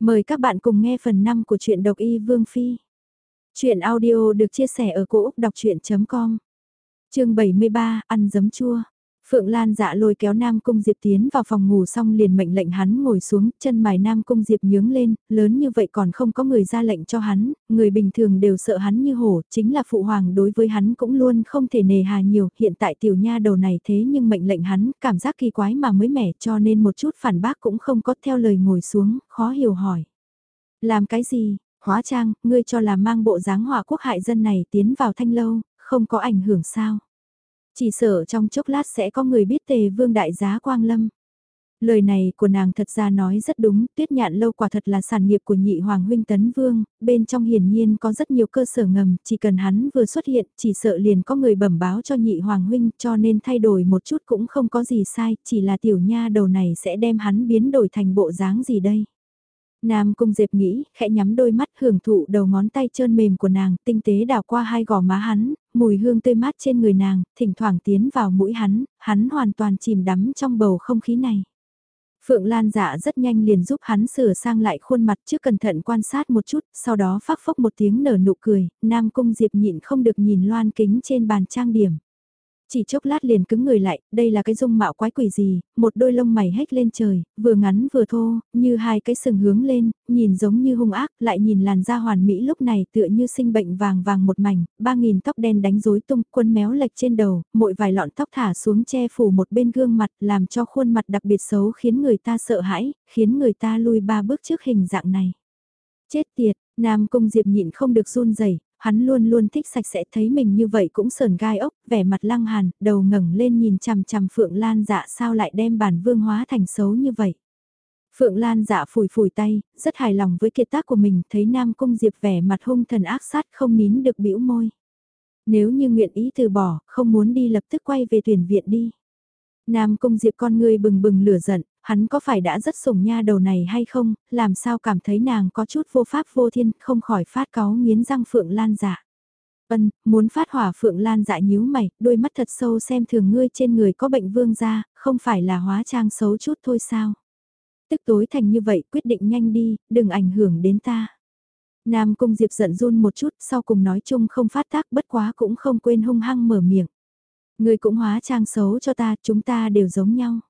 Mời các bạn cùng nghe phần 5 của truyện độc y Vương Phi. Chuyện audio được chia sẻ ở cỗ đọc chuyện.com Trường 73, ăn giấm chua. Phượng Lan dạ lôi kéo Nam Cung Diệp tiến vào phòng ngủ xong liền mệnh lệnh hắn ngồi xuống, chân mài Nam Cung Diệp nhướng lên, lớn như vậy còn không có người ra lệnh cho hắn, người bình thường đều sợ hắn như hổ, chính là phụ hoàng đối với hắn cũng luôn không thể nề hà nhiều, hiện tại tiểu nha đầu này thế nhưng mệnh lệnh hắn, cảm giác kỳ quái mà mới mẻ cho nên một chút phản bác cũng không có theo lời ngồi xuống, khó hiểu hỏi. Làm cái gì, hóa trang, ngươi cho là mang bộ dáng hỏa quốc hại dân này tiến vào thanh lâu, không có ảnh hưởng sao? Chỉ sợ trong chốc lát sẽ có người biết tề vương đại giá quang lâm. Lời này của nàng thật ra nói rất đúng, tuyết nhạn lâu quả thật là sản nghiệp của nhị hoàng huynh tấn vương, bên trong hiển nhiên có rất nhiều cơ sở ngầm, chỉ cần hắn vừa xuất hiện, chỉ sợ liền có người bẩm báo cho nhị hoàng huynh cho nên thay đổi một chút cũng không có gì sai, chỉ là tiểu nha đầu này sẽ đem hắn biến đổi thành bộ dáng gì đây. Nam Cung Diệp nghĩ, khẽ nhắm đôi mắt hưởng thụ đầu ngón tay trơn mềm của nàng, tinh tế đào qua hai gò má hắn, mùi hương tươi mát trên người nàng, thỉnh thoảng tiến vào mũi hắn, hắn hoàn toàn chìm đắm trong bầu không khí này. Phượng Lan dạ rất nhanh liền giúp hắn sửa sang lại khuôn mặt trước cẩn thận quan sát một chút, sau đó phát phốc một tiếng nở nụ cười, Nam Cung Diệp nhịn không được nhìn loan kính trên bàn trang điểm. Chỉ chốc lát liền cứng người lại, đây là cái dung mạo quái quỷ gì, một đôi lông mày hét lên trời, vừa ngắn vừa thô, như hai cái sừng hướng lên, nhìn giống như hung ác, lại nhìn làn da hoàn mỹ lúc này tựa như sinh bệnh vàng vàng một mảnh, ba nghìn tóc đen đánh rối tung, quân méo lệch trên đầu, mỗi vài lọn tóc thả xuống che phủ một bên gương mặt, làm cho khuôn mặt đặc biệt xấu khiến người ta sợ hãi, khiến người ta lui ba bước trước hình dạng này. Chết tiệt, Nam Cung Diệp nhịn không được run rẩy hắn luôn luôn thích sạch sẽ thấy mình như vậy cũng sờn gai ốc, vẻ mặt lăng hàn, đầu ngẩng lên nhìn chằm chằm Phượng Lan dạ sao lại đem bản vương hóa thành xấu như vậy. Phượng Lan dạ phủi phủi tay, rất hài lòng với kiệt tác của mình, thấy Nam Cung Diệp vẻ mặt hung thần ác sát không nín được bĩu môi. Nếu như nguyện ý từ bỏ, không muốn đi lập tức quay về tuyển viện đi. Nam Cung Diệp con người bừng bừng lửa giận, hắn có phải đã rất sủng nha đầu này hay không, làm sao cảm thấy nàng có chút vô pháp vô thiên, không khỏi phát cáu nghiến răng Phượng Lan dạ. Ân, muốn phát hỏa Phượng Lan dạ nhíu mày, đôi mắt thật sâu xem thường ngươi trên người có bệnh vương ra, không phải là hóa trang xấu chút thôi sao. Tức tối thành như vậy quyết định nhanh đi, đừng ảnh hưởng đến ta. Nam Cung Diệp giận run một chút, sau cùng nói chung không phát tác bất quá cũng không quên hung hăng mở miệng. Ngươi cũng hóa trang xấu cho ta, chúng ta đều giống nhau.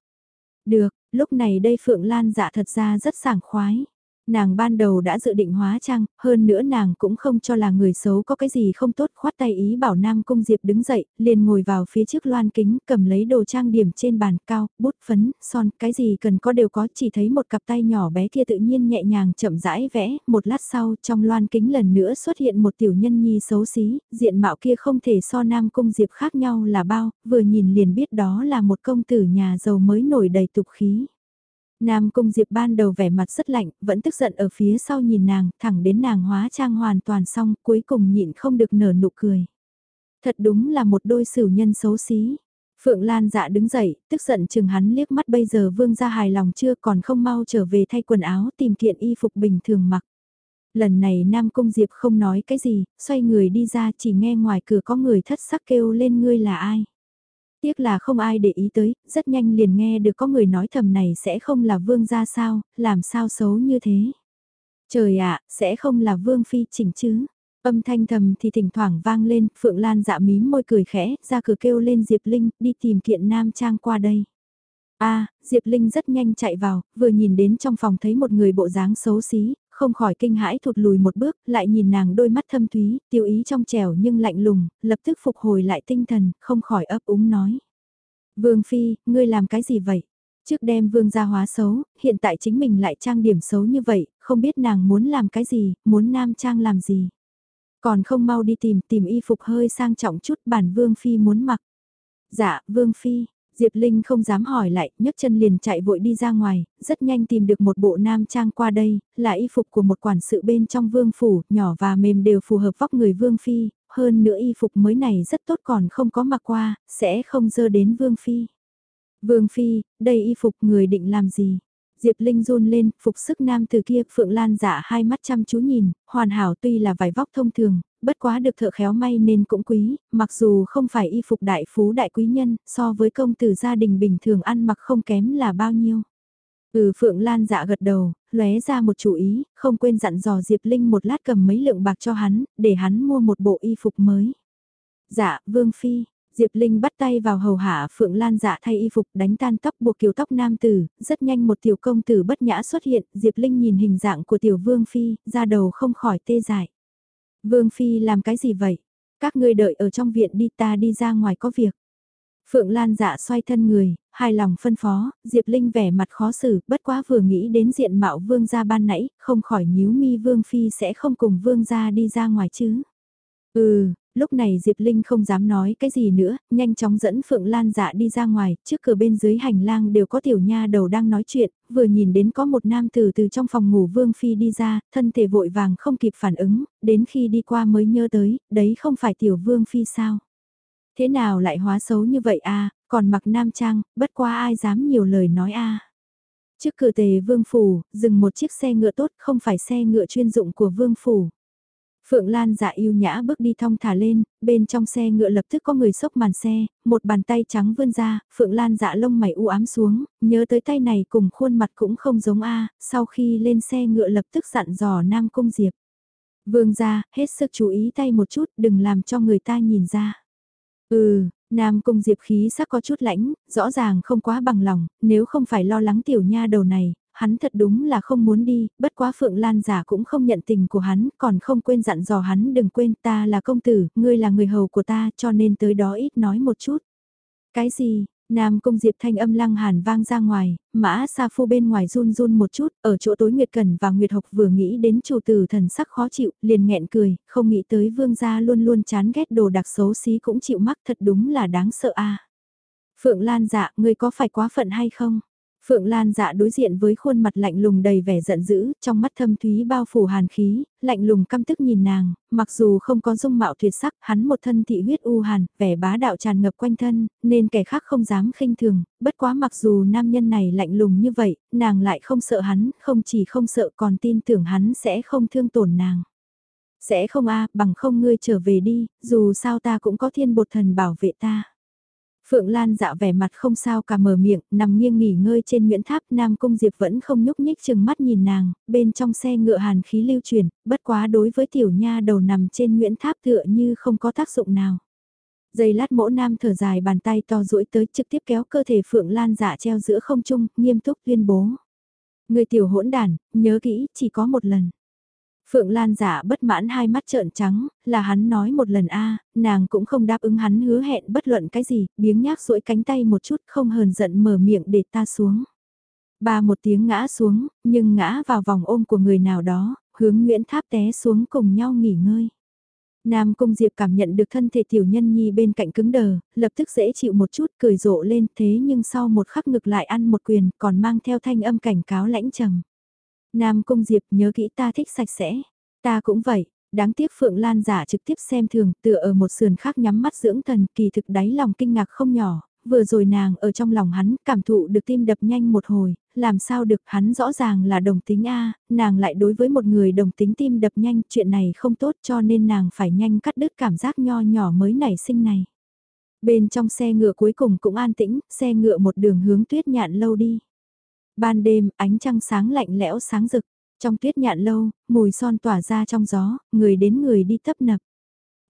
Được, lúc này đây Phượng Lan dạ thật ra rất sảng khoái. Nàng ban đầu đã dự định hóa trang, hơn nữa nàng cũng không cho là người xấu có cái gì không tốt khoát tay ý bảo Nam Cung Diệp đứng dậy, liền ngồi vào phía trước loan kính, cầm lấy đồ trang điểm trên bàn cao, bút phấn, son, cái gì cần có đều có, chỉ thấy một cặp tay nhỏ bé kia tự nhiên nhẹ nhàng chậm rãi vẽ, một lát sau trong loan kính lần nữa xuất hiện một tiểu nhân nhi xấu xí, diện mạo kia không thể so Nam Cung Diệp khác nhau là bao, vừa nhìn liền biết đó là một công tử nhà giàu mới nổi đầy tục khí. Nam Cung Diệp ban đầu vẻ mặt rất lạnh, vẫn tức giận ở phía sau nhìn nàng, thẳng đến nàng hóa trang hoàn toàn xong, cuối cùng nhịn không được nở nụ cười. Thật đúng là một đôi xử nhân xấu xí. Phượng Lan dạ đứng dậy, tức giận chừng hắn liếc mắt bây giờ vương ra hài lòng chưa còn không mau trở về thay quần áo tìm kiện y phục bình thường mặc. Lần này Nam Cung Diệp không nói cái gì, xoay người đi ra chỉ nghe ngoài cửa có người thất sắc kêu lên ngươi là ai. Tiếc là không ai để ý tới, rất nhanh liền nghe được có người nói thầm này sẽ không là vương gia sao, làm sao xấu như thế. Trời ạ, sẽ không là vương phi chỉnh chứ. Âm thanh thầm thì thỉnh thoảng vang lên, Phượng Lan dạ mím môi cười khẽ, ra cửa kêu lên Diệp Linh, đi tìm kiện nam trang qua đây. a Diệp Linh rất nhanh chạy vào, vừa nhìn đến trong phòng thấy một người bộ dáng xấu xí, không khỏi kinh hãi thụt lùi một bước, lại nhìn nàng đôi mắt thâm thúy, tiêu ý trong trẻo nhưng lạnh lùng, lập tức phục hồi lại tinh thần, không khỏi ấp úng nói. Vương Phi, ngươi làm cái gì vậy? Trước đem vương gia hóa xấu, hiện tại chính mình lại trang điểm xấu như vậy, không biết nàng muốn làm cái gì, muốn nam trang làm gì. Còn không mau đi tìm, tìm y phục hơi sang trọng chút bản Vương Phi muốn mặc. Dạ, Vương Phi, Diệp Linh không dám hỏi lại, nhấc chân liền chạy vội đi ra ngoài, rất nhanh tìm được một bộ nam trang qua đây, là y phục của một quản sự bên trong vương phủ, nhỏ và mềm đều phù hợp vóc người vương phi, hơn nữa y phục mới này rất tốt còn không có mặc qua, sẽ không dơ đến vương phi. Vương phi, đây y phục người định làm gì? Diệp Linh run lên, phục sức nam từ kia, Phượng Lan giả hai mắt chăm chú nhìn, hoàn hảo tuy là vải vóc thông thường, bất quá được thợ khéo may nên cũng quý, mặc dù không phải y phục đại phú đại quý nhân, so với công tử gia đình bình thường ăn mặc không kém là bao nhiêu. Ừ Phượng Lan dạ gật đầu, lóe ra một chủ ý, không quên dặn dò Diệp Linh một lát cầm mấy lượng bạc cho hắn, để hắn mua một bộ y phục mới. Dạ, Vương Phi, Diệp Linh bắt tay vào hầu hạ Phượng Lan dạ thay y phục đánh tan tóc buộc kiều tóc nam tử, rất nhanh một tiểu công tử bất nhã xuất hiện, Diệp Linh nhìn hình dạng của tiểu Vương Phi, ra đầu không khỏi tê dại. Vương Phi làm cái gì vậy? Các ngươi đợi ở trong viện đi ta đi ra ngoài có việc. Phượng Lan dạ xoay thân người, hài lòng phân phó, Diệp Linh vẻ mặt khó xử, bất quá vừa nghĩ đến diện mạo vương gia ban nãy, không khỏi nhíu mi vương phi sẽ không cùng vương gia đi ra ngoài chứ. Ừ, lúc này Diệp Linh không dám nói cái gì nữa, nhanh chóng dẫn Phượng Lan dạ đi ra ngoài, trước cửa bên dưới hành lang đều có tiểu nha đầu đang nói chuyện, vừa nhìn đến có một nam tử từ trong phòng ngủ Vương Phi đi ra, thân thể vội vàng không kịp phản ứng, đến khi đi qua mới nhớ tới, đấy không phải tiểu Vương Phi sao. Thế nào lại hóa xấu như vậy a còn mặc nam trang, bất qua ai dám nhiều lời nói a Trước cửa tề Vương Phủ, dừng một chiếc xe ngựa tốt không phải xe ngựa chuyên dụng của Vương Phủ. Phượng Lan dạ yêu nhã bước đi thong thả lên, bên trong xe ngựa lập tức có người sốc màn xe, một bàn tay trắng vươn ra, Phượng Lan dạ lông mày u ám xuống, nhớ tới tay này cùng khuôn mặt cũng không giống A, sau khi lên xe ngựa lập tức dặn dò Nam Cung Diệp. Vương ra, hết sức chú ý tay một chút, đừng làm cho người ta nhìn ra. Ừ, Nam Cung Diệp khí sắc có chút lãnh, rõ ràng không quá bằng lòng, nếu không phải lo lắng tiểu nha đầu này, hắn thật đúng là không muốn đi, bất quá Phượng Lan giả cũng không nhận tình của hắn, còn không quên dặn dò hắn đừng quên ta là công tử, ngươi là người hầu của ta cho nên tới đó ít nói một chút. Cái gì, Nam Cung Diệp thanh âm lăng hàn vang ra ngoài, mã sa phu bên ngoài run run một chút, ở chỗ tối Nguyệt Cần và Nguyệt Học vừa nghĩ đến chủ tử thần sắc khó chịu, liền nghẹn cười, không nghĩ tới vương gia luôn luôn chán ghét đồ đặc xấu xí cũng chịu mắc thật đúng là đáng sợ a. Phượng Lan dạ, ngươi có phải quá phận hay không? Phượng Lan dạ đối diện với khuôn mặt lạnh lùng đầy vẻ giận dữ, trong mắt thâm thúy bao phủ hàn khí, lạnh lùng căm tức nhìn nàng, mặc dù không có dung mạo tuyệt sắc, hắn một thân thị huyết u hàn, vẻ bá đạo tràn ngập quanh thân, nên kẻ khác không dám khinh thường, bất quá mặc dù nam nhân này lạnh lùng như vậy, nàng lại không sợ hắn, không chỉ không sợ còn tin tưởng hắn sẽ không thương tổn nàng. Sẽ không a bằng không ngươi trở về đi, dù sao ta cũng có thiên bột thần bảo vệ ta. Phượng Lan dạ vẻ mặt không sao cả mở miệng, nằm nghiêng nghỉ ngơi trên Nguyễn Tháp Nam Cung Diệp vẫn không nhúc nhích chừng mắt nhìn nàng, bên trong xe ngựa hàn khí lưu truyền, bất quá đối với tiểu nha đầu nằm trên Nguyễn Tháp tựa như không có tác dụng nào. Giây lát mỗ nam thở dài bàn tay to duỗi tới trực tiếp kéo cơ thể Phượng Lan dạ treo giữa không trung, nghiêm túc tuyên bố. Người tiểu hỗn đàn, nhớ kỹ, chỉ có một lần. Phượng Lan giả bất mãn hai mắt trợn trắng, là hắn nói một lần a nàng cũng không đáp ứng hắn hứa hẹn bất luận cái gì, biếng nhác duỗi cánh tay một chút không hờn giận mở miệng để ta xuống. Ba một tiếng ngã xuống, nhưng ngã vào vòng ôm của người nào đó, hướng Nguyễn Tháp té xuống cùng nhau nghỉ ngơi. Nam Cung Diệp cảm nhận được thân thể tiểu nhân nhi bên cạnh cứng đờ, lập tức dễ chịu một chút cười rộ lên thế nhưng sau một khắc ngực lại ăn một quyền còn mang theo thanh âm cảnh cáo lãnh trầm. Nam Cung Diệp nhớ kỹ ta thích sạch sẽ. Ta cũng vậy, đáng tiếc Phượng Lan giả trực tiếp xem thường tựa ở một sườn khác nhắm mắt dưỡng thần kỳ thực đáy lòng kinh ngạc không nhỏ. Vừa rồi nàng ở trong lòng hắn cảm thụ được tim đập nhanh một hồi, làm sao được hắn rõ ràng là đồng tính A, nàng lại đối với một người đồng tính tim đập nhanh chuyện này không tốt cho nên nàng phải nhanh cắt đứt cảm giác nho nhỏ mới nảy sinh này. Bên trong xe ngựa cuối cùng cũng an tĩnh, xe ngựa một đường hướng tuyết nhạn lâu đi. Ban đêm, ánh trăng sáng lạnh lẽo sáng rực, trong tuyết nhạn lâu, mùi son tỏa ra trong gió, người đến người đi tấp nập.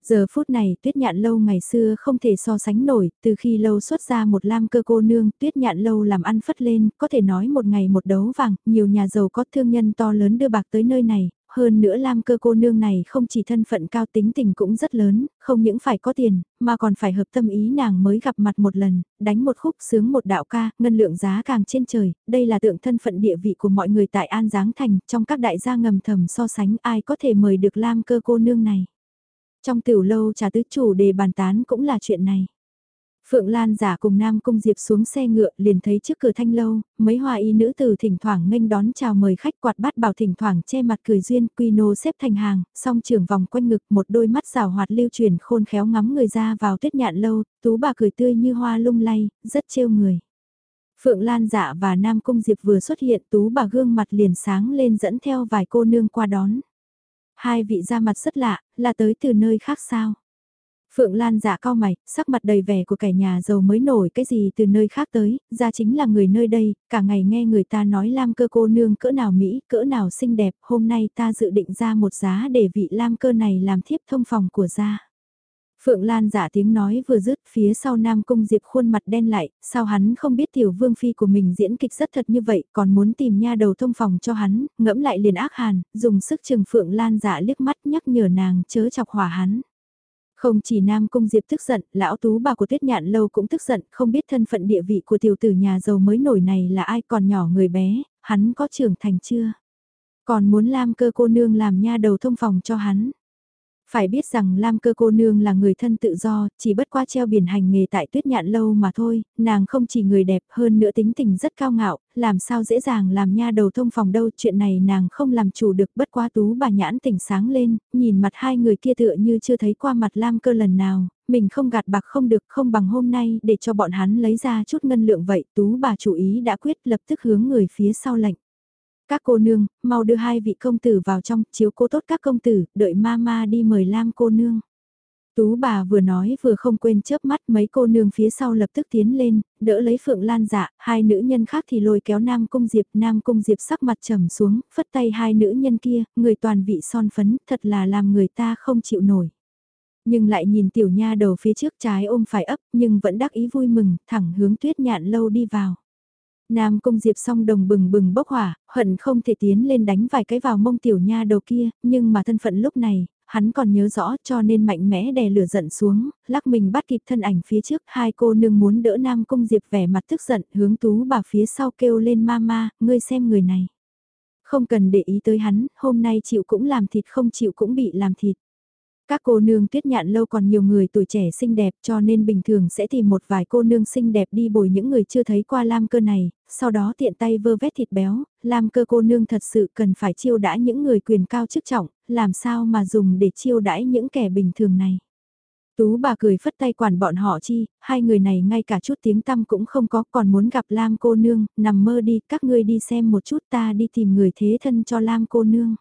Giờ phút này tuyết nhạn lâu ngày xưa không thể so sánh nổi, từ khi lâu xuất ra một lam cơ cô nương, tuyết nhạn lâu làm ăn phất lên, có thể nói một ngày một đấu vàng, nhiều nhà giàu có thương nhân to lớn đưa bạc tới nơi này, hơn nữa Lam cơ cô nương này không chỉ thân phận cao tính tình cũng rất lớn, không những phải có tiền, mà còn phải hợp tâm ý nàng mới gặp mặt một lần, đánh một khúc sướng một đạo ca, ngân lượng giá càng trên trời, đây là tượng thân phận địa vị của mọi người tại An Giáng Thành, trong các đại gia ngầm thầm so sánh ai có thể mời được Lam cơ cô nương này. Trong tiểu lâu trà tứ chủ đề bàn tán cũng là chuyện này. Phượng Lan giả cùng Nam Cung Diệp xuống xe ngựa liền thấy trước cửa thanh lâu, mấy hoa y nữ tử thỉnh thoảng nghênh đón chào mời khách quạt bát bảo thỉnh thoảng che mặt cười duyên, quy nô xếp thành hàng, song trường vòng quanh ngực một đôi mắt rào hoạt lưu truyền khôn khéo ngắm người ra vào tuyết nhạn lâu, tú bà cười tươi như hoa lung lay, rất trêu người. Phượng Lan dạ và Nam Cung Diệp vừa xuất hiện tú bà gương mặt liền sáng lên dẫn theo vài cô nương qua đón. Hai vị ra mặt rất lạ, là tới từ nơi khác sao? Phượng Lan dạ cao mày, sắc mặt đầy vẻ của kẻ nhà giàu mới nổi cái gì từ nơi khác tới, ra chính là người nơi đây, cả ngày nghe người ta nói Lam cơ cô nương cỡ nào Mỹ, cỡ nào xinh đẹp, hôm nay ta dự định ra một giá để vị Lam cơ này làm thiếp thông phòng của gia. Phượng Lan giả tiếng nói vừa dứt phía sau Nam Cung Diệp khuôn mặt đen lại, sao hắn không biết tiểu vương phi của mình diễn kịch rất thật như vậy, còn muốn tìm nha đầu thông phòng cho hắn, ngẫm lại liền ác hàn, dùng sức chừng Phượng Lan giả liếc mắt nhắc nhở nàng chớ chọc hỏa hắn. Không chỉ Nam Cung Diệp tức giận, lão tú bà của Tuyết Nhạn Lâu cũng tức giận, không biết thân phận địa vị của tiểu tử nhà giàu mới nổi này là ai còn nhỏ người bé, hắn có trưởng thành chưa? Còn muốn Lam cơ cô nương làm nha đầu thông phòng cho hắn. Phải biết rằng Lam cơ cô nương là người thân tự do, chỉ bất qua treo biển hành nghề tại tuyết nhạn lâu mà thôi, nàng không chỉ người đẹp hơn nữa tính tình rất cao ngạo, làm sao dễ dàng làm nha đầu thông phòng đâu, chuyện này nàng không làm chủ được bất quá tú bà nhãn tỉnh sáng lên, nhìn mặt hai người kia tựa như chưa thấy qua mặt Lam cơ lần nào, mình không gạt bạc không được không bằng hôm nay để cho bọn hắn lấy ra chút ngân lượng vậy, tú bà chủ ý đã quyết lập tức hướng người phía sau lệnh. Các cô nương, mau đưa hai vị công tử vào trong, chiếu cố tốt các công tử, đợi ma đi mời Lam cô nương. Tú bà vừa nói vừa không quên chớp mắt mấy cô nương phía sau lập tức tiến lên, đỡ lấy Phượng Lan dạ, hai nữ nhân khác thì lôi kéo Nam Cung Diệp, Nam Cung Diệp sắc mặt trầm xuống, phất tay hai nữ nhân kia, người toàn vị son phấn, thật là làm người ta không chịu nổi. Nhưng lại nhìn tiểu nha đầu phía trước trái ôm phải ấp, nhưng vẫn đắc ý vui mừng, thẳng hướng tuyết nhạn lâu đi vào. Nam Cung Diệp song đồng bừng bừng bốc hỏa, hận không thể tiến lên đánh vài cái vào mông tiểu nha đầu kia, nhưng mà thân phận lúc này, hắn còn nhớ rõ cho nên mạnh mẽ đè lửa giận xuống, lắc mình bắt kịp thân ảnh phía trước, hai cô nương muốn đỡ Nam Cung Diệp vẻ mặt tức giận, hướng tú bà phía sau kêu lên mama, ngươi xem người này. Không cần để ý tới hắn, hôm nay chịu cũng làm thịt không chịu cũng bị làm thịt. Các cô nương tuyết nhạn lâu còn nhiều người tuổi trẻ xinh đẹp cho nên bình thường sẽ tìm một vài cô nương xinh đẹp đi bồi những người chưa thấy qua lam cơ này, sau đó tiện tay vơ vét thịt béo, lam cơ cô nương thật sự cần phải chiêu đãi những người quyền cao chức trọng, làm sao mà dùng để chiêu đãi những kẻ bình thường này. Tú bà cười phất tay quản bọn họ chi, hai người này ngay cả chút tiếng tăm cũng không có còn muốn gặp Lam cô nương, nằm mơ đi, các ngươi đi xem một chút ta đi tìm người thế thân cho Lam cô nương.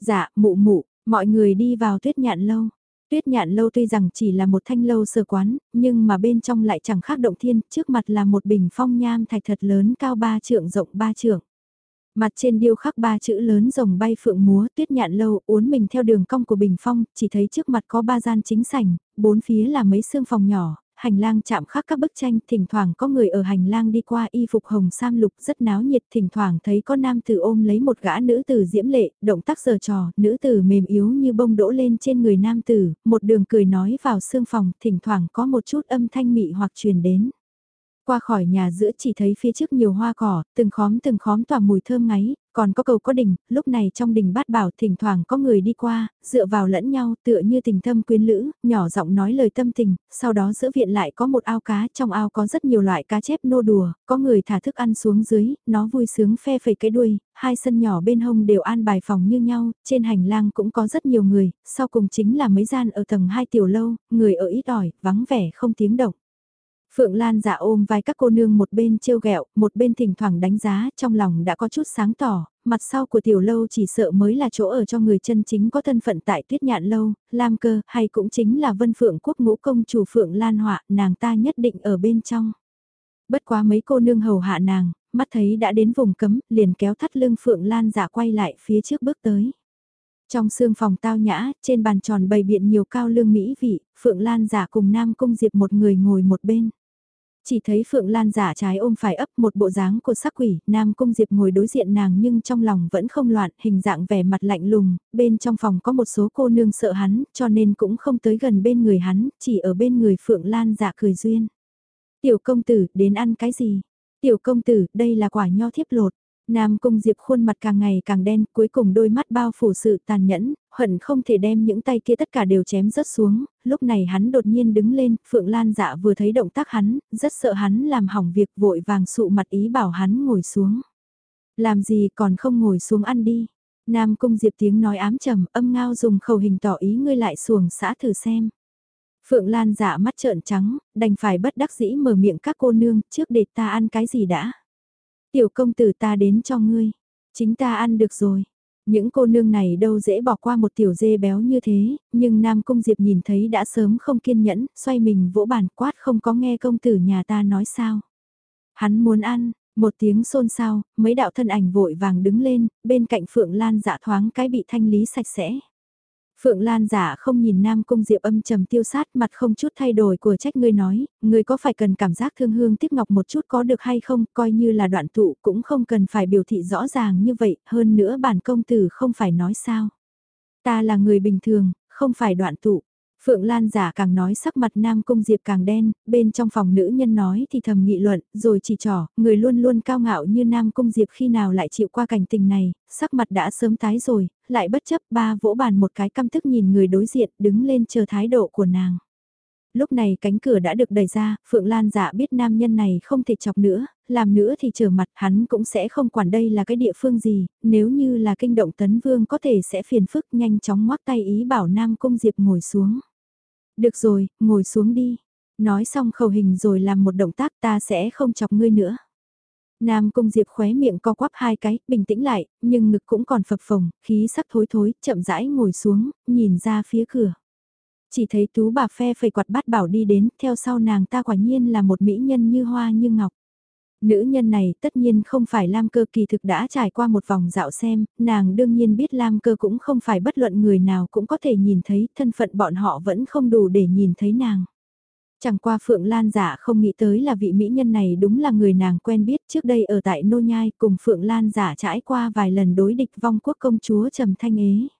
Dạ, mụ mụ, Mọi người đi vào tuyết nhạn lâu. Tuyết nhạn lâu tuy rằng chỉ là một thanh lâu sơ quán, nhưng mà bên trong lại chẳng khác động thiên, trước mặt là một bình phong nham thạch thật lớn cao ba trượng rộng ba trượng. Mặt trên điêu khắc ba chữ lớn rồng bay phượng múa tuyết nhạn lâu uốn mình theo đường cong của bình phong, chỉ thấy trước mặt có ba gian chính sảnh, bốn phía là mấy xương phòng nhỏ, hành lang chạm khắc các bức tranh, thỉnh thoảng có người ở hành lang đi qua y phục hồng sam lục rất náo nhiệt, thỉnh thoảng thấy có nam tử ôm lấy một gã nữ tử diễm lệ, động tác giờ trò, nữ tử mềm yếu như bông đỗ lên trên người nam tử, một đường cười nói vào xương phòng, thỉnh thoảng có một chút âm thanh mị hoặc truyền đến. Qua khỏi nhà giữa chỉ thấy phía trước nhiều hoa cỏ, từng khóm từng khóm tỏa mùi thơm ngáy, còn có cầu có đình lúc này trong đình bát bảo thỉnh thoảng có người đi qua, dựa vào lẫn nhau tựa như tình thâm quyến lữ, nhỏ giọng nói lời tâm tình, sau đó giữa viện lại có một ao cá, trong ao có rất nhiều loại cá chép nô đùa, có người thả thức ăn xuống dưới, nó vui sướng phe phẩy cái đuôi, hai sân nhỏ bên hông đều an bài phòng như nhau, trên hành lang cũng có rất nhiều người, sau cùng chính là mấy gian ở tầng hai tiểu lâu, người ở ít ỏi, vắng vẻ không tiếng động. Phượng Lan dạ ôm vai các cô nương một bên trêu ghẹo, một bên thỉnh thoảng đánh giá, trong lòng đã có chút sáng tỏ, mặt sau của tiểu lâu chỉ sợ mới là chỗ ở cho người chân chính có thân phận tại tuyết nhạn lâu, Lam cơ, hay cũng chính là vân phượng quốc ngũ công chủ Phượng Lan họa, nàng ta nhất định ở bên trong. Bất quá mấy cô nương hầu hạ nàng, mắt thấy đã đến vùng cấm, liền kéo thắt lưng Phượng Lan dạ quay lại phía trước bước tới. Trong xương phòng tao nhã, trên bàn tròn bày biện nhiều cao lương mỹ vị, Phượng Lan giả cùng Nam Cung Diệp một người ngồi một bên. Chỉ thấy Phượng Lan giả trái ôm phải ấp một bộ dáng của sắc quỷ, Nam Cung Diệp ngồi đối diện nàng nhưng trong lòng vẫn không loạn, hình dạng vẻ mặt lạnh lùng, bên trong phòng có một số cô nương sợ hắn, cho nên cũng không tới gần bên người hắn, chỉ ở bên người Phượng Lan giả cười duyên. Tiểu công tử, đến ăn cái gì? Tiểu công tử, đây là quả nho thiếp lột. Nam Cung Diệp khuôn mặt càng ngày càng đen, cuối cùng đôi mắt bao phủ sự tàn nhẫn, hận không thể đem những tay kia tất cả đều chém rớt xuống, lúc này hắn đột nhiên đứng lên, Phượng Lan dạ vừa thấy động tác hắn, rất sợ hắn làm hỏng việc vội vàng sụ mặt ý bảo hắn ngồi xuống. Làm gì còn không ngồi xuống ăn đi. Nam Cung Diệp tiếng nói ám trầm, âm ngao dùng khẩu hình tỏ ý ngươi lại xuồng xã thử xem. Phượng Lan dạ mắt trợn trắng, đành phải bất đắc dĩ mở miệng các cô nương, trước để ta ăn cái gì đã. Tiểu công tử ta đến cho ngươi. Chính ta ăn được rồi. Những cô nương này đâu dễ bỏ qua một tiểu dê béo như thế, nhưng Nam Cung Diệp nhìn thấy đã sớm không kiên nhẫn, xoay mình vỗ bàn quát không có nghe công tử nhà ta nói sao. Hắn muốn ăn, một tiếng xôn xao, mấy đạo thân ảnh vội vàng đứng lên, bên cạnh Phượng Lan dạ thoáng cái bị thanh lý sạch sẽ. Phượng Lan giả không nhìn Nam Cung Diệp âm trầm tiêu sát mặt không chút thay đổi của trách ngươi nói, ngươi có phải cần cảm giác thương hương tiếp ngọc một chút có được hay không, coi như là đoạn tụ cũng không cần phải biểu thị rõ ràng như vậy, hơn nữa bản công tử không phải nói sao. Ta là người bình thường, không phải đoạn tụ. Phượng Lan giả càng nói sắc mặt Nam Cung Diệp càng đen, bên trong phòng nữ nhân nói thì thầm nghị luận, rồi chỉ trỏ, người luôn luôn cao ngạo như Nam Cung Diệp khi nào lại chịu qua cảnh tình này, sắc mặt đã sớm tái rồi, lại bất chấp ba vỗ bàn một cái căm tức nhìn người đối diện đứng lên chờ thái độ của nàng. Lúc này cánh cửa đã được đẩy ra, Phượng Lan dạ biết nam nhân này không thể chọc nữa, làm nữa thì trở mặt hắn cũng sẽ không quản đây là cái địa phương gì, nếu như là kinh động tấn vương có thể sẽ phiền phức nhanh chóng ngoắc tay ý bảo Nam Cung Diệp ngồi xuống. Được rồi, ngồi xuống đi. Nói xong khẩu hình rồi làm một động tác ta sẽ không chọc ngươi nữa. Nam Cung Diệp khóe miệng co quắp hai cái, bình tĩnh lại, nhưng ngực cũng còn phập phồng, khí sắc thối thối, chậm rãi ngồi xuống, nhìn ra phía cửa. Chỉ thấy tú bà phe phẩy quạt bát bảo đi đến, theo sau nàng ta quả nhiên là một mỹ nhân như hoa như ngọc. Nữ nhân này tất nhiên không phải Lam cơ kỳ thực đã trải qua một vòng dạo xem, nàng đương nhiên biết Lam cơ cũng không phải bất luận người nào cũng có thể nhìn thấy, thân phận bọn họ vẫn không đủ để nhìn thấy nàng. Chẳng qua Phượng Lan giả không nghĩ tới là vị mỹ nhân này đúng là người nàng quen biết trước đây ở tại Nô Nhai cùng Phượng Lan giả trải qua vài lần đối địch vong quốc công chúa Trầm Thanh Ế.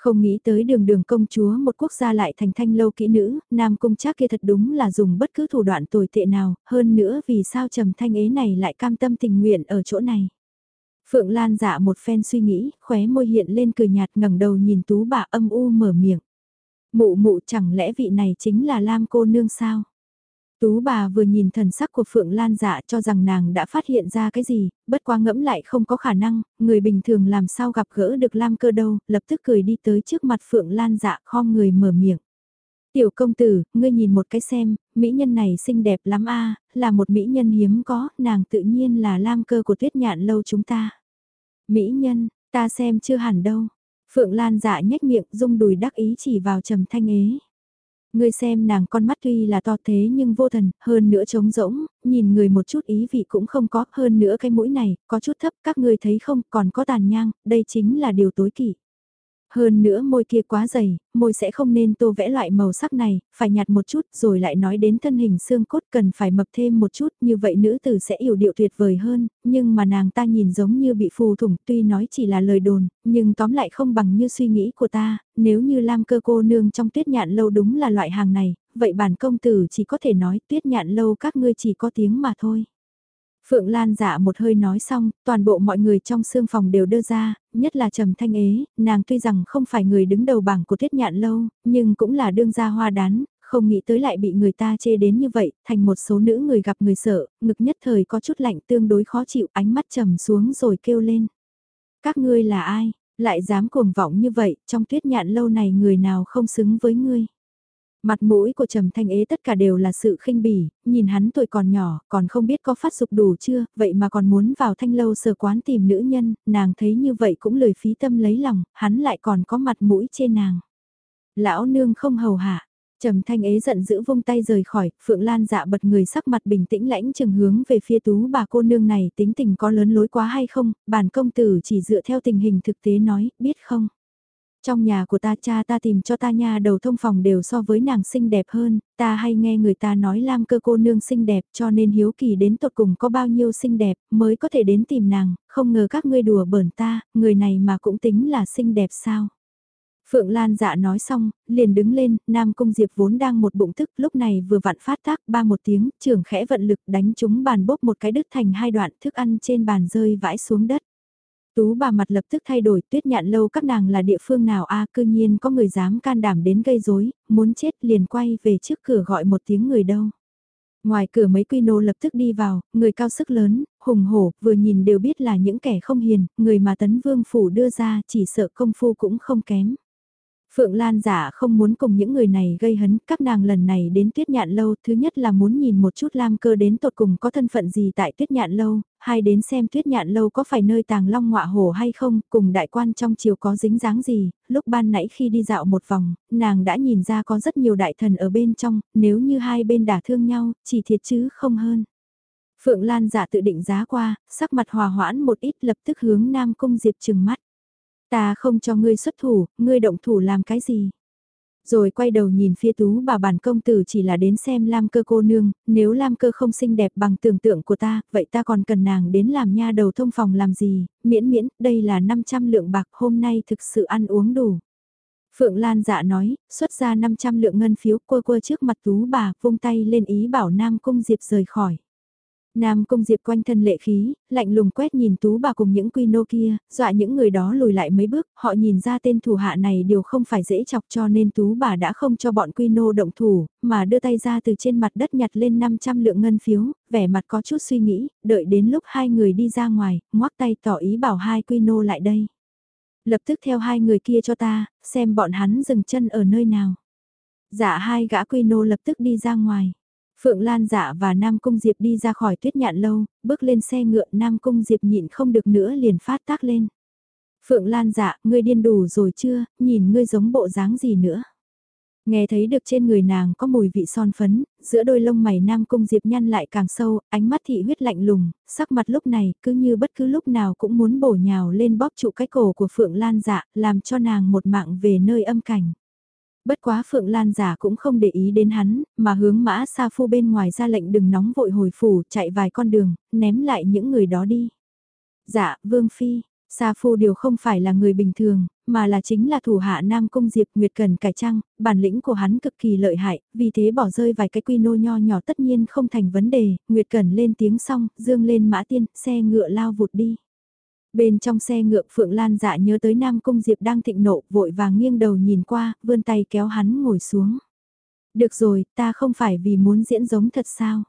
Không nghĩ tới đường đường công chúa một quốc gia lại thành thanh lâu kỹ nữ, nam cung chắc kia thật đúng là dùng bất cứ thủ đoạn tồi tệ nào, hơn nữa vì sao trầm thanh ế này lại cam tâm tình nguyện ở chỗ này. Phượng Lan dạ một phen suy nghĩ, khóe môi hiện lên cười nhạt ngẩng đầu nhìn tú bà âm u mở miệng. Mụ mụ chẳng lẽ vị này chính là Lam cô nương sao? Tú bà vừa nhìn thần sắc của Phượng Lan dạ cho rằng nàng đã phát hiện ra cái gì, bất quá ngẫm lại không có khả năng, người bình thường làm sao gặp gỡ được Lam cơ đâu, lập tức cười đi tới trước mặt Phượng Lan dạ khom người mở miệng. Tiểu công tử, ngươi nhìn một cái xem, mỹ nhân này xinh đẹp lắm a là một mỹ nhân hiếm có, nàng tự nhiên là Lam cơ của tuyết nhạn lâu chúng ta. Mỹ nhân, ta xem chưa hẳn đâu. Phượng Lan dạ nhếch miệng rung đùi đắc ý chỉ vào trầm thanh ế. Ngươi xem nàng con mắt tuy là to thế nhưng vô thần, hơn nữa trống rỗng, nhìn người một chút ý vị cũng không có, hơn nữa cái mũi này, có chút thấp, các ngươi thấy không, còn có tàn nhang, đây chính là điều tối kỵ. Hơn nữa môi kia quá dày, môi sẽ không nên tô vẽ loại màu sắc này, phải nhạt một chút rồi lại nói đến thân hình xương cốt cần phải mập thêm một chút như vậy nữ tử sẽ hiểu điệu tuyệt vời hơn, nhưng mà nàng ta nhìn giống như bị phù thủng tuy nói chỉ là lời đồn, nhưng tóm lại không bằng như suy nghĩ của ta, nếu như Lam cơ cô nương trong tuyết nhạn lâu đúng là loại hàng này, vậy bản công tử chỉ có thể nói tuyết nhạn lâu các ngươi chỉ có tiếng mà thôi. Phượng Lan dạ một hơi nói xong, toàn bộ mọi người trong xương phòng đều đưa ra, nhất là Trầm Thanh Ế, nàng tuy rằng không phải người đứng đầu bảng của Thiết Nhạn Lâu, nhưng cũng là đương gia hoa đán, không nghĩ tới lại bị người ta chê đến như vậy, thành một số nữ người gặp người sợ, ngực nhất thời có chút lạnh tương đối khó chịu, ánh mắt trầm xuống rồi kêu lên. Các ngươi là ai, lại dám cuồng vọng như vậy, trong Tuyết Nhạn Lâu này người nào không xứng với ngươi. Mặt mũi của Trầm Thanh Ế tất cả đều là sự khinh bỉ, nhìn hắn tuổi còn nhỏ, còn không biết có phát dục đủ chưa, vậy mà còn muốn vào thanh lâu sở quán tìm nữ nhân, nàng thấy như vậy cũng lời phí tâm lấy lòng, hắn lại còn có mặt mũi chê nàng. Lão nương không hầu hạ, Trầm Thanh Ế giận dữ vung tay rời khỏi, Phượng Lan dạ bật người sắc mặt bình tĩnh lãnh chừng hướng về phía tú bà cô nương này tính tình có lớn lối quá hay không, bản công tử chỉ dựa theo tình hình thực tế nói, biết không? Trong nhà của ta cha ta tìm cho ta nha đầu thông phòng đều so với nàng xinh đẹp hơn, ta hay nghe người ta nói Lam cơ cô nương xinh đẹp cho nên hiếu kỳ đến tột cùng có bao nhiêu xinh đẹp mới có thể đến tìm nàng, không ngờ các ngươi đùa bẩn ta, người này mà cũng tính là xinh đẹp sao. Phượng Lan dạ nói xong, liền đứng lên, Nam Cung Diệp vốn đang một bụng thức, lúc này vừa vặn phát tác ba một tiếng, trường khẽ vận lực đánh trúng bàn bốc một cái đứt thành hai đoạn thức ăn trên bàn rơi vãi xuống đất. Tú bà mặt lập tức thay đổi tuyết nhạn lâu các nàng là địa phương nào a cư nhiên có người dám can đảm đến gây rối muốn chết liền quay về trước cửa gọi một tiếng người đâu. Ngoài cửa mấy quy nô lập tức đi vào, người cao sức lớn, hùng hổ, vừa nhìn đều biết là những kẻ không hiền, người mà tấn vương phủ đưa ra chỉ sợ công phu cũng không kém. Phượng Lan giả không muốn cùng những người này gây hấn, các nàng lần này đến tuyết nhạn lâu, thứ nhất là muốn nhìn một chút Lam cơ đến tột cùng có thân phận gì tại tuyết nhạn lâu, hai đến xem tuyết nhạn lâu có phải nơi tàng long ngọa hổ hay không, cùng đại quan trong chiều có dính dáng gì, lúc ban nãy khi đi dạo một vòng, nàng đã nhìn ra có rất nhiều đại thần ở bên trong, nếu như hai bên đả thương nhau, chỉ thiệt chứ không hơn. Phượng Lan giả tự định giá qua, sắc mặt hòa hoãn một ít lập tức hướng Nam Cung Diệp trừng mắt. Ta không cho ngươi xuất thủ, ngươi động thủ làm cái gì? Rồi quay đầu nhìn phía tú bà bản công tử chỉ là đến xem Lam cơ cô nương, nếu Lam cơ không xinh đẹp bằng tưởng tượng của ta, vậy ta còn cần nàng đến làm nha đầu thông phòng làm gì, miễn miễn, đây là 500 lượng bạc hôm nay thực sự ăn uống đủ. Phượng Lan dạ nói, xuất ra 500 lượng ngân phiếu quơ quơ trước mặt tú bà, vung tay lên ý bảo Nam Cung Diệp rời khỏi. Nam Cung Diệp quanh thân lệ khí, lạnh lùng quét nhìn tú bà cùng những quy nô kia, dọa những người đó lùi lại mấy bước, họ nhìn ra tên thủ hạ này đều không phải dễ chọc cho nên tú bà đã không cho bọn quy nô động thủ, mà đưa tay ra từ trên mặt đất nhặt lên 500 lượng ngân phiếu, vẻ mặt có chút suy nghĩ, đợi đến lúc hai người đi ra ngoài, ngoắc tay tỏ ý bảo hai quy nô lại đây. Lập tức theo hai người kia cho ta, xem bọn hắn dừng chân ở nơi nào. Dạ hai gã quy nô lập tức đi ra ngoài. Phượng Lan dạ và Nam Cung Diệp đi ra khỏi tuyết nhạn lâu, bước lên xe ngựa Nam Cung Diệp nhịn không được nữa liền phát tác lên. Phượng Lan dạ, ngươi điên đủ rồi chưa, nhìn ngươi giống bộ dáng gì nữa. Nghe thấy được trên người nàng có mùi vị son phấn, giữa đôi lông mày Nam Cung Diệp nhăn lại càng sâu, ánh mắt thị huyết lạnh lùng, sắc mặt lúc này cứ như bất cứ lúc nào cũng muốn bổ nhào lên bóp trụ cái cổ của Phượng Lan dạ, làm cho nàng một mạng về nơi âm cảnh. Bất quá Phượng Lan giả cũng không để ý đến hắn, mà hướng mã Sa Phu bên ngoài ra lệnh đừng nóng vội hồi phủ, chạy vài con đường, ném lại những người đó đi. Dạ, Vương Phi, Sa Phu đều không phải là người bình thường, mà là chính là thủ hạ Nam Cung Diệp Nguyệt Cần cải trăng, bản lĩnh của hắn cực kỳ lợi hại, vì thế bỏ rơi vài cái quy nô nho nhỏ tất nhiên không thành vấn đề, Nguyệt Cần lên tiếng xong, dương lên mã tiên, xe ngựa lao vụt đi. Bên trong xe ngựa Phượng Lan dạ nhớ tới Nam Cung Diệp đang thịnh nộ, vội vàng nghiêng đầu nhìn qua, vươn tay kéo hắn ngồi xuống. Được rồi, ta không phải vì muốn diễn giống thật sao?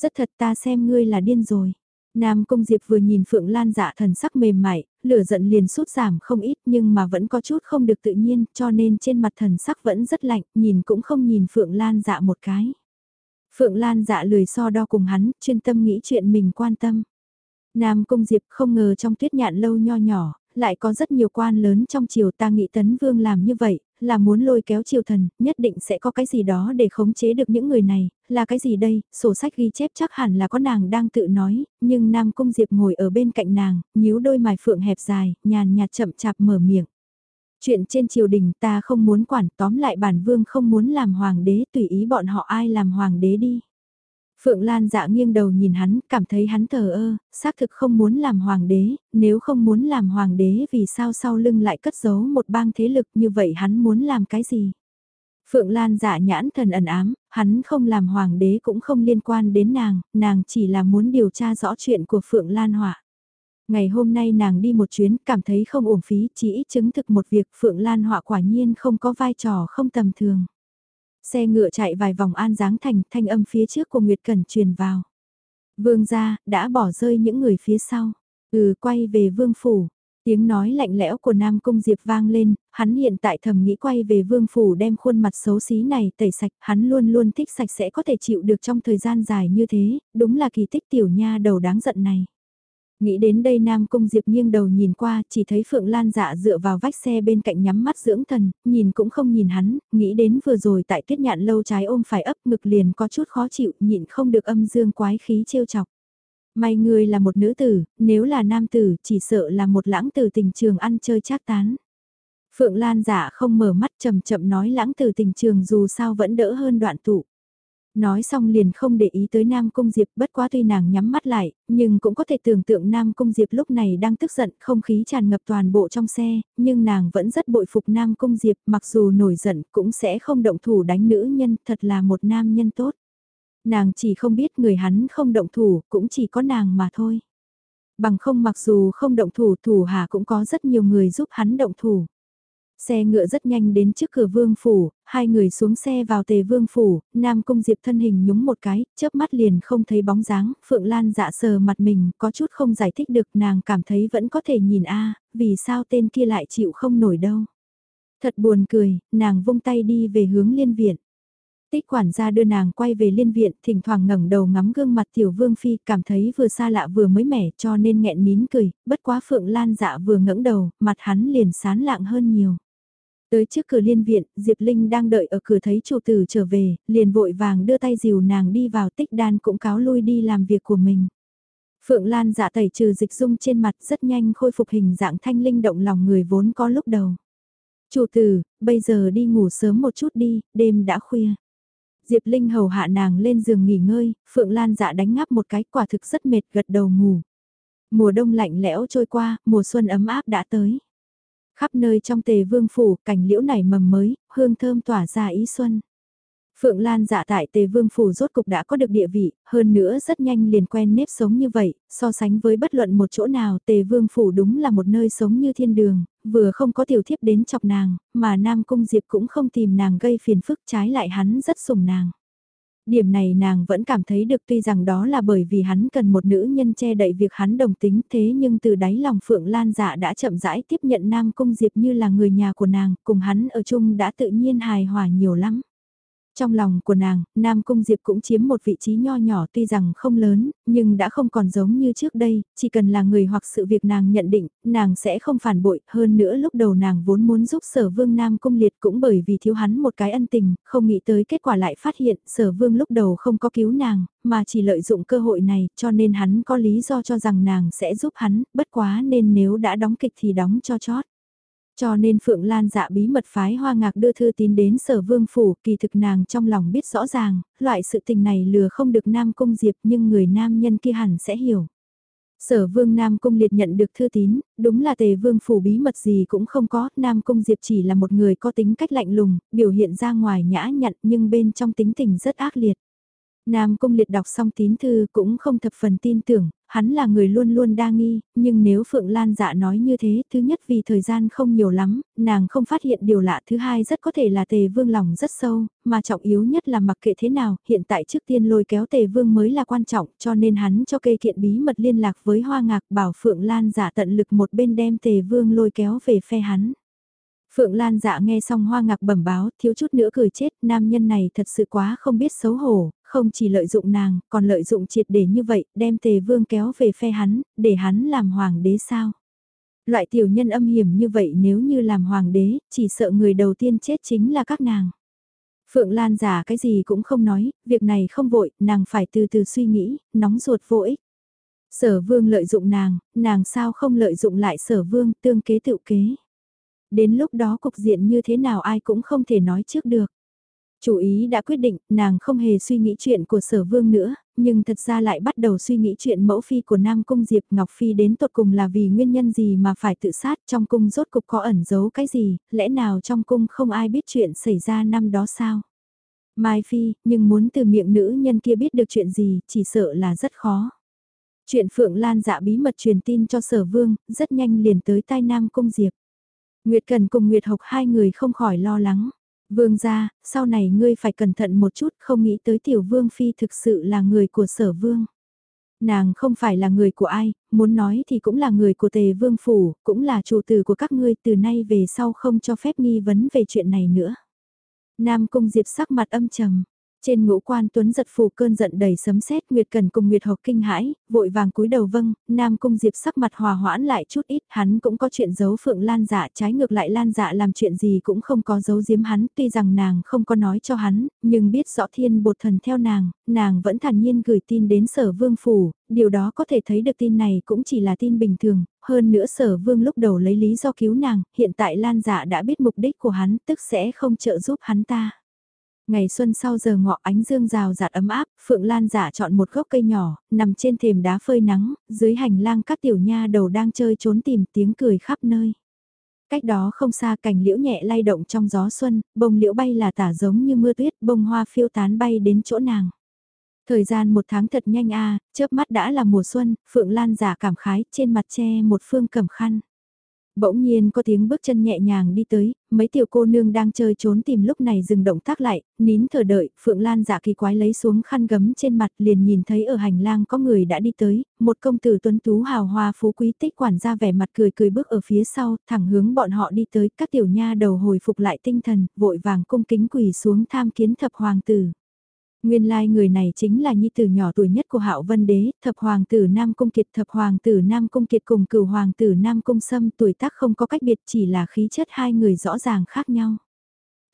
Rất thật ta xem ngươi là điên rồi. Nam Cung Diệp vừa nhìn Phượng Lan dạ thần sắc mềm mại, lửa giận liền sút giảm không ít nhưng mà vẫn có chút không được tự nhiên cho nên trên mặt thần sắc vẫn rất lạnh, nhìn cũng không nhìn Phượng Lan dạ một cái. Phượng Lan dạ lười so đo cùng hắn, chuyên tâm nghĩ chuyện mình quan tâm. Nam Cung Diệp không ngờ trong tuyết nhạn lâu nho nhỏ, lại có rất nhiều quan lớn trong triều ta nghĩ Tấn Vương làm như vậy, là muốn lôi kéo triều thần, nhất định sẽ có cái gì đó để khống chế được những người này, là cái gì đây, sổ sách ghi chép chắc hẳn là có nàng đang tự nói, nhưng Nam Cung Diệp ngồi ở bên cạnh nàng, nhíu đôi mày phượng hẹp dài, nhàn nhạt chậm chạp mở miệng. Chuyện trên triều đình ta không muốn quản, tóm lại bản vương không muốn làm hoàng đế, tùy ý bọn họ ai làm hoàng đế đi. Phượng Lan dạ nghiêng đầu nhìn hắn, cảm thấy hắn thờ ơ, xác thực không muốn làm hoàng đế, nếu không muốn làm hoàng đế vì sao sau lưng lại cất giấu một bang thế lực như vậy hắn muốn làm cái gì? Phượng Lan dạ nhãn thần ẩn ám, hắn không làm hoàng đế cũng không liên quan đến nàng, nàng chỉ là muốn điều tra rõ chuyện của Phượng Lan Họa. Ngày hôm nay nàng đi một chuyến, cảm thấy không uổng phí, chỉ ít chứng thực một việc Phượng Lan Họa quả nhiên không có vai trò không tầm thường. Xe ngựa chạy vài vòng an dáng thành, thanh âm phía trước của Nguyệt Cẩn truyền vào. Vương gia, đã bỏ rơi những người phía sau. Ừ, quay về vương phủ. Tiếng nói lạnh lẽo của Nam Cung Diệp vang lên, hắn hiện tại thầm nghĩ quay về vương phủ đem khuôn mặt xấu xí này tẩy sạch, hắn luôn luôn thích sạch sẽ có thể chịu được trong thời gian dài như thế, đúng là kỳ tích tiểu nha đầu đáng giận này. Nghĩ đến đây Nam Cung Diệp nghiêng đầu nhìn qua, chỉ thấy Phượng Lan dạ dựa vào vách xe bên cạnh nhắm mắt dưỡng thần, nhìn cũng không nhìn hắn, nghĩ đến vừa rồi tại tuyết nhạn lâu trái ôm phải ấp ngực liền có chút khó chịu, nhịn không được âm dương quái khí trêu chọc. May người là một nữ tử, nếu là nam tử, chỉ sợ là một lãng tử tình trường ăn chơi chát tán. Phượng Lan dạ không mở mắt chậm chậm nói lãng tử tình trường dù sao vẫn đỡ hơn đoạn tụ. Nói xong liền không để ý tới Nam Cung Diệp bất quá tuy nàng nhắm mắt lại, nhưng cũng có thể tưởng tượng Nam Cung Diệp lúc này đang tức giận không khí tràn ngập toàn bộ trong xe, nhưng nàng vẫn rất bội phục Nam Cung Diệp mặc dù nổi giận cũng sẽ không động thủ đánh nữ nhân thật là một nam nhân tốt. Nàng chỉ không biết người hắn không động thủ cũng chỉ có nàng mà thôi. Bằng không mặc dù không động thủ thủ hà cũng có rất nhiều người giúp hắn động thủ. Xe ngựa rất nhanh đến trước cửa vương phủ, hai người xuống xe vào tề vương phủ, Nam Cung Diệp thân hình nhúng một cái, chớp mắt liền không thấy bóng dáng, Phượng Lan dạ sờ mặt mình, có chút không giải thích được nàng cảm thấy vẫn có thể nhìn a vì sao tên kia lại chịu không nổi đâu. Thật buồn cười, nàng vung tay đi về hướng liên viện. Tích quản gia đưa nàng quay về liên viện, thỉnh thoảng ngẩng đầu ngắm gương mặt tiểu vương phi, cảm thấy vừa xa lạ vừa mới mẻ cho nên nghẹn nín cười, bất quá phượng lan dạ vừa ngẩng đầu, mặt hắn liền sán lạng hơn nhiều. Tới trước cửa liên viện, Diệp Linh đang đợi ở cửa thấy chủ tử trở về, liền vội vàng đưa tay dìu nàng đi vào tích đan cũng cáo lui đi làm việc của mình. Phượng Lan dạ tẩy trừ dịch dung trên mặt rất nhanh khôi phục hình dạng thanh linh động lòng người vốn có lúc đầu. Chủ tử, bây giờ đi ngủ sớm một chút đi, đêm đã khuya. Diệp Linh hầu hạ nàng lên giường nghỉ ngơi, Phượng Lan dạ đánh ngáp một cái quả thực rất mệt gật đầu ngủ. Mùa đông lạnh lẽo trôi qua, mùa xuân ấm áp đã tới. Khắp nơi trong tề vương phủ, cảnh liễu nảy mầm mới, hương thơm tỏa ra ý xuân. Phượng Lan dạ tại Tề Vương Phủ rốt cục đã có được địa vị, hơn nữa rất nhanh liền quen nếp sống như vậy, so sánh với bất luận một chỗ nào Tề Vương Phủ đúng là một nơi sống như thiên đường, vừa không có tiểu thiếp đến chọc nàng, mà Nam Cung Diệp cũng không tìm nàng gây phiền phức trái lại hắn rất sủng nàng. Điểm này nàng vẫn cảm thấy được tuy rằng đó là bởi vì hắn cần một nữ nhân che đậy việc hắn đồng tính thế nhưng từ đáy lòng Phượng Lan dạ đã chậm rãi tiếp nhận Nam Cung Diệp như là người nhà của nàng, cùng hắn ở chung đã tự nhiên hài hòa nhiều lắm. Trong lòng của nàng, Nam Cung Diệp cũng chiếm một vị trí nho nhỏ tuy rằng không lớn, nhưng đã không còn giống như trước đây, chỉ cần là người hoặc sự việc nàng nhận định, nàng sẽ không phản bội, hơn nữa lúc đầu nàng vốn muốn giúp sở vương Nam Cung Liệt cũng bởi vì thiếu hắn một cái ân tình, không nghĩ tới kết quả lại phát hiện sở vương lúc đầu không có cứu nàng, mà chỉ lợi dụng cơ hội này, cho nên hắn có lý do cho rằng nàng sẽ giúp hắn, bất quá nên nếu đã đóng kịch thì đóng cho chót. Cho nên Phượng Lan dạ bí mật phái hoa ngạc đưa thư tín đến sở vương phủ, kỳ thực nàng trong lòng biết rõ ràng, loại sự tình này lừa không được Nam Cung Diệp nhưng người nam nhân kia hẳn sẽ hiểu. Sở vương Nam Cung liệt nhận được thư tín, đúng là tề vương phủ bí mật gì cũng không có, Nam Cung Diệp chỉ là một người có tính cách lạnh lùng, biểu hiện ra ngoài nhã nhặn nhưng bên trong tính tình rất ác liệt. Nam Cung Liệt đọc xong tín thư cũng không thập phần tin tưởng, hắn là người luôn luôn đa nghi, nhưng nếu Phượng Lan dạ nói như thế, thứ nhất vì thời gian không nhiều lắm, nàng không phát hiện điều lạ, thứ hai rất có thể là tề vương lòng rất sâu, mà trọng yếu nhất là mặc kệ thế nào, hiện tại trước tiên lôi kéo tề vương mới là quan trọng, cho nên hắn cho kê kiện bí mật liên lạc với Hoa Ngạc bảo Phượng Lan dạ tận lực một bên đem tề vương lôi kéo về phe hắn. Phượng Lan dạ nghe xong hoa ngạc bẩm báo, thiếu chút nữa cười chết, nam nhân này thật sự quá không biết xấu hổ, không chỉ lợi dụng nàng, còn lợi dụng triệt để như vậy, đem tề vương kéo về phe hắn, để hắn làm hoàng đế sao. Loại tiểu nhân âm hiểm như vậy nếu như làm hoàng đế, chỉ sợ người đầu tiên chết chính là các nàng. Phượng Lan giả cái gì cũng không nói, việc này không vội, nàng phải từ từ suy nghĩ, nóng ruột vô ích. Sở vương lợi dụng nàng, nàng sao không lợi dụng lại sở vương tương kế tự kế. Đến lúc đó cục diện như thế nào ai cũng không thể nói trước được. Chủ ý đã quyết định, nàng không hề suy nghĩ chuyện của sở vương nữa, nhưng thật ra lại bắt đầu suy nghĩ chuyện mẫu phi của Nam Cung Diệp Ngọc Phi đến tột cùng là vì nguyên nhân gì mà phải tự sát trong cung rốt cục có ẩn giấu cái gì, lẽ nào trong cung không ai biết chuyện xảy ra năm đó sao? Mai Phi, nhưng muốn từ miệng nữ nhân kia biết được chuyện gì, chỉ sợ là rất khó. Chuyện Phượng Lan dạ bí mật truyền tin cho sở vương, rất nhanh liền tới tai Nam Cung Diệp. Nguyệt Cần cùng Nguyệt Học hai người không khỏi lo lắng. Vương gia, sau này ngươi phải cẩn thận một chút không nghĩ tới tiểu vương phi thực sự là người của sở vương. Nàng không phải là người của ai, muốn nói thì cũng là người của tề vương phủ, cũng là chủ tử của các ngươi từ nay về sau không cho phép nghi vấn về chuyện này nữa. Nam cung diệp sắc mặt âm trầm, trên ngũ quan tuấn giật phủ cơn giận đầy sấm sét Nguyệt Cần cùng Nguyệt Hộc kinh hãi, vội vàng cúi đầu vâng, Nam Cung Diệp sắc mặt hòa hoãn lại chút ít, hắn cũng có chuyện giấu Phượng Lan dạ trái ngược lại Lan dạ làm chuyện gì cũng không có giấu giếm hắn, tuy rằng nàng không có nói cho hắn, nhưng biết rõ thiên bột thần theo nàng, nàng vẫn thản nhiên gửi tin đến sở vương phủ, điều đó có thể thấy được tin này cũng chỉ là tin bình thường, hơn nữa sở vương lúc đầu lấy lý do cứu nàng, hiện tại Lan dạ đã biết mục đích của hắn, tức sẽ không trợ giúp hắn ta. Ngày xuân sau giờ ngọ ánh dương rào rạt ấm áp, Phượng Lan giả chọn một gốc cây nhỏ, nằm trên thềm đá phơi nắng, dưới hành lang các tiểu nha đầu đang chơi trốn tìm tiếng cười khắp nơi. Cách đó không xa cành liễu nhẹ lay động trong gió xuân, bông liễu bay là tả giống như mưa tuyết, bông hoa phiêu tán bay đến chỗ nàng. Thời gian một tháng thật nhanh a, chớp mắt đã là mùa xuân, Phượng Lan giả cảm khái, trên mặt che một phương cầm khăn. Bỗng nhiên có tiếng bước chân nhẹ nhàng đi tới, mấy tiểu cô nương đang chơi trốn tìm lúc này dừng động tác lại, nín thở đợi, Phượng Lan giả kỳ quái lấy xuống khăn gấm trên mặt liền nhìn thấy ở hành lang có người đã đi tới, một công tử tuấn tú hào hoa phú quý tích quản ra vẻ mặt cười cười bước ở phía sau, thẳng hướng bọn họ đi tới, các tiểu nha đầu hồi phục lại tinh thần, vội vàng cung kính quỳ xuống tham kiến thập hoàng tử. Nguyên lai like người này chính là nhi tử nhỏ tuổi nhất của Hạo Vân Đế, thập hoàng tử Nam Cung Kiệt, thập hoàng tử Nam Cung Kiệt cùng cửu hoàng tử Nam Cung Sâm tuổi tác không có cách biệt chỉ là khí chất hai người rõ ràng khác nhau.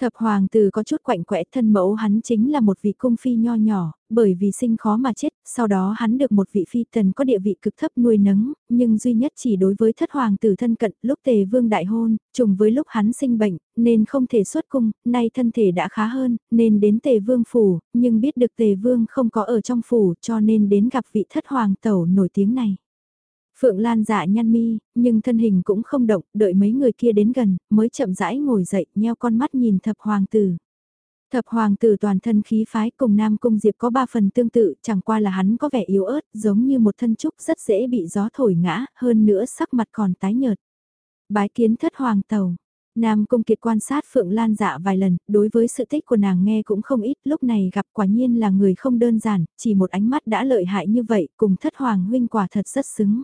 Thập hoàng tử có chút quạnh quẽ thân mẫu hắn chính là một vị cung phi nho nhỏ, bởi vì sinh khó mà chết, sau đó hắn được một vị phi tần có địa vị cực thấp nuôi nấng, nhưng duy nhất chỉ đối với thất hoàng tử thân cận lúc tề vương đại hôn, trùng với lúc hắn sinh bệnh, nên không thể xuất cung, nay thân thể đã khá hơn, nên đến tề vương phủ, nhưng biết được tề vương không có ở trong phủ cho nên đến gặp vị thất hoàng tẩu nổi tiếng này. Phượng Lan dạ nhăn mi, nhưng thân hình cũng không động, đợi mấy người kia đến gần, mới chậm rãi ngồi dậy, nheo con mắt nhìn thập hoàng tử. Thập hoàng tử toàn thân khí phái cùng Nam Cung Diệp có ba phần tương tự, chẳng qua là hắn có vẻ yếu ớt, giống như một thân trúc rất dễ bị gió thổi ngã, hơn nữa sắc mặt còn tái nhợt. Bái kiến thất hoàng tàu. Nam Cung Kiệt quan sát Phượng Lan dạ vài lần, đối với sự tích của nàng nghe cũng không ít, lúc này gặp quả nhiên là người không đơn giản, chỉ một ánh mắt đã lợi hại như vậy, cùng thất hoàng huynh quả thật rất xứng.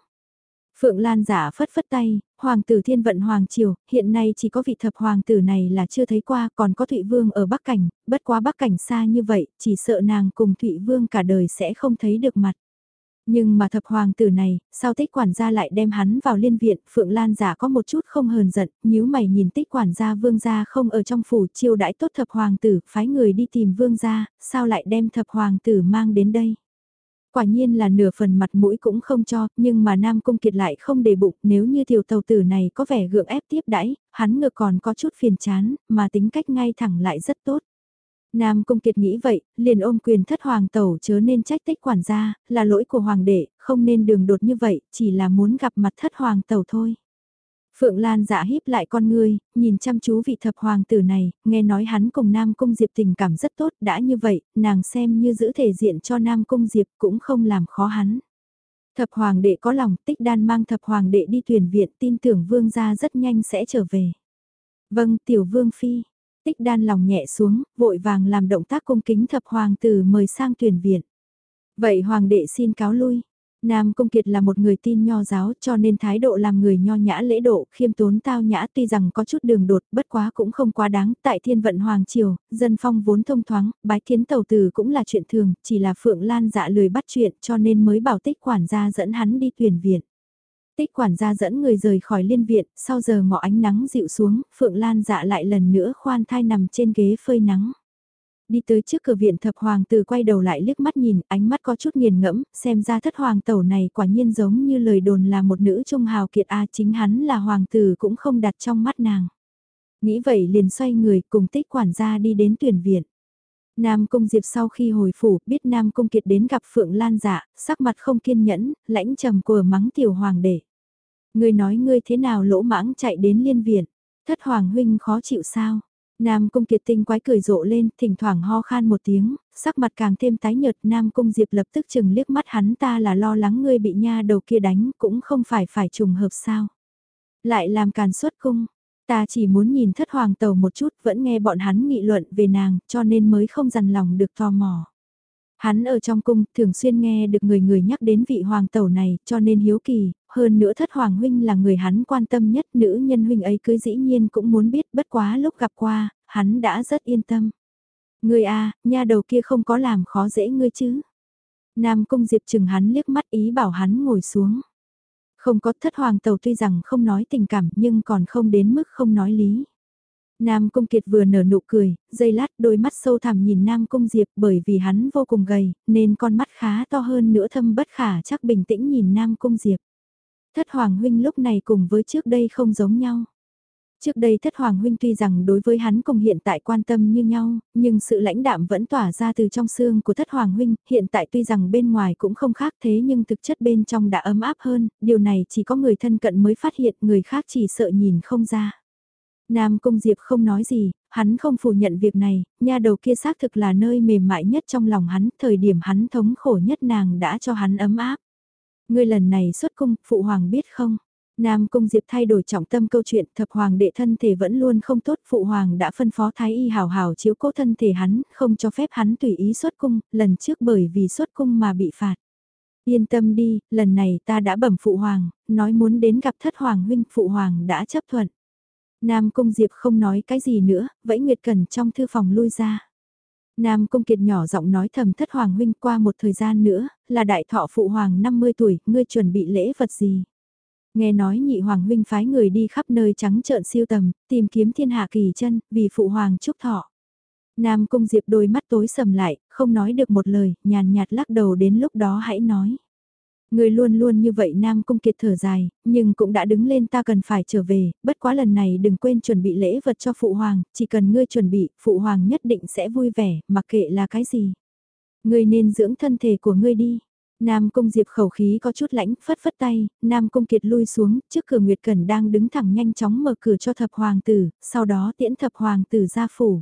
Phượng Lan giả phất phất tay, Hoàng tử thiên vận Hoàng Triều, hiện nay chỉ có vị thập Hoàng tử này là chưa thấy qua, còn có Thụy Vương ở Bắc Cảnh, bất quá Bắc Cảnh xa như vậy, chỉ sợ nàng cùng Thụy Vương cả đời sẽ không thấy được mặt. Nhưng mà thập hoàng tử này, sao tích quản gia lại đem hắn vào liên viện, Phượng Lan giả có một chút không hờn giận, nếu mày nhìn tích quản gia vương gia không ở trong phủ chiêu đãi tốt thập hoàng tử, phái người đi tìm vương gia, sao lại đem thập hoàng tử mang đến đây. Quả nhiên là nửa phần mặt mũi cũng không cho, nhưng mà Nam Cung Kiệt lại không để bụng, nếu như tiểu tàu tử này có vẻ gượng ép tiếp đãi, hắn ngược còn có chút phiền chán, mà tính cách ngay thẳng lại rất tốt. Nam Cung Kiệt nghĩ vậy, liền ôm quyền thất hoàng tẩu chớ nên trách tích quản gia, là lỗi của hoàng đệ, không nên đường đột như vậy, chỉ là muốn gặp mặt thất hoàng tẩu thôi. Phượng Lan dạ híp lại con ngươi, nhìn chăm chú vị thập hoàng tử này, nghe nói hắn cùng Nam Cung Diệp tình cảm rất tốt, đã như vậy, nàng xem như giữ thể diện cho Nam Cung Diệp cũng không làm khó hắn. Thập hoàng đệ có lòng, tích đan mang thập hoàng đệ đi tuyển viện tin tưởng vương gia rất nhanh sẽ trở về. Vâng, tiểu vương phi. Tích đan lòng nhẹ xuống, vội vàng làm động tác cung kính thập hoàng tử mời sang tuyển viện. Vậy hoàng đệ xin cáo lui. Nam Cung Kiệt là một người tin nho giáo cho nên thái độ làm người nho nhã lễ độ, khiêm tốn tao nhã tuy rằng có chút đường đột bất quá cũng không quá đáng. Tại thiên vận Hoàng Triều, dân phong vốn thông thoáng, bái kiến tàu tử cũng là chuyện thường, chỉ là Phượng Lan dạ lười bắt chuyện cho nên mới bảo tích quản gia dẫn hắn đi tuyển viện. Tích quản gia dẫn người rời khỏi liên viện, sau giờ ngọ ánh nắng dịu xuống, Phượng Lan dạ lại lần nữa khoan thai nằm trên ghế phơi nắng. Đi tới trước cửa viện thập hoàng tử quay đầu lại liếc mắt nhìn, ánh mắt có chút nghiền ngẫm, xem ra thất hoàng tẩu này quả nhiên giống như lời đồn là một nữ trung hào kiệt A chính hắn là hoàng tử cũng không đặt trong mắt nàng. Nghĩ vậy liền xoay người cùng tích quản gia đi đến tuyển viện. Nam Cung Diệp sau khi hồi phủ biết Nam Cung Kiệt đến gặp Phượng Lan dạ, sắc mặt không kiên nhẫn, lãnh trầm của mắng tiểu hoàng đệ. Ngươi nói ngươi thế nào lỗ mãng chạy đến liên viện, thất hoàng huynh khó chịu sao? Nam Cung Kiệt tinh quái cười rộ lên, thỉnh thoảng ho khan một tiếng, sắc mặt càng thêm tái nhợt. Nam Cung Diệp lập tức chừng liếc mắt hắn ta là lo lắng ngươi bị nha đầu kia đánh, cũng không phải phải trùng hợp sao. Lại làm càn xuất cung, ta chỉ muốn nhìn thất hoàng tàu một chút, vẫn nghe bọn hắn nghị luận về nàng, cho nên mới không dằn lòng được tò mò. Hắn ở trong cung thường xuyên nghe được người người nhắc đến vị hoàng tẩu này cho nên hiếu kỳ, hơn nữa thất hoàng huynh là người hắn quan tâm nhất nữ nhân huynh ấy cưới dĩ nhiên cũng muốn biết bất quá lúc gặp qua, hắn đã rất yên tâm. Người a à, nha đầu kia không có làm khó dễ ngươi chứ. Nam cung diệp chừng hắn liếc mắt ý bảo hắn ngồi xuống. Không có thất hoàng tàu tuy rằng không nói tình cảm nhưng còn không đến mức không nói lý. Nam Cung Kiệt vừa nở nụ cười, dây lát đôi mắt sâu thẳm nhìn Nam Cung Diệp bởi vì hắn vô cùng gầy, nên con mắt khá to hơn nữa thâm bất khả chắc bình tĩnh nhìn Nam Cung Diệp. Thất Hoàng Huynh lúc này cùng với trước đây không giống nhau. Trước đây Thất Hoàng Huynh tuy rằng đối với hắn cùng hiện tại quan tâm như nhau, nhưng sự lãnh đạm vẫn tỏa ra từ trong xương của Thất Hoàng Huynh, hiện tại tuy rằng bên ngoài cũng không khác thế nhưng thực chất bên trong đã ấm áp hơn, điều này chỉ có người thân cận mới phát hiện người khác chỉ sợ nhìn không ra. Nam Cung Diệp không nói gì, hắn không phủ nhận việc này, nha đầu kia xác thực là nơi mềm mại nhất trong lòng hắn, thời điểm hắn thống khổ nhất nàng đã cho hắn ấm áp. Ngươi lần này xuất cung, phụ hoàng biết không? Nam Cung Diệp thay đổi trọng tâm câu chuyện thập hoàng đệ thân thể vẫn luôn không tốt, phụ hoàng đã phân phó thái y hào hào chiếu cố thân thể hắn, không cho phép hắn tùy ý xuất cung, lần trước bởi vì xuất cung mà bị phạt. Yên tâm đi, lần này ta đã bẩm phụ hoàng, nói muốn đến gặp thất hoàng huynh, phụ hoàng đã chấp thuận. Nam Cung Diệp không nói cái gì nữa, vẫy Nguyệt Cần trong thư phòng lui ra. Nam Cung Kiệt nhỏ giọng nói thầm thất hoàng huynh qua một thời gian nữa, là đại thọ phụ hoàng 50 tuổi, ngươi chuẩn bị lễ vật gì? Nghe nói nhị hoàng huynh phái người đi khắp nơi trắng trợn siêu tầm, tìm kiếm thiên hạ kỳ chân, vì phụ hoàng chúc thọ. Nam Cung Diệp đôi mắt tối sầm lại, không nói được một lời, nhàn nhạt lắc đầu đến lúc đó hãy nói. Người luôn luôn như vậy Nam Cung Kiệt thở dài, nhưng cũng đã đứng lên ta cần phải trở về, bất quá lần này đừng quên chuẩn bị lễ vật cho Phụ Hoàng, chỉ cần ngươi chuẩn bị, Phụ Hoàng nhất định sẽ vui vẻ, mặc kệ là cái gì. Ngươi nên dưỡng thân thể của ngươi đi. Nam Cung Diệp khẩu khí có chút lãnh, phất phất tay, Nam Cung Kiệt lui xuống, trước cửa Nguyệt Cẩn đang đứng thẳng nhanh chóng mở cửa cho thập hoàng tử, sau đó tiễn thập hoàng tử ra phủ.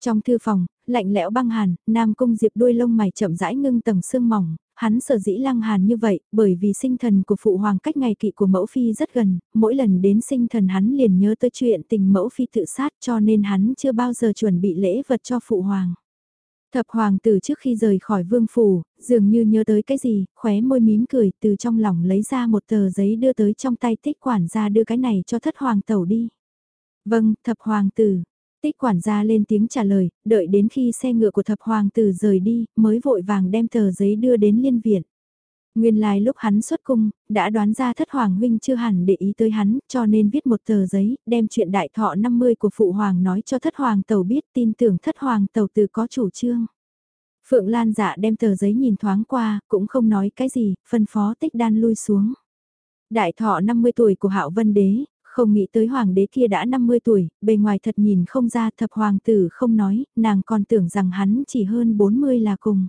Trong thư phòng, lạnh lẽo băng hàn, Nam Cung Diệp đuôi lông mày chậm rãi ngưng tầng sương mỏng, hắn sở dĩ lăng hàn như vậy, bởi vì sinh thần của phụ hoàng cách ngày kỵ của mẫu phi rất gần, mỗi lần đến sinh thần hắn liền nhớ tới chuyện tình mẫu phi tự sát cho nên hắn chưa bao giờ chuẩn bị lễ vật cho phụ hoàng. Thập hoàng tử trước khi rời khỏi vương phủ, dường như nhớ tới cái gì, khóe môi mím cười từ trong lòng lấy ra một tờ giấy đưa tới trong tay tích quản ra đưa cái này cho thất hoàng tẩu đi. Vâng, thập hoàng tử, Tích quản gia lên tiếng trả lời, đợi đến khi xe ngựa của thập hoàng tử rời đi, mới vội vàng đem tờ giấy đưa đến liên viện. Nguyên lai lúc hắn xuất cung, đã đoán ra thất hoàng huynh chưa hẳn để ý tới hắn, cho nên viết một tờ giấy, đem chuyện đại thọ 50 của phụ hoàng nói cho thất hoàng tàu biết tin tưởng thất hoàng tàu từ có chủ trương. Phượng Lan dạ đem tờ giấy nhìn thoáng qua, cũng không nói cái gì, phân phó tích đan lui xuống. Đại thọ 50 tuổi của Hạo Vân Đế, không nghĩ tới hoàng đế kia đã 50 tuổi, bề ngoài thật nhìn không ra thập hoàng tử không nói, nàng còn tưởng rằng hắn chỉ hơn 40 là cùng.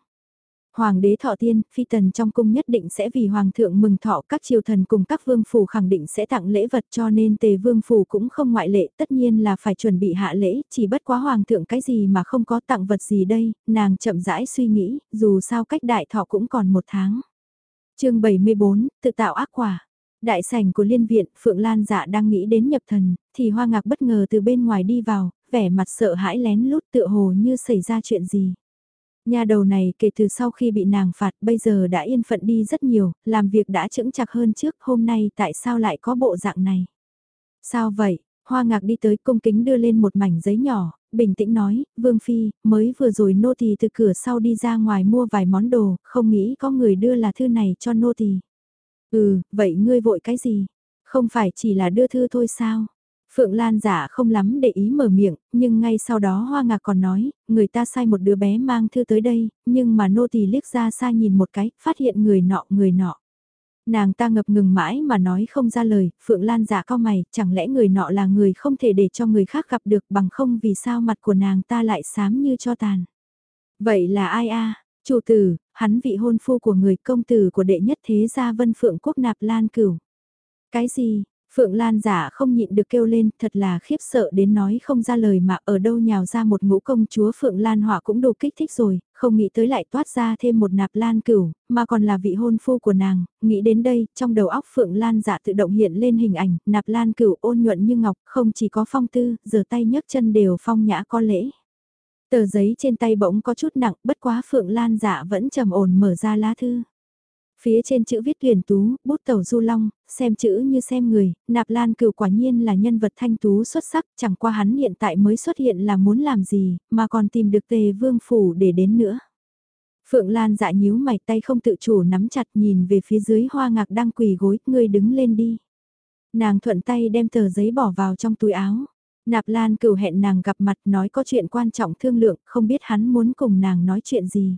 Hoàng đế thọ tiên, phi tần trong cung nhất định sẽ vì hoàng thượng mừng thọ các triều thần cùng các vương phủ khẳng định sẽ tặng lễ vật cho nên tề vương phủ cũng không ngoại lệ, tất nhiên là phải chuẩn bị hạ lễ, chỉ bất quá hoàng thượng cái gì mà không có tặng vật gì đây, nàng chậm rãi suy nghĩ, dù sao cách đại thọ cũng còn một tháng. chương 74, tự tạo ác quả. Đại sảnh của liên viện, Phượng Lan dạ đang nghĩ đến nhập thần, thì hoa ngạc bất ngờ từ bên ngoài đi vào, vẻ mặt sợ hãi lén lút tựa hồ như xảy ra chuyện gì. Nhà đầu này kể từ sau khi bị nàng phạt bây giờ đã yên phận đi rất nhiều, làm việc đã chững chặt hơn trước, hôm nay tại sao lại có bộ dạng này? Sao vậy? Hoa ngạc đi tới cung kính đưa lên một mảnh giấy nhỏ, bình tĩnh nói, Vương Phi, mới vừa rồi nô tỳ từ cửa sau đi ra ngoài mua vài món đồ, không nghĩ có người đưa là thư này cho nô tỳ. Ừ, vậy ngươi vội cái gì? Không phải chỉ là đưa thư thôi sao? Phượng Lan giả không lắm để ý mở miệng, nhưng ngay sau đó Hoa Ngạc còn nói, người ta sai một đứa bé mang thư tới đây, nhưng mà nô tỳ liếc ra xa nhìn một cái, phát hiện người nọ người nọ. Nàng ta ngập ngừng mãi mà nói không ra lời, Phượng Lan giả cao mày, chẳng lẽ người nọ là người không thể để cho người khác gặp được bằng không vì sao mặt của nàng ta lại xám như cho tàn. Vậy là ai a Chủ tử, hắn vị hôn phu của người công tử của đệ nhất thế gia vân phượng quốc nạp lan cửu. Cái gì, Phượng Lan giả không nhịn được kêu lên, thật là khiếp sợ đến nói không ra lời mà ở đâu nhào ra một ngũ công chúa Phượng Lan họa cũng đủ kích thích rồi, không nghĩ tới lại toát ra thêm một nạp Lan cửu, mà còn là vị hôn phu của nàng, nghĩ đến đây, trong đầu óc Phượng Lan giả tự động hiện lên hình ảnh, nạp Lan cửu ôn nhuận như ngọc, không chỉ có phong tư, giờ tay nhấc chân đều phong nhã có lễ. Tờ giấy trên tay bỗng có chút nặng, bất quá Phượng Lan dạ vẫn trầm ổn mở ra lá thư. Phía trên chữ viết tuyển tú, bút tàu du long, xem chữ như xem người, nạp lan cửu quả nhiên là nhân vật thanh tú xuất sắc, chẳng qua hắn hiện tại mới xuất hiện là muốn làm gì, mà còn tìm được tề vương phủ để đến nữa. Phượng Lan dạ nhíu mày tay không tự chủ nắm chặt nhìn về phía dưới hoa ngạc đang quỳ gối, ngươi đứng lên đi. Nàng thuận tay đem tờ giấy bỏ vào trong túi áo. Nạp Lan cửu hẹn nàng gặp mặt nói có chuyện quan trọng thương lượng, không biết hắn muốn cùng nàng nói chuyện gì.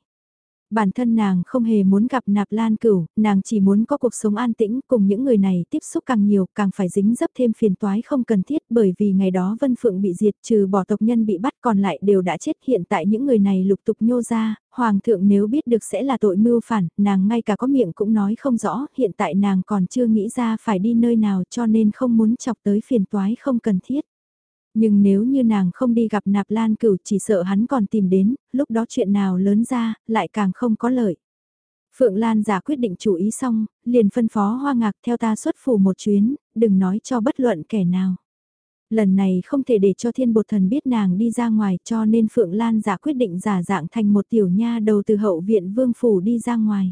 Bản thân nàng không hề muốn gặp Nạp Lan Cửu, nàng chỉ muốn có cuộc sống an tĩnh cùng những người này tiếp xúc càng nhiều càng phải dính dấp thêm phiền toái không cần thiết bởi vì ngày đó Vân Phượng bị diệt trừ bỏ tộc nhân bị bắt còn lại đều đã chết hiện tại những người này lục tục nhô ra, Hoàng thượng nếu biết được sẽ là tội mưu phản, nàng ngay cả có miệng cũng nói không rõ, hiện tại nàng còn chưa nghĩ ra phải đi nơi nào cho nên không muốn chọc tới phiền toái không cần thiết. Nhưng nếu như nàng không đi gặp nạp lan cửu chỉ sợ hắn còn tìm đến, lúc đó chuyện nào lớn ra, lại càng không có lợi. Phượng Lan giả quyết định chủ ý xong, liền phân phó hoa ngạc theo ta xuất phủ một chuyến, đừng nói cho bất luận kẻ nào. Lần này không thể để cho thiên bột thần biết nàng đi ra ngoài cho nên Phượng Lan giả quyết định giả dạng thành một tiểu nha đầu từ hậu viện vương phủ đi ra ngoài.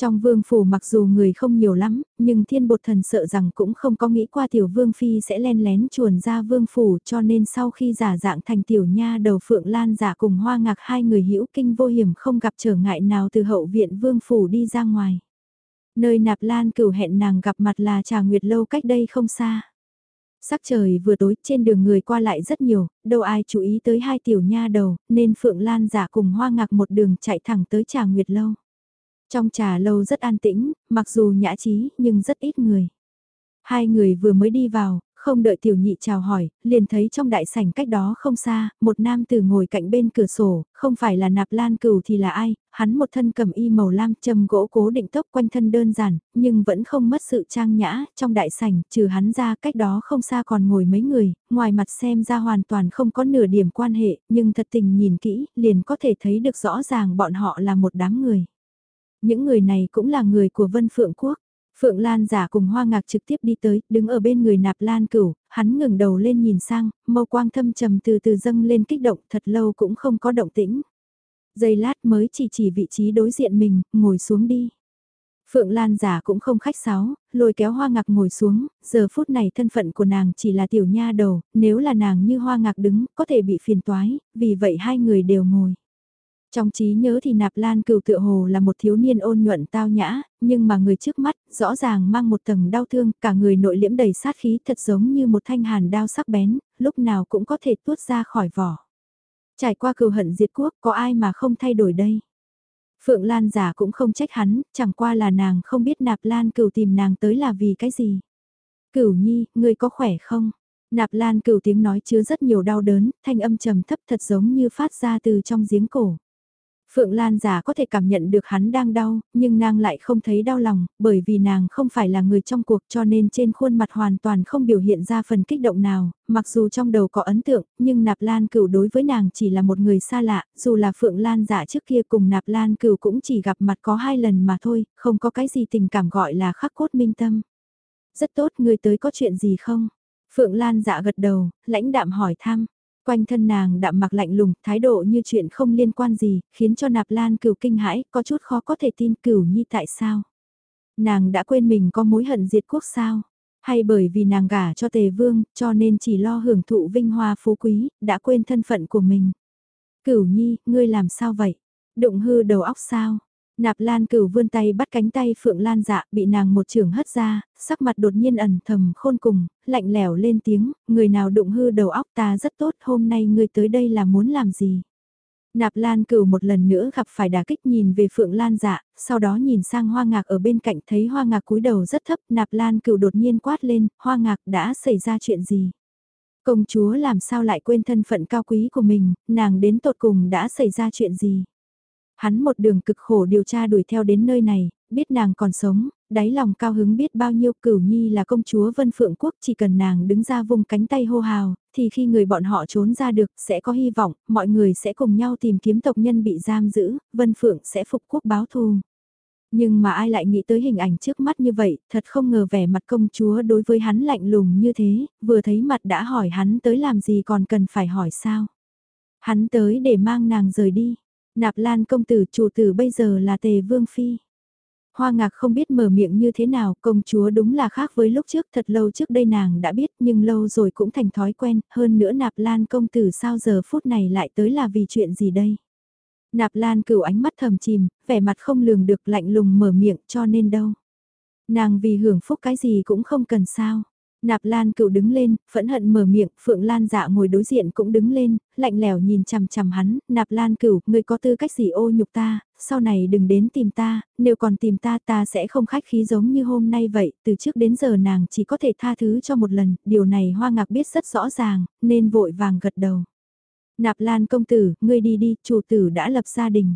Trong vương phủ mặc dù người không nhiều lắm, nhưng thiên bột thần sợ rằng cũng không có nghĩ qua tiểu vương phi sẽ len lén chuồn ra vương phủ cho nên sau khi giả dạng thành tiểu nha đầu phượng lan giả cùng hoa ngạc hai người hữu kinh vô hiểm không gặp trở ngại nào từ hậu viện vương phủ đi ra ngoài. Nơi nạp lan cửu hẹn nàng gặp mặt là trà nguyệt lâu cách đây không xa. Sắc trời vừa tối trên đường người qua lại rất nhiều, đâu ai chú ý tới hai tiểu nha đầu, nên Phượng Lan giả cùng hoa ngạc một đường chạy thẳng tới trà nguyệt lâu. Trong trà lâu rất an tĩnh, mặc dù nhã trí nhưng rất ít người. Hai người vừa mới đi vào, không đợi tiểu nhị chào hỏi, liền thấy trong đại sảnh cách đó không xa, một nam tử ngồi cạnh bên cửa sổ, không phải là nạp lan cửu thì là ai, hắn một thân cầm y màu lam châm gỗ cố định tốc quanh thân đơn giản, nhưng vẫn không mất sự trang nhã, trong đại sảnh, trừ hắn ra cách đó không xa còn ngồi mấy người, ngoài mặt xem ra hoàn toàn không có nửa điểm quan hệ, nhưng thật tình nhìn kỹ, liền có thể thấy được rõ ràng bọn họ là một đám người. Những người này cũng là người của Vân Phượng Quốc. Phượng Lan giả cùng hoa ngạc trực tiếp đi tới, đứng ở bên người nạp lan cửu, hắn ngừng đầu lên nhìn sang, mâu quang thâm trầm từ từ dâng lên kích động thật lâu cũng không có động tĩnh. Giây lát mới chỉ chỉ vị trí đối diện mình, ngồi xuống đi. Phượng Lan giả cũng không khách sáo, lôi kéo hoa ngạc ngồi xuống, giờ phút này thân phận của nàng chỉ là tiểu nha đầu, nếu là nàng như hoa ngạc đứng, có thể bị phiền toái, vì vậy hai người đều ngồi. Trong trí nhớ thì Nạp Lan cửu tựa hồ là một thiếu niên ôn nhuận tao nhã, nhưng mà người trước mắt, rõ ràng mang một tầng đau thương, cả người nội liễm đầy sát khí thật giống như một thanh hàn đao sắc bén, lúc nào cũng có thể tuốt ra khỏi vỏ. Trải qua cừu hận diệt quốc, có ai mà không thay đổi đây? Phượng Lan giả cũng không trách hắn, chẳng qua là nàng không biết Nạp Lan cửu tìm nàng tới là vì cái gì. Cửu nhi, ngươi có khỏe không? Nạp Lan cửu tiếng nói chứa rất nhiều đau đớn, thanh âm trầm thấp thật giống như phát ra từ trong giếng cổ. Phượng Lan giả có thể cảm nhận được hắn đang đau, nhưng nàng lại không thấy đau lòng, bởi vì nàng không phải là người trong cuộc cho nên trên khuôn mặt hoàn toàn không biểu hiện ra phần kích động nào, mặc dù trong đầu có ấn tượng, nhưng Nạp Lan cửu đối với nàng chỉ là một người xa lạ, dù là Phượng Lan giả trước kia cùng Nạp Lan cửu cũng chỉ gặp mặt có hai lần mà thôi, không có cái gì tình cảm gọi là khắc cốt minh tâm. Rất tốt, người tới có chuyện gì không? Phượng Lan dạ gật đầu, lãnh đạm hỏi thăm. Quanh thân nàng đạm mặc lạnh lùng, thái độ như chuyện không liên quan gì, khiến cho nạp lan cửu kinh hãi, có chút khó có thể tin cửu nhi tại sao. Nàng đã quên mình có mối hận diệt quốc sao, hay bởi vì nàng gả cho tề vương, cho nên chỉ lo hưởng thụ vinh hoa phú quý, đã quên thân phận của mình. Cửu nhi, ngươi làm sao vậy? Đụng hư đầu óc sao? Nạp Lan cửu vươn tay bắt cánh tay Phượng Lan dạ bị nàng một trường hất ra, sắc mặt đột nhiên ẩn thầm khôn cùng, lạnh lẻo lên tiếng, người nào đụng hư đầu óc ta rất tốt, hôm nay ngươi tới đây là muốn làm gì? Nạp Lan cửu một lần nữa gặp phải đả kích nhìn về Phượng Lan dạ, sau đó nhìn sang hoa ngạc ở bên cạnh thấy hoa ngạc cúi đầu rất thấp, Nạp Lan cửu đột nhiên quát lên, hoa ngạc đã xảy ra chuyện gì? Công chúa làm sao lại quên thân phận cao quý của mình, nàng đến tột cùng đã xảy ra chuyện gì? Hắn một đường cực khổ điều tra đuổi theo đến nơi này, biết nàng còn sống, đáy lòng cao hứng biết bao nhiêu cửu nhi là công chúa Vân Phượng Quốc chỉ cần nàng đứng ra vùng cánh tay hô hào, thì khi người bọn họ trốn ra được sẽ có hy vọng, mọi người sẽ cùng nhau tìm kiếm tộc nhân bị giam giữ, Vân Phượng sẽ phục quốc báo thù. Nhưng mà ai lại nghĩ tới hình ảnh trước mắt như vậy, thật không ngờ vẻ mặt công chúa đối với hắn lạnh lùng như thế, vừa thấy mặt đã hỏi hắn tới làm gì còn cần phải hỏi sao. Hắn tới để mang nàng rời đi. Nạp Lan công tử chủ tử bây giờ là tề vương phi. Hoa ngạc không biết mở miệng như thế nào, công chúa đúng là khác với lúc trước thật lâu trước đây nàng đã biết nhưng lâu rồi cũng thành thói quen, hơn nữa nạp lan công tử sao giờ phút này lại tới là vì chuyện gì đây. Nạp lan cửu ánh mắt thầm chìm, vẻ mặt không lường được lạnh lùng mở miệng cho nên đâu. Nàng vì hưởng phúc cái gì cũng không cần sao. Nạp Lan cựu đứng lên, phẫn hận mở miệng, Phượng Lan dạ ngồi đối diện cũng đứng lên, lạnh lẽo nhìn chằm chằm hắn, Nạp Lan cựu, ngươi có tư cách gì ô nhục ta, sau này đừng đến tìm ta, nếu còn tìm ta ta sẽ không khách khí giống như hôm nay vậy, từ trước đến giờ nàng chỉ có thể tha thứ cho một lần, điều này Hoa Ngạc biết rất rõ ràng, nên vội vàng gật đầu. Nạp Lan công tử, ngươi đi đi, chủ tử đã lập gia đình.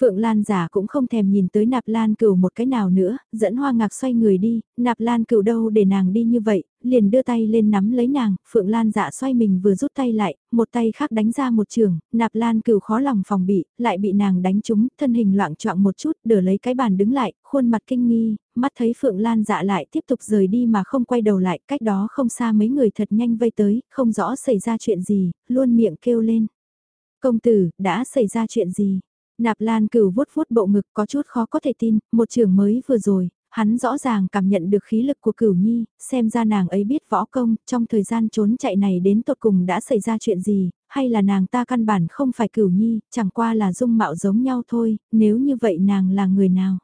Phượng Lan giả cũng không thèm nhìn tới nạp lan cửu một cái nào nữa, dẫn hoa ngạc xoay người đi, nạp lan cửu đâu để nàng đi như vậy, liền đưa tay lên nắm lấy nàng, Phượng Lan dạ xoay mình vừa rút tay lại, một tay khác đánh ra một trường, nạp lan cửu khó lòng phòng bị, lại bị nàng đánh trúng, thân hình loạn trọng một chút, đỡ lấy cái bàn đứng lại, khuôn mặt kinh nghi, mắt thấy Phượng Lan dạ lại tiếp tục rời đi mà không quay đầu lại, cách đó không xa mấy người thật nhanh vây tới, không rõ xảy ra chuyện gì, luôn miệng kêu lên. Công tử, đã xảy ra chuyện gì? Nạp Lan cửu vuốt vuốt bộ ngực có chút khó có thể tin, một trường mới vừa rồi, hắn rõ ràng cảm nhận được khí lực của cửu nhi, xem ra nàng ấy biết võ công, trong thời gian trốn chạy này đến tột cùng đã xảy ra chuyện gì, hay là nàng ta căn bản không phải cửu nhi, chẳng qua là dung mạo giống nhau thôi, nếu như vậy nàng là người nào.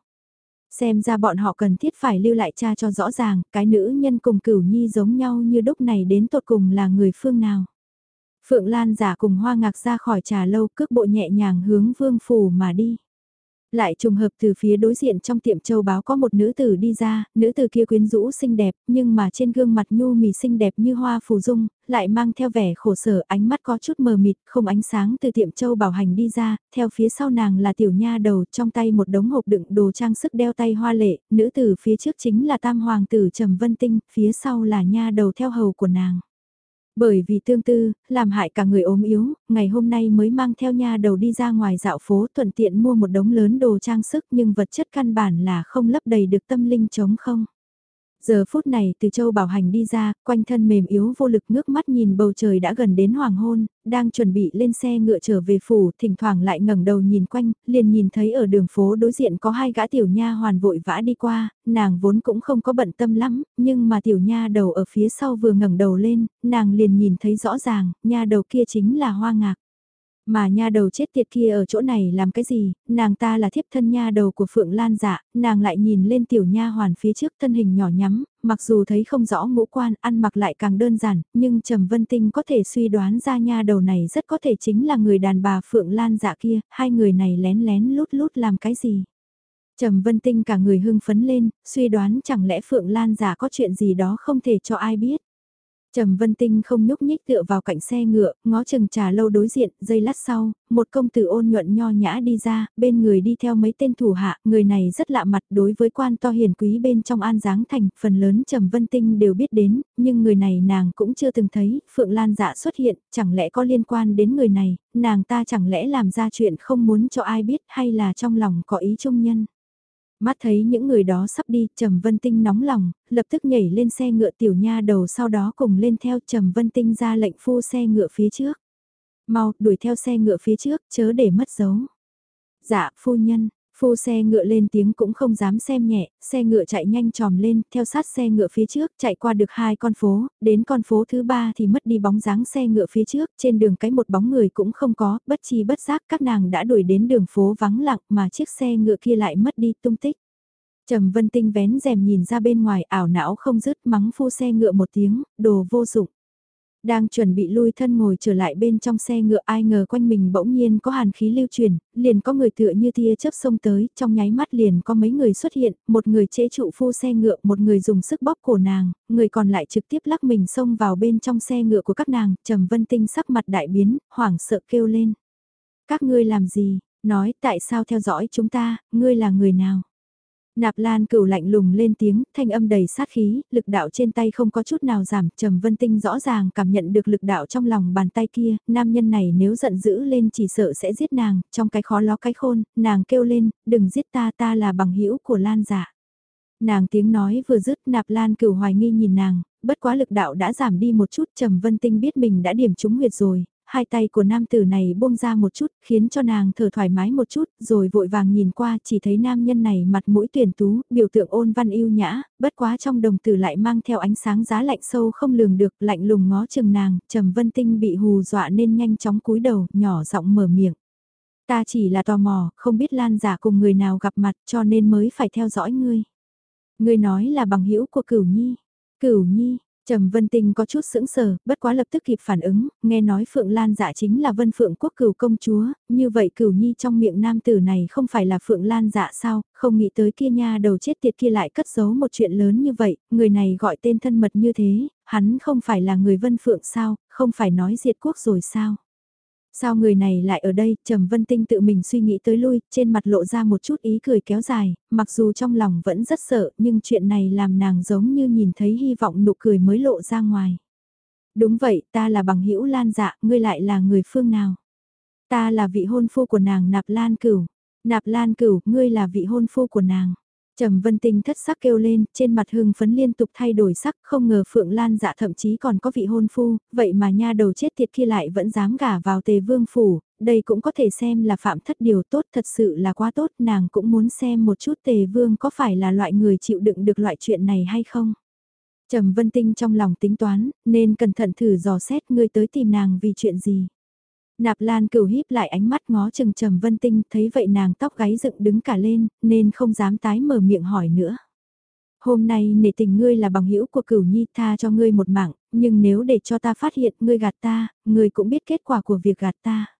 Xem ra bọn họ cần thiết phải lưu lại cha cho rõ ràng, cái nữ nhân cùng cửu nhi giống nhau như đúc này đến tột cùng là người phương nào. Phượng Lan giả cùng hoa ngạc ra khỏi trà lâu cước bộ nhẹ nhàng hướng vương phủ mà đi. Lại trùng hợp từ phía đối diện trong tiệm châu báo có một nữ tử đi ra, nữ tử kia quyến rũ xinh đẹp, nhưng mà trên gương mặt nhu mì xinh đẹp như hoa phù dung, lại mang theo vẻ khổ sở ánh mắt có chút mờ mịt, không ánh sáng từ tiệm châu bảo hành đi ra, theo phía sau nàng là tiểu nha đầu trong tay một đống hộp đựng đồ trang sức đeo tay hoa lệ, nữ tử phía trước chính là tam hoàng tử Trầm Vân Tinh, phía sau là nha đầu theo hầu của nàng. Bởi vì tương tư, làm hại cả người ốm yếu, ngày hôm nay mới mang theo nha đầu đi ra ngoài dạo phố thuận tiện mua một đống lớn đồ trang sức nhưng vật chất căn bản là không lấp đầy được tâm linh trống không. Giờ phút này từ châu bảo hành đi ra, quanh thân mềm yếu vô lực ngước mắt nhìn bầu trời đã gần đến hoàng hôn, đang chuẩn bị lên xe ngựa trở về phủ, thỉnh thoảng lại ngẩng đầu nhìn quanh, liền nhìn thấy ở đường phố đối diện có hai gã tiểu nha hoàn vội vã đi qua, nàng vốn cũng không có bận tâm lắm, nhưng mà tiểu nha đầu ở phía sau vừa ngẩng đầu lên, nàng liền nhìn thấy rõ ràng, nha đầu kia chính là hoa ngạc. Mà nha đầu chết tiệt kia ở chỗ này làm cái gì, nàng ta là thiếp thân nha đầu của Phượng Lan dạ, nàng lại nhìn lên tiểu nha hoàn phía trước thân hình nhỏ nhắm, mặc dù thấy không rõ ngũ quan, ăn mặc lại càng đơn giản, nhưng Trầm Vân Tinh có thể suy đoán ra nha đầu này rất có thể chính là người đàn bà Phượng Lan dạ kia, hai người này lén lén lút lút làm cái gì. Trầm Vân Tinh cả người hưng phấn lên, suy đoán chẳng lẽ Phượng Lan giả dạ có chuyện gì đó không thể cho ai biết. Trầm Vân Tinh không nhúc nhích tựa vào cạnh xe ngựa, ngó chừng trà lâu đối diện, giây lát sau, một công tử ôn nhuận nho nhã đi ra, bên người đi theo mấy tên thủ hạ, người này rất lạ mặt đối với quan to hiền quý bên trong An Giáng Thành, phần lớn Trầm Vân Tinh đều biết đến, nhưng người này nàng cũng chưa từng thấy, Phượng Lan dạ xuất hiện, chẳng lẽ có liên quan đến người này, nàng ta chẳng lẽ làm ra chuyện không muốn cho ai biết hay là trong lòng có ý trung nhân. Mắt thấy những người đó sắp đi, Trầm Vân Tinh nóng lòng, lập tức nhảy lên xe ngựa tiểu nha đầu sau đó cùng lên theo Trầm Vân Tinh ra lệnh phu xe ngựa phía trước. Mau, đuổi theo xe ngựa phía trước, chớ để mất dấu. Dạ, phu nhân, phu xe ngựa lên tiếng cũng không dám xem nhẹ, xe ngựa chạy nhanh tròm lên, theo sát xe ngựa phía trước, chạy qua được hai con phố, đến con phố thứ ba thì mất đi bóng dáng xe ngựa phía trước, trên đường cái một bóng người cũng không có, bất chi bất giác các nàng đã đuổi đến đường phố vắng lặng mà chiếc xe ngựa kia lại mất đi tung tích. Trầm Vân Tinh vén rèm nhìn ra bên ngoài ảo não không dứt mắng phu xe ngựa một tiếng, đồ vô dụng. Đang chuẩn bị lui thân ngồi trở lại bên trong xe ngựa ai ngờ quanh mình bỗng nhiên có hàn khí lưu truyền, liền có người tựa như tia chớp sông tới, trong nháy mắt liền có mấy người xuất hiện, một người chế trụ phu xe ngựa, một người dùng sức bóp cổ nàng, người còn lại trực tiếp lắc mình xông vào bên trong xe ngựa của các nàng, trầm vân tinh sắc mặt đại biến, hoảng sợ kêu lên. Các ngươi làm gì, nói tại sao theo dõi chúng ta, ngươi là người nào? Nạp Lan cửu lạnh lùng lên tiếng, thanh âm đầy sát khí, lực đạo trên tay không có chút nào giảm, Trầm Vân Tinh rõ ràng cảm nhận được lực đạo trong lòng bàn tay kia, nam nhân này nếu giận dữ lên chỉ sợ sẽ giết nàng, trong cái khó ló cái khôn, nàng kêu lên, đừng giết ta ta là bằng hữu của Lan giả. Nàng tiếng nói vừa dứt Nạp Lan cửu hoài nghi nhìn nàng, bất quá lực đạo đã giảm đi một chút, Trầm Vân Tinh biết mình đã điểm trúng huyệt rồi, hai tay của nam tử này buông ra một chút, khiến cho nàng thở thoải mái một chút, rồi vội vàng nhìn qua chỉ thấy nam nhân này mặt mũi tuyển tú, biểu tượng ôn văn yêu nhã, bất quá trong đồng tử lại mang theo ánh sáng giá lạnh sâu không lường được, lạnh lùng ngó chừng nàng, trầm vân tinh bị hù dọa nên nhanh chóng cúi đầu, nhỏ giọng mở miệng. Ta chỉ là tò mò, không biết lan giả cùng người nào gặp mặt cho nên mới phải theo dõi ngươi. Ngươi nói là bằng hữu của cửu nhi. Cửu nhi, Trầm Vân Tinh có chút sững sờ, bất quá lập tức kịp phản ứng, nghe nói Phượng Lan dạ chính là Vân Phượng quốc cửu công chúa, như vậy cửu nhi trong miệng nam tử này không phải là Phượng Lan dạ sao, không nghĩ tới kia nha đầu chết tiệt kia lại cất giấu một chuyện lớn như vậy, người này gọi tên thân mật như thế, hắn không phải là người Vân Phượng sao, không phải nói diệt quốc rồi sao. Sao người này lại ở đây, Trầm Vân Tinh tự mình suy nghĩ tới lui, trên mặt lộ ra một chút ý cười kéo dài, mặc dù trong lòng vẫn rất sợ, nhưng chuyện này làm nàng giống như nhìn thấy hy vọng nụ cười mới lộ ra ngoài. Đúng vậy, ta là bằng hữu Lan dạ, ngươi lại là người phương nào? Ta là vị hôn phu của nàng Nạp Lan Cửu. Nạp Lan Cửu, ngươi là vị hôn phu của nàng. Trầm Vân Tinh thất sắc kêu lên, trên mặt hưng phấn liên tục thay đổi sắc, không ngờ Phượng Lan dạ thậm chí còn có vị hôn phu, vậy mà nha đầu chết tiệt kia lại vẫn dám gả vào tề vương phủ, đây cũng có thể xem là phạm thất điều tốt thật sự là quá tốt, nàng cũng muốn xem một chút tề vương có phải là loại người chịu đựng được loại chuyện này hay không. Trầm Vân Tinh trong lòng tính toán, nên cẩn thận thử dò xét ngươi tới tìm nàng vì chuyện gì. Nạp Lan cửu híp lại ánh mắt ngó chừng Trầm Vân Tinh, thấy vậy nàng tóc gáy dựng đứng cả lên, nên không dám tái mở miệng hỏi nữa. Hôm nay nể tình ngươi là bằng hữu của cửu nhi tha cho ngươi một mạng, nhưng nếu để cho ta phát hiện ngươi gạt ta, ngươi cũng biết kết quả của việc gạt ta.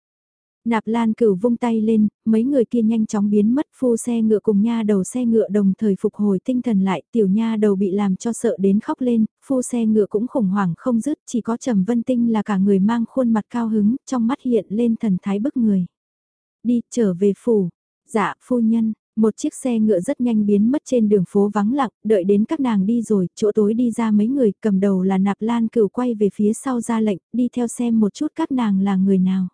Nạp Lan cửu vung tay lên, mấy người kia nhanh chóng biến mất phu xe ngựa cùng nha đầu xe ngựa đồng thời phục hồi tinh thần lại, tiểu nha đầu bị làm cho sợ đến khóc lên, phu xe ngựa cũng khủng hoảng không dứt, chỉ có Trầm Vân Tinh là cả người mang khuôn mặt cao hứng, trong mắt hiện lên thần thái bức người. Đi, trở về phủ. Dạ, phu nhân, một chiếc xe ngựa rất nhanh biến mất trên đường phố vắng lặng, đợi đến các nàng đi rồi, chỗ tối đi ra mấy người, cầm đầu là nạp lan cửu quay về phía sau ra lệnh, đi theo xem một chút các nàng là người nào.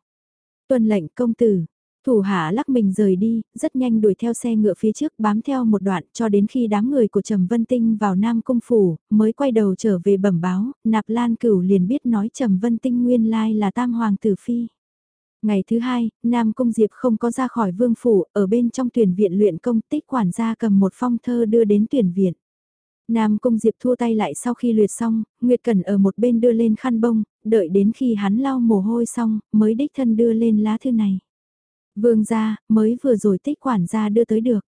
Tuân lệnh công tử, thủ hạ lắc mình rời đi, rất nhanh đuổi theo xe ngựa phía trước bám theo một đoạn cho đến khi đám người của Trầm Vân Tinh vào Nam Cung Phủ, mới quay đầu trở về bẩm báo, nạp lan cửu liền biết nói Trầm Vân Tinh nguyên lai là Tam Hoàng Tử Phi. Ngày thứ hai, Nam Cung Diệp không có ra khỏi vương phủ, ở bên trong tuyển viện luyện công tích quản gia cầm một phong thơ đưa đến tuyển viện. Nam Cung Diệp thua tay lại sau khi luyệt xong, Nguyệt Cẩn ở một bên đưa lên khăn bông, đợi đến khi hắn lau mồ hôi xong, mới đích thân đưa lên lá thư này. Vương gia, mới vừa rồi tích quản gia đưa tới được.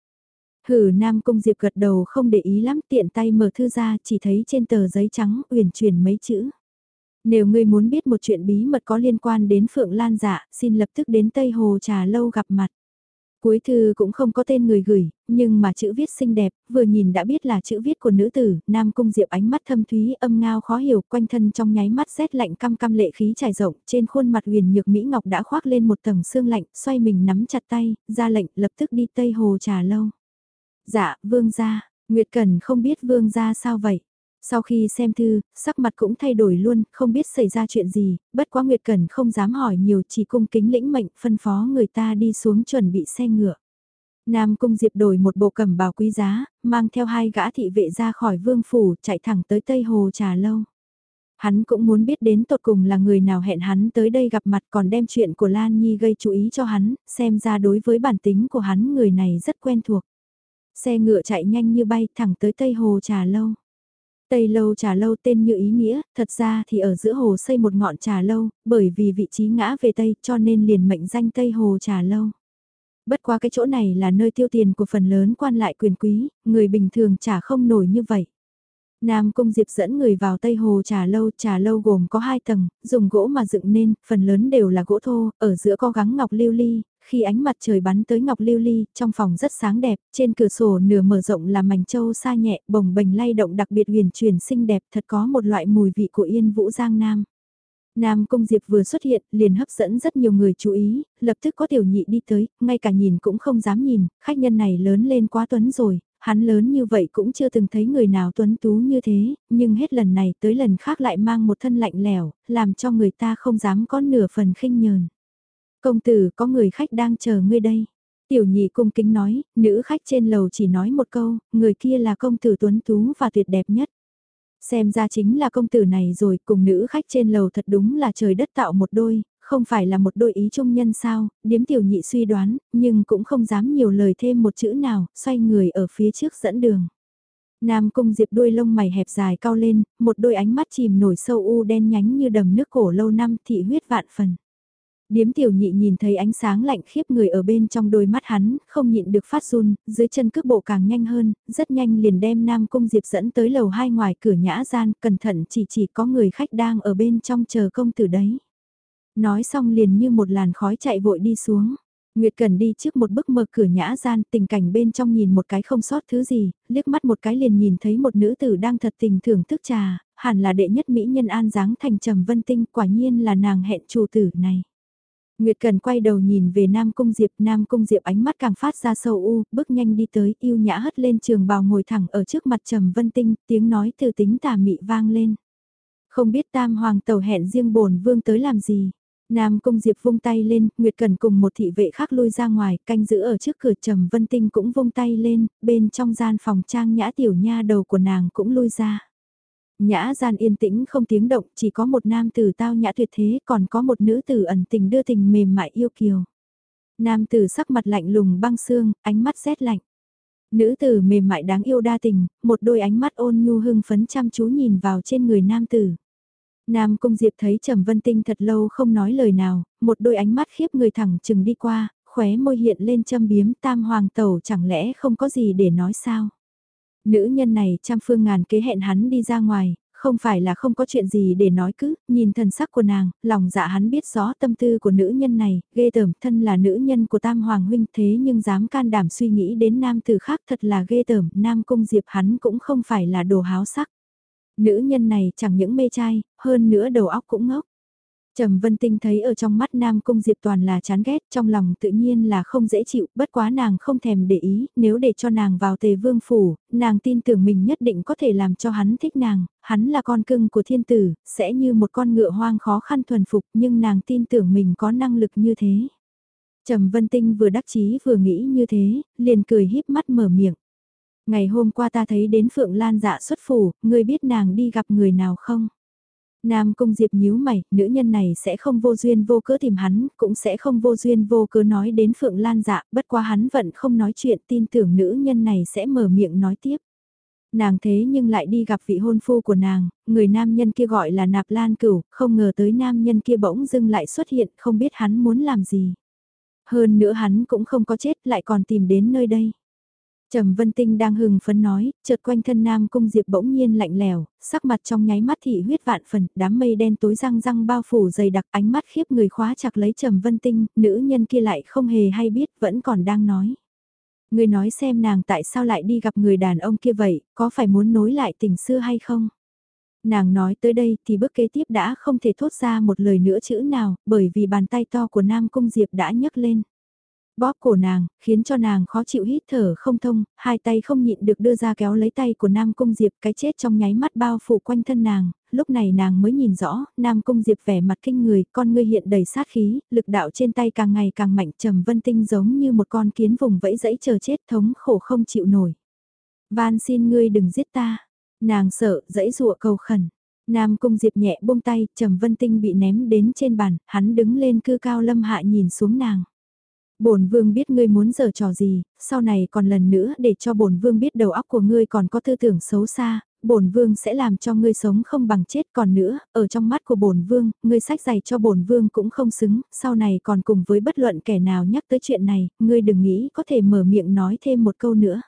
Hử Nam Cung Diệp gật đầu không để ý lắm tiện tay mở thư ra chỉ thấy trên tờ giấy trắng uyển chuyển mấy chữ. Nếu ngươi muốn biết một chuyện bí mật có liên quan đến Phượng Lan dạ, xin lập tức đến Tây Hồ trà lâu gặp mặt. Cuối thư cũng không có tên người gửi, nhưng mà chữ viết xinh đẹp, vừa nhìn đã biết là chữ viết của nữ tử, Nam Cung Diệp ánh mắt thâm thúy âm ngao khó hiểu, quanh thân trong nháy mắt rét lạnh căm căm lệ khí trải rộng, trên khuôn mặt huyền nhược Mỹ Ngọc đã khoác lên một tầng xương lạnh, xoay mình nắm chặt tay, ra lệnh lập tức đi Tây Hồ trà lâu. Dạ, vương gia, Nguyệt Cần không biết vương gia sao vậy. Sau khi xem thư, sắc mặt cũng thay đổi luôn, không biết xảy ra chuyện gì, bất quá Nguyệt Cẩn không dám hỏi nhiều chỉ cung kính lĩnh mệnh phân phó người ta đi xuống chuẩn bị xe ngựa. Nam Cung Diệp đổi một bộ cẩm bào quý giá, mang theo hai gã thị vệ ra khỏi vương phủ, chạy thẳng tới Tây Hồ trà lâu. Hắn cũng muốn biết đến tột cùng là người nào hẹn hắn tới đây gặp mặt còn đem chuyện của Lan Nhi gây chú ý cho hắn, xem ra đối với bản tính của hắn người này rất quen thuộc. Xe ngựa chạy nhanh như bay thẳng tới Tây Hồ trà lâu. Tây lâu trà lâu tên như ý nghĩa, thật ra thì ở giữa hồ xây một ngọn trà lâu, bởi vì vị trí ngã về Tây cho nên liền mệnh danh Tây hồ trà lâu. Bất qua cái chỗ này là nơi tiêu tiền của phần lớn quan lại quyền quý, người bình thường trả không nổi như vậy. Nam Cung Diệp dẫn người vào Tây Hồ trà lâu, trà lâu gồm có hai tầng, dùng gỗ mà dựng nên, phần lớn đều là gỗ thô, ở giữa có gắng ngọc lưu ly, khi ánh mặt trời bắn tới ngọc lưu ly, trong phòng rất sáng đẹp, trên cửa sổ nửa mở rộng là mảnh châu xa nhẹ, bồng bềnh lay động đặc biệt huyền truyền xinh đẹp, thật có một loại mùi vị của yên vũ giang nam. Nam Cung Diệp vừa xuất hiện, liền hấp dẫn rất nhiều người chú ý, lập tức có tiểu nhị đi tới, ngay cả nhìn cũng không dám nhìn, khách nhân này lớn lên quá tuấn rồi, hắn lớn như vậy cũng chưa từng thấy người nào tuấn tú như thế, nhưng hết lần này tới lần khác lại mang một thân lạnh lẻo, làm cho người ta không dám có nửa phần khinh nhờn. Công tử có người khách đang chờ ngươi đây. Tiểu nhị cung kính nói, nữ khách trên lầu chỉ nói một câu, người kia là công tử tuấn tú và tuyệt đẹp nhất. Xem ra chính là công tử này rồi, cùng nữ khách trên lầu thật đúng là trời đất tạo một đôi, không phải là một đôi ý trung nhân sao, điếm tiểu nhị suy đoán, nhưng cũng không dám nhiều lời thêm một chữ nào, xoay người ở phía trước dẫn đường. Nam cung diệp đuôi lông mày hẹp dài cao lên, một đôi ánh mắt chìm nổi sâu u đen nhánh như đầm nước cổ lâu năm thị huyết vạn phần. Điếm tiểu nhị nhìn thấy ánh sáng lạnh khiếp người ở bên trong đôi mắt hắn, không nhịn được phát run, dưới chân cước bộ càng nhanh hơn, rất nhanh liền đem Nam Cung Diệp dẫn tới lầu hai ngoài cửa nhã gian, cẩn thận chỉ chỉ có người khách đang ở bên trong chờ công tử đấy. Nói xong liền như một làn khói chạy vội đi xuống. Nguyệt Cần đi trước một bước mở cửa nhã gian, tình cảnh bên trong nhìn một cái không sót thứ gì, liếc mắt một cái liền nhìn thấy một nữ tử đang thật tình thưởng thức trà, hẳn là đệ nhất mỹ nhân an dáng thành trầm vân tinh, quả nhiên là nàng hẹn chủ tử này. Nguyệt Cần quay đầu nhìn về Nam Cung Diệp, Nam Cung Diệp ánh mắt càng phát ra sâu u, bước nhanh đi tới, yêu nhã hất lên trường bào ngồi thẳng ở trước mặt Trầm Vân Tinh, tiếng nói từ tính tà mị vang lên. Không biết Tam Hoàng tàu hẹn riêng bổn vương tới làm gì. Nam Cung Diệp vung tay lên, Nguyệt Cần cùng một thị vệ khác lui ra ngoài, canh giữ ở trước cửa Trầm Vân Tinh cũng vung tay lên, bên trong gian phòng trang nhã tiểu nha đầu của nàng cũng lui ra. Nhã gian yên tĩnh không tiếng động, chỉ có một nam tử tao nhã tuyệt thế, còn có một nữ tử ẩn tình đưa tình mềm mại yêu kiều. Nam tử sắc mặt lạnh lùng băng xương, ánh mắt rét lạnh. Nữ tử mềm mại đáng yêu đa tình, một đôi ánh mắt ôn nhu hưng phấn chăm chú nhìn vào trên người nam tử. Nam Cung Diệp thấy Trầm Vân Tinh thật lâu không nói lời nào, một đôi ánh mắt khiếp người thẳng chừng đi qua, khóe môi hiện lên châm biếm tam hoàng tẩu chẳng lẽ không có gì để nói sao. Nữ nhân này trăm phương ngàn kế hẹn hắn đi ra ngoài, không phải là không có chuyện gì để nói cứ, nhìn thần sắc của nàng, lòng dạ hắn biết rõ tâm tư của nữ nhân này, ghê tởm, thân là nữ nhân của Tam Hoàng Huynh thế nhưng dám can đảm suy nghĩ đến nam tử khác thật là ghê tởm, nam cung diệp hắn cũng không phải là đồ háo sắc. Nữ nhân này chẳng những mê trai, hơn nữa đầu óc cũng ngốc. Trầm Vân Tinh thấy ở trong mắt Nam Cung Diệp toàn là chán ghét, trong lòng tự nhiên là không dễ chịu, bất quá nàng không thèm để ý, nếu để cho nàng vào tề vương phủ, nàng tin tưởng mình nhất định có thể làm cho hắn thích nàng, hắn là con cưng của thiên tử, sẽ như một con ngựa hoang khó khăn thuần phục nhưng nàng tin tưởng mình có năng lực như thế. Trầm Vân Tinh vừa đắc chí vừa nghĩ như thế, liền cười híp mắt mở miệng. Ngày hôm qua ta thấy đến Phượng Lan dạ xuất phủ, ngươi biết nàng đi gặp người nào không? Nam Cung Diệp nhíu mày, nữ nhân này sẽ không vô duyên vô cớ tìm hắn, cũng sẽ không vô duyên vô cớ nói đến Phượng Lan dạ, bất quá hắn vẫn không nói chuyện tin tưởng nữ nhân này sẽ mở miệng nói tiếp. Nàng thế nhưng lại đi gặp vị hôn phu của nàng, người nam nhân kia gọi là Nạp Lan Cửu, không ngờ tới nam nhân kia bỗng dưng lại xuất hiện, không biết hắn muốn làm gì. Hơn nữa hắn cũng không có chết lại còn tìm đến nơi đây. Trầm Vân Tinh đang hừng phấn nói, chợt quanh thân Nam Cung Diệp bỗng nhiên lạnh lèo, sắc mặt trong nháy mắt thị huyết vạn phần, đám mây đen tối răng răng bao phủ dày đặc ánh mắt khiếp người khóa chặt lấy Trầm Vân Tinh, nữ nhân kia lại không hề hay biết, vẫn còn đang nói. Người nói xem nàng tại sao lại đi gặp người đàn ông kia vậy, có phải muốn nối lại tình xưa hay không? Nàng nói tới đây thì bước kế tiếp đã không thể thốt ra một lời nữa chữ nào, bởi vì bàn tay to của Nam Cung Diệp đã nhấc lên. Bóp cổ nàng, khiến cho nàng khó chịu hít thở không thông, hai tay không nhịn được đưa ra kéo lấy tay của Nam Cung Diệp cái chết trong nháy mắt bao phủ quanh thân nàng, lúc này nàng mới nhìn rõ, Nam Cung Diệp vẻ mặt kinh người, con ngươi hiện đầy sát khí, lực đạo trên tay càng ngày càng mạnh trầm vân tinh giống như một con kiến vùng vẫy dẫy chờ chết thống khổ không chịu nổi. Van xin ngươi đừng giết ta, nàng sợ, dẫy dụa cầu khẩn. Nam Cung Diệp nhẹ buông tay, Trầm Vân Tinh bị ném đến trên bàn, hắn đứng lên cư cao lâm hạ nhìn xuống nàng bổn vương biết ngươi muốn giở trò gì, sau này còn lần nữa để cho bổn vương biết đầu óc của ngươi còn có tư tưởng xấu xa, bổn vương sẽ làm cho ngươi sống không bằng chết còn nữa, ở trong mắt của bổn vương, ngươi sách giày cho bổn vương cũng không xứng, sau này còn cùng với bất luận kẻ nào nhắc tới chuyện này, ngươi đừng nghĩ có thể mở miệng nói thêm một câu nữa.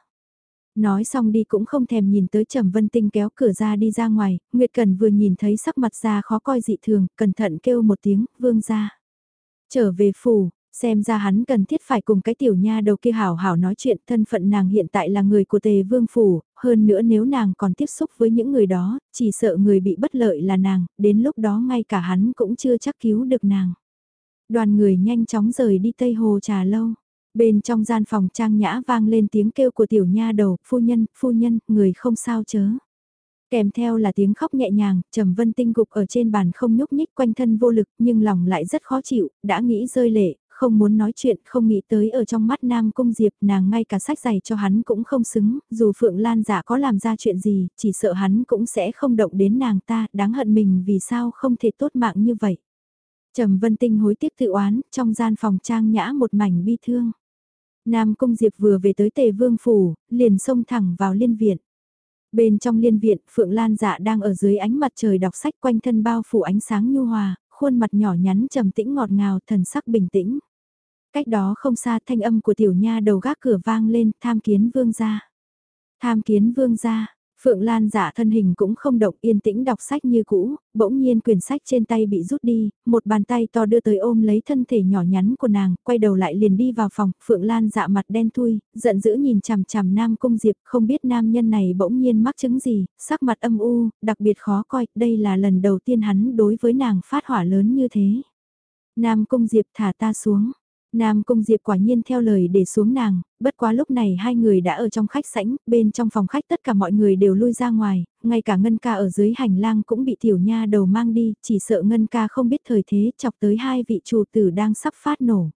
Nói xong đi cũng không thèm nhìn tới Trầm Vân Tinh kéo cửa ra đi ra ngoài, Nguyệt Cần vừa nhìn thấy sắc mặt ra khó coi dị thường, cẩn thận kêu một tiếng, vương ra. Trở về phủ, Xem ra hắn cần thiết phải cùng cái tiểu nha đầu kia hảo hảo nói chuyện thân phận nàng hiện tại là người của tề vương phủ, hơn nữa nếu nàng còn tiếp xúc với những người đó, chỉ sợ người bị bất lợi là nàng, đến lúc đó ngay cả hắn cũng chưa chắc cứu được nàng. Đoàn người nhanh chóng rời đi Tây Hồ trà lâu. Bên trong gian phòng trang nhã vang lên tiếng kêu của tiểu nha đầu, phu nhân, phu nhân, người không sao chớ. Kèm theo là tiếng khóc nhẹ nhàng, Trầm Vân Tinh gục ở trên bàn không nhúc nhích quanh thân vô lực nhưng lòng lại rất khó chịu, đã nghĩ rơi lệ, không muốn nói chuyện, không nghĩ tới ở trong mắt Nam Cung Diệp nàng ngay cả sách giày cho hắn cũng không xứng, dù Phượng Lan giả có làm ra chuyện gì, chỉ sợ hắn cũng sẽ không động đến nàng ta, đáng hận mình vì sao không thể tốt mạng như vậy. Trầm Vân Tinh hối tiếc tự oán, trong gian phòng trang nhã một mảnh bi thương. Nam Cung Diệp vừa về tới Tề Vương Phủ, liền xông thẳng vào liên viện. Bên trong liên viện, Phượng Lan dạ đang ở dưới ánh mặt trời đọc sách quanh thân bao phủ ánh sáng nhu hòa, khuôn mặt nhỏ nhắn trầm tĩnh ngọt ngào thần sắc bình tĩnh. Cách đó không xa thanh âm của tiểu nha đầu gác cửa vang lên tham kiến vương gia. Tham kiến vương gia, Phượng Lan giả thân hình cũng không động yên tĩnh đọc sách như cũ, bỗng nhiên quyển sách trên tay bị rút đi, một bàn tay to đưa tới ôm lấy thân thể nhỏ nhắn của nàng, quay đầu lại liền đi vào phòng, Phượng Lan dạ mặt đen thui, giận dữ nhìn chằm chằm Nam Cung Diệp, không biết nam nhân này bỗng nhiên mắc chứng gì, sắc mặt âm u, đặc biệt khó coi, đây là lần đầu tiên hắn đối với nàng phát hỏa lớn như thế. Nam Cung Diệp thả ta xuống. Nam Cung Diệp quả nhiên theo lời để xuống nàng, bất quá lúc này hai người đã ở trong khách sảnh, bên trong phòng khách tất cả mọi người đều lui ra ngoài, ngay cả Ngân ca ở dưới hành lang cũng bị tiểu nha đầu mang đi, chỉ sợ Ngân ca không biết thời thế chọc tới hai vị chủ tử đang sắp phát nổ.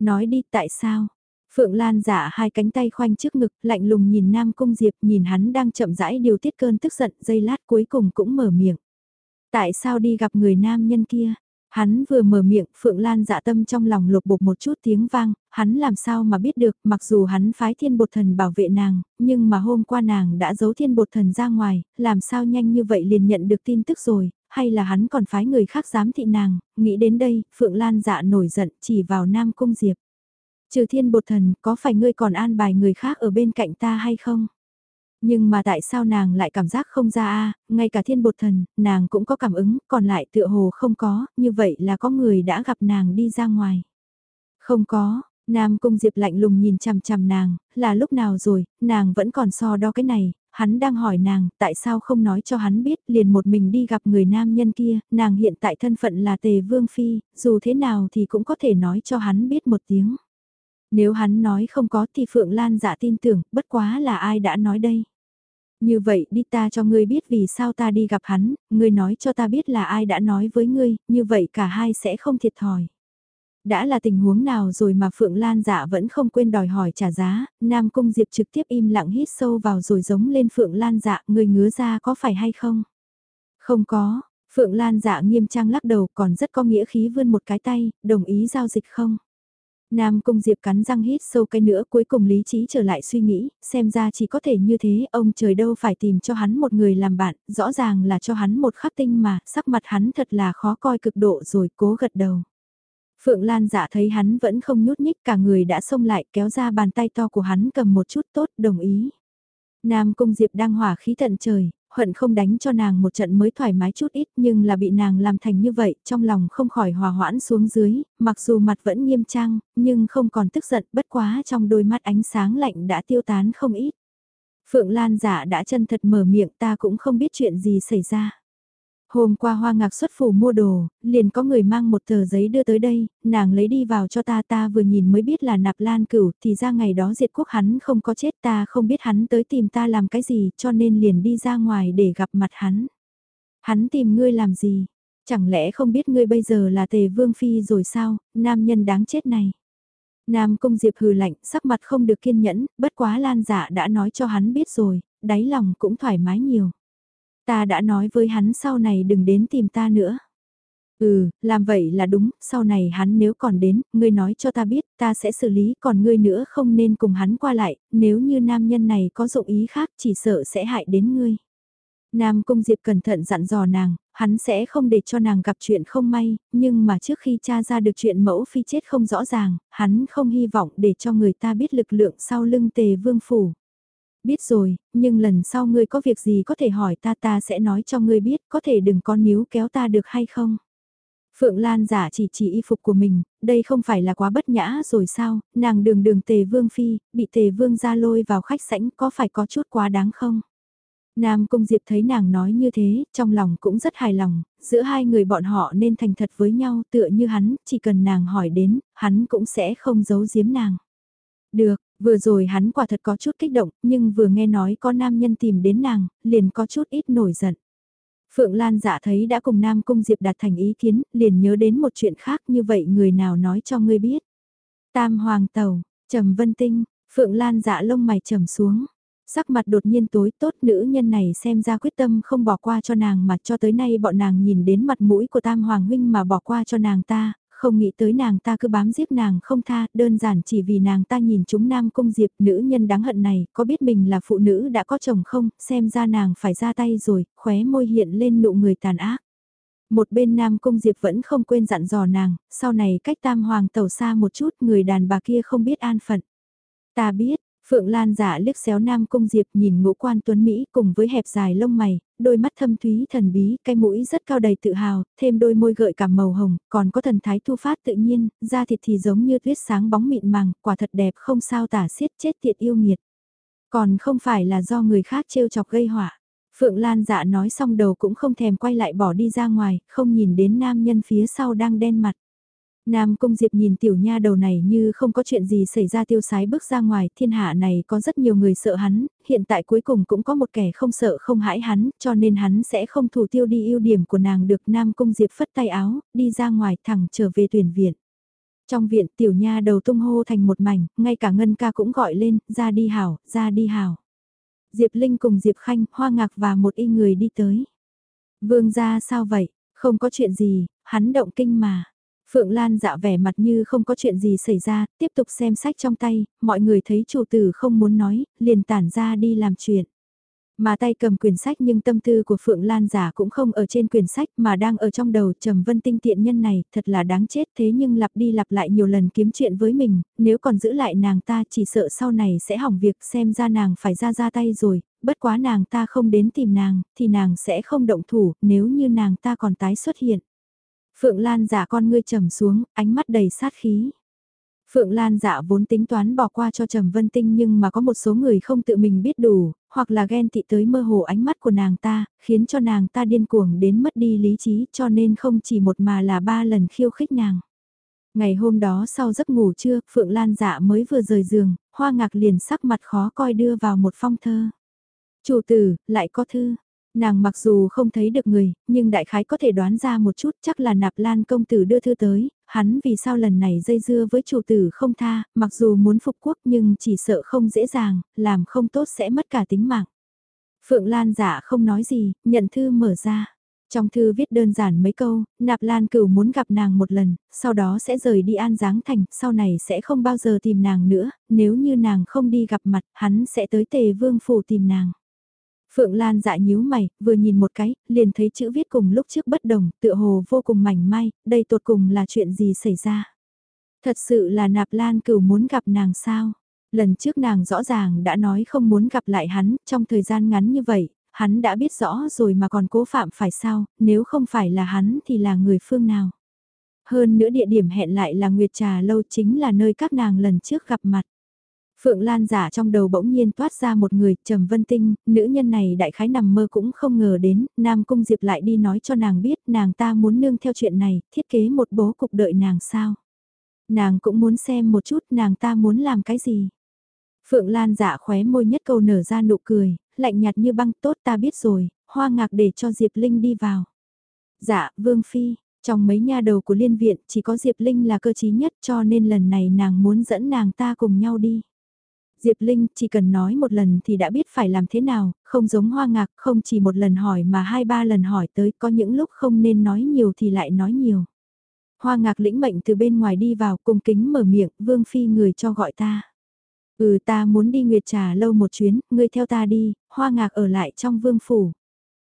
Nói đi tại sao? Phượng Lan giả hai cánh tay khoanh trước ngực, lạnh lùng nhìn Nam Cung Diệp, nhìn hắn đang chậm rãi điều tiết cơn tức giận, giây lát cuối cùng cũng mở miệng. Tại sao đi gặp người nam nhân kia? Hắn vừa mở miệng, Phượng Lan dạ tâm trong lòng lục bục một chút tiếng vang, hắn làm sao mà biết được, mặc dù hắn phái thiên bột thần bảo vệ nàng, nhưng mà hôm qua nàng đã giấu thiên bột thần ra ngoài, làm sao nhanh như vậy liền nhận được tin tức rồi, hay là hắn còn phái người khác giám thị nàng, nghĩ đến đây, Phượng Lan dạ nổi giận chỉ vào Nam Cung Diệp. Trừ thiên bột thần, có phải ngươi còn an bài người khác ở bên cạnh ta hay không? Nhưng mà tại sao nàng lại cảm giác không ra a ngay cả thiên bột thần, nàng cũng có cảm ứng, còn lại tựa hồ không có, như vậy là có người đã gặp nàng đi ra ngoài. Không có, Nam Cung Diệp lạnh lùng nhìn chằm chằm nàng, là lúc nào rồi, nàng vẫn còn so đo cái này, hắn đang hỏi nàng, tại sao không nói cho hắn biết, liền một mình đi gặp người nam nhân kia, nàng hiện tại thân phận là Tề Vương Phi, dù thế nào thì cũng có thể nói cho hắn biết một tiếng. Nếu hắn nói không có thì Phượng Lan dạ tin tưởng, bất quá là ai đã nói đây. Như vậy đi ta cho ngươi biết vì sao ta đi gặp hắn, ngươi nói cho ta biết là ai đã nói với ngươi, như vậy cả hai sẽ không thiệt thòi. Đã là tình huống nào rồi mà Phượng Lan dạ vẫn không quên đòi hỏi trả giá, Nam Cung Diệp trực tiếp im lặng hít sâu vào rồi giống lên Phượng Lan dạ, ngươi ngứa ra có phải hay không? Không có, Phượng Lan dạ nghiêm trang lắc đầu còn rất có nghĩa khí vươn một cái tay, đồng ý giao dịch không? Nam Cung Diệp cắn răng hít sâu cái nữa cuối cùng lý trí trở lại suy nghĩ, xem ra chỉ có thể như thế, ông trời đâu phải tìm cho hắn một người làm bạn, rõ ràng là cho hắn một khắc tinh mà, sắc mặt hắn thật là khó coi cực độ rồi cố gật đầu. Phượng Lan giả thấy hắn vẫn không nhút nhích cả người đã xông lại kéo ra bàn tay to của hắn cầm một chút tốt đồng ý. Nam Cung Diệp đang hỏa khí tận trời, hận không đánh cho nàng một trận mới thoải mái chút ít nhưng là bị nàng làm thành như vậy, trong lòng không khỏi hòa hoãn xuống dưới, mặc dù mặt vẫn nghiêm trang, nhưng không còn tức giận bất quá trong đôi mắt ánh sáng lạnh đã tiêu tán không ít. Phượng Lan giả đã chân thật mở miệng ta cũng không biết chuyện gì xảy ra. Hôm qua hoa ngạc xuất phủ mua đồ, liền có người mang một tờ giấy đưa tới đây, nàng lấy đi vào cho ta ta vừa nhìn mới biết là nạp lan cửu thì ra ngày đó diệt quốc hắn không có chết ta không biết hắn tới tìm ta làm cái gì cho nên liền đi ra ngoài để gặp mặt hắn. Hắn tìm ngươi làm gì? Chẳng lẽ không biết ngươi bây giờ là tề vương phi rồi sao, nam nhân đáng chết này. Nam công Diệp hừ lạnh, sắc mặt không được kiên nhẫn, bất quá lan dạ đã nói cho hắn biết rồi, đáy lòng cũng thoải mái nhiều. Ta đã nói với hắn sau này đừng đến tìm ta nữa. Ừ, làm vậy là đúng, sau này hắn nếu còn đến, ngươi nói cho ta biết, ta sẽ xử lý, còn ngươi nữa không nên cùng hắn qua lại, nếu như nam nhân này có dụng ý khác chỉ sợ sẽ hại đến ngươi. Nam Cung Diệp cẩn thận dặn dò nàng, hắn sẽ không để cho nàng gặp chuyện không may, nhưng mà trước khi cha ra được chuyện mẫu phi chết không rõ ràng, hắn không hy vọng để cho người ta biết lực lượng sau lưng tề vương phủ biết rồi, nhưng lần sau ngươi có việc gì có thể hỏi ta ta sẽ nói cho ngươi biết, có thể đừng có níu kéo ta được hay không. Phượng Lan giả chỉ chỉ y phục của mình, đây không phải là quá bất nhã rồi sao, nàng đường đường tề vương phi, bị tề vương ra lôi vào khách sảnh có phải có chút quá đáng không? Nam Cung Diệp thấy nàng nói như thế, trong lòng cũng rất hài lòng, giữa hai người bọn họ nên thành thật với nhau tựa như hắn, chỉ cần nàng hỏi đến, hắn cũng sẽ không giấu giếm nàng. Được, Vừa rồi hắn quả thật có chút kích động, nhưng vừa nghe nói có nam nhân tìm đến nàng, liền có chút ít nổi giận. Phượng Lan dạ thấy đã cùng Nam Cung Diệp đạt thành ý kiến, liền nhớ đến một chuyện khác như vậy người nào nói cho ngươi biết. Tam Hoàng Tàu, Trầm Vân Tinh, Phượng Lan dạ lông mày trầm xuống. Sắc mặt đột nhiên tối tốt nữ nhân này xem ra quyết tâm không bỏ qua cho nàng mà cho tới nay bọn nàng nhìn đến mặt mũi của Tam Hoàng Huynh mà bỏ qua cho nàng ta, không nghĩ tới nàng ta cứ bám giết nàng không tha, đơn giản chỉ vì nàng ta nhìn chúng nam cung diệp nữ nhân đáng hận này, có biết mình là phụ nữ đã có chồng không, xem ra nàng phải ra tay rồi, khóe môi hiện lên nụ người tàn ác. Một bên nam cung diệp vẫn không quên dặn dò nàng, sau này cách tam hoàng tàu xa một chút người đàn bà kia không biết an phận. Ta biết, Phượng Lan giả liếc xéo Nam Cung Diệp nhìn ngũ quan tuấn Mỹ cùng với hẹp dài lông mày, đôi mắt thâm thúy thần bí, cái mũi rất cao đầy tự hào, thêm đôi môi gợi cảm màu hồng, còn có thần thái thu phát tự nhiên, da thịt thì giống như tuyết sáng bóng mịn màng, quả thật đẹp không sao tả xiết chết tiệt yêu nghiệt. Còn không phải là do người khác trêu chọc gây họa. Phượng Lan dạ nói xong đầu cũng không thèm quay lại bỏ đi ra ngoài, không nhìn đến nam nhân phía sau đang đen mặt. Nam Cung Diệp nhìn tiểu nha đầu này như không có chuyện gì xảy ra tiêu sái bước ra ngoài, thiên hạ này có rất nhiều người sợ hắn, hiện tại cuối cùng cũng có một kẻ không sợ không hãi hắn, cho nên hắn sẽ không thủ tiêu đi ưu điểm của nàng được Nam Cung Diệp phất tay áo, đi ra ngoài thẳng trở về tuyển viện. Trong viện tiểu nha đầu tung hô thành một mảnh, ngay cả Ngân ca cũng gọi lên, ra đi hảo, ra đi hảo. Diệp Linh cùng Diệp Khanh, Hoa Ngạc và một y người đi tới. Vương gia sao vậy, không có chuyện gì, hắn động kinh mà. Phượng Lan dạ vẻ mặt như không có chuyện gì xảy ra, tiếp tục xem sách trong tay, mọi người thấy chủ tử không muốn nói, liền tản ra đi làm chuyện. Mà tay cầm quyển sách nhưng tâm tư của Phượng Lan giả cũng không ở trên quyển sách mà đang ở trong đầu Trầm Vân Tinh tiện nhân này, thật là đáng chết thế nhưng lặp đi lặp lại nhiều lần kiếm chuyện với mình, nếu còn giữ lại nàng ta chỉ sợ sau này sẽ hỏng việc xem ra nàng phải ra ra tay rồi, bất quá nàng ta không đến tìm nàng, thì nàng sẽ không động thủ, nếu như nàng ta còn tái xuất hiện. Phượng Lan giả con ngươi trầm xuống, ánh mắt đầy sát khí. Phượng Lan dạ vốn tính toán bỏ qua cho Trầm Vân Tinh nhưng mà có một số người không tự mình biết đủ, hoặc là ghen tị tới mơ hồ ánh mắt của nàng ta, khiến cho nàng ta điên cuồng đến mất đi lý trí cho nên không chỉ một mà là ba lần khiêu khích nàng. Ngày hôm đó sau giấc ngủ trưa, Phượng Lan dạ mới vừa rời giường, hoa ngạc liền sắc mặt khó coi đưa vào một phong thơ. Chủ tử, lại có thư. Nàng mặc dù không thấy được người, nhưng đại khái có thể đoán ra một chút chắc là nạp lan công tử đưa thư tới, hắn vì sao lần này dây dưa với chủ tử không tha, mặc dù muốn phục quốc nhưng chỉ sợ không dễ dàng, làm không tốt sẽ mất cả tính mạng. Phượng Lan giả không nói gì, nhận thư mở ra. Trong thư viết đơn giản mấy câu, Nạp Lan cửu muốn gặp nàng một lần, sau đó sẽ rời đi An Giáng Thành, sau này sẽ không bao giờ tìm nàng nữa, nếu như nàng không đi gặp mặt, hắn sẽ tới tề vương phủ tìm nàng. Phượng Lan dạ nhíu mày, vừa nhìn một cái, liền thấy chữ viết cùng lúc trước bất đồng, tựa hồ vô cùng mảnh mai, đây tột cùng là chuyện gì xảy ra. Thật sự là nạp Lan cửu muốn gặp nàng sao? Lần trước nàng rõ ràng đã nói không muốn gặp lại hắn, trong thời gian ngắn như vậy, hắn đã biết rõ rồi mà còn cố phạm phải sao, nếu không phải là hắn thì là người phương nào. Hơn nữa địa điểm hẹn lại là Nguyệt Trà Lâu chính là nơi các nàng lần trước gặp mặt. Phượng Lan giả trong đầu bỗng nhiên toát ra một người, Trầm Vân Tinh, nữ nhân này đại khái nằm mơ cũng không ngờ đến, Nam Cung Diệp lại đi nói cho nàng biết nàng ta muốn nương theo chuyện này, thiết kế một bố cục đợi nàng sao. Nàng cũng muốn xem một chút nàng ta muốn làm cái gì. Phượng Lan giả khóe môi nhất câu nở ra nụ cười, lạnh nhạt như băng tốt ta biết rồi, hoa ngạc để cho Diệp Linh đi vào. Dạ, Vương Phi, trong mấy nha đầu của liên viện chỉ có Diệp Linh là cơ trí nhất cho nên lần này nàng muốn dẫn nàng ta cùng nhau đi. Diệp Linh chỉ cần nói một lần thì đã biết phải làm thế nào, không giống hoa ngạc, không chỉ một lần hỏi mà hai ba lần hỏi tới, có những lúc không nên nói nhiều thì lại nói nhiều. Hoa ngạc lĩnh mệnh từ bên ngoài đi vào cung kính mở miệng, vương phi người cho gọi ta. Ừ ta muốn đi nguyệt trà lâu một chuyến, ngươi theo ta đi, hoa ngạc ở lại trong vương phủ.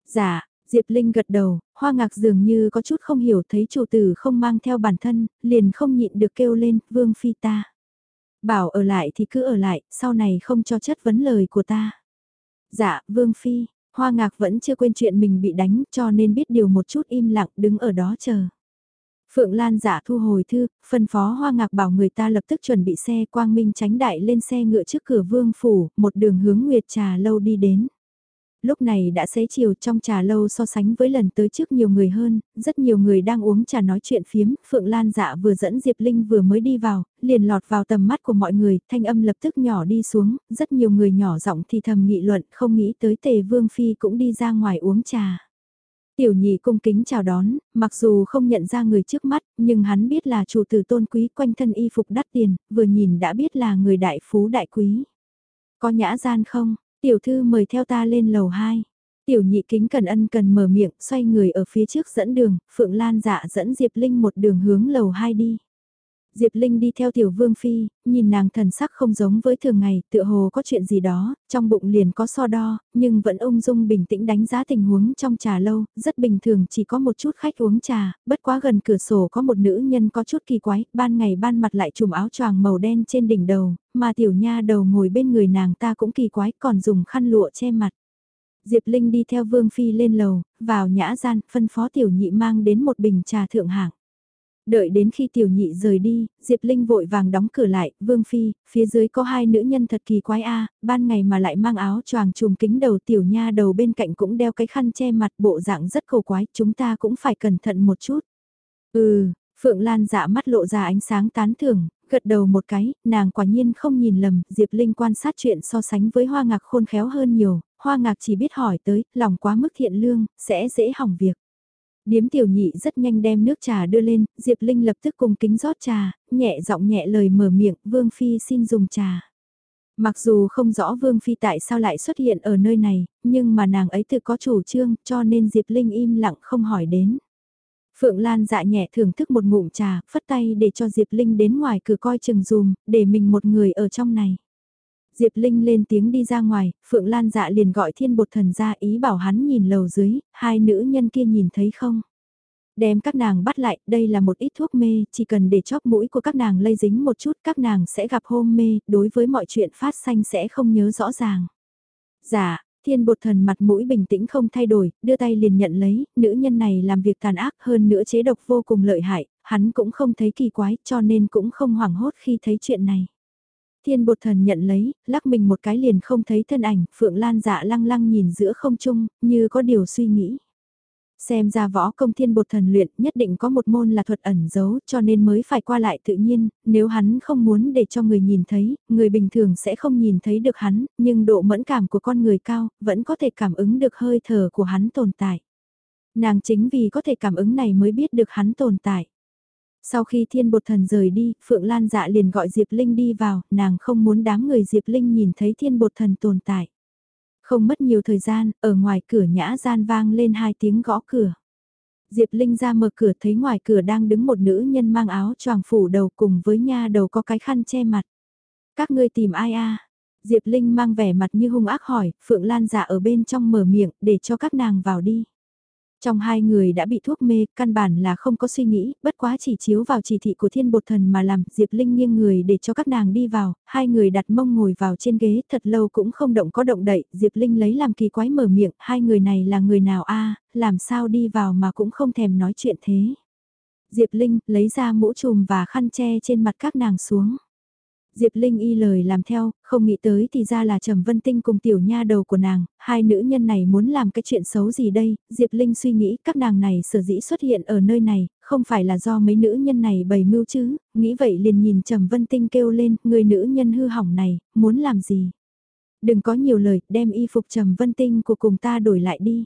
Dạ, Diệp Linh gật đầu, hoa ngạc dường như có chút không hiểu thấy chủ tử không mang theo bản thân, liền không nhịn được kêu lên, vương phi ta. Bảo ở lại thì cứ ở lại, sau này không cho chất vấn lời của ta. Dạ, Vương Phi, Hoa Ngạc vẫn chưa quên chuyện mình bị đánh cho nên biết điều một chút im lặng đứng ở đó chờ. Phượng Lan giả thu hồi thư, phân phó Hoa Ngạc bảo người ta lập tức chuẩn bị xe quang minh tránh đại lên xe ngựa trước cửa vương phủ, một đường hướng Nguyệt Trà lâu đi đến lúc này đã xế chiều trong trà lâu so sánh với lần tới trước nhiều người hơn, rất nhiều người đang uống trà nói chuyện phiếm, Phượng Lan dạ vừa dẫn Diệp Linh vừa mới đi vào, liền lọt vào tầm mắt của mọi người, thanh âm lập tức nhỏ đi xuống, rất nhiều người nhỏ giọng thì thầm nghị luận, không nghĩ tới tề Vương Phi cũng đi ra ngoài uống trà. Tiểu nhị cung kính chào đón, mặc dù không nhận ra người trước mắt, nhưng hắn biết là chủ tử tôn quý quanh thân y phục đắt tiền, vừa nhìn đã biết là người đại phú đại quý. Có nhã gian không? Tiểu thư mời theo ta lên lầu 2. Tiểu nhị kính cần ân cần mở miệng, xoay người ở phía trước dẫn đường, Phượng Lan dạ dẫn Diệp Linh một đường hướng lầu 2 đi. Diệp Linh đi theo tiểu vương phi, nhìn nàng thần sắc không giống với thường ngày, tựa hồ có chuyện gì đó, trong bụng liền có so đo, nhưng vẫn ung dung bình tĩnh đánh giá tình huống trong trà lâu, rất bình thường chỉ có một chút khách uống trà, bất quá gần cửa sổ có một nữ nhân có chút kỳ quái, ban ngày ban mặt lại trùm áo choàng màu đen trên đỉnh đầu, mà tiểu nha đầu ngồi bên người nàng ta cũng kỳ quái còn dùng khăn lụa che mặt. Diệp Linh đi theo Vương Phi lên lầu, vào nhã gian, phân phó tiểu nhị mang đến một bình trà thượng hạng. Đợi đến khi tiểu nhị rời đi, Diệp Linh vội vàng đóng cửa lại, Vương Phi, phía dưới có hai nữ nhân thật kỳ quái a ban ngày mà lại mang áo choàng trùm kính đầu tiểu nha đầu bên cạnh cũng đeo cái khăn che mặt bộ dạng rất cầu quái, chúng ta cũng phải cẩn thận một chút. Ừ, Phượng Lan dạ mắt lộ ra ánh sáng tán thưởng, gật đầu một cái, nàng quả nhiên không nhìn lầm, Diệp Linh quan sát chuyện so sánh với hoa ngạc khôn khéo hơn nhiều, hoa ngạc chỉ biết hỏi tới, lòng quá mức thiện lương, sẽ dễ hỏng việc. Điếm tiểu nhị rất nhanh đem nước trà đưa lên, Diệp Linh lập tức cùng kính rót trà, nhẹ giọng nhẹ lời mở miệng, Vương Phi xin dùng trà. Mặc dù không rõ Vương Phi tại sao lại xuất hiện ở nơi này, nhưng mà nàng ấy tự có chủ trương cho nên Diệp Linh im lặng không hỏi đến. Phượng Lan dạ nhẹ thưởng thức một ngụm trà, phất tay để cho Diệp Linh đến ngoài cửa coi chừng dùm, để mình một người ở trong này. Diệp Linh lên tiếng đi ra ngoài, Phượng Lan dạ liền gọi thiên bột thần ra ý bảo hắn nhìn lầu dưới, hai nữ nhân kia nhìn thấy không? Đem các nàng bắt lại, đây là một ít thuốc mê, chỉ cần để chóp mũi của các nàng lây dính một chút các nàng sẽ gặp hôn mê, đối với mọi chuyện phát xanh sẽ không nhớ rõ ràng. Dạ, thiên bột thần mặt mũi bình tĩnh không thay đổi, đưa tay liền nhận lấy, nữ nhân này làm việc tàn ác hơn nữa chế độc vô cùng lợi hại, hắn cũng không thấy kỳ quái cho nên cũng không hoảng hốt khi thấy chuyện này. Thiên bột thần nhận lấy, lắc mình một cái liền không thấy thân ảnh, Phượng Lan dạ lăng lăng nhìn giữa không trung, như có điều suy nghĩ. Xem ra võ công thiên bột thần luyện nhất định có một môn là thuật ẩn giấu cho nên mới phải qua lại tự nhiên, nếu hắn không muốn để cho người nhìn thấy, người bình thường sẽ không nhìn thấy được hắn, nhưng độ mẫn cảm của con người cao, vẫn có thể cảm ứng được hơi thở của hắn tồn tại. Nàng chính vì có thể cảm ứng này mới biết được hắn tồn tại. Sau khi thiên bột thần rời đi, Phượng Lan dạ liền gọi Diệp Linh đi vào, nàng không muốn đám người Diệp Linh nhìn thấy thiên bột thần tồn tại. Không mất nhiều thời gian, ở ngoài cửa nhã gian vang lên hai tiếng gõ cửa. Diệp Linh ra mở cửa thấy ngoài cửa đang đứng một nữ nhân mang áo choàng phủ đầu cùng với nha đầu có cái khăn che mặt. Các ngươi tìm ai a? Diệp Linh mang vẻ mặt như hung ác hỏi, Phượng Lan dạ ở bên trong mở miệng để cho các nàng vào đi. Trong hai người đã bị thuốc mê, căn bản là không có suy nghĩ, bất quá chỉ chiếu vào chỉ thị của thiên bột thần mà làm, Diệp Linh nghiêng người để cho các nàng đi vào, hai người đặt mông ngồi vào trên ghế thật lâu cũng không động có động đậy, Diệp Linh lấy làm kỳ quái mở miệng, hai người này là người nào a làm sao đi vào mà cũng không thèm nói chuyện thế. Diệp Linh lấy ra mũ trùm và khăn che trên mặt các nàng xuống. Diệp Linh y lời làm theo, không nghĩ tới thì ra là Trầm Vân Tinh cùng tiểu nha đầu của nàng, hai nữ nhân này muốn làm cái chuyện xấu gì đây, Diệp Linh suy nghĩ các nàng này sở dĩ xuất hiện ở nơi này, không phải là do mấy nữ nhân này bày mưu chứ, nghĩ vậy liền nhìn Trầm Vân Tinh kêu lên, người nữ nhân hư hỏng này, muốn làm gì? Đừng có nhiều lời, đem y phục Trầm Vân Tinh của cùng ta đổi lại đi.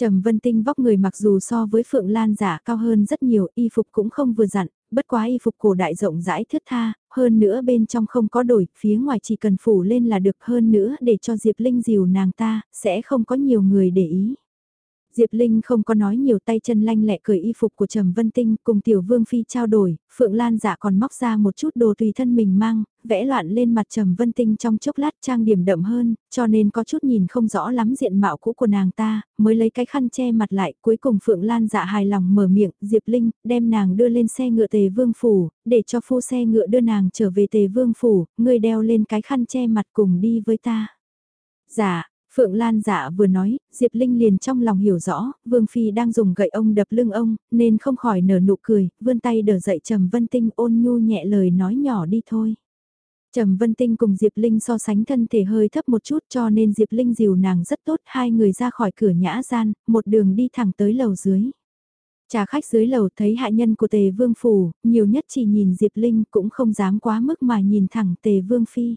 Trầm Vân Tinh vóc người mặc dù so với Phượng Lan giả cao hơn rất nhiều, y phục cũng không vừa dặn, bất quá y phục cổ đại rộng rãi thướt tha, hơn nữa bên trong không có đổi, phía ngoài chỉ cần phủ lên là được hơn nữa để cho Diệp Linh dìu nàng ta, sẽ không có nhiều người để ý. Diệp Linh không có nói nhiều tay chân lanh lẹ cởi y phục của Trầm Vân Tinh cùng Tiểu Vương Phi trao đổi, Phượng Lan dạ còn móc ra một chút đồ tùy thân mình mang, vẽ loạn lên mặt Trầm Vân Tinh trong chốc lát trang điểm đậm hơn, cho nên có chút nhìn không rõ lắm diện mạo cũ của nàng ta, mới lấy cái khăn che mặt lại, cuối cùng Phượng Lan dạ hài lòng mở miệng, Diệp Linh, đem nàng đưa lên xe ngựa Tề Vương Phủ, để cho phu xe ngựa đưa nàng trở về Tề Vương Phủ, người đeo lên cái khăn che mặt cùng đi với ta. Dạ, Phượng Lan dạ vừa nói, Diệp Linh liền trong lòng hiểu rõ, Vương Phi đang dùng gậy ông đập lưng ông, nên không khỏi nở nụ cười, vươn tay đỡ dậy Trầm Vân Tinh ôn nhu nhẹ lời nói nhỏ đi thôi. Trầm Vân Tinh cùng Diệp Linh so sánh thân thể hơi thấp một chút cho nên Diệp Linh dìu nàng rất tốt, hai người ra khỏi cửa nhã gian, một đường đi thẳng tới lầu dưới. Trà khách dưới lầu thấy hạ nhân của Tề Vương Phủ, nhiều nhất chỉ nhìn Diệp Linh cũng không dám quá mức mà nhìn thẳng Tề Vương Phi.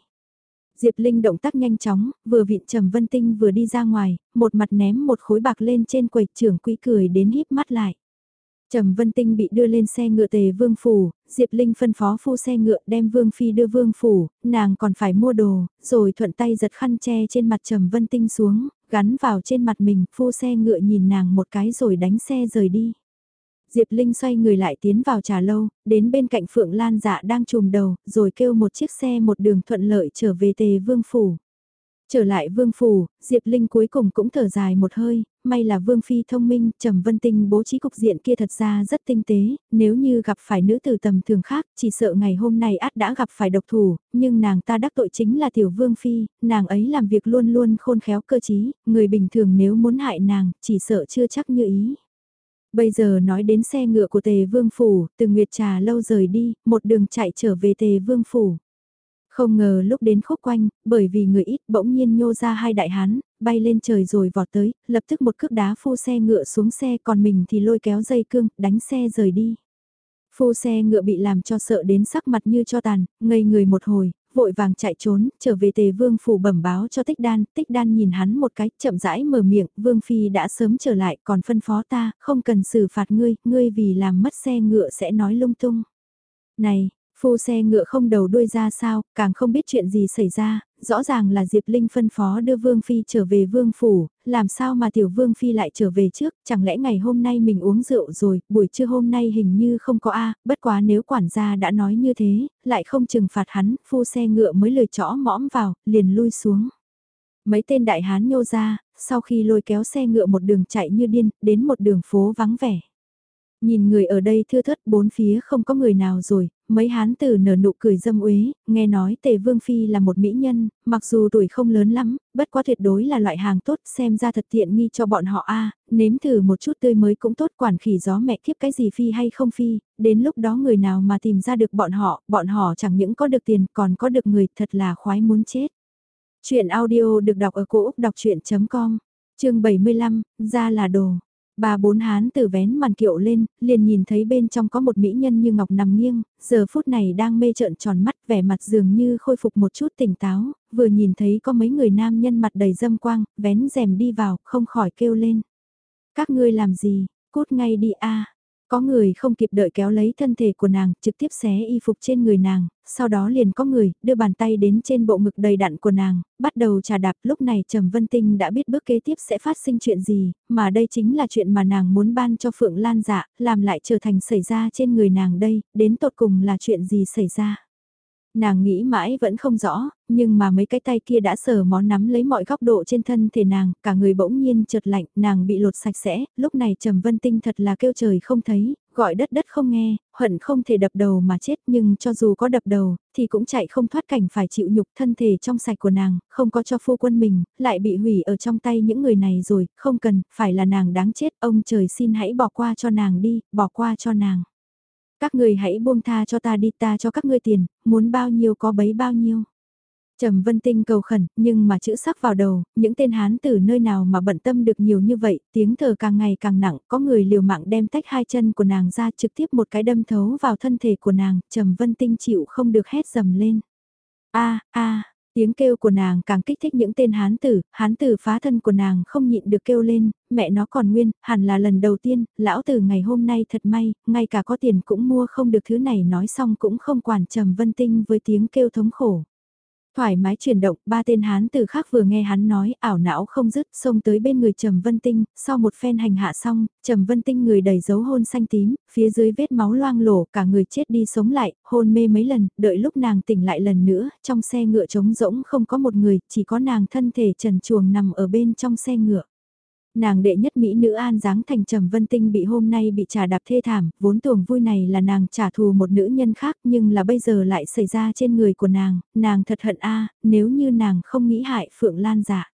Diệp Linh động tác nhanh chóng, vừa vịn Trầm Vân Tinh vừa đi ra ngoài, một mặt ném một khối bạc lên trên quầy trưởng quỹ cười đến híp mắt lại. Trầm Vân Tinh bị đưa lên xe ngựa tề vương phủ, Diệp Linh phân phó phu xe ngựa đem vương phi đưa vương phủ, nàng còn phải mua đồ, rồi thuận tay giật khăn che trên mặt Trầm Vân Tinh xuống, gắn vào trên mặt mình, phu xe ngựa nhìn nàng một cái rồi đánh xe rời đi. Diệp Linh xoay người lại tiến vào trà lâu, đến bên cạnh Phượng Lan dạ đang trùm đầu, rồi kêu một chiếc xe một đường thuận lợi trở về tề vương phủ. Trở lại vương phủ, Diệp Linh cuối cùng cũng thở dài một hơi, may là vương phi thông minh, Trầm Vân Tinh bố trí cục diện kia thật ra rất tinh tế, nếu như gặp phải nữ tử tầm thường khác, chỉ sợ ngày hôm nay át đã gặp phải độc thủ, nhưng nàng ta đắc tội chính là tiểu vương phi, nàng ấy làm việc luôn luôn khôn khéo cơ trí, người bình thường nếu muốn hại nàng, chỉ sợ chưa chắc như ý. Bây giờ nói đến xe ngựa của Tề Vương Phủ, từ Nguyệt Trà lâu rời đi, một đường chạy trở về Tề Vương Phủ. Không ngờ lúc đến khúc quanh, bởi vì người ít bỗng nhiên nhô ra hai đại hán, bay lên trời rồi vọt tới, lập tức một cước đá phu xe ngựa xuống xe còn mình thì lôi kéo dây cương, đánh xe rời đi. Phu xe ngựa bị làm cho sợ đến sắc mặt như cho tàn, ngây người một hồi, vội vàng chạy trốn, trở về tề vương phủ bẩm báo cho tích đan, tích đan nhìn hắn một cái, chậm rãi mở miệng, vương phi đã sớm trở lại, còn phân phó ta, không cần xử phạt ngươi, ngươi vì làm mất xe ngựa sẽ nói lung tung. Này, phu xe ngựa không đầu đuôi ra sao, càng không biết chuyện gì xảy ra, rõ ràng là Diệp Linh phân phó đưa Vương Phi trở về Vương Phủ, làm sao mà tiểu Vương Phi lại trở về trước, chẳng lẽ ngày hôm nay mình uống rượu rồi, buổi trưa hôm nay hình như không có A, bất quá nếu quản gia đã nói như thế, lại không trừng phạt hắn, phu xe ngựa mới lời chõ mõm vào, liền lui xuống. Mấy tên đại hán nhô ra, sau khi lôi kéo xe ngựa một đường chạy như điên, đến một đường phố vắng vẻ. Nhìn người ở đây thưa thớt bốn phía không có người nào rồi, mấy hán tử nở nụ cười dâm uế, nghe nói tề vương phi là một mỹ nhân, mặc dù tuổi không lớn lắm, bất quá tuyệt đối là loại hàng tốt, xem ra thật tiện nghi cho bọn họ a nếm thử một chút tươi mới cũng tốt quản khỉ gió mẹ kiếp cái gì phi hay không phi, đến lúc đó người nào mà tìm ra được bọn họ, bọn họ chẳng những có được tiền còn có được người thật là khoái muốn chết. Chuyện audio được đọc ở cổ Úc đọc chuyện.com, chương 75, ra là đồ. Ba bốn hán tử vén màn kiệu lên, liền nhìn thấy bên trong có một mỹ nhân như ngọc nằm nghiêng, giờ phút này đang mê trợn tròn mắt vẻ mặt dường như khôi phục một chút tỉnh táo, vừa nhìn thấy có mấy người nam nhân mặt đầy dâm quang, vén rèm đi vào, không khỏi kêu lên. Các ngươi làm gì, cút ngay đi a có người không kịp đợi kéo lấy thân thể của nàng, trực tiếp xé y phục trên người nàng, sau đó liền có người, đưa bàn tay đến trên bộ ngực đầy đặn của nàng, bắt đầu trà đạp lúc này Trầm Vân Tinh đã biết bước kế tiếp sẽ phát sinh chuyện gì, mà đây chính là chuyện mà nàng muốn ban cho Phượng Lan dạ, làm lại trở thành xảy ra trên người nàng đây, đến tột cùng là chuyện gì xảy ra. Nàng nghĩ mãi vẫn không rõ, nhưng mà mấy cái tay kia đã sờ mó nắm lấy mọi góc độ trên thân thể nàng, cả người bỗng nhiên chợt lạnh, nàng bị lột sạch sẽ, lúc này Trầm Vân Tinh thật là kêu trời không thấy, gọi đất đất không nghe, hận không thể đập đầu mà chết nhưng cho dù có đập đầu, thì cũng chạy không thoát cảnh phải chịu nhục thân thể trong sạch của nàng, không có cho phu quân mình, lại bị hủy ở trong tay những người này rồi, không cần, phải là nàng đáng chết, ông trời xin hãy bỏ qua cho nàng đi, bỏ qua cho nàng. Các người hãy buông tha cho ta đi ta cho các ngươi tiền, muốn bao nhiêu có bấy bao nhiêu. Trầm Vân Tinh cầu khẩn, nhưng mà chữ sắc vào đầu, những tên hán từ nơi nào mà bận tâm được nhiều như vậy, tiếng thở càng ngày càng nặng, có người liều mạng đem tách hai chân của nàng ra trực tiếp một cái đâm thấu vào thân thể của nàng, Trầm Vân Tinh chịu không được hét dầm lên. A a, Tiếng kêu của nàng càng kích thích những tên hán tử, hán tử phá thân của nàng không nhịn được kêu lên, mẹ nó còn nguyên, hẳn là lần đầu tiên, lão tử ngày hôm nay thật may, ngay cả có tiền cũng mua không được thứ này nói xong cũng không quản trầm vân tinh với tiếng kêu thống khổ. Thoải mái chuyển động, ba tên hán từ khác vừa nghe hắn nói, ảo não không dứt, xông tới bên người Trầm Vân Tinh, sau một phen hành hạ xong, Trầm Vân Tinh người đầy dấu hôn xanh tím, phía dưới vết máu loang lổ, cả người chết đi sống lại, hôn mê mấy lần, đợi lúc nàng tỉnh lại lần nữa, trong xe ngựa trống rỗng không có một người, chỉ có nàng thân thể trần chuồng nằm ở bên trong xe ngựa nàng đệ nhất mỹ nữ an dáng thành trầm vân tinh bị hôm nay bị trả đạp thê thảm, vốn tưởng vui này là nàng trả thù một nữ nhân khác nhưng là bây giờ lại xảy ra trên người của nàng, nàng thật hận a nếu như nàng không nghĩ hại Phượng Lan dạ.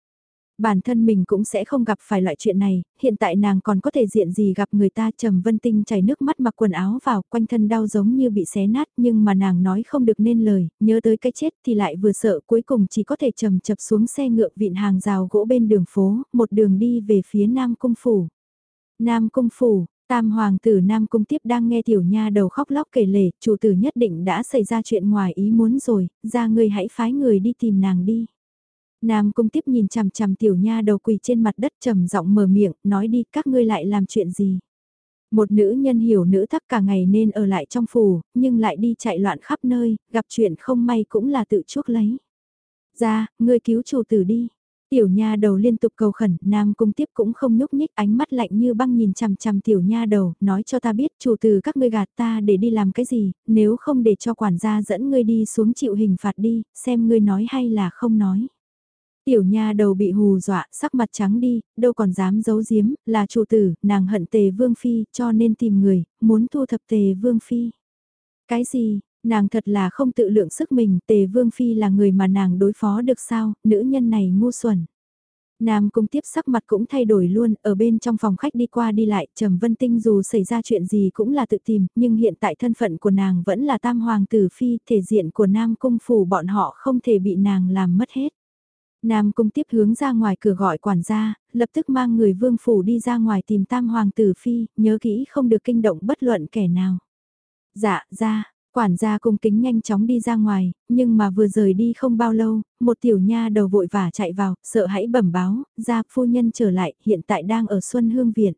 Bản thân mình cũng sẽ không gặp phải loại chuyện này, hiện tại nàng còn có thể diện gì gặp người ta trầm vân tinh chảy nước mắt mặc quần áo vào quanh thân đau giống như bị xé nát nhưng mà nàng nói không được nên lời, nhớ tới cái chết thì lại vừa sợ cuối cùng chỉ có thể trầm chập xuống xe ngựa vịn hàng rào gỗ bên đường phố, một đường đi về phía Nam Cung Phủ. Nam Cung Phủ, Tam hoàng tử Nam Cung tiếp đang nghe tiểu nha đầu khóc lóc kể lể, chủ tử nhất định đã xảy ra chuyện ngoài ý muốn rồi, ra người hãy phái người đi tìm nàng đi. Nam cung tiếp nhìn chằm chằm tiểu nha đầu quỳ trên mặt đất trầm giọng mở miệng, nói đi các ngươi lại làm chuyện gì. Một nữ nhân hiểu nữ thắc cả ngày nên ở lại trong phủ, nhưng lại đi chạy loạn khắp nơi, gặp chuyện không may cũng là tự chuốc lấy. Ra, ngươi cứu chủ tử đi. Tiểu nha đầu liên tục cầu khẩn, Nam cung tiếp cũng không nhúc nhích ánh mắt lạnh như băng nhìn chằm chằm tiểu nha đầu, nói cho ta biết chủ tử các ngươi gạt ta để đi làm cái gì, nếu không để cho quản gia dẫn ngươi đi xuống chịu hình phạt đi, xem ngươi nói hay là không nói. Tiểu nha đầu bị hù dọa, sắc mặt trắng đi, đâu còn dám giấu giếm, là chủ tử, nàng hận tề vương phi, cho nên tìm người, muốn thu thập tề vương phi. Cái gì, nàng thật là không tự lượng sức mình, tề vương phi là người mà nàng đối phó được sao, nữ nhân này ngu xuẩn. Nam cung tiếp sắc mặt cũng thay đổi luôn, ở bên trong phòng khách đi qua đi lại, Trầm Vân Tinh dù xảy ra chuyện gì cũng là tự tìm, nhưng hiện tại thân phận của nàng vẫn là tam hoàng tử phi, thể diện của Nam cung phủ bọn họ không thể bị nàng làm mất hết. Nam cung tiếp hướng ra ngoài cửa gọi quản gia, lập tức mang người vương phủ đi ra ngoài tìm tam hoàng tử phi, nhớ kỹ không được kinh động bất luận kẻ nào. Dạ, ra, quản gia cung kính nhanh chóng đi ra ngoài, nhưng mà vừa rời đi không bao lâu, một tiểu nha đầu vội vả chạy vào, sợ hãi bẩm báo, ra phu nhân trở lại, hiện tại đang ở Xuân Hương Viện.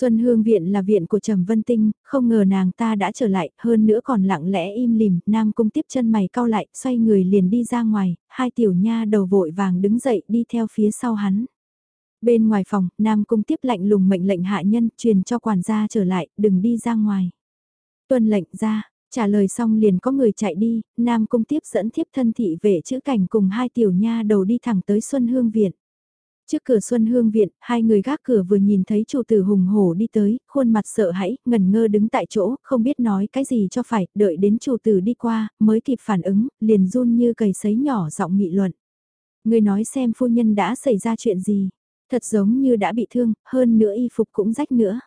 Xuân Hương Viện là viện của Trầm Vân Tinh, không ngờ nàng ta đã trở lại, hơn nữa còn lặng lẽ im lìm, Nam Cung tiếp chân mày cau lại, xoay người liền đi ra ngoài, hai tiểu nha đầu vội vàng đứng dậy đi theo phía sau hắn. Bên ngoài phòng, Nam Cung tiếp lạnh lùng mệnh lệnh hạ nhân, truyền cho quản gia trở lại, đừng đi ra ngoài. Tuân lệnh ra, trả lời xong liền có người chạy đi, Nam Cung tiếp dẫn thiếp thân thị về chữ cảnh cùng hai tiểu nha đầu đi thẳng tới Xuân Hương Viện. Trước cửa Xuân Hương Viện, hai người gác cửa vừa nhìn thấy chủ tử hùng hổ đi tới, khuôn mặt sợ hãi, ngần ngơ đứng tại chỗ, không biết nói cái gì cho phải, đợi đến chủ tử đi qua, mới kịp phản ứng, liền run như cầy sấy nhỏ giọng nghị luận. Người nói xem phu nhân đã xảy ra chuyện gì, thật giống như đã bị thương, hơn nữa y phục cũng rách nữa.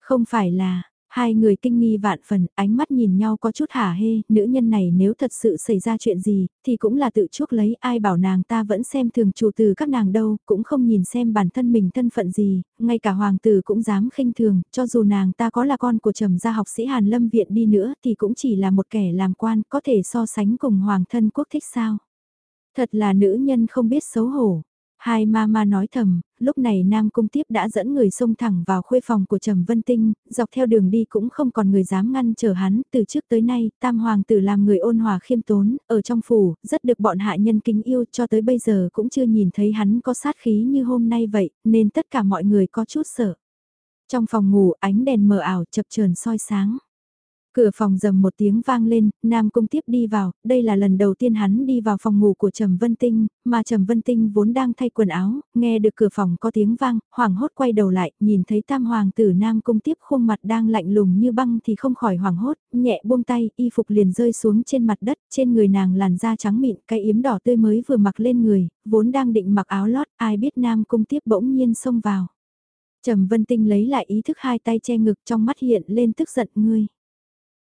Không phải là, Hai người kinh nghi vạn phần, ánh mắt nhìn nhau có chút hả hê, nữ nhân này nếu thật sự xảy ra chuyện gì, thì cũng là tự chuốc lấy ai bảo nàng ta vẫn xem thường chủ từ các nàng đâu, cũng không nhìn xem bản thân mình thân phận gì, ngay cả hoàng tử cũng dám khinh thường, cho dù nàng ta có là con của trầm gia học sĩ Hàn Lâm Viện đi nữa thì cũng chỉ là một kẻ làm quan, có thể so sánh cùng hoàng thân quốc thích sao. Thật là nữ nhân không biết xấu hổ. Hai ma ma nói thầm, lúc này Nam Cung Tiếp đã dẫn người xông thẳng vào khuê phòng của Trầm Vân Tinh, dọc theo đường đi cũng không còn người dám ngăn trở hắn, từ trước tới nay, Tam Hoàng tử làm người ôn hòa khiêm tốn, ở trong phủ, rất được bọn hạ nhân kính yêu cho tới bây giờ cũng chưa nhìn thấy hắn có sát khí như hôm nay vậy, nên tất cả mọi người có chút sợ. Trong phòng ngủ ánh đèn mờ ảo chập chờn soi sáng. Cửa phòng rầm một tiếng vang lên, Nam Cung tiếp đi vào, đây là lần đầu tiên hắn đi vào phòng ngủ của Trầm Vân Tinh, mà Trầm Vân Tinh vốn đang thay quần áo, nghe được cửa phòng có tiếng vang, hoảng hốt quay đầu lại, nhìn thấy tam hoàng tử Nam Cung tiếp khuôn mặt đang lạnh lùng như băng thì không khỏi hoảng hốt, nhẹ buông tay, y phục liền rơi xuống trên mặt đất, trên người nàng làn da trắng mịn, cái yếm đỏ tươi mới vừa mặc lên người, vốn đang định mặc áo lót, ai biết Nam Cung tiếp bỗng nhiên xông vào. Trầm Vân Tinh lấy lại ý thức hai tay che ngực trong mắt hiện lên tức giận ngươi.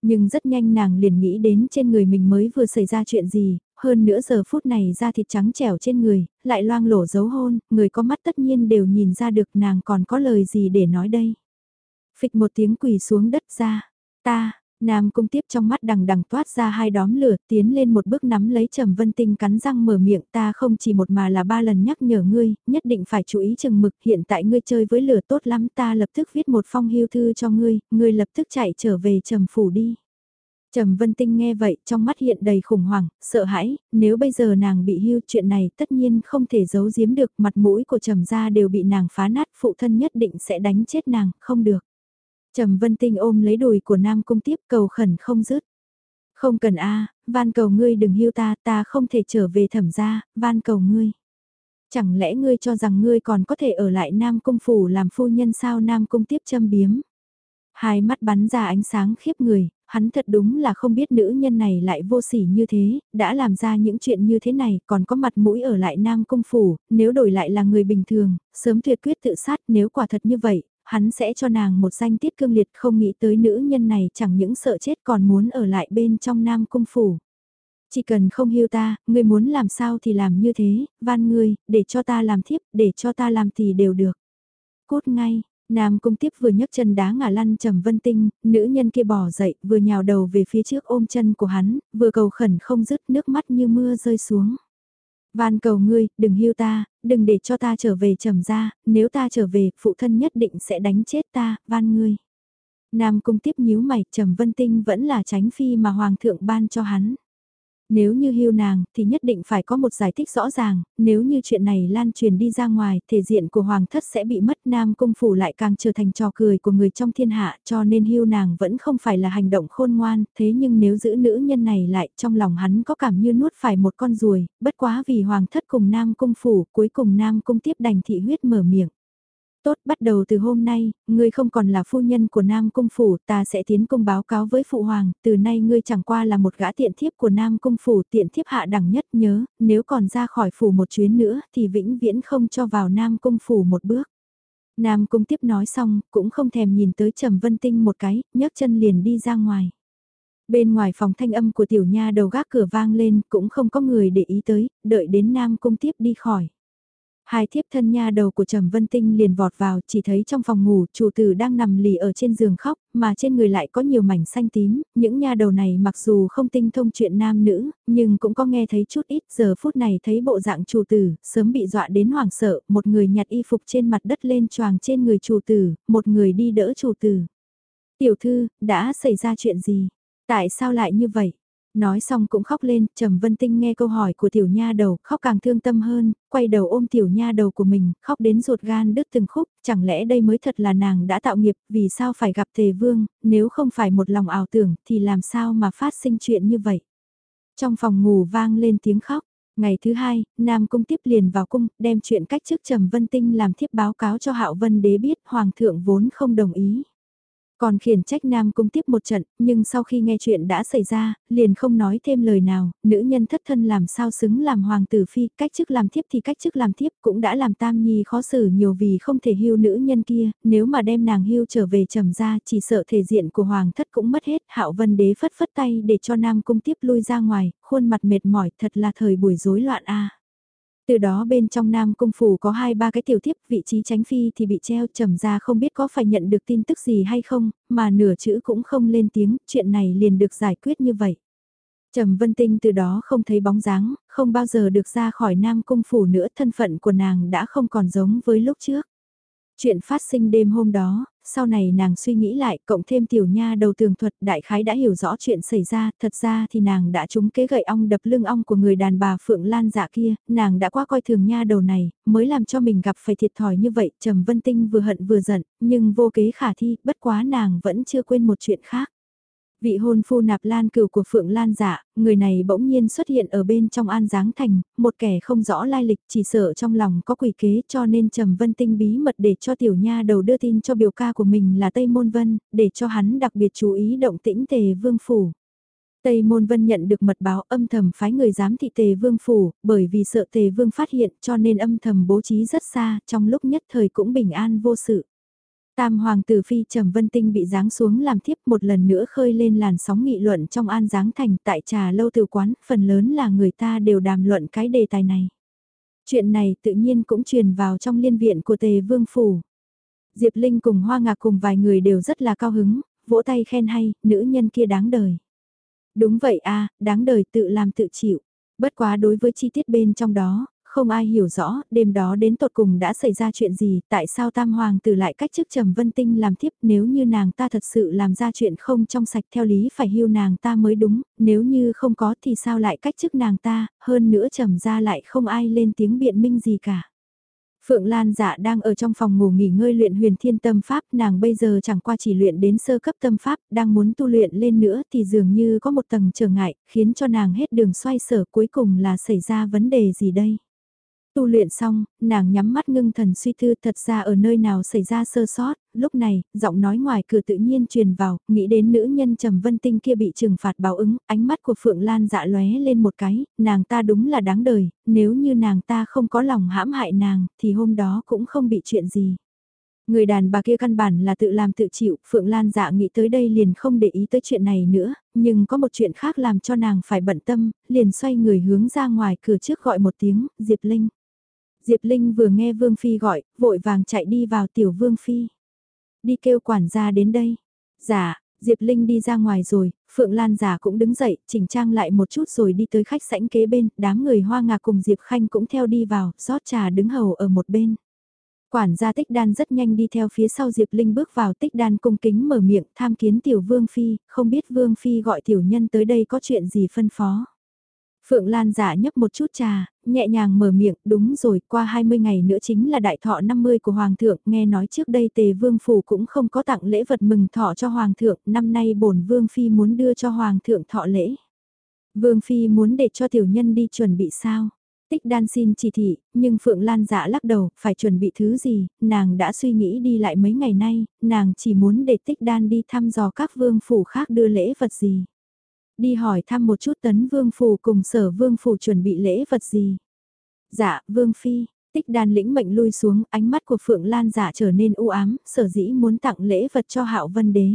Nhưng rất nhanh nàng liền nghĩ đến trên người mình mới vừa xảy ra chuyện gì, hơn nữa giờ phút này da thịt trắng trẻo trên người, lại loang lổ dấu hôn, người có mắt tất nhiên đều nhìn ra được nàng còn có lời gì để nói đây. Phịch một tiếng quỳ xuống đất ra, ta, Nam cung tiếp trong mắt đằng đằng toát ra hai đóm lửa, tiến lên một bước nắm lấy Trầm Vân Tinh cắn răng mở miệng ta không chỉ một mà là ba lần nhắc nhở ngươi, nhất định phải chú ý chừng mực, hiện tại ngươi chơi với lửa tốt lắm ta lập tức viết một phong hưu thư cho ngươi, ngươi lập tức chạy trở về Trầm Phủ đi. Trầm Vân Tinh nghe vậy trong mắt hiện đầy khủng hoảng, sợ hãi, nếu bây giờ nàng bị hưu chuyện này tất nhiên không thể giấu giếm được mặt mũi của Trầm gia đều bị nàng phá nát phụ thân nhất định sẽ đánh chết nàng, không được. Trầm Vân Tinh ôm lấy đùi của Nam Cung tiếp cầu khẩn không dứt. Không cần a, van cầu ngươi đừng hưu ta, ta không thể trở về thẩm gia, van cầu ngươi. Chẳng lẽ ngươi cho rằng ngươi còn có thể ở lại Nam Cung phủ làm phu nhân sao Nam Cung tiếp châm biếm. Hai mắt bắn ra ánh sáng khiếp người, hắn thật đúng là không biết nữ nhân này lại vô sỉ như thế, đã làm ra những chuyện như thế này, còn có mặt mũi ở lại Nam Cung Phủ, nếu đổi lại là người bình thường, sớm tuyệt quyết tự sát nếu quả thật như vậy, hắn sẽ cho nàng một danh tiết cương liệt không nghĩ tới nữ nhân này chẳng những sợ chết còn muốn ở lại bên trong Nam Cung Phủ. Chỉ cần không hiu ta, ngươi muốn làm sao thì làm như thế, van ngươi, để cho ta làm thiếp, để cho ta làm thì đều được. Cút ngay, Nam cung tiếp vừa nhấc chân đá ngả lăn trầm vân tinh, nữ nhân kia bỏ dậy, vừa nhào đầu về phía trước ôm chân của hắn, vừa cầu khẩn không dứt nước mắt như mưa rơi xuống. Van cầu ngươi, đừng hưu ta, đừng để cho ta trở về trầm ra, nếu ta trở về, phụ thân nhất định sẽ đánh chết ta, van ngươi. Nam cung tiếp nhíu mày, trầm vân tinh vẫn là tránh phi mà hoàng thượng ban cho hắn. Nếu như hưu nàng, thì nhất định phải có một giải thích rõ ràng, nếu như chuyện này lan truyền đi ra ngoài, thể diện của hoàng thất sẽ bị mất nam cung phủ lại càng trở thành trò cười của người trong thiên hạ, cho nên hưu nàng vẫn không phải là hành động khôn ngoan, thế nhưng nếu giữ nữ nhân này lại, trong lòng hắn có cảm như nuốt phải một con ruồi, bất quá vì hoàng thất cùng nam cung phủ, cuối cùng nam cung tiếp đành thị huyết mở miệng. Tốt, bắt đầu từ hôm nay, ngươi không còn là phu nhân của Nam Cung Phủ, ta sẽ tiến công báo cáo với Phụ Hoàng, từ nay ngươi chẳng qua là một gã tiện thiếp của Nam Cung Phủ, tiện thiếp hạ đẳng nhất nhớ, nếu còn ra khỏi phủ một chuyến nữa thì vĩnh viễn không cho vào Nam Cung Phủ một bước. Nam Cung tiếp nói xong, cũng không thèm nhìn tới Trầm Vân Tinh một cái, nhấc chân liền đi ra ngoài. Bên ngoài phòng thanh âm của tiểu nha đầu gác cửa vang lên, cũng không có người để ý tới, đợi đến Nam Cung tiếp đi khỏi. Hai thiếp thân nha đầu của Trầm Vân Tinh liền vọt vào, chỉ thấy trong phòng ngủ, chủ tử đang nằm lì ở trên giường khóc, mà trên người lại có nhiều mảnh xanh tím, những nha đầu này mặc dù không tinh thông chuyện nam nữ, nhưng cũng có nghe thấy chút ít, giờ phút này thấy bộ dạng chủ tử, sớm bị dọa đến hoảng sợ, một người nhặt y phục trên mặt đất lên choàng trên người chủ tử, một người đi đỡ chủ tử. Tiểu thư, đã xảy ra chuyện gì? Tại sao lại như vậy? Nói xong cũng khóc lên, Trầm Vân Tinh nghe câu hỏi của tiểu nha đầu, khóc càng thương tâm hơn, quay đầu ôm tiểu nha đầu của mình, khóc đến ruột gan đứt từng khúc, chẳng lẽ đây mới thật là nàng đã tạo nghiệp, vì sao phải gặp Tề Vương, nếu không phải một lòng ảo tưởng, thì làm sao mà phát sinh chuyện như vậy. Trong phòng ngủ vang lên tiếng khóc, ngày thứ hai, Nam Cung tiếp liền vào cung, đem chuyện cách trước Trầm Vân Tinh làm thiếp báo cáo cho Hạo Vân Đế biết, Hoàng thượng vốn không đồng ý. Còn khiển trách Nam Cung tiếp một trận, nhưng sau khi nghe chuyện đã xảy ra, liền không nói thêm lời nào, nữ nhân thất thân làm sao xứng làm hoàng tử phi, cách chức làm thiếp thì cách chức làm thiếp cũng đã làm tam nhi khó xử nhiều vì không thể hưu nữ nhân kia, nếu mà đem nàng hưu trở về trầm ra chỉ sợ thể diện của hoàng thất cũng mất hết, hạo vân đế phất phất tay để cho Nam Cung tiếp lui ra ngoài, khuôn mặt mệt mỏi thật là thời buổi rối loạn a. Từ đó bên trong Nam Cung Phủ có hai ba cái tiểu thiếp, vị trí tránh phi thì bị treo trầm ra không biết có phải nhận được tin tức gì hay không, mà nửa chữ cũng không lên tiếng, chuyện này liền được giải quyết như vậy. Trầm Vân Tinh từ đó không thấy bóng dáng, không bao giờ được ra khỏi Nam Cung Phủ nữa, thân phận của nàng đã không còn giống với lúc trước. Chuyện phát sinh đêm hôm đó, sau này nàng suy nghĩ lại, cộng thêm tiểu nha đầu tường thuật đại khái đã hiểu rõ chuyện xảy ra, thật ra thì nàng đã trúng kế gậy ong đập lưng ong của người đàn bà Phượng Lan dạ kia, nàng đã quá coi thường nha đầu này, mới làm cho mình gặp phải thiệt thòi như vậy, Trầm Vân Tinh vừa hận vừa giận, nhưng vô kế khả thi, bất quá nàng vẫn chưa quên một chuyện khác. Vị hôn phu nạp lan cửu của Phượng Lan dạ, người này bỗng nhiên xuất hiện ở bên trong An Giáng Thành, một kẻ không rõ lai lịch chỉ sợ trong lòng có quỷ kế cho nên Trầm Vân Tinh bí mật để cho tiểu nha đầu đưa tin cho biểu ca của mình là Tây Môn Vân, để cho hắn đặc biệt chú ý động tĩnh tề vương phủ. Tây Môn Vân nhận được mật báo âm thầm phái người giám thị tề vương phủ, bởi vì sợ tề vương phát hiện cho nên âm thầm bố trí rất xa, trong lúc nhất thời cũng bình an vô sự. Tam hoàng tử phi Trầm Vân Tinh bị giáng xuống làm thiếp một lần nữa khơi lên làn sóng nghị luận trong an giáng thành tại trà lâu tử quán, phần lớn là người ta đều đàm luận cái đề tài này. Chuyện này tự nhiên cũng truyền vào trong liên viện của tề vương phủ. Diệp Linh cùng Hoa Ngạc cùng vài người đều rất là cao hứng, vỗ tay khen hay, nữ nhân kia đáng đời. Đúng vậy a đáng đời tự làm tự chịu. Bất quá đối với chi tiết bên trong đó, không ai hiểu rõ, đêm đó đến tột cùng đã xảy ra chuyện gì, tại sao tam hoàng tử lại cách chức trầm vân tinh làm thiếp nếu như nàng ta thật sự làm ra chuyện không trong sạch theo lý phải hưu nàng ta mới đúng, nếu như không có thì sao lại cách chức nàng ta, hơn nữa trầm ra lại không ai lên tiếng biện minh gì cả. Phượng Lan dạ đang ở trong phòng ngủ nghỉ ngơi luyện huyền thiên tâm pháp, nàng bây giờ chẳng qua chỉ luyện đến sơ cấp tâm pháp, đang muốn tu luyện lên nữa thì dường như có một tầng trở ngại, khiến cho nàng hết đường xoay sở cuối cùng là xảy ra vấn đề gì đây. Tu luyện xong, nàng nhắm mắt ngưng thần suy tư thật ra ở nơi nào xảy ra sơ sót, lúc này, giọng nói ngoài cửa tự nhiên truyền vào, nghĩ đến nữ nhân trầm vân tinh kia bị trừng phạt báo ứng, ánh mắt của Phượng Lan dạ lóe lên một cái, nàng ta đúng là đáng đời, nếu như nàng ta không có lòng hãm hại nàng, thì hôm đó cũng không bị chuyện gì. Người đàn bà kia căn bản là tự làm tự chịu, Phượng Lan dạ nghĩ tới đây liền không để ý tới chuyện này nữa, nhưng có một chuyện khác làm cho nàng phải bận tâm, liền xoay người hướng ra ngoài cửa trước gọi một tiếng, Diệp Linh. Diệp Linh vừa nghe Vương Phi gọi, vội vàng chạy đi vào tiểu Vương Phi. Đi kêu quản gia đến đây. Dạ, Diệp Linh đi ra ngoài rồi, Phượng Lan giả cũng đứng dậy, chỉnh trang lại một chút rồi đi tới khách sảnh kế bên, đám người hoa ngạc cùng Diệp Khanh cũng theo đi vào, rót trà đứng hầu ở một bên. Quản gia tích đan rất nhanh đi theo phía sau Diệp Linh bước vào tích đan cung kính mở miệng tham kiến tiểu Vương Phi, không biết Vương Phi gọi tiểu nhân tới đây có chuyện gì phân phó. Phượng Lan giả nhấp một chút trà, nhẹ nhàng mở miệng, đúng rồi, qua 20 ngày nữa chính là đại thọ 50 của Hoàng thượng, nghe nói trước đây tề vương phủ cũng không có tặng lễ vật mừng thọ cho Hoàng thượng, năm nay bổn vương phi muốn đưa cho Hoàng thượng thọ lễ. Vương phi muốn để cho tiểu nhân đi chuẩn bị sao? Tích đan xin chỉ thị, nhưng Phượng Lan dạ lắc đầu, phải chuẩn bị thứ gì, nàng đã suy nghĩ đi lại mấy ngày nay, nàng chỉ muốn để tích đan đi thăm dò các vương phủ khác đưa lễ vật gì đi hỏi thăm một chút tấn vương phủ cùng sở vương phủ chuẩn bị lễ vật gì. Dạ, vương phi, tích đàn lĩnh mệnh lui xuống, ánh mắt của Phượng Lan dạ trở nên u ám, sở dĩ muốn tặng lễ vật cho hạo vân đế.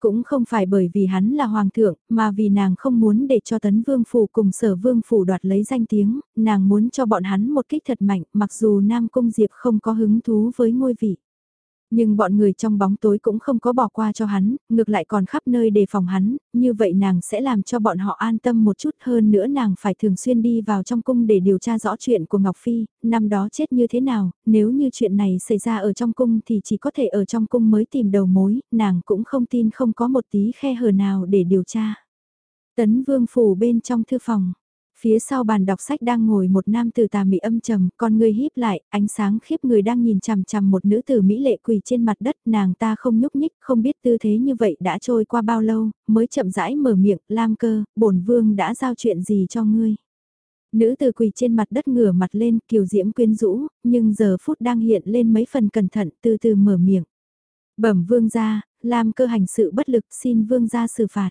Cũng không phải bởi vì hắn là hoàng thượng, mà vì nàng không muốn để cho tấn vương phủ cùng sở vương phủ đoạt lấy danh tiếng, nàng muốn cho bọn hắn một kích thật mạnh, mặc dù Nam Cung Diệp không có hứng thú với ngôi vị. Nhưng bọn người trong bóng tối cũng không có bỏ qua cho hắn, ngược lại còn khắp nơi đề phòng hắn, như vậy nàng sẽ làm cho bọn họ an tâm một chút hơn nữa nàng phải thường xuyên đi vào trong cung để điều tra rõ chuyện của Ngọc Phi, năm đó chết như thế nào, nếu như chuyện này xảy ra ở trong cung thì chỉ có thể ở trong cung mới tìm đầu mối, nàng cũng không tin không có một tí khe hở nào để điều tra. Tấn Vương Phủ bên trong thư phòng Phía sau bàn đọc sách đang ngồi một nam tử tà mị âm trầm, con người híp lại, ánh sáng khiếp người đang nhìn chằm chằm một nữ tử mỹ lệ quỳ trên mặt đất, nàng ta không nhúc nhích, không biết tư thế như vậy đã trôi qua bao lâu, mới chậm rãi mở miệng, "Lam Cơ, bổn vương đã giao chuyện gì cho ngươi?" Nữ tử quỳ trên mặt đất ngửa mặt lên, kiều diễm quyến rũ, nhưng giờ phút đang hiện lên mấy phần cẩn thận, từ từ mở miệng. "Bẩm vương gia, Lam Cơ hành sự bất lực, xin vương gia xử phạt."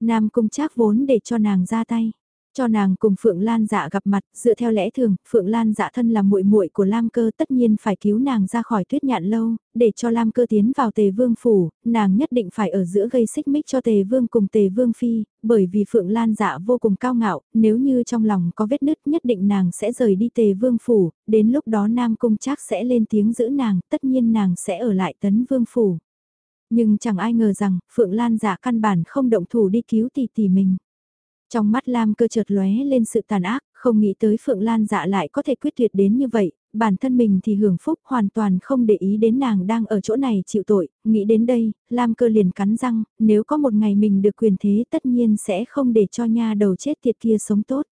Nam cung Trác vốn để cho nàng ra tay. Cho nàng cùng Phượng Lan dạ gặp mặt, dựa theo lẽ thường, Phượng Lan dạ thân là muội muội của Lam Cơ tất nhiên phải cứu nàng ra khỏi tuyết nhạn lâu, để cho Lam Cơ tiến vào Tề Vương phủ, nàng nhất định phải ở giữa gây xích mích cho Tề Vương cùng Tề Vương phi, bởi vì Phượng Lan dạ vô cùng cao ngạo, nếu như trong lòng có vết nứt nhất định nàng sẽ rời đi Tề Vương phủ, đến lúc đó Nam Cung chắc sẽ lên tiếng giữ nàng, tất nhiên nàng sẽ ở lại Tấn Vương phủ. Nhưng chẳng ai ngờ rằng, Phượng Lan dạ căn bản không động thủ đi cứu tỷ tỷ mình. Trong mắt Lam cơ chợt lóe lên sự tàn ác, không nghĩ tới Phượng Lan dạ lại có thể quyết tuyệt đến như vậy, bản thân mình thì hưởng phúc hoàn toàn không để ý đến nàng đang ở chỗ này chịu tội, nghĩ đến đây, Lam cơ liền cắn răng, nếu có một ngày mình được quyền thế tất nhiên sẽ không để cho nha đầu chết tiệt kia sống tốt.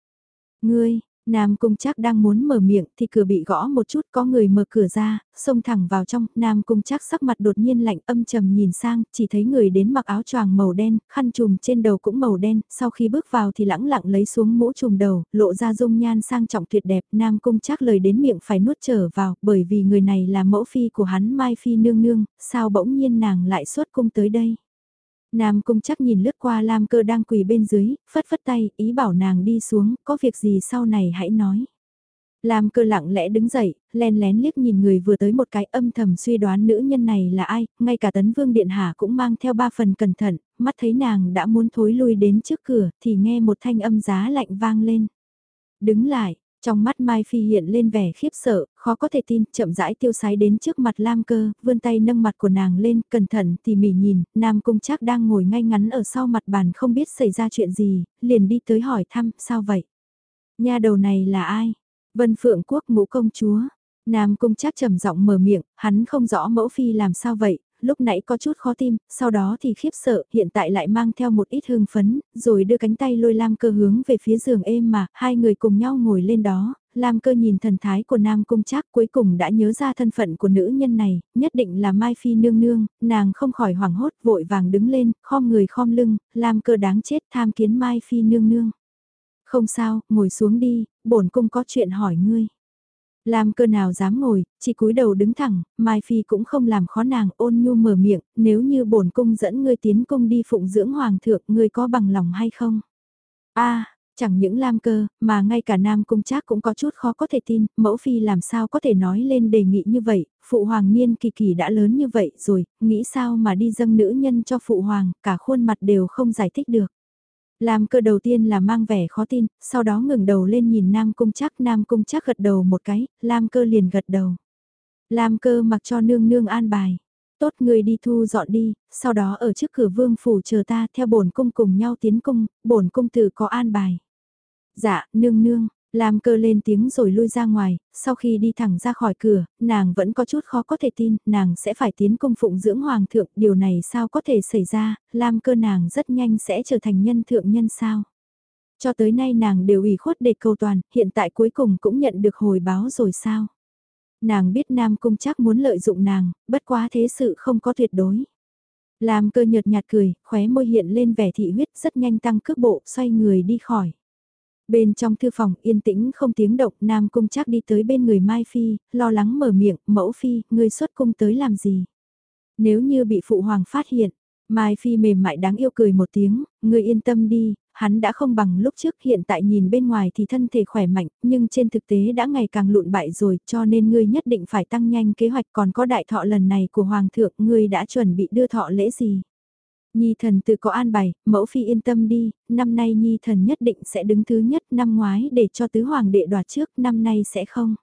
Ngươi, Nam Cung trác đang muốn mở miệng thì cửa bị gõ một chút có người mở cửa ra, xông thẳng vào trong, Nam Cung trác sắc mặt đột nhiên lạnh âm trầm nhìn sang, chỉ thấy người đến mặc áo choàng màu đen, khăn trùm trên đầu cũng màu đen, sau khi bước vào thì lãng lặng lấy xuống mũ trùm đầu, lộ ra dung nhan sang trọng tuyệt đẹp, Nam Cung trác lời đến miệng phải nuốt trở vào, bởi vì người này là mẫu phi của hắn Mai Phi nương nương, sao bỗng nhiên nàng lại xuất cung tới đây. Nam cung chắc nhìn lướt qua Lam cơ đang quỳ bên dưới, phất phất tay, ý bảo nàng đi xuống, có việc gì sau này hãy nói. Lam cơ lặng lẽ đứng dậy, len lén liếc nhìn người vừa tới một cái âm thầm suy đoán nữ nhân này là ai, ngay cả tấn vương điện hạ cũng mang theo ba phần cẩn thận, mắt thấy nàng đã muốn thối lui đến trước cửa thì nghe một thanh âm giá lạnh vang lên. Đứng lại, trong mắt Mai Phi hiện lên vẻ khiếp sợ, khó có thể tin, chậm rãi tiêu sái đến trước mặt Lam Cơ, vươn tay nâng mặt của nàng lên, cẩn thận tỉ mỉ nhìn, Nam Cung trác đang ngồi ngay ngắn ở sau mặt bàn không biết xảy ra chuyện gì, liền đi tới hỏi thăm, sao vậy? Nhà đầu này là ai? Vân Phượng Quốc ngũ công chúa. Nam Cung trác trầm giọng mở miệng, hắn không rõ mẫu phi làm sao vậy, lúc nãy có chút khó tim, sau đó thì khiếp sợ, hiện tại lại mang theo một ít hương phấn, rồi đưa cánh tay lôi Lam cơ hướng về phía giường êm mà, hai người cùng nhau ngồi lên đó, Lam cơ nhìn thần thái của Nam Cung Trác cuối cùng đã nhớ ra thân phận của nữ nhân này, nhất định là Mai Phi nương nương, nàng không khỏi hoảng hốt vội vàng đứng lên, khom người khom lưng, Lam cơ đáng chết tham kiến Mai Phi nương nương. Không sao, ngồi xuống đi, bổn cung có chuyện hỏi ngươi. Lam cơ nào dám ngồi, chỉ cúi đầu đứng thẳng, Mai Phi cũng không làm khó nàng ôn nhu mở miệng, nếu như bổn cung dẫn ngươi tiến cung đi phụng dưỡng hoàng thượng, ngươi có bằng lòng hay không? a chẳng những Lam cơ, mà ngay cả Nam cung trác cũng có chút khó có thể tin, mẫu phi làm sao có thể nói lên đề nghị như vậy, phụ hoàng niên kỳ kỳ đã lớn như vậy rồi, nghĩ sao mà đi dâng nữ nhân cho phụ hoàng, cả khuôn mặt đều không giải thích được. Lam cơ đầu tiên là mang vẻ khó tin, sau đó ngừng đầu lên nhìn Nam Cung chắc Nam Cung chắc gật đầu một cái, Lam cơ liền gật đầu. Lam cơ mặc cho nương nương an bài. Tốt người đi thu dọn đi, sau đó ở trước cửa vương phủ chờ ta theo bổn cung cùng nhau tiến cung, bổn cung tử có an bài. Dạ, nương nương, Lam cơ lên tiếng rồi lui ra ngoài, sau khi đi thẳng ra khỏi cửa, nàng vẫn có chút khó có thể tin, nàng sẽ phải tiến công phụng dưỡng hoàng thượng, điều này sao có thể xảy ra, Lam cơ nàng rất nhanh sẽ trở thành nhân thượng nhân sao. Cho tới nay nàng đều ủy khuất để cầu toàn, hiện tại cuối cùng cũng nhận được hồi báo rồi sao. Nàng biết Nam Cung chắc muốn lợi dụng nàng, bất quá thế sự không có tuyệt đối. Lam cơ nhợt nhạt cười, khóe môi hiện lên vẻ thị huyết rất nhanh tăng cước bộ, xoay người đi khỏi. Bên trong thư phòng yên tĩnh không tiếng động, Nam Cung chắc đi tới bên người Mai Phi, lo lắng mở miệng, mẫu Phi, ngươi xuất cung tới làm gì? Nếu như bị Phụ Hoàng phát hiện, Mai Phi mềm mại đáng yêu cười một tiếng, ngươi yên tâm đi, hắn đã không bằng lúc trước hiện tại nhìn bên ngoài thì thân thể khỏe mạnh, nhưng trên thực tế đã ngày càng lụn bại rồi, cho nên ngươi nhất định phải tăng nhanh kế hoạch còn có đại thọ lần này của Hoàng thượng, ngươi đã chuẩn bị đưa thọ lễ gì? Nhi thần tự có an bài, mẫu phi yên tâm đi, năm nay Nhi thần nhất định sẽ đứng thứ nhất năm ngoái để cho tứ hoàng đệ đoạt trước, năm nay sẽ không.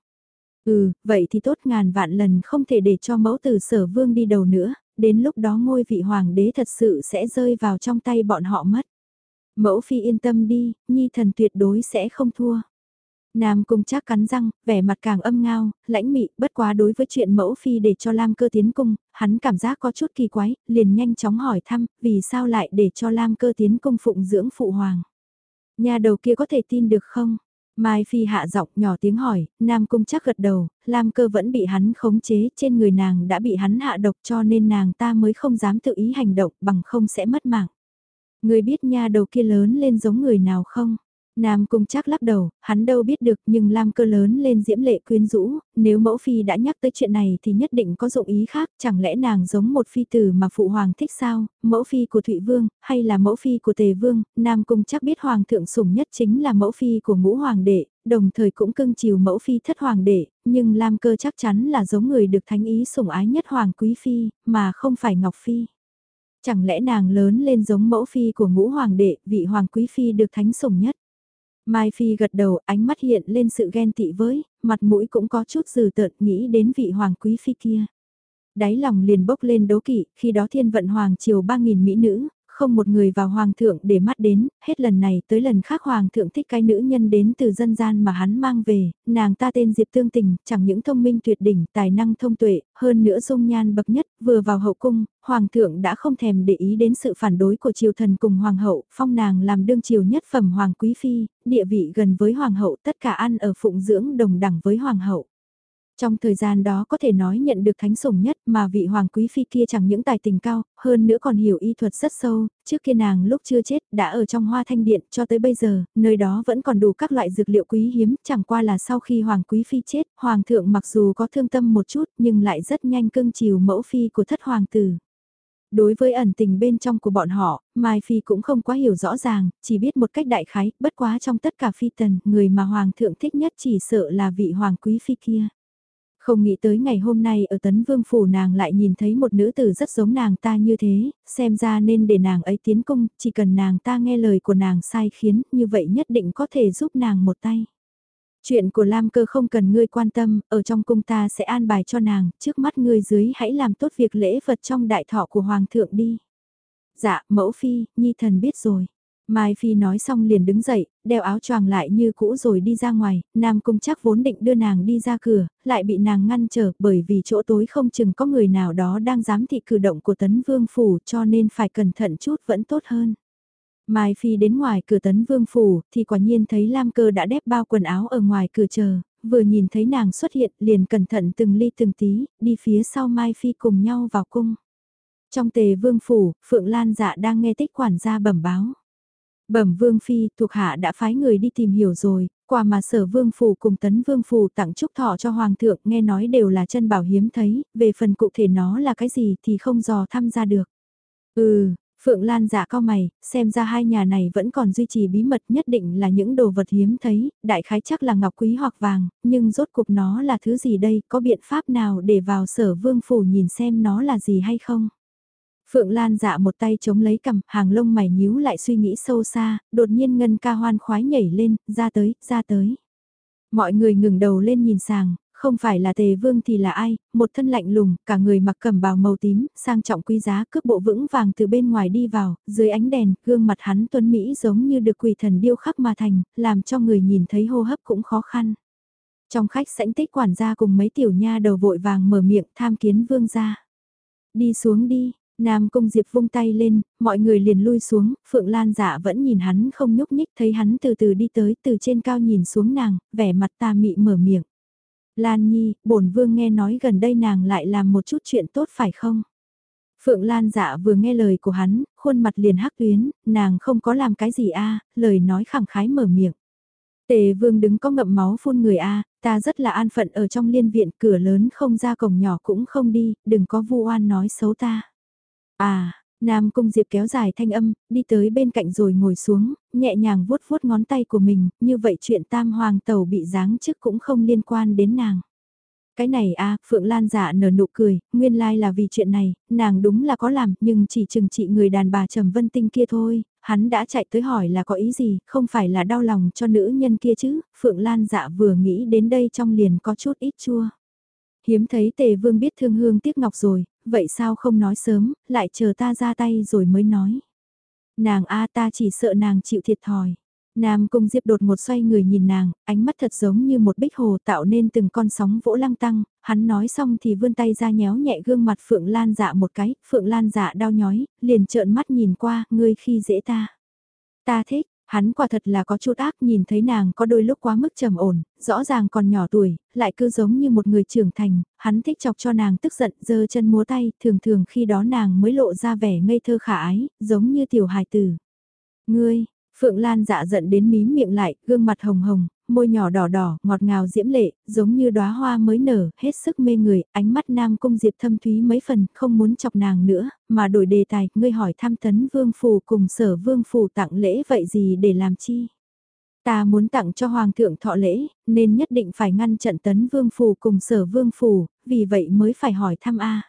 Ừ, vậy thì tốt ngàn vạn lần không thể để cho mẫu tử sở vương đi đầu nữa, đến lúc đó ngôi vị hoàng đế thật sự sẽ rơi vào trong tay bọn họ mất. Mẫu phi yên tâm đi, Nhi thần tuyệt đối sẽ không thua. Nam Cung chắc cắn răng, vẻ mặt càng âm ngao, lãnh mị, bất quá đối với chuyện mẫu phi để cho Lam cơ tiến cung, hắn cảm giác có chút kỳ quái, liền nhanh chóng hỏi thăm, vì sao lại để cho Lam cơ tiến cung phụng dưỡng phụ hoàng. Nhà đầu kia có thể tin được không? Mai Phi hạ giọng nhỏ tiếng hỏi, Nam Cung chắc gật đầu, Lam cơ vẫn bị hắn khống chế, trên người nàng đã bị hắn hạ độc cho nên nàng ta mới không dám tự ý hành động bằng không sẽ mất mạng. Người biết nha đầu kia lớn lên giống người nào không? Nam Cung chắc lắc đầu, hắn đâu biết được nhưng Lam cơ lớn lên diễm lệ quyến rũ, nếu mẫu phi đã nhắc tới chuyện này thì nhất định có dụng ý khác, chẳng lẽ nàng giống một phi tử mà phụ hoàng thích sao, mẫu phi của Thụy Vương, hay là mẫu phi của Tề Vương, Nam Cung chắc biết hoàng thượng sủng nhất chính là mẫu phi của ngũ hoàng đệ, đồng thời cũng cưng chiều mẫu phi thất hoàng đệ, nhưng Lam cơ chắc chắn là giống người được thánh ý sủng ái nhất hoàng quý phi, mà không phải Ngọc Phi. Chẳng lẽ nàng lớn lên giống mẫu phi của ngũ hoàng đệ, vị hoàng quý phi được thánh sủng nhất? Mai Phi gật đầu, ánh mắt hiện lên sự ghen tị với, mặt mũi cũng có chút dừ tợn nghĩ đến vị hoàng quý phi kia. Đáy lòng liền bốc lên đố kỵ, khi đó thiên vận hoàng triều 3.000 mỹ nữ, không một người vào hoàng thượng để mắt đến, hết lần này tới lần khác hoàng thượng thích cái nữ nhân đến từ dân gian mà hắn mang về, nàng ta tên Diệp Tương Tình, chẳng những thông minh tuyệt đỉnh, tài năng thông tuệ, hơn nữa dung nhan bậc nhất, vừa vào hậu cung, hoàng thượng đã không thèm để ý đến sự phản đối của triều thần cùng hoàng hậu, phong nàng làm đương triều nhất phẩm hoàng quý phi, địa vị gần với hoàng hậu, tất cả ăn ở phụng dưỡng đồng đẳng với hoàng hậu. Trong thời gian đó có thể nói nhận được thánh sủng nhất mà vị hoàng quý phi kia chẳng những tài tình cao, hơn nữa còn hiểu y thuật rất sâu, trước kia nàng lúc chưa chết đã ở trong hoa thanh điện cho tới bây giờ, nơi đó vẫn còn đủ các loại dược liệu quý hiếm, chẳng qua là sau khi hoàng quý phi chết, hoàng thượng mặc dù có thương tâm một chút nhưng lại rất nhanh cưng chiều mẫu phi của thất hoàng tử. Đối với ẩn tình bên trong của bọn họ, Mai Phi cũng không quá hiểu rõ ràng, chỉ biết một cách đại khái, bất quá trong tất cả phi tần, người mà Hoàng thượng thích nhất chỉ sợ là vị Hoàng Quý Phi kia. Không nghĩ tới ngày hôm nay ở Tấn Vương Phủ nàng lại nhìn thấy một nữ tử rất giống nàng ta như thế, xem ra nên để nàng ấy tiến cung, chỉ cần nàng ta nghe lời của nàng sai khiến, như vậy nhất định có thể giúp nàng một tay. Chuyện của Lam cơ không cần ngươi quan tâm, ở trong cung ta sẽ an bài cho nàng, trước mắt ngươi dưới hãy làm tốt việc lễ vật trong đại thọ của Hoàng thượng đi. Dạ, mẫu phi, nhi thần biết rồi. Mai Phi nói xong liền đứng dậy, đeo áo choàng lại như cũ rồi đi ra ngoài, Nam Cung chắc vốn định đưa nàng đi ra cửa, lại bị nàng ngăn trở bởi vì chỗ tối không chừng có người nào đó đang giám thị cử động của Tấn Vương Phủ cho nên phải cẩn thận chút vẫn tốt hơn. Mai Phi đến ngoài cửa Tấn Vương Phủ thì quả nhiên thấy Lam Cơ đã đép bao quần áo ở ngoài cửa chờ, vừa nhìn thấy nàng xuất hiện liền cẩn thận từng ly từng tí, đi phía sau Mai Phi cùng nhau vào cung. Trong tề vương phủ, Phượng Lan dạ đang nghe tích quản gia bẩm báo. Bẩm Vương Phi, thuộc hạ đã phái người đi tìm hiểu rồi, quà mà sở Vương Phủ cùng Tấn Vương Phủ tặng chúc thọ cho Hoàng thượng nghe nói đều là chân bảo hiếm thấy, về phần cụ thể nó là cái gì thì không dò tham gia được. Ừ, Phượng Lan giả cao mày, xem ra hai nhà này vẫn còn duy trì bí mật nhất định là những đồ vật hiếm thấy, đại khái chắc là ngọc quý hoặc vàng, nhưng rốt cuộc nó là thứ gì đây, có biện pháp nào để vào sở vương phủ nhìn xem nó là gì hay không? Phượng Lan dạ một tay chống lấy cầm, hàng lông mày nhíu lại suy nghĩ sâu xa, đột nhiên ngân ca hoan khoái nhảy lên, ra tới, ra tới. Mọi người ngừng đầu lên nhìn sàng, không phải là tề vương thì là ai, một thân lạnh lùng, cả người mặc cầm bào màu tím, sang trọng quý giá cước bộ vững vàng từ bên ngoài đi vào, dưới ánh đèn, gương mặt hắn tuấn Mỹ giống như được quỷ thần điêu khắc mà thành, làm cho người nhìn thấy hô hấp cũng khó khăn. Trong khách sảnh tích quản gia cùng mấy tiểu nha đầu vội vàng mở miệng tham kiến vương gia. Đi xuống đi, Nam Cung Diệp vung tay lên, mọi người liền lui xuống, Phượng Lan dạ vẫn nhìn hắn không nhúc nhích thấy hắn từ từ đi tới từ trên cao nhìn xuống nàng, vẻ mặt ta mị mở miệng. Lan Nhi, bổn vương nghe nói gần đây nàng lại làm một chút chuyện tốt phải không? Phượng Lan dạ vừa nghe lời của hắn, khuôn mặt liền hắc tuyến, nàng không có làm cái gì a lời nói khẳng khái mở miệng. Tề vương đứng có ngậm máu phun người a ta rất là an phận ở trong liên viện, cửa lớn không ra cổng nhỏ cũng không đi, đừng có vu oan nói xấu ta. À, Nam Cung Diệp kéo dài thanh âm, đi tới bên cạnh rồi ngồi xuống, nhẹ nhàng vuốt vuốt ngón tay của mình, như vậy chuyện tam hoàng tàu bị giáng chức cũng không liên quan đến nàng. Cái này a Phượng Lan dạ nở nụ cười, nguyên lai là vì chuyện này, nàng đúng là có làm, nhưng chỉ chừng trị người đàn bà Trầm Vân Tinh kia thôi, hắn đã chạy tới hỏi là có ý gì, không phải là đau lòng cho nữ nhân kia chứ, Phượng Lan dạ vừa nghĩ đến đây trong liền có chút ít chua. Hiếm thấy tề vương biết thương hương tiếc ngọc rồi, vậy sao không nói sớm, lại chờ ta ra tay rồi mới nói. Nàng a ta chỉ sợ nàng chịu thiệt thòi. Nam Cung Diệp đột một xoay người nhìn nàng, ánh mắt thật giống như một bích hồ tạo nên từng con sóng vỗ lăng tăng, hắn nói xong thì vươn tay ra nhéo nhẹ gương mặt Phượng Lan dạ một cái, Phượng Lan dạ đau nhói, liền trợn mắt nhìn qua, ngươi khi dễ ta. Ta thích, hắn quả thật là có chút ác nhìn thấy nàng có đôi lúc quá mức trầm ổn, rõ ràng còn nhỏ tuổi, lại cứ giống như một người trưởng thành, hắn thích chọc cho nàng tức giận, giơ chân múa tay, thường thường khi đó nàng mới lộ ra vẻ ngây thơ khả ái, giống như tiểu hài tử. Ngươi, Phượng Lan dạ giận đến mím miệng lại, gương mặt hồng hồng, môi nhỏ đỏ đỏ, ngọt ngào diễm lệ, giống như đóa hoa mới nở, hết sức mê người, ánh mắt nam cung diệp thâm thúy mấy phần, không muốn chọc nàng nữa, mà đổi đề tài, ngươi hỏi Tham tấn vương Phù cùng sở vương Phù tặng lễ vậy gì để làm chi? Ta muốn tặng cho hoàng thượng thọ lễ, nên nhất định phải ngăn trận tấn vương Phù cùng sở vương Phù, vì vậy mới phải hỏi thăm A.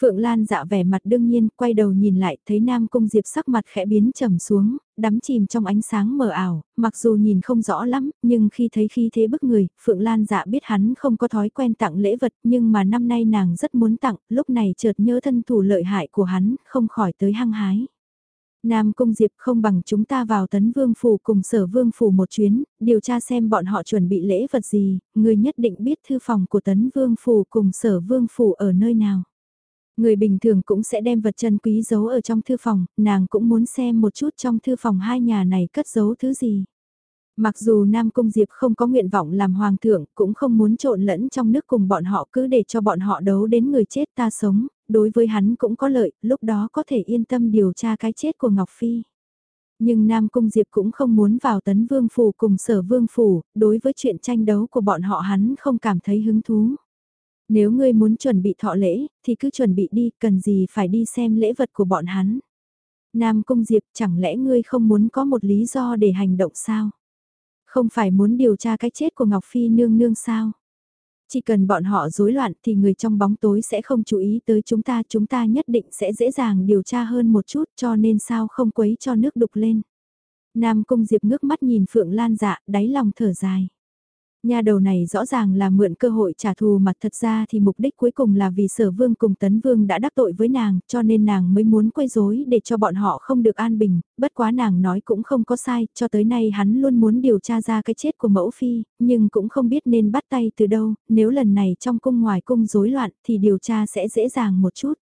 Phượng Lan dạ vẻ mặt đương nhiên, quay đầu nhìn lại, thấy Nam Cung Diệp sắc mặt khẽ biến trầm xuống, đắm chìm trong ánh sáng mờ ảo, mặc dù nhìn không rõ lắm, nhưng khi thấy khí thế bức người, Phượng Lan dạ biết hắn không có thói quen tặng lễ vật, nhưng mà năm nay nàng rất muốn tặng, lúc này chợt nhớ thân thủ lợi hại của hắn, không khỏi tới hăng hái. Nam Cung Diệp không bằng chúng ta vào tấn vương phủ cùng sở vương phủ một chuyến, điều tra xem bọn họ chuẩn bị lễ vật gì, người nhất định biết thư phòng của tấn vương phủ cùng sở vương phủ ở nơi nào. Người bình thường cũng sẽ đem vật chân quý giấu ở trong thư phòng, nàng cũng muốn xem một chút trong thư phòng hai nhà này cất giấu thứ gì. Mặc dù Nam Cung Diệp không có nguyện vọng làm hoàng thượng, cũng không muốn trộn lẫn trong nước cùng bọn họ cứ để cho bọn họ đấu đến người chết ta sống, đối với hắn cũng có lợi, lúc đó có thể yên tâm điều tra cái chết của Ngọc Phi. Nhưng Nam Cung Diệp cũng không muốn vào tấn vương phủ cùng sở vương phủ, đối với chuyện tranh đấu của bọn họ hắn không cảm thấy hứng thú. Nếu ngươi muốn chuẩn bị thọ lễ, thì cứ chuẩn bị đi, cần gì phải đi xem lễ vật của bọn hắn. Nam Cung Diệp chẳng lẽ ngươi không muốn có một lý do để hành động sao? Không phải muốn điều tra cái chết của Ngọc Phi nương nương sao? Chỉ cần bọn họ rối loạn thì người trong bóng tối sẽ không chú ý tới chúng ta, chúng ta nhất định sẽ dễ dàng điều tra hơn một chút cho nên sao không quấy cho nước đục lên. Nam Cung Diệp ngước mắt nhìn Phượng Lan dạ, đáy lòng thở dài. Nhà đầu này rõ ràng là mượn cơ hội trả thù mà thật ra thì mục đích cuối cùng là vì sở vương cùng tấn vương đã đắc tội với nàng, cho nên nàng mới muốn quấy rối để cho bọn họ không được an bình, bất quá nàng nói cũng không có sai, cho tới nay hắn luôn muốn điều tra ra cái chết của mẫu phi, nhưng cũng không biết nên bắt tay từ đâu, nếu lần này trong cung ngoài cung rối loạn thì điều tra sẽ dễ dàng một chút.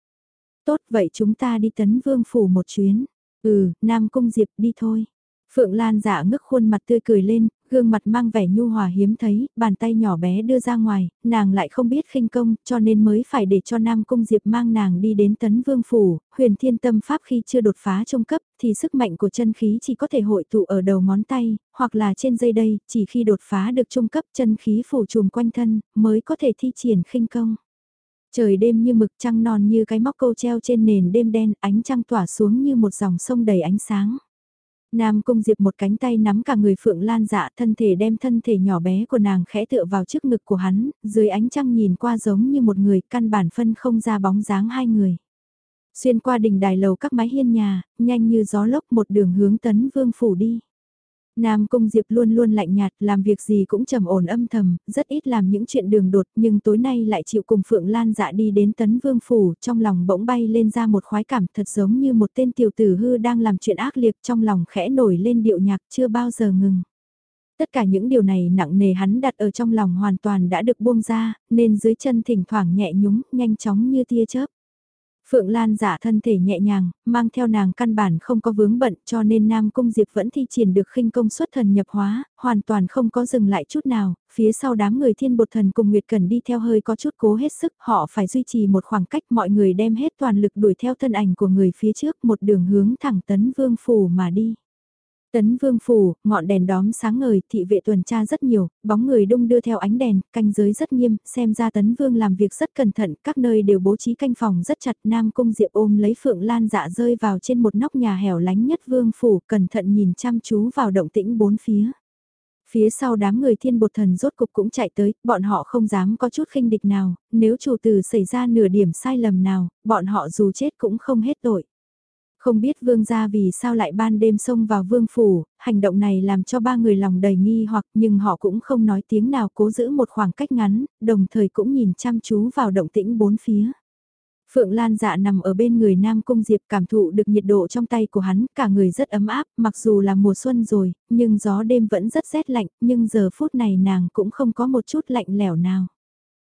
Tốt vậy chúng ta đi tấn vương phủ một chuyến. Ừ, Nam Cung Diệp đi thôi. Phượng Lan giả ngước khuôn mặt tươi cười lên, gương mặt mang vẻ nhu hòa hiếm thấy, bàn tay nhỏ bé đưa ra ngoài, nàng lại không biết khinh công, cho nên mới phải để cho Nam Cung Diệp mang nàng đi đến tấn vương phủ, huyền thiên tâm pháp khi chưa đột phá trung cấp, thì sức mạnh của chân khí chỉ có thể hội tụ ở đầu ngón tay, hoặc là trên dây đây, chỉ khi đột phá được trung cấp chân khí phủ trùm quanh thân, mới có thể thi triển khinh công. Trời đêm như mực trăng non như cái móc câu treo trên nền đêm đen, ánh trăng tỏa xuống như một dòng sông đầy ánh sáng. Nam Cung Diệp một cánh tay nắm cả người Phượng Lan dạ thân thể đem thân thể nhỏ bé của nàng khẽ tựa vào trước ngực của hắn, dưới ánh trăng nhìn qua giống như một người căn bản phân không ra bóng dáng hai người. Xuyên qua đỉnh đài lầu các mái hiên nhà, nhanh như gió lốc một đường hướng tấn vương phủ đi. Nam Cung Diệp luôn luôn lạnh nhạt, làm việc gì cũng trầm ổn âm thầm, rất ít làm những chuyện đường đột, nhưng tối nay lại chịu cùng Phượng Lan dạ đi đến Tấn Vương Phủ, trong lòng bỗng bay lên ra một khoái cảm thật giống như một tên tiểu tử hư đang làm chuyện ác liệt trong lòng khẽ nổi lên điệu nhạc chưa bao giờ ngừng. Tất cả những điều này nặng nề hắn đặt ở trong lòng hoàn toàn đã được buông ra, nên dưới chân thỉnh thoảng nhẹ nhúng, nhanh chóng như tia chớp. Phượng Lan giả thân thể nhẹ nhàng, mang theo nàng căn bản không có vướng bận cho nên Nam Cung Diệp vẫn thi triển được khinh công xuất thần nhập hóa, hoàn toàn không có dừng lại chút nào, phía sau đám người thiên bột thần cùng Nguyệt Cần đi theo hơi có chút cố hết sức, họ phải duy trì một khoảng cách mọi người đem hết toàn lực đuổi theo thân ảnh của người phía trước một đường hướng thẳng tấn vương phủ mà đi. Tấn Vương Phủ, ngọn đèn đóm sáng ngời, thị vệ tuần tra rất nhiều, bóng người đông đưa theo ánh đèn, canh giới rất nghiêm, xem ra Tấn Vương làm việc rất cẩn thận, các nơi đều bố trí canh phòng rất chặt. Nam Cung Diệp ôm lấy Phượng Lan dạ rơi vào trên một nóc nhà hẻo lánh nhất Vương Phủ, cẩn thận nhìn chăm chú vào động tĩnh bốn phía. Phía sau đám người thiên bột thần rốt cục cũng chạy tới, bọn họ không dám có chút khinh địch nào, nếu chủ tử xảy ra nửa điểm sai lầm nào, bọn họ dù chết cũng không hết tội. Không biết vương gia vì sao lại ban đêm xông vào vương phủ, hành động này làm cho ba người lòng đầy nghi hoặc nhưng họ cũng không nói tiếng nào cố giữ một khoảng cách ngắn, đồng thời cũng nhìn chăm chú vào động tĩnh bốn phía. Phượng Lan dạ nằm ở bên người Nam Cung Diệp cảm thụ được nhiệt độ trong tay của hắn, cả người rất ấm áp, mặc dù là mùa xuân rồi, nhưng gió đêm vẫn rất rét lạnh, nhưng giờ phút này nàng cũng không có một chút lạnh lẽo nào.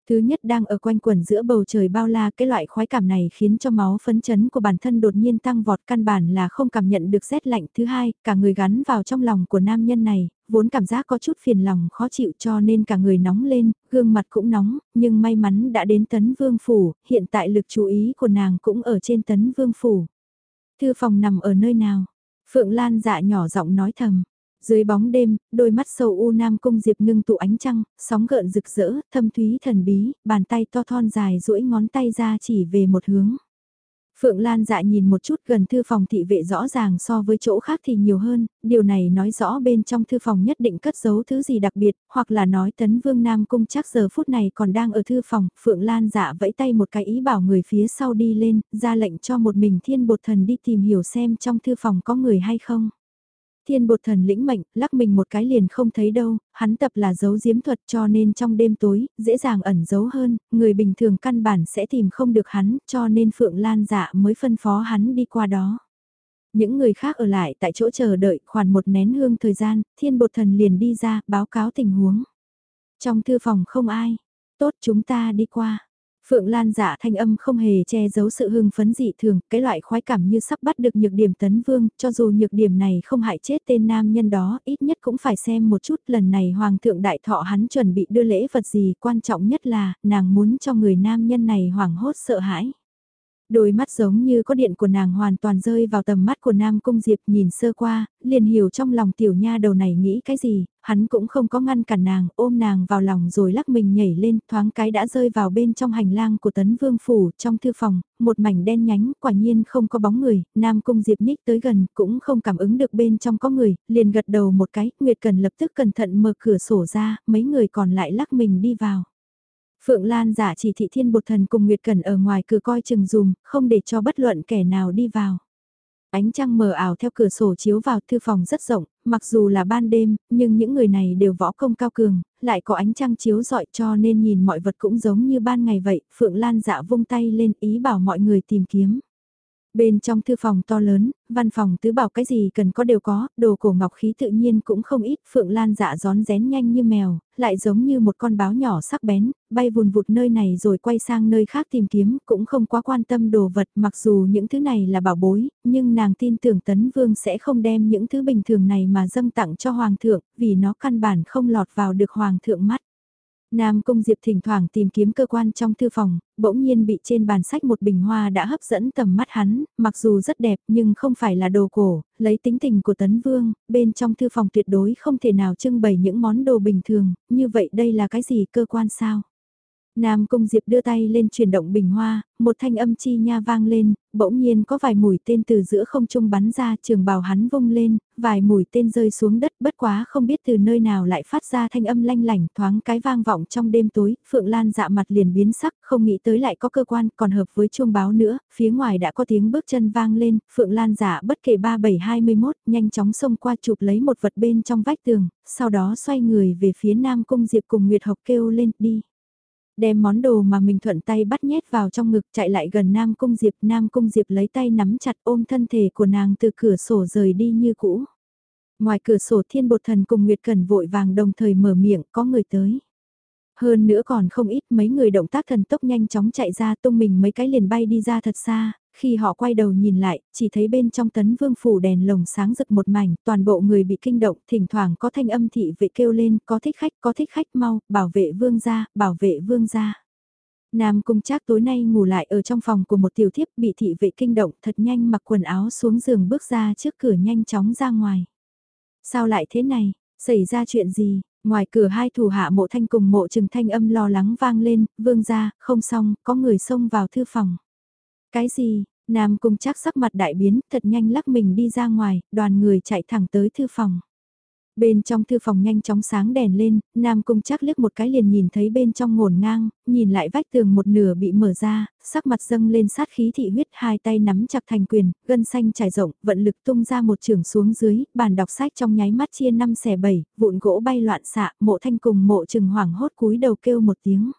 Thứ nhất đang ở quanh quẩn giữa bầu trời bao la cái loại khoái cảm này khiến cho máu phấn chấn của bản thân đột nhiên tăng vọt căn bản là không cảm nhận được rét lạnh. Thứ hai, cả người gắn vào trong lòng của nam nhân này, vốn cảm giác có chút phiền lòng khó chịu cho nên cả người nóng lên, gương mặt cũng nóng, nhưng may mắn đã đến tấn vương phủ, hiện tại lực chú ý của nàng cũng ở trên tấn vương phủ. Thư phòng nằm ở nơi nào? Phượng Lan dạ nhỏ giọng nói thầm, dưới bóng đêm, đôi mắt sâu u nam cung diệp ngưng tụ ánh trăng, sóng gợn rực rỡ, thâm thúy thần bí, bàn tay to thon dài duỗi ngón tay ra chỉ về một hướng. Phượng Lan dạ nhìn một chút gần thư phòng thị vệ rõ ràng so với chỗ khác thì nhiều hơn, điều này nói rõ bên trong thư phòng nhất định cất giấu thứ gì đặc biệt, hoặc là nói tấn vương Nam Cung chắc giờ phút này còn đang ở thư phòng, Phượng Lan dạ vẫy tay một cái ý bảo người phía sau đi lên, ra lệnh cho một mình thiên bột thần đi tìm hiểu xem trong thư phòng có người hay không. Thiên bột thần lĩnh mệnh, lắc mình một cái liền không thấy đâu, hắn tập là giấu diếm thuật cho nên trong đêm tối, dễ dàng ẩn giấu hơn, người bình thường căn bản sẽ tìm không được hắn, cho nên Phượng Lan dạ mới phân phó hắn đi qua đó. Những người khác ở lại tại chỗ chờ đợi khoảng một nén hương thời gian, thiên bột thần liền đi ra, báo cáo tình huống. Trong thư phòng không ai, tốt chúng ta đi qua. Phượng Lan giả thanh âm không hề che giấu sự hưng phấn dị thường, cái loại khoái cảm như sắp bắt được nhược điểm tấn vương, cho dù nhược điểm này không hại chết tên nam nhân đó, ít nhất cũng phải xem một chút lần này Hoàng thượng đại thọ hắn chuẩn bị đưa lễ vật gì, quan trọng nhất là, nàng muốn cho người nam nhân này hoảng hốt sợ hãi. Đôi mắt giống như có điện của nàng hoàn toàn rơi vào tầm mắt của Nam Cung Diệp nhìn sơ qua, liền hiểu trong lòng tiểu nha đầu này nghĩ cái gì, hắn cũng không có ngăn cản nàng, ôm nàng vào lòng rồi lắc mình nhảy lên, thoáng cái đã rơi vào bên trong hành lang của tấn vương phủ, trong thư phòng, một mảnh đen nhánh, quả nhiên không có bóng người, Nam Cung Diệp nhích tới gần, cũng không cảm ứng được bên trong có người, liền gật đầu một cái, Nguyệt Cần lập tức cẩn thận mở cửa sổ ra, mấy người còn lại lắc mình đi vào. Phượng Lan giả chỉ thị thiên bột thần cùng Nguyệt Cần ở ngoài cửa coi chừng dùm, không để cho bất luận kẻ nào đi vào. Ánh trăng mờ ảo theo cửa sổ chiếu vào thư phòng rất rộng, mặc dù là ban đêm, nhưng những người này đều võ công cao cường, lại có ánh trăng chiếu rọi cho nên nhìn mọi vật cũng giống như ban ngày vậy. Phượng Lan dạ vung tay lên ý bảo mọi người tìm kiếm. Bên trong thư phòng to lớn, văn phòng tứ bảo cái gì cần có đều có, đồ cổ ngọc khí tự nhiên cũng không ít, Phượng Lan dạ gión rén nhanh như mèo, lại giống như một con báo nhỏ sắc bén, bay vùn vụt nơi này rồi quay sang nơi khác tìm kiếm, cũng không quá quan tâm đồ vật, mặc dù những thứ này là bảo bối, nhưng nàng tin tưởng Tấn Vương sẽ không đem những thứ bình thường này mà dâng tặng cho Hoàng thượng, vì nó căn bản không lọt vào được Hoàng thượng mắt. Nam Cung Diệp thỉnh thoảng tìm kiếm cơ quan trong thư phòng, bỗng nhiên bị trên bàn sách một bình hoa đã hấp dẫn tầm mắt hắn, mặc dù rất đẹp nhưng không phải là đồ cổ, lấy tính tình của Tấn Vương, bên trong thư phòng tuyệt đối không thể nào trưng bày những món đồ bình thường, như vậy đây là cái gì cơ quan sao? Nam Cung Diệp đưa tay lên chuyển động bình hoa, một thanh âm chi nha vang lên, bỗng nhiên có vài mũi tên từ giữa không trung bắn ra trường bào hắn vung lên, vài mũi tên rơi xuống đất bất quá không biết từ nơi nào lại phát ra thanh âm lanh lảnh thoáng cái vang vọng trong đêm tối, Phượng Lan dạ mặt liền biến sắc, không nghĩ tới lại có cơ quan còn hợp với chuông báo nữa, phía ngoài đã có tiếng bước chân vang lên, Phượng Lan dạ bất kể 3721, nhanh chóng xông qua chụp lấy một vật bên trong vách tường, sau đó xoay người về phía Nam Cung Diệp cùng Nguyệt Học kêu lên đi! Đem món đồ mà mình thuận tay bắt nhét vào trong ngực chạy lại gần Nam Cung Diệp. Nam Cung Diệp lấy tay nắm chặt ôm thân thể của nàng từ cửa sổ rời đi như cũ. Ngoài cửa sổ thiên bột thần cùng Nguyệt Cần vội vàng đồng thời mở miệng có người tới. Hơn nữa còn không ít mấy người động tác thần tốc nhanh chóng chạy ra tung mình mấy cái liền bay đi ra thật xa, khi họ quay đầu nhìn lại, chỉ thấy bên trong tấn vương phủ đèn lồng sáng rực một mảnh, toàn bộ người bị kinh động, thỉnh thoảng có thanh âm thị vệ kêu lên, có thích khách, có thích khách mau, bảo vệ vương gia, bảo vệ vương gia. Nam cung trác tối nay ngủ lại ở trong phòng của một tiểu thiếp bị thị vệ kinh động thật nhanh mặc quần áo xuống giường bước ra trước cửa nhanh chóng ra ngoài. Sao lại thế này, xảy ra chuyện gì, ngoài cửa hai thủ hạ mộ thanh cùng mộ trừng thanh âm lo lắng vang lên, vương gia, không xong, có người xông vào thư phòng. Cái gì, Nam Cung chắc sắc mặt đại biến, thật nhanh lắc mình đi ra ngoài, đoàn người chạy thẳng tới thư phòng. Bên trong thư phòng nhanh chóng sáng đèn lên, Nam Cung chắc liếc một cái liền nhìn thấy bên trong ngổn ngang, nhìn lại vách tường một nửa bị mở ra, sắc mặt dâng lên sát khí thị huyết hai tay nắm chặt thành quyền, gân xanh trải rộng, vận lực tung ra một trường xuống dưới, bàn đọc sách trong nháy mắt chia năm xẻ bảy, vụn gỗ bay loạn xạ, mộ thanh cùng mộ trừng hoảng hốt cúi đầu kêu một tiếng.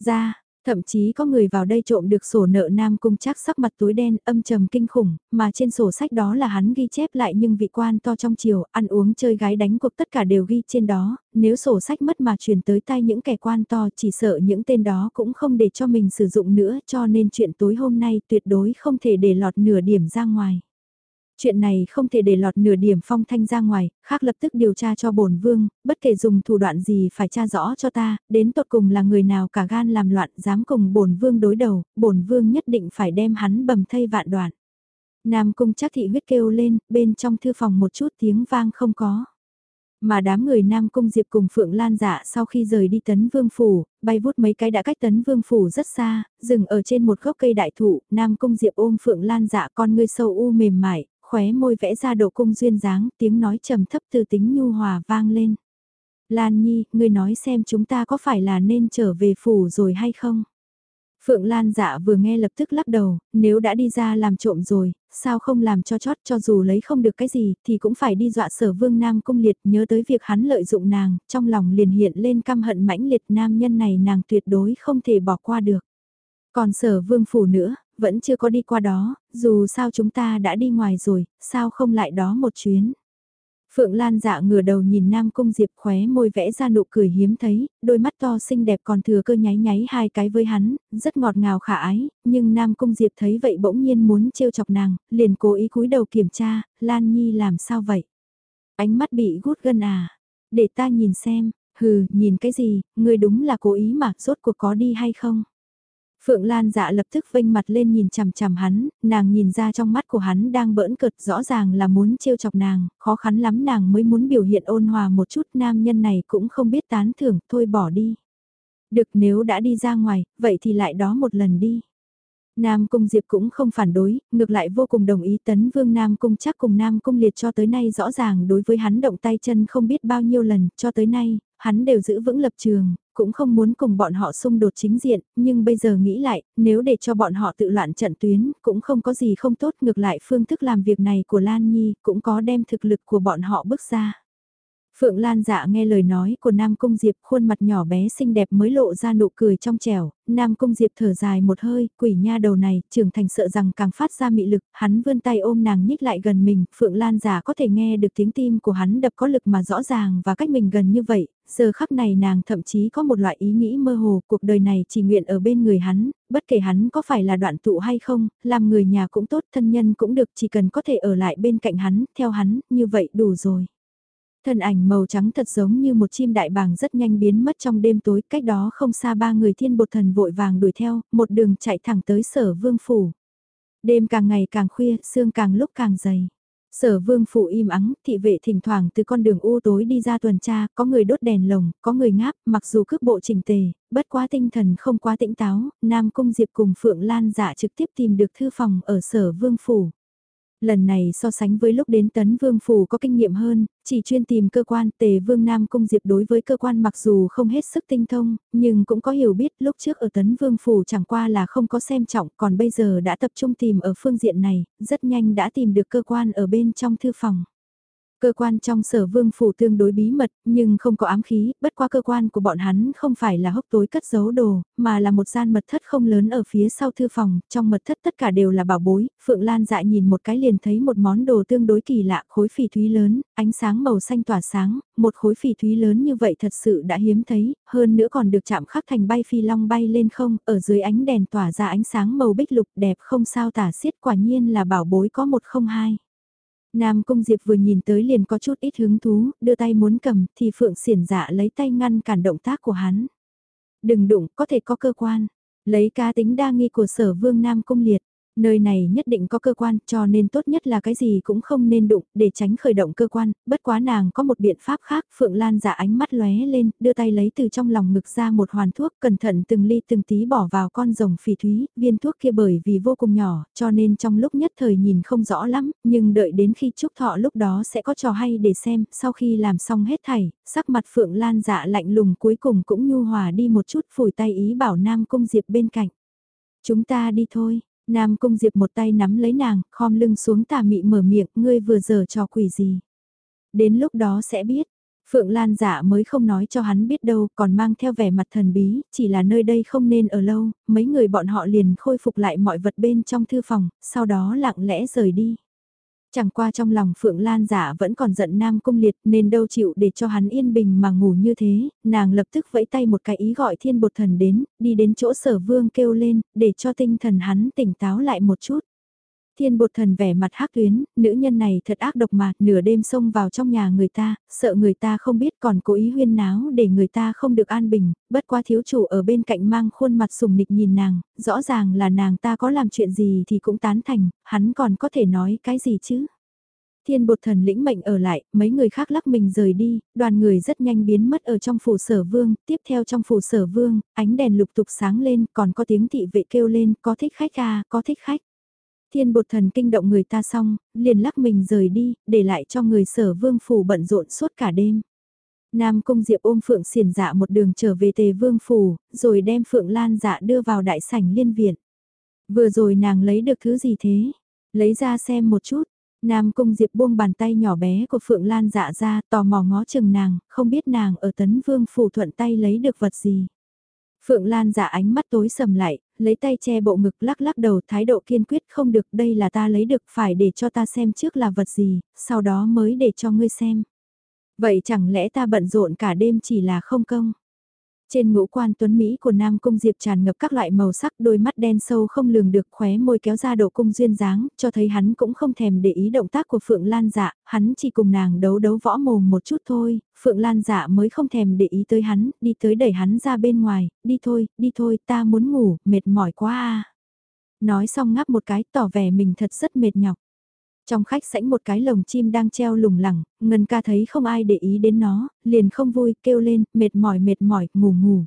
Ra, Thậm chí có người vào đây trộm được sổ nợ Nam Cung chắc sắc mặt tối đen âm trầm kinh khủng, mà trên sổ sách đó là hắn ghi chép lại nhưng vị quan to trong chiều, ăn uống chơi gái đánh cuộc tất cả đều ghi trên đó, nếu sổ sách mất mà truyền tới tay những kẻ quan to chỉ sợ những tên đó cũng không để cho mình sử dụng nữa cho nên chuyện tối hôm nay tuyệt đối không thể để lọt nửa điểm ra ngoài. Chuyện này không thể để lọt nửa điểm phong thanh ra ngoài, khác lập tức điều tra cho bổn vương, bất kể dùng thủ đoạn gì phải tra rõ cho ta, đến tột cùng là người nào cả gan làm loạn dám cùng bổn vương đối đầu, bổn vương nhất định phải đem hắn bầm thây vạn đoạn. Nam cung chắc thị huyết kêu lên, bên trong thư phòng một chút tiếng vang không có. Mà đám người Nam Cung Diệp cùng Phượng Lan dạ sau khi rời đi Tấn Vương Phủ, bay vút mấy cái đã cách Tấn Vương Phủ rất xa, dừng ở trên một gốc cây đại thụ, Nam Cung Diệp ôm Phượng Lan dạ con ngươi sâu u mềm mại, khóe môi vẽ ra độ cung duyên dáng, tiếng nói trầm thấp từ tính nhu hòa vang lên. Lan Nhi, ngươi nói xem chúng ta có phải là nên trở về phủ rồi hay không? Phượng Lan dạ vừa nghe lập tức lắc đầu, nếu đã đi ra làm trộm rồi, sao không làm cho chót cho dù lấy không được cái gì thì cũng phải đi dọa sở vương nam cung liệt nhớ tới việc hắn lợi dụng nàng, trong lòng liền hiện lên căm hận mãnh liệt nam nhân này nàng tuyệt đối không thể bỏ qua được. Còn sở vương phủ nữa, vẫn chưa có đi qua đó, dù sao chúng ta đã đi ngoài rồi, sao không lại đó một chuyến. Phượng Lan dạ ngửa đầu nhìn Nam Cung Diệp khóe môi vẽ ra nụ cười hiếm thấy, đôi mắt to xinh đẹp còn thừa cơ nháy nháy hai cái với hắn, rất ngọt ngào khả ái, nhưng Nam Cung Diệp thấy vậy bỗng nhiên muốn trêu chọc nàng, liền cố ý cúi đầu kiểm tra, Lan Nhi làm sao vậy? Ánh mắt bị gút gân à? Để ta nhìn xem, hừ, nhìn cái gì, người đúng là cố ý mà, rốt cuộc có đi hay không? Phượng Lan dạ lập tức vênh mặt lên nhìn chằm chằm hắn, nàng nhìn ra trong mắt của hắn đang bỡn cợt rõ ràng là muốn trêu chọc nàng, khó khăn lắm nàng mới muốn biểu hiện ôn hòa một chút nam nhân này cũng không biết tán thưởng, thôi bỏ đi. Được nếu đã đi ra ngoài, vậy thì lại đó một lần đi. Nam Cung Diệp cũng không phản đối, ngược lại vô cùng đồng ý tấn vương Nam Cung chắc cùng Nam Cung liệt cho tới nay rõ ràng đối với hắn động tay chân không biết bao nhiêu lần, cho tới nay, hắn đều giữ vững lập trường, cũng không muốn cùng bọn họ xung đột chính diện, nhưng bây giờ nghĩ lại, nếu để cho bọn họ tự loạn trận tuyến, cũng không có gì không tốt ngược lại phương thức làm việc này của Lan Nhi cũng có đem thực lực của bọn họ bước ra. Phượng Lan dạ nghe lời nói của Nam Cung Diệp khuôn mặt nhỏ bé xinh đẹp mới lộ ra nụ cười trong trẻo, Nam Cung Diệp thở dài một hơi, quỷ nha đầu này, trưởng thành sợ rằng càng phát ra mị lực, hắn vươn tay ôm nàng nhích lại gần mình, Phượng Lan dạ có thể nghe được tiếng tim của hắn đập có lực mà rõ ràng và cách mình gần như vậy, giờ khắc này nàng thậm chí có một loại ý nghĩ mơ hồ, cuộc đời này chỉ nguyện ở bên người hắn, bất kể hắn có phải là đoạn tụ hay không, làm người nhà cũng tốt, thân nhân cũng được, chỉ cần có thể ở lại bên cạnh hắn, theo hắn, như vậy đủ rồi. Thân ảnh màu trắng thật giống như một chim đại bàng rất nhanh biến mất trong đêm tối, cách đó không xa ba người thiên bột thần vội vàng đuổi theo, một đường chạy thẳng tới sở vương phủ. Đêm càng ngày càng khuya, sương càng lúc càng dày. Sở vương phủ im ắng, thị vệ thỉnh thoảng từ con đường u tối đi ra tuần tra, có người đốt đèn lồng, có người ngáp, mặc dù cước bộ trình tề, bất quá tinh thần không quá tĩnh táo, Nam Cung Diệp cùng Phượng Lan dạ trực tiếp tìm được thư phòng ở sở vương phủ. Lần này so sánh với lúc đến Tấn Vương Phủ có kinh nghiệm hơn, chỉ chuyên tìm cơ quan tề Vương Nam Cung Diệp đối với cơ quan mặc dù không hết sức tinh thông, nhưng cũng có hiểu biết lúc trước ở Tấn Vương Phủ chẳng qua là không có xem trọng còn bây giờ đã tập trung tìm ở phương diện này, rất nhanh đã tìm được cơ quan ở bên trong thư phòng. Cơ quan trong sở vương phủ tương đối bí mật, nhưng không có ám khí, bất qua cơ quan của bọn hắn không phải là hốc tối cất giấu đồ, mà là một gian mật thất không lớn ở phía sau thư phòng, trong mật thất tất cả đều là bảo bối, Phượng Lan dại nhìn một cái liền thấy một món đồ tương đối kỳ lạ, khối phỉ thúy lớn, ánh sáng màu xanh tỏa sáng, một khối phỉ thúy lớn như vậy thật sự đã hiếm thấy, hơn nữa còn được chạm khắc thành bay phi long bay lên không, ở dưới ánh đèn tỏa ra ánh sáng màu bích lục đẹp không sao tả xiết quả nhiên là bảo bối có một không hai. Nam Cung Diệp vừa nhìn tới liền có chút ít hứng thú, đưa tay muốn cầm, thì Phượng xiển dạ lấy tay ngăn cản động tác của hắn. Đừng đụng, có thể có cơ quan. Lấy cá tính đa nghi của sở vương Nam Cung Liệt. Nơi này nhất định có cơ quan cho nên tốt nhất là cái gì cũng không nên đụng để tránh khởi động cơ quan, bất quá nàng có một biện pháp khác. Phượng Lan giả ánh mắt lóe lên, đưa tay lấy từ trong lòng ngực ra một hoàn thuốc cẩn thận từng ly từng tí bỏ vào con rồng phỉ thúy, viên thuốc kia bởi vì vô cùng nhỏ cho nên trong lúc nhất thời nhìn không rõ lắm, nhưng đợi đến khi Trúc Thọ lúc đó sẽ có trò hay để xem, sau khi làm xong hết thảy, sắc mặt Phượng Lan dạ lạnh lùng cuối cùng cũng nhu hòa đi một chút phủi tay ý bảo Nam Cung Diệp bên cạnh. Chúng ta đi thôi, Nam Cung Diệp một tay nắm lấy nàng, khom lưng xuống tà mị mở miệng, ngươi vừa giờ trò quỷ gì. Đến lúc đó sẽ biết, Phượng Lan dạ mới không nói cho hắn biết đâu, còn mang theo vẻ mặt thần bí, chỉ là nơi đây không nên ở lâu, mấy người bọn họ liền khôi phục lại mọi vật bên trong thư phòng, sau đó lặng lẽ rời đi. Chẳng qua trong lòng Phượng Lan giả vẫn còn giận Nam Cung Liệt nên đâu chịu để cho hắn yên bình mà ngủ như thế, nàng lập tức vẫy tay một cái ý gọi thiên bột thần đến, đi đến chỗ sở vương kêu lên, để cho tinh thần hắn tỉnh táo lại một chút. Thiên bột thần vẻ mặt hắc tuyến, nữ nhân này thật ác độc mà, nửa đêm xông vào trong nhà người ta, sợ người ta không biết còn cố ý huyên náo để người ta không được an bình, bất qua thiếu chủ ở bên cạnh mang khuôn mặt sùng nịch nhìn nàng, rõ ràng là nàng ta có làm chuyện gì thì cũng tán thành, hắn còn có thể nói cái gì chứ. Thiên bột thần lĩnh mệnh ở lại, mấy người khác lắc mình rời đi, đoàn người rất nhanh biến mất ở trong phủ sở vương, tiếp theo trong phủ sở vương, ánh đèn lục tục sáng lên, còn có tiếng thị vệ kêu lên, có thích khách à, có thích khách. Thiên bột thần kinh động người ta xong, liền lắc mình rời đi, để lại cho người sở vương phủ bận rộn suốt cả đêm. Nam Cung Diệp ôm Phượng xiển dạ một đường trở về tề vương phủ, rồi đem Phượng Lan dạ đưa vào đại sảnh liên viện. Vừa rồi nàng lấy được thứ gì thế? Lấy ra xem một chút. Nam Cung Diệp buông bàn tay nhỏ bé của Phượng Lan dạ ra, tò mò ngó chừng nàng, không biết nàng ở tấn vương phủ thuận tay lấy được vật gì. Phượng Lan giả ánh mắt tối sầm lại, lấy tay che bộ ngực lắc lắc đầu thái độ kiên quyết không được đây là ta lấy được phải để cho ta xem trước là vật gì, sau đó mới để cho ngươi xem. Vậy chẳng lẽ ta bận rộn cả đêm chỉ là không công? Trên ngũ quan tuấn Mỹ của Nam Cung Diệp tràn ngập các loại màu sắc đôi mắt đen sâu không lường được khóe môi kéo ra độ cung duyên dáng, cho thấy hắn cũng không thèm để ý động tác của Phượng Lan dạ, hắn chỉ cùng nàng đấu đấu võ mồm một chút thôi, Phượng Lan dạ mới không thèm để ý tới hắn, đi tới đẩy hắn ra bên ngoài, đi thôi, đi thôi, ta muốn ngủ, mệt mỏi quá à. Nói xong ngáp một cái tỏ vẻ mình thật rất mệt nhọc. Trong khách sảnh một cái lồng chim đang treo lủng lẳng, Ngân ca thấy không ai để ý đến nó, liền không vui, kêu lên, mệt mỏi mệt mỏi, ngủ ngủ.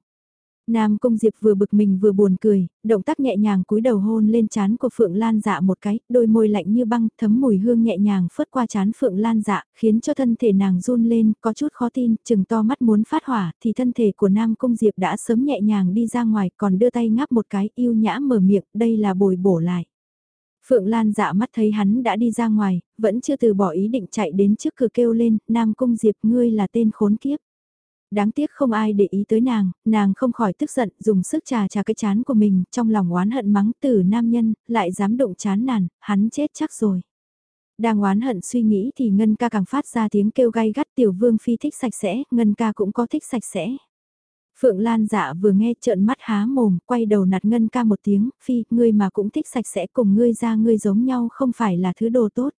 Nam Cung Diệp vừa bực mình vừa buồn cười, động tác nhẹ nhàng cúi đầu hôn lên trán của Phượng Lan dạ một cái, đôi môi lạnh như băng, thấm mùi hương nhẹ nhàng phớt qua trán Phượng Lan dạ, khiến cho thân thể nàng run lên, có chút khó tin, chừng to mắt muốn phát hỏa, thì thân thể của Nam Cung Diệp đã sớm nhẹ nhàng đi ra ngoài, còn đưa tay ngáp một cái, yêu nhã mở miệng, đây là bồi bổ lại. Phượng Lan dạ mắt thấy hắn đã đi ra ngoài, vẫn chưa từ bỏ ý định chạy đến trước cửa kêu lên, Nam Cung Diệp ngươi là tên khốn kiếp. Đáng tiếc không ai để ý tới nàng, nàng không khỏi tức giận, dùng sức trà trà cái chán của mình, trong lòng oán hận mắng tử nam nhân, lại dám động chán nản, hắn chết chắc rồi. Đang oán hận suy nghĩ thì Ngân ca càng phát ra tiếng kêu gay gắt tiểu vương phi thích sạch sẽ, Ngân ca cũng có thích sạch sẽ. Phượng Lan dạ vừa nghe trợn mắt há mồm, quay đầu nạt ngân ca một tiếng, phi, ngươi mà cũng thích sạch sẽ cùng ngươi ra ngươi giống nhau không phải là thứ đồ tốt.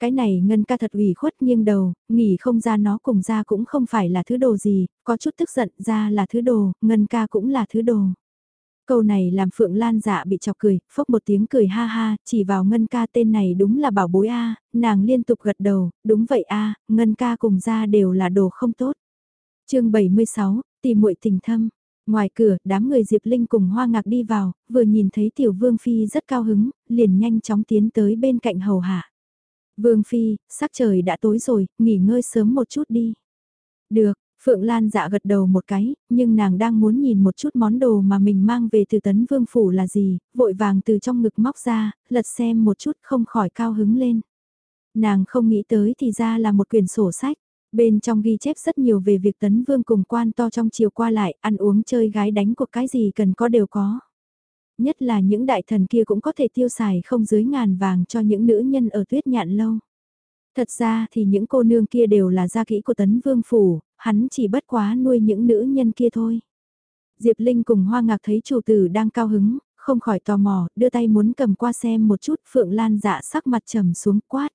Cái này ngân ca thật ủy khuất nghiêng đầu, nghỉ không ra nó cùng ra cũng không phải là thứ đồ gì, có chút tức giận ra là thứ đồ, ngân ca cũng là thứ đồ. Câu này làm Phượng Lan dạ bị chọc cười, phốc một tiếng cười ha ha, chỉ vào Ngân ca tên này đúng là bảo bối A, nàng liên tục gật đầu, đúng vậy A, Ngân ca cùng ra đều là đồ không tốt chương 76, tìm muội tình thâm. Ngoài cửa, đám người Diệp Linh cùng Hoa Ngạc đi vào, vừa nhìn thấy Tiểu Vương Phi rất cao hứng, liền nhanh chóng tiến tới bên cạnh hầu hạ. Vương Phi, sắc trời đã tối rồi, nghỉ ngơi sớm một chút đi. Được, Phượng Lan dạ gật đầu một cái, nhưng nàng đang muốn nhìn một chút món đồ mà mình mang về từ tấn vương phủ là gì, vội vàng từ trong ngực móc ra, lật xem một chút không khỏi cao hứng lên. Nàng không nghĩ tới thì ra là một quyển sổ sách. Bên trong ghi chép rất nhiều về việc tấn vương cùng quan to trong chiều qua lại, ăn uống chơi gái đánh cuộc cái gì cần có đều có. Nhất là những đại thần kia cũng có thể tiêu xài không dưới ngàn vàng cho những nữ nhân ở tuyết nhạn lâu. Thật ra thì những cô nương kia đều là gia kỹ của tấn vương phủ, hắn chỉ bất quá nuôi những nữ nhân kia thôi. Diệp Linh cùng Hoa Ngạc thấy chủ tử đang cao hứng, không khỏi tò mò, đưa tay muốn cầm qua xem một chút, Phượng Lan dạ sắc mặt trầm xuống quát.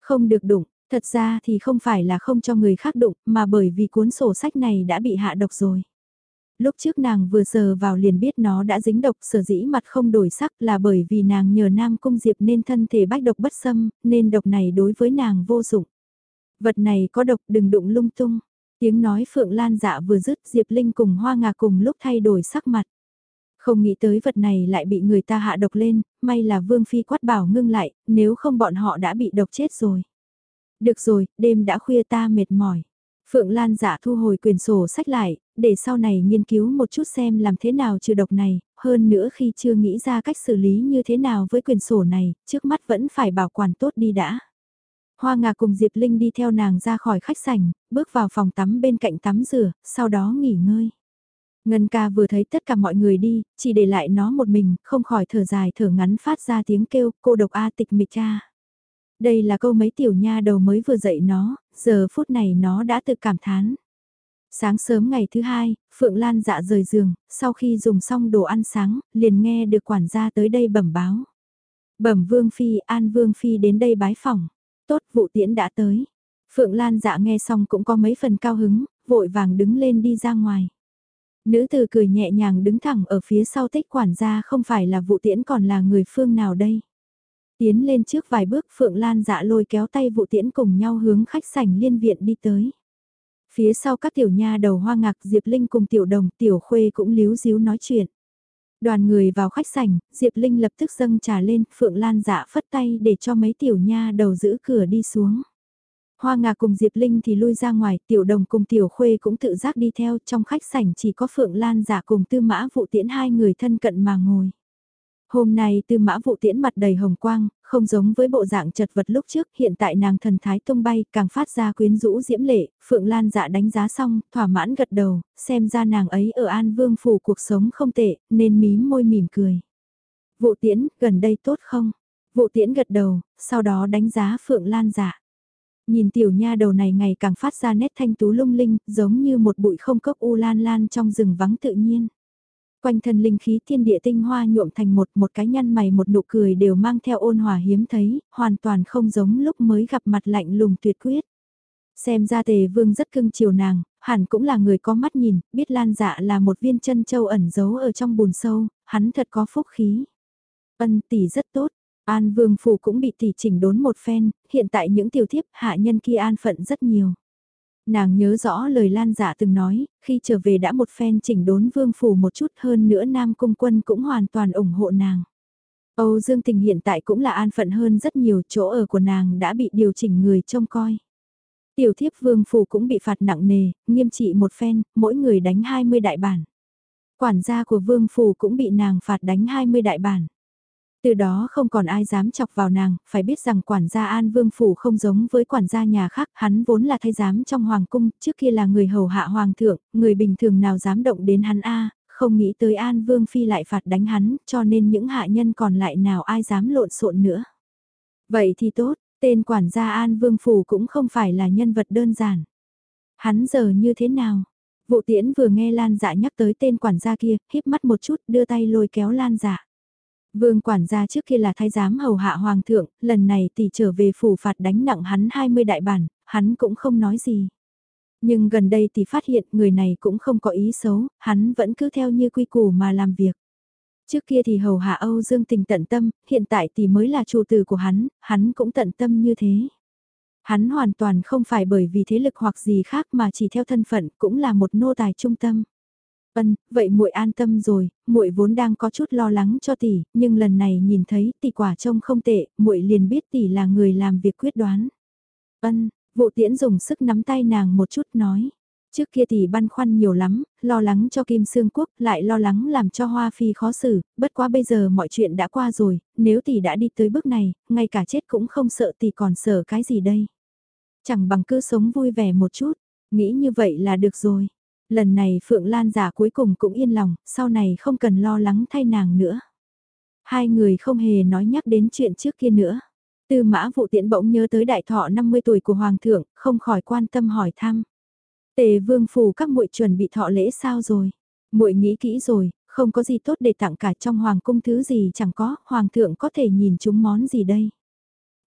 Không được đụng, Thật ra thì không phải là không cho người khác đụng, mà bởi vì cuốn sổ sách này đã bị hạ độc rồi. Lúc trước nàng vừa sờ vào liền biết nó đã dính độc sở dĩ mặt không đổi sắc là bởi vì nàng nhờ Nam Cung Diệp nên thân thể bách độc bất xâm, nên độc này đối với nàng vô dụng. Vật này có độc đừng đụng lung tung. Tiếng nói Phượng Lan dạ vừa dứt Diệp Linh cùng Hoa Ngà cùng lúc thay đổi sắc mặt. Không nghĩ tới vật này lại bị người ta hạ độc lên, may là Vương Phi quát bảo ngưng lại, nếu không bọn họ đã bị độc chết rồi. Được rồi, đêm đã khuya ta mệt mỏi. Phượng Lan giả thu hồi quyền sổ sách lại, để sau này nghiên cứu một chút xem làm thế nào trừ độc này, hơn nữa khi chưa nghĩ ra cách xử lý như thế nào với quyền sổ này, trước mắt vẫn phải bảo quản tốt đi đã. Hoa Ngà cùng Diệp Linh đi theo nàng ra khỏi khách sảnh, bước vào phòng tắm bên cạnh tắm rửa, sau đó nghỉ ngơi. Ngân ca vừa thấy tất cả mọi người đi, chỉ để lại nó một mình, không khỏi thở dài thở ngắn phát ra tiếng kêu, cô độc A tịch mịch cha. Đây là câu mấy tiểu nha đầu mới vừa dạy nó, giờ phút này nó đã tự cảm thán. Sáng sớm ngày thứ hai, Phượng Lan dạ rời giường, sau khi dùng xong đồ ăn sáng, liền nghe được quản gia tới đây bẩm báo. Bẩm Vương Phi, An Vương Phi đến đây bái phòng. Tốt, vụ tiễn đã tới. Phượng Lan dạ nghe xong cũng có mấy phần cao hứng, vội vàng đứng lên đi ra ngoài. Nữ từ cười nhẹ nhàng đứng thẳng ở phía sau tích quản gia không phải là vụ tiễn còn là người phương nào đây. Tiến lên trước vài bước Phượng Lan dạ lôi kéo tay vụ tiễn cùng nhau hướng khách sảnh liên viện đi tới. Phía sau các tiểu nha đầu hoa ngạc Diệp Linh cùng tiểu đồng tiểu khuê cũng líu díu nói chuyện. Đoàn người vào khách sảnh, Diệp Linh lập tức dâng trà lên, Phượng Lan dạ phất tay để cho mấy tiểu nha đầu giữ cửa đi xuống. Hoa ngà cùng Diệp Linh thì lui ra ngoài, tiểu đồng cùng tiểu khuê cũng tự giác đi theo, trong khách sảnh chỉ có Phượng Lan dạ cùng tư mã vụ tiễn hai người thân cận mà ngồi. Hôm nay tư mã vụ tiễn mặt đầy hồng quang, không giống với bộ dạng chật vật lúc trước, hiện tại nàng thần thái tung bay càng phát ra quyến rũ diễm lệ, Phượng Lan dạ đánh giá xong, thỏa mãn gật đầu, xem ra nàng ấy ở An Vương phủ cuộc sống không tệ, nên mím môi mỉm cười. Vụ tiễn, gần đây tốt không? Vụ tiễn gật đầu, sau đó đánh giá Phượng Lan dạ. Nhìn tiểu nha đầu này ngày càng phát ra nét thanh tú lung linh, giống như một bụi không cốc u lan lan trong rừng vắng tự nhiên. Quanh thân linh khí thiên địa tinh hoa nhuộm thành một một cái nhăn mày một nụ cười đều mang theo ôn hòa hiếm thấy, hoàn toàn không giống lúc mới gặp mặt lạnh lùng tuyệt quyết. Xem ra tề vương rất cưng chiều nàng, hẳn cũng là người có mắt nhìn, biết lan dạ là một viên chân châu ẩn giấu ở trong bùn sâu, hắn thật có phúc khí. Ân tỷ rất tốt, An vương phủ cũng bị tỷ chỉnh đốn một phen, hiện tại những tiểu thiếp hạ nhân kia an phận rất nhiều. Nàng nhớ rõ lời Lan dạ từng nói, khi trở về đã một phen chỉnh đốn vương phủ một chút hơn nữa Nam Cung Quân cũng hoàn toàn ủng hộ nàng. Âu Dương Tình hiện tại cũng là an phận hơn rất nhiều chỗ ở của nàng đã bị điều chỉnh người trông coi. Tiểu thiếp vương phủ cũng bị phạt nặng nề, nghiêm trị một phen, mỗi người đánh 20 đại bản. Quản gia của vương phủ cũng bị nàng phạt đánh 20 đại bản. Từ đó không còn ai dám chọc vào nàng, phải biết rằng quản gia An Vương Phủ không giống với quản gia nhà khác, hắn vốn là thay giám trong Hoàng Cung, trước kia là người hầu hạ Hoàng thượng, người bình thường nào dám động đến hắn a không nghĩ tới An Vương Phi lại phạt đánh hắn, cho nên những hạ nhân còn lại nào ai dám lộn xộn nữa. Vậy thì tốt, tên quản gia An Vương Phủ cũng không phải là nhân vật đơn giản. Hắn giờ như thế nào? Vụ tiễn vừa nghe Lan dạ nhắc tới tên quản gia kia, híp mắt một chút, đưa tay lôi kéo Lan dạ. Vương quản gia trước kia là thái giám hầu hạ hoàng thượng, lần này tỷ trở về phủ phạt đánh nặng hắn 20 đại bản, hắn cũng không nói gì. Nhưng gần đây tỷ phát hiện người này cũng không có ý xấu, hắn vẫn cứ theo như quy củ mà làm việc. Trước kia thì hầu hạ Âu Dương tình tận tâm, hiện tại tỷ mới là chủ tử của hắn, hắn cũng tận tâm như thế. Hắn hoàn toàn không phải bởi vì thế lực hoặc gì khác mà chỉ theo thân phận cũng là một nô tài trung tâm. Ân, vậy muội an tâm rồi, muội vốn đang có chút lo lắng cho tỷ, nhưng lần này nhìn thấy tỷ quả trông không tệ, muội liền biết tỷ là người làm việc quyết đoán. Ân, vụ tiễn dùng sức nắm tay nàng một chút nói. Trước kia tỷ băn khoăn nhiều lắm, lo lắng cho Kim Sương Quốc, lại lo lắng làm cho Hoa Phi khó xử, bất quá bây giờ mọi chuyện đã qua rồi, nếu tỷ đã đi tới bước này, ngay cả chết cũng không sợ tỷ còn sợ cái gì đây. Chẳng bằng cứ sống vui vẻ một chút, nghĩ như vậy là được rồi. Lần này Phượng Lan giả cuối cùng cũng yên lòng, sau này không cần lo lắng thay nàng nữa. Hai người không hề nói nhắc đến chuyện trước kia nữa. Tư mã vụ tiễn bỗng nhớ tới đại thọ 50 tuổi của Hoàng thượng, không khỏi quan tâm hỏi thăm. Tề vương phủ các muội chuẩn bị thọ lễ sao rồi? muội nghĩ kỹ rồi, không có gì tốt để tặng cả trong hoàng cung thứ gì chẳng có, hoàng thượng có thể nhìn chúng món gì đây?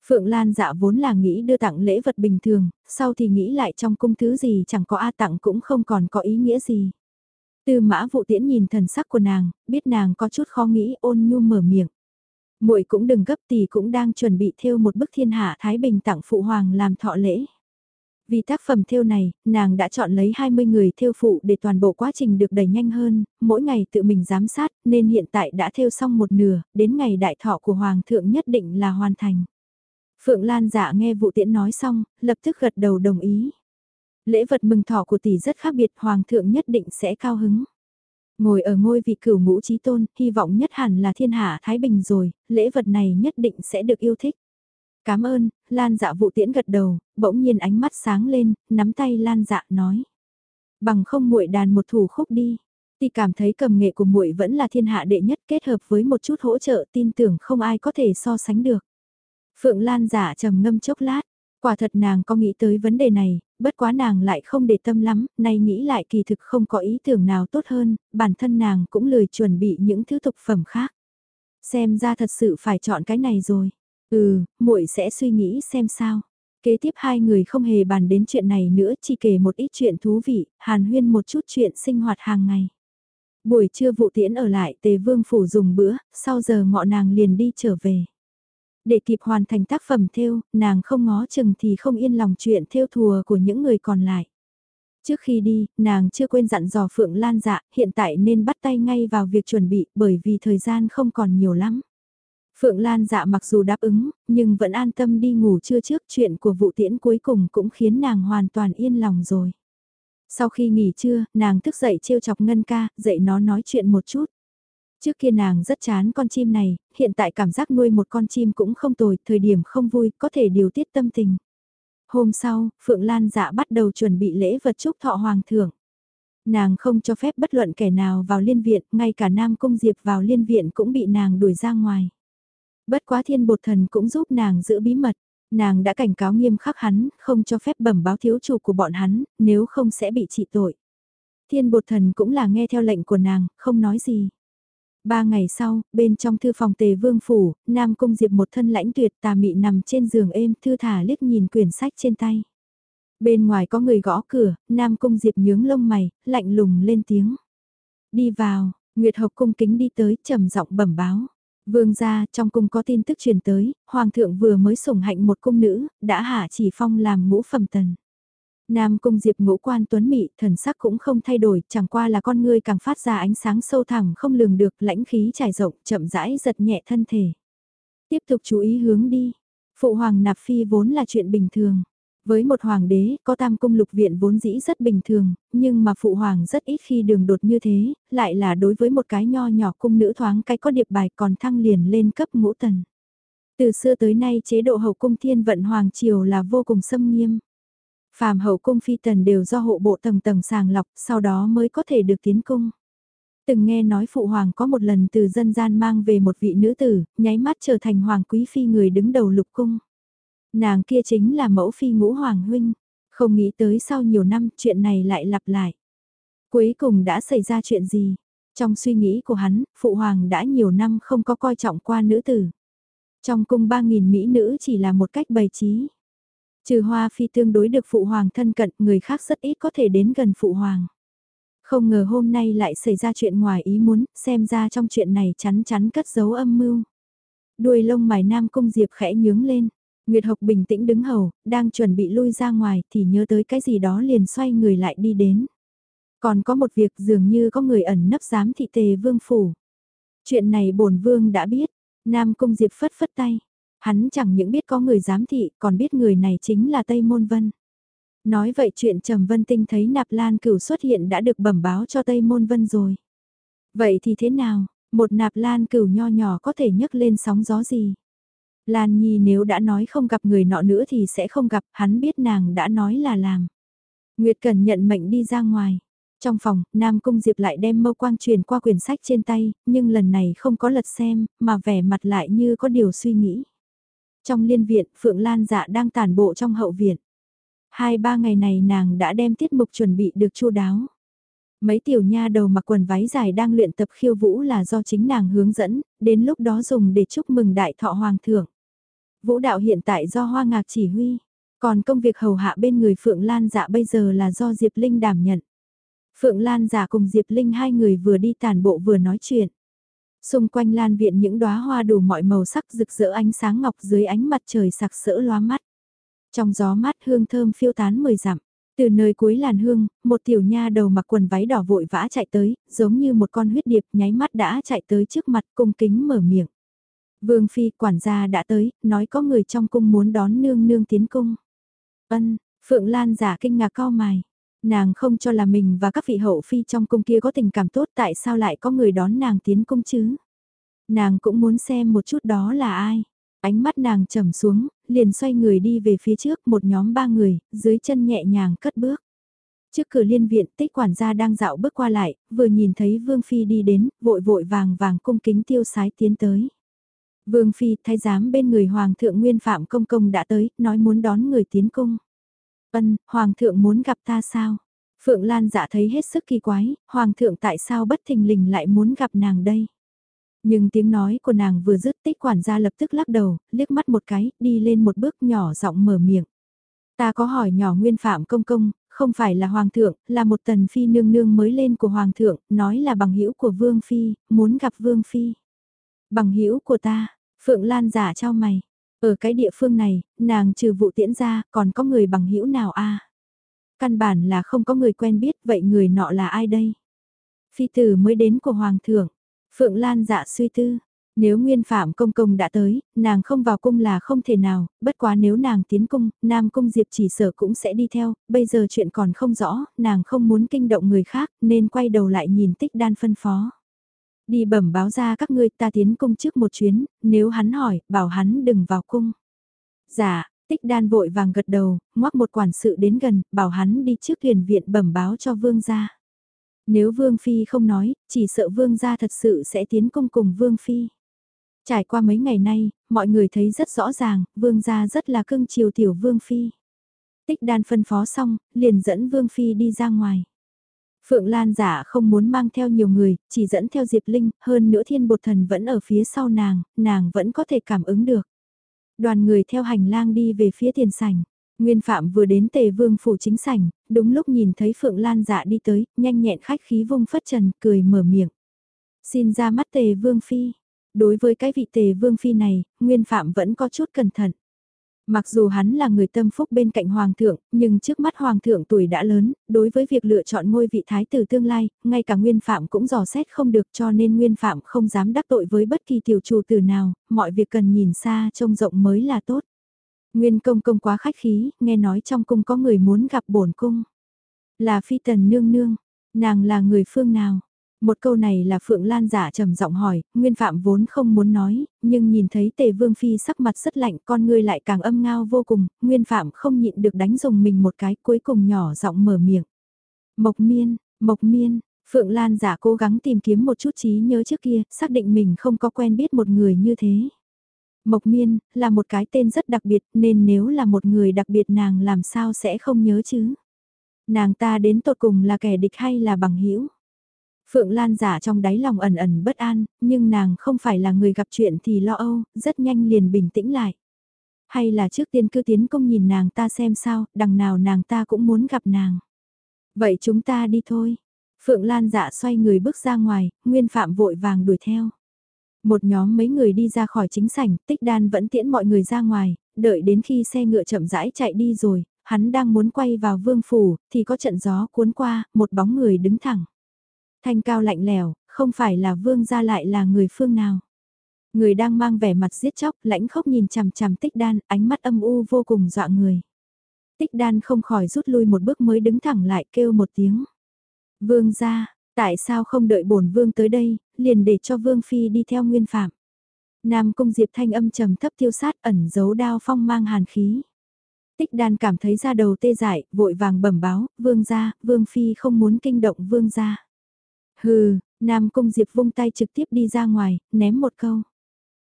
Phượng Lan dạ vốn là nghĩ đưa tặng lễ vật bình thường, sau thì nghĩ lại trong cung thứ gì chẳng có A tặng cũng không còn có ý nghĩa gì. Tư mã vụ tiễn nhìn thần sắc của nàng, biết nàng có chút khó nghĩ ôn nhu mở miệng. muội cũng đừng gấp tỷ cũng đang chuẩn bị thêu một bức thiên hạ Thái Bình tặng phụ hoàng làm thọ lễ. Vì tác phẩm thêu này, nàng đã chọn lấy 20 người thêu phụ để toàn bộ quá trình được đẩy nhanh hơn, mỗi ngày tự mình giám sát, nên hiện tại đã thêu xong một nửa, đến ngày đại thọ của Hoàng thượng nhất định là hoàn thành. Phượng Lan dạ nghe vụ tiễn nói xong, lập tức gật đầu đồng ý. Lễ vật mừng thọ của tỷ rất khác biệt, Hoàng thượng nhất định sẽ cao hứng. Ngồi ở ngôi vị cửu ngũ trí tôn, hy vọng nhất hẳn là thiên hạ Thái Bình rồi, lễ vật này nhất định sẽ được yêu thích. Cảm ơn, Lan dạ vụ tiễn gật đầu, bỗng nhiên ánh mắt sáng lên, nắm tay Lan dạ nói. Bằng không muội đàn một thủ khúc đi. Thì cảm thấy cầm nghệ của muội vẫn là thiên hạ đệ nhất kết hợp với một chút hỗ trợ tin tưởng không ai có thể so sánh được. Phượng Lan giả trầm ngâm chốc lát, quả thật nàng có nghĩ tới vấn đề này, bất quá nàng lại không để tâm lắm, nay nghĩ lại kỳ thực không có ý tưởng nào tốt hơn, bản thân nàng cũng lười chuẩn bị những thứ thực phẩm khác. Xem ra thật sự phải chọn cái này rồi. Ừ, muội sẽ suy nghĩ xem sao. Kế tiếp hai người không hề bàn đến chuyện này nữa, chỉ kể một ít chuyện thú vị, hàn huyên một chút chuyện sinh hoạt hàng ngày. Buổi trưa vụ tiễn ở lại tề vương phủ dùng bữa, sau giờ ngọ nàng liền đi trở về. Để kịp hoàn thành tác phẩm theo, nàng không ngó chừng thì không yên lòng chuyện theo thùa của những người còn lại. Trước khi đi, nàng chưa quên dặn dò Phượng Lan dạ, hiện tại nên bắt tay ngay vào việc chuẩn bị bởi vì thời gian không còn nhiều lắm. Phượng Lan dạ mặc dù đáp ứng, nhưng vẫn an tâm đi ngủ trưa trước chuyện của vụ tiễn cuối cùng cũng khiến nàng hoàn toàn yên lòng rồi. Sau khi nghỉ trưa, nàng thức dậy trêu chọc Ngân ca, dậy nó nói chuyện một chút. Trước kia nàng rất chán con chim này, hiện tại cảm giác nuôi một con chim cũng không tồi, thời điểm không vui, có thể điều tiết tâm tình. Hôm sau, Phượng Lan dạ bắt đầu chuẩn bị lễ vật chúc thọ hoàng thượng. Nàng không cho phép bất luận kẻ nào vào liên viện, ngay cả Nam Cung Diệp vào liên viện cũng bị nàng đuổi ra ngoài. Bất quá thiên bột thần cũng giúp nàng giữ bí mật. Nàng đã cảnh cáo nghiêm khắc hắn, không cho phép bẩm báo thiếu chủ của bọn hắn, nếu không sẽ bị trị tội. Thiên bột thần cũng là nghe theo lệnh của nàng, không nói gì. Ba ngày sau, bên trong thư phòng tề vương phủ, Nam Cung Diệp một thân lãnh tuyệt tà mị nằm trên giường êm thư thả liếc nhìn quyển sách trên tay. Bên ngoài có người gõ cửa, Nam Cung Diệp nhướng lông mày, lạnh lùng lên tiếng. Đi vào, Nguyệt Hộc cung kính đi tới trầm giọng bẩm báo. Vương gia trong cung có tin tức truyền tới, Hoàng thượng vừa mới sủng hạnh một cung nữ, đã hạ chỉ phong làm ngũ phẩm tần. Nam cung diệp ngũ quan tuấn mị, thần sắc cũng không thay đổi, chẳng qua là con ngươi càng phát ra ánh sáng sâu thẳm không lường được, lãnh khí trải rộng, chậm rãi giật nhẹ thân thể. Tiếp tục chú ý hướng đi. Phụ hoàng nạp phi vốn là chuyện bình thường. Với một hoàng đế, có tam cung lục viện vốn dĩ rất bình thường, nhưng mà phụ hoàng rất ít khi đường đột như thế, lại là đối với một cái nho nhỏ cung nữ thoáng cái có điệp bài còn thăng liền lên cấp ngũ tần. Từ xưa tới nay chế độ hậu cung thiên vận hoàng triều là vô cùng xâm nghiêm. Phàm hậu cung phi tần đều do hộ bộ tầng tầng sàng lọc, sau đó mới có thể được tiến cung. Từng nghe nói phụ hoàng có một lần từ dân gian mang về một vị nữ tử, nháy mắt trở thành hoàng quý phi người đứng đầu lục cung. Nàng kia chính là mẫu phi ngũ hoàng huynh, không nghĩ tới sau nhiều năm chuyện này lại lặp lại. Cuối cùng đã xảy ra chuyện gì? Trong suy nghĩ của hắn, phụ hoàng đã nhiều năm không có coi trọng qua nữ tử. Trong cung 3.000 mỹ nữ chỉ là một cách bày trí. Trừ hoa phi tương đối được phụ hoàng thân cận, người khác rất ít có thể đến gần phụ hoàng. Không ngờ hôm nay lại xảy ra chuyện ngoài ý muốn, xem ra trong chuyện này chắn chắn cất giấu âm mưu. Đuôi lông mày nam cung diệp khẽ nhướng lên. Nguyệt Hộc bình tĩnh đứng hầu, đang chuẩn bị lui ra ngoài thì nhớ tới cái gì đó liền xoay người lại đi đến. Còn có một việc dường như có người ẩn nấp giám thị tề vương phủ. Chuyện này bổn vương đã biết, Nam Cung Diệp phất phất tay. Hắn chẳng những biết có người giám thị, còn biết người này chính là Tây Môn Vân. Nói vậy chuyện Trầm Vân Tinh thấy Nạp Lan Cửu xuất hiện đã được bẩm báo cho Tây Môn Vân rồi. Vậy thì thế nào, một Nạp Lan Cửu nho nhỏ có thể nhấc lên sóng gió gì? Lan Nhi nếu đã nói không gặp người nọ nữa thì sẽ không gặp, hắn biết nàng đã nói là làm. Nguyệt Cần nhận mệnh đi ra ngoài. Trong phòng, Nam Cung Diệp lại đem mâu quang truyền qua quyển sách trên tay, nhưng lần này không có lật xem, mà vẻ mặt lại như có điều suy nghĩ. Trong liên viện, Phượng Lan dạ đang tản bộ trong hậu viện. Hai ba ngày này nàng đã đem tiết mục chuẩn bị được chu đáo. Mấy tiểu nha đầu mặc quần váy dài đang luyện tập khiêu vũ là do chính nàng hướng dẫn, đến lúc đó dùng để chúc mừng đại thọ hoàng thượng. Vũ đạo hiện tại do Hoa Ngạc chỉ huy, còn công việc hầu hạ bên người Phượng Lan dạ bây giờ là do Diệp Linh đảm nhận. Phượng Lan giả cùng Diệp Linh hai người vừa đi tàn bộ vừa nói chuyện. Xung quanh lan viện những đóa hoa đủ mọi màu sắc rực rỡ ánh sáng ngọc dưới ánh mặt trời sặc sỡ loa mắt. Trong gió mát hương thơm phiêu tán mười dặm. Từ nơi cuối làn hương, một tiểu nha đầu mặc quần váy đỏ vội vã chạy tới, giống như một con huyết điệp nháy mắt đã chạy tới trước mặt cung kính mở miệng. Vương Phi quản gia đã tới, nói có người trong cung muốn đón nương nương tiến cung. Ân, Phượng Lan giả kinh ngạc cao mày. Nàng không cho là mình và các vị hậu phi trong cung kia có tình cảm tốt tại sao lại có người đón nàng tiến cung chứ. Nàng cũng muốn xem một chút đó là ai. Ánh mắt nàng trầm xuống, liền xoay người đi về phía trước một nhóm ba người, dưới chân nhẹ nhàng cất bước. Trước cửa liên viện tích quản gia đang dạo bước qua lại, vừa nhìn thấy Vương Phi đi đến, vội vội vàng vàng cung kính tiêu sái tiến tới. Vương Phi thái giám bên người Hoàng thượng Nguyên Phạm Công Công đã tới, nói muốn đón người tiến cung. Ân, Hoàng thượng muốn gặp ta sao? Phượng Lan dạ thấy hết sức kỳ quái, Hoàng thượng tại sao bất thình lình lại muốn gặp nàng đây? Nhưng tiếng nói của nàng vừa dứt tích quản gia lập tức lắc đầu, liếc mắt một cái, đi lên một bước nhỏ giọng mở miệng. Ta có hỏi nhỏ nguyên phạm công công, không phải là hoàng thượng, là một tần phi nương nương mới lên của hoàng thượng, nói là bằng hữu của vương phi, muốn gặp vương phi. Bằng hữu của ta, Phượng Lan giả trao mày. Ở cái địa phương này, nàng trừ vụ tiễn ra, còn có người bằng hữu nào a? Căn bản là không có người quen biết, vậy người nọ là ai đây? Phi tử mới đến của hoàng thượng. Phượng Lan dạ suy tư. Nếu nguyên phạm công công đã tới, nàng không vào cung là không thể nào, bất quá nếu nàng tiến cung, nam cung diệp chỉ sở cũng sẽ đi theo, bây giờ chuyện còn không rõ, nàng không muốn kinh động người khác, nên quay đầu lại nhìn tích đan phân phó. Đi bẩm báo ra các ngươi ta tiến cung trước một chuyến, nếu hắn hỏi, bảo hắn đừng vào cung. Dạ, tích đan vội vàng gật đầu, ngoắc một quản sự đến gần, bảo hắn đi trước thuyền viện bẩm báo cho vương gia. Nếu Vương Phi không nói, chỉ sợ Vương gia thật sự sẽ tiến công cùng Vương Phi. Trải qua mấy ngày nay, mọi người thấy rất rõ ràng, Vương gia rất là cưng chiều tiểu Vương Phi. Tích đan phân phó xong, liền dẫn Vương Phi đi ra ngoài. Phượng Lan giả không muốn mang theo nhiều người, chỉ dẫn theo Diệp Linh, hơn nữa thiên bột thần vẫn ở phía sau nàng, nàng vẫn có thể cảm ứng được. Đoàn người theo hành lang đi về phía tiền sảnh. Nguyên Phạm vừa đến tề vương phủ chính sảnh, đúng lúc nhìn thấy Phượng Lan dạ đi tới, nhanh nhẹn khách khí vung phất trần, cười mở miệng. Xin ra mắt tề vương phi. Đối với cái vị tề vương phi này, Nguyên Phạm vẫn có chút cẩn thận. Mặc dù hắn là người tâm phúc bên cạnh Hoàng thượng, nhưng trước mắt Hoàng thượng tuổi đã lớn, đối với việc lựa chọn ngôi vị thái tử tương lai, ngay cả Nguyên Phạm cũng dò xét không được cho nên Nguyên Phạm không dám đắc tội với bất kỳ tiểu chủ tử nào, mọi việc cần nhìn xa trông rộng mới là tốt. Nguyên công công quá khách khí, nghe nói trong cung có người muốn gặp bổn cung. Là phi tần nương nương, nàng là người phương nào? Một câu này là Phượng Lan giả trầm giọng hỏi, Nguyên Phạm vốn không muốn nói, nhưng nhìn thấy Tề Vương Phi sắc mặt rất lạnh con ngươi lại càng âm ngao vô cùng, Nguyên Phạm không nhịn được đánh dùng mình một cái cuối cùng nhỏ giọng mở miệng. Mộc miên, mộc miên, Phượng Lan giả cố gắng tìm kiếm một chút trí nhớ trước kia, xác định mình không có quen biết một người như thế. Mộc Miên, là một cái tên rất đặc biệt nên nếu là một người đặc biệt nàng làm sao sẽ không nhớ chứ. Nàng ta đến tột cùng là kẻ địch hay là bằng hữu Phượng Lan giả trong đáy lòng ẩn ẩn bất an, nhưng nàng không phải là người gặp chuyện thì lo âu, rất nhanh liền bình tĩnh lại. Hay là trước tiên cứ tiến công nhìn nàng ta xem sao, đằng nào nàng ta cũng muốn gặp nàng. Vậy chúng ta đi thôi. Phượng Lan dạ xoay người bước ra ngoài, Nguyên Phạm vội vàng đuổi theo. Một nhóm mấy người đi ra khỏi chính sảnh, tích đan vẫn tiễn mọi người ra ngoài, đợi đến khi xe ngựa chậm rãi chạy đi rồi, hắn đang muốn quay vào vương phủ, thì có trận gió cuốn qua, một bóng người đứng thẳng. Thanh cao lạnh lèo, không phải là vương gia lại là người phương nào. Người đang mang vẻ mặt giết chóc, lãnh khốc nhìn chằm chằm tích đan, ánh mắt âm u vô cùng dọa người. Tích đan không khỏi rút lui một bước mới đứng thẳng lại kêu một tiếng. Vương gia, tại sao không đợi bổn vương tới đây, liền để cho Vương Phi đi theo nguyên phạm. Nam Cung Diệp thanh âm trầm thấp tiêu sát ẩn giấu đao phong mang hàn khí. Tích đan cảm thấy ra đầu tê dại, vội vàng bẩm báo, vương gia, vương phi không muốn kinh động vương gia. Hừ, Nam Cung Diệp vung tay trực tiếp đi ra ngoài, ném một câu.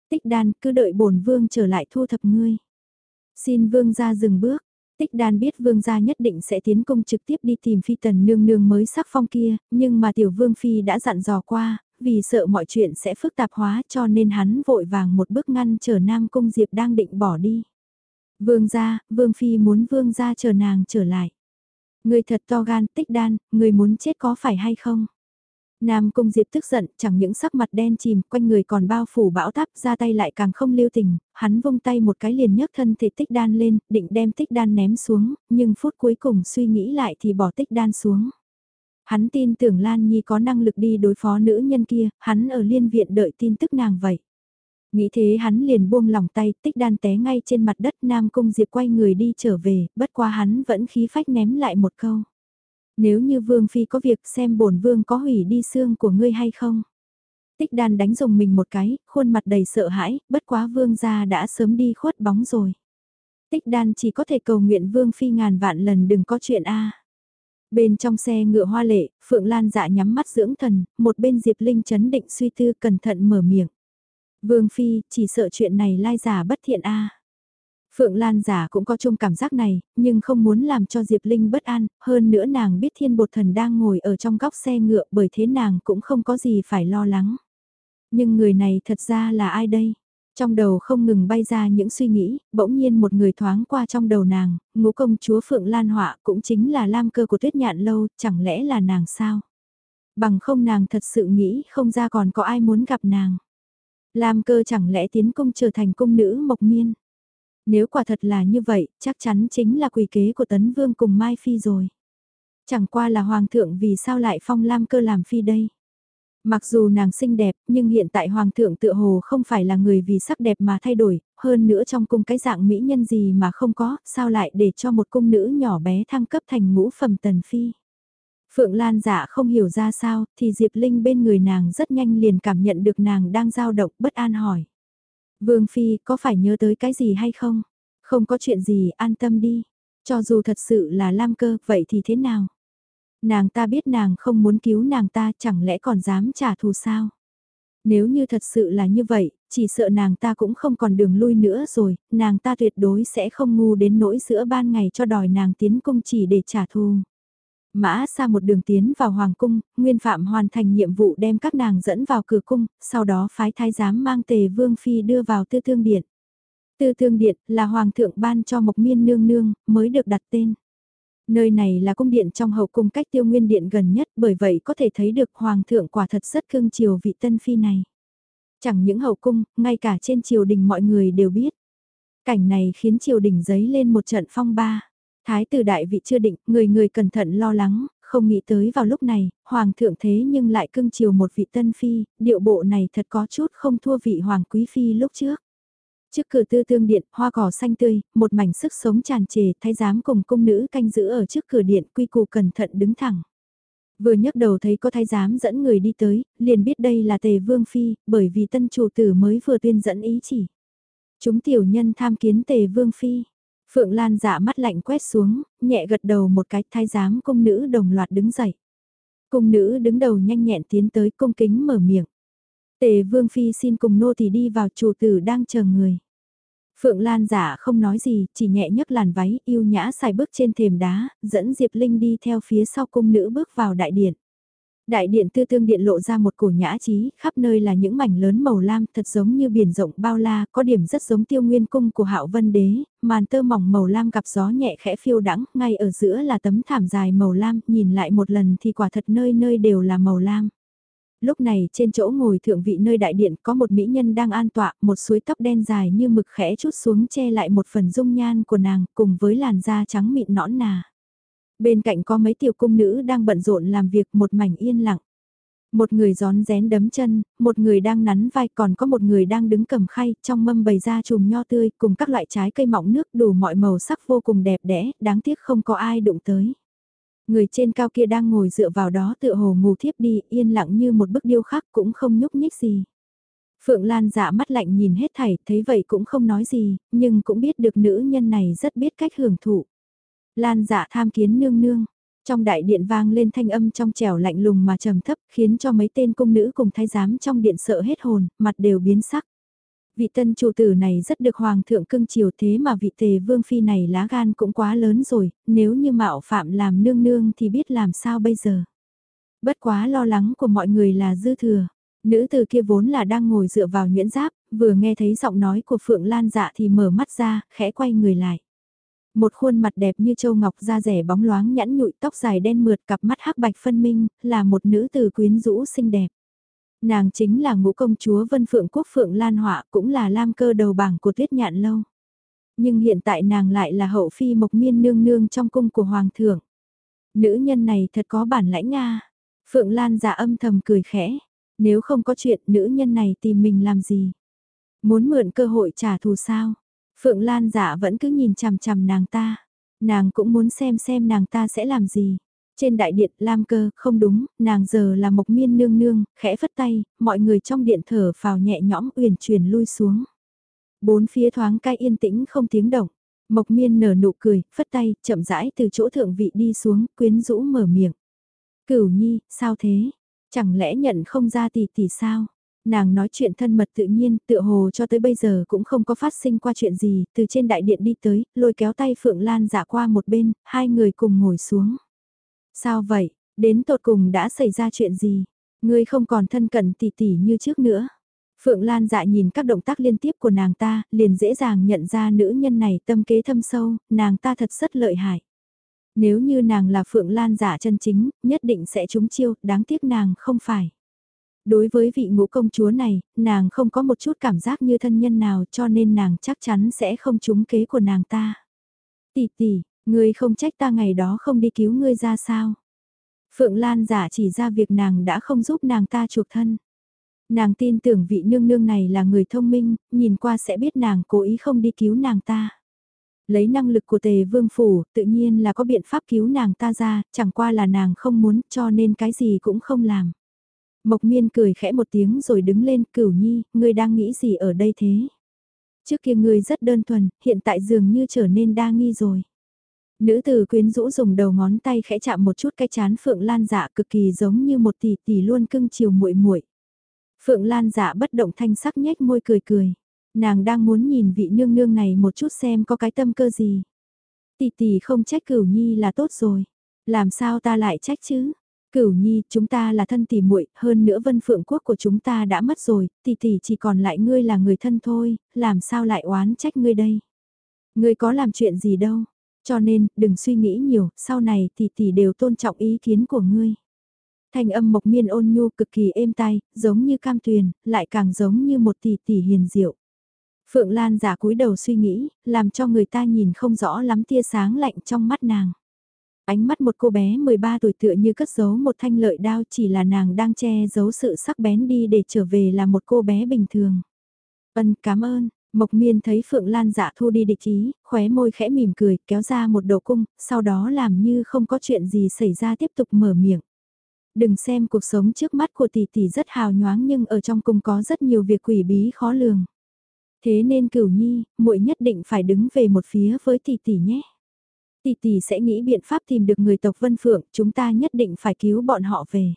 Tích đan, cứ đợi bổn vương trở lại thu thập ngươi. Xin vương gia dừng bước, Tích đan biết vương gia nhất định sẽ tiến công trực tiếp đi tìm phi tần nương nương mới sắc phong kia, nhưng mà tiểu vương phi đã dặn dò qua, vì sợ mọi chuyện sẽ phức tạp hóa cho nên hắn vội vàng một bước ngăn chờ nam cung diệp đang định bỏ đi. Vương gia, vương phi muốn vương gia chờ nàng trở lại. Người thật to gan, tích đan, người muốn chết có phải hay không? Nam Cung Diệp tức giận, chẳng những sắc mặt đen chìm, quanh người còn bao phủ bão táp, ra tay lại càng không lưu tình, hắn vung tay một cái liền nhấc thân thể tích đan lên, định đem tích đan ném xuống, nhưng phút cuối cùng suy nghĩ lại thì bỏ tích đan xuống. Hắn tin tưởng Lan Nhi có năng lực đi đối phó nữ nhân kia, hắn ở liên viện đợi tin tức nàng vậy. Nghĩ thế hắn liền buông lỏng tay, tích đan té ngay trên mặt đất Nam Cung Diệp quay người đi trở về, bất qua hắn vẫn khí phách ném lại một câu. Nếu như Vương Phi có việc xem bổn Vương có hủy đi xương của ngươi hay không. Tích đan đánh dùng mình một cái, khuôn mặt đầy sợ hãi, bất quá Vương gia đã sớm đi khuất bóng rồi. Tích đan chỉ có thể cầu nguyện Vương Phi ngàn vạn lần đừng có chuyện a Bên trong xe ngựa hoa lệ, Phượng Lan dạ nhắm mắt dưỡng thần, một bên Diệp Linh chấn định suy tư cẩn thận mở miệng. Vương Phi, chỉ sợ chuyện này lai giả bất thiện a Phượng Lan giả cũng có chung cảm giác này, nhưng không muốn làm cho Diệp Linh bất an, hơn nữa nàng biết thiên bột thần đang ngồi ở trong góc xe ngựa bởi thế nàng cũng không có gì phải lo lắng. Nhưng người này thật ra là ai đây? Trong đầu không ngừng bay ra những suy nghĩ, bỗng nhiên một người thoáng qua trong đầu nàng, ngũ công chúa Phượng Lan Họa cũng chính là lam cơ của tuyết nhạn lâu, chẳng lẽ là nàng sao? Bằng không nàng thật sự nghĩ không ra còn có ai muốn gặp nàng. Lam cơ chẳng lẽ tiến cung trở thành cung nữ mộc miên? Nếu quả thật là như vậy, chắc chắn chính là quỷ kế của Tấn Vương cùng Mai Phi rồi. Chẳng qua là Hoàng thượng vì sao lại phong Lam cơ làm Phi đây? Mặc dù nàng xinh đẹp, nhưng hiện tại Hoàng thượng tựa hồ không phải là người vì sắc đẹp mà thay đổi, hơn nữa trong cung cái dạng mỹ nhân gì mà không có, sao lại để cho một cung nữ nhỏ bé thăng cấp thành ngũ phẩm tần phi. Phượng Lan dạ không hiểu ra sao, thì Diệp Linh bên người nàng rất nhanh liền cảm nhận được nàng đang dao động bất an hỏi. Vương Phi có phải nhớ tới cái gì hay không? Không có chuyện gì, an tâm đi. Cho dù thật sự là Lam cơ, vậy thì thế nào? Nàng ta biết nàng không muốn cứu nàng ta chẳng lẽ còn dám trả thù sao? Nếu như thật sự là như vậy, chỉ sợ nàng ta cũng không còn đường lui nữa rồi, nàng ta tuyệt đối sẽ không ngu đến nỗi giữa ban ngày cho đòi nàng tiến cung chỉ để trả thù. Mã xa một đường tiến vào Hoàng cung, Nguyên Phạm hoàn thành nhiệm vụ đem các nàng dẫn vào cửa cung, sau đó phái thái giám mang tề Vương Phi đưa vào tư thương điện. Tư thương điện là Hoàng thượng ban cho Mộc Miên Nương Nương, mới được đặt tên. Nơi này là cung điện trong hậu cung cách tiêu nguyên điện gần nhất bởi vậy có thể thấy được Hoàng thượng quả thật rất cưng chiều vị tân phi này. Chẳng những hậu cung, ngay cả trên triều đình mọi người đều biết. Cảnh này khiến triều đình giấy lên một trận phong ba. Thái tử đại vị chưa định, người người cẩn thận lo lắng, không nghĩ tới vào lúc này, hoàng thượng thế nhưng lại cưng chiều một vị tân phi, điệu bộ này thật có chút không thua vị hoàng quý phi lúc trước. Trước cửa tư tương điện, hoa cỏ xanh tươi, một mảnh sức sống tràn trề, thái giám cùng cung nữ canh giữ ở trước cửa điện, quy củ cẩn thận đứng thẳng. Vừa nhấc đầu thấy có thái giám dẫn người đi tới, liền biết đây là tề vương phi, bởi vì tân chủ tử mới vừa tuyên dẫn ý chỉ. Chúng tiểu nhân tham kiến tề vương phi, Phượng Lan dạ mắt lạnh quét xuống, nhẹ gật đầu một cái thái giám cung nữ đồng loạt đứng dậy. Cung nữ đứng đầu nhanh nhẹn tiến tới cung kính mở miệng. Tề Vương Phi xin cùng nô thì đi vào chủ tử đang chờ người. Phượng Lan giả không nói gì, chỉ nhẹ nhấc làn váy, yêu nhã xài bước trên thềm đá, dẫn Diệp Linh đi theo phía sau cung nữ bước vào đại điện. Đại điện tư tương điện lộ ra một cổ nhã trí, khắp nơi là những mảnh lớn màu lam thật giống như biển rộng bao la, có điểm rất giống tiêu nguyên cung của hạo vân đế, màn tơ mỏng màu lam gặp gió nhẹ khẽ phiêu đắng, ngay ở giữa là tấm thảm dài màu lam, nhìn lại một lần thì quả thật nơi nơi đều là màu lam. Lúc này trên chỗ ngồi thượng vị nơi đại điện có một mỹ nhân đang an tọa, một suối tóc đen dài như mực khẽ chút xuống che lại một phần dung nhan của nàng cùng với làn da trắng mịn nõn nà. Bên cạnh có mấy tiểu cung nữ đang bận rộn làm việc một mảnh yên lặng. Một người gión rén đấm chân, một người đang nắn vai còn có một người đang đứng cầm khay trong mâm bày ra chùm nho tươi cùng các loại trái cây mọng nước đủ mọi màu sắc vô cùng đẹp đẽ, đáng tiếc không có ai đụng tới. Người trên cao kia đang ngồi dựa vào đó tựa hồ ngủ thiếp đi yên lặng như một bức điêu khắc cũng không nhúc nhích gì. Phượng Lan dạ mắt lạnh nhìn hết thảy, thấy vậy cũng không nói gì, nhưng cũng biết được nữ nhân này rất biết cách hưởng thụ. Lan dạ tham kiến nương nương. Trong đại điện vang lên thanh âm trong trẻo lạnh lùng mà trầm thấp khiến cho mấy tên cung nữ cùng thái giám trong điện sợ hết hồn, mặt đều biến sắc. Vị tân chủ tử này rất được hoàng thượng cưng chiều thế mà vị tề vương phi này lá gan cũng quá lớn rồi, nếu như mạo phạm làm nương nương thì biết làm sao bây giờ. Bất quá lo lắng của mọi người là dư thừa. Nữ từ kia vốn là đang ngồi dựa vào nhuyễn giáp, vừa nghe thấy giọng nói của Phượng Lan dạ thì mở mắt ra, khẽ quay người lại. Một khuôn mặt đẹp như châu ngọc da rẻ bóng loáng nhẵn nhụi tóc dài đen mượt cặp mắt hắc bạch phân minh, là một nữ tử quyến rũ xinh đẹp. Nàng chính là ngũ công chúa Vân Phượng Quốc Phượng Lan Họa cũng là lam cơ đầu bảng của tuyết nhạn lâu. Nhưng hiện tại nàng lại là hậu phi mộc miên nương nương trong cung của Hoàng thượng. Nữ nhân này thật có bản lãnh Nga. Phượng Lan giả âm thầm cười khẽ. Nếu không có chuyện nữ nhân này tìm mình làm gì? Muốn mượn cơ hội trả thù sao? Phượng Lan giả vẫn cứ nhìn chằm chằm nàng ta. Nàng cũng muốn xem xem nàng ta sẽ làm gì. Trên đại điện Lam cơ, không đúng, nàng giờ là mộc miên nương nương, khẽ phất tay, mọi người trong điện thở phào nhẹ nhõm uyển chuyển lui xuống. Bốn phía thoáng cai yên tĩnh không tiếng động. Mộc miên nở nụ cười, phất tay, chậm rãi từ chỗ thượng vị đi xuống, quyến rũ mở miệng. Cửu nhi, sao thế? Chẳng lẽ nhận không ra tỷ tỷ sao? Nàng nói chuyện thân mật tự nhiên, tựa hồ cho tới bây giờ cũng không có phát sinh qua chuyện gì, từ trên đại điện đi tới, lôi kéo tay Phượng Lan dạ qua một bên, hai người cùng ngồi xuống. Sao vậy, đến tột cùng đã xảy ra chuyện gì? Ngươi không còn thân cận tỉ tỉ như trước nữa. Phượng Lan dạ nhìn các động tác liên tiếp của nàng ta, liền dễ dàng nhận ra nữ nhân này tâm kế thâm sâu, nàng ta thật rất lợi hại. Nếu như nàng là Phượng Lan giả chân chính, nhất định sẽ trúng chiêu, đáng tiếc nàng không phải. Đối với vị ngũ công chúa này, nàng không có một chút cảm giác như thân nhân nào cho nên nàng chắc chắn sẽ không trúng kế của nàng ta. Tỷ tỷ, ngươi không trách ta ngày đó không đi cứu ngươi ra sao? Phượng Lan giả chỉ ra việc nàng đã không giúp nàng ta chuộc thân. Nàng tin tưởng vị nương nương này là người thông minh, nhìn qua sẽ biết nàng cố ý không đi cứu nàng ta. Lấy năng lực của tề vương phủ, tự nhiên là có biện pháp cứu nàng ta ra, chẳng qua là nàng không muốn cho nên cái gì cũng không làm. Mộc miên cười khẽ một tiếng rồi đứng lên, cửu nhi, ngươi đang nghĩ gì ở đây thế? Trước kia ngươi rất đơn thuần, hiện tại dường như trở nên đa nghi rồi. Nữ tử quyến rũ dùng đầu ngón tay khẽ chạm một chút cái chán Phượng Lan dạ cực kỳ giống như một tỷ tỷ luôn cưng chiều muội muội. Phượng Lan dạ bất động thanh sắc nhếch môi cười cười. Nàng đang muốn nhìn vị nương nương này một chút xem có cái tâm cơ gì. Tỷ tỷ không trách cửu nhi là tốt rồi. Làm sao ta lại trách chứ? Cửu nhi, chúng ta là thân tỷ muội, hơn nữa vân phượng quốc của chúng ta đã mất rồi, tỷ tỷ chỉ còn lại ngươi là người thân thôi, làm sao lại oán trách ngươi đây? Ngươi có làm chuyện gì đâu, cho nên, đừng suy nghĩ nhiều, sau này tỷ tỷ đều tôn trọng ý kiến của ngươi. Thanh âm mộc miên ôn nhu cực kỳ êm tai, giống như cam tuyền, lại càng giống như một tỷ tỷ hiền diệu. Phượng Lan giả cúi đầu suy nghĩ, làm cho người ta nhìn không rõ lắm tia sáng lạnh trong mắt nàng. Ánh mắt một cô bé 13 tuổi tựa như cất giấu một thanh lợi đao chỉ là nàng đang che giấu sự sắc bén đi để trở về là một cô bé bình thường. Ân cảm ơn, Mộc miên thấy Phượng Lan dạ thu đi địch ý, khóe môi khẽ mỉm cười, kéo ra một đầu cung, sau đó làm như không có chuyện gì xảy ra tiếp tục mở miệng. Đừng xem cuộc sống trước mắt của tỷ tỷ rất hào nhoáng nhưng ở trong cung có rất nhiều việc quỷ bí khó lường. Thế nên cửu nhi, muội nhất định phải đứng về một phía với tỷ tỷ nhé. Tỷ tỷ sẽ nghĩ biện pháp tìm được người tộc Vân Phượng, chúng ta nhất định phải cứu bọn họ về.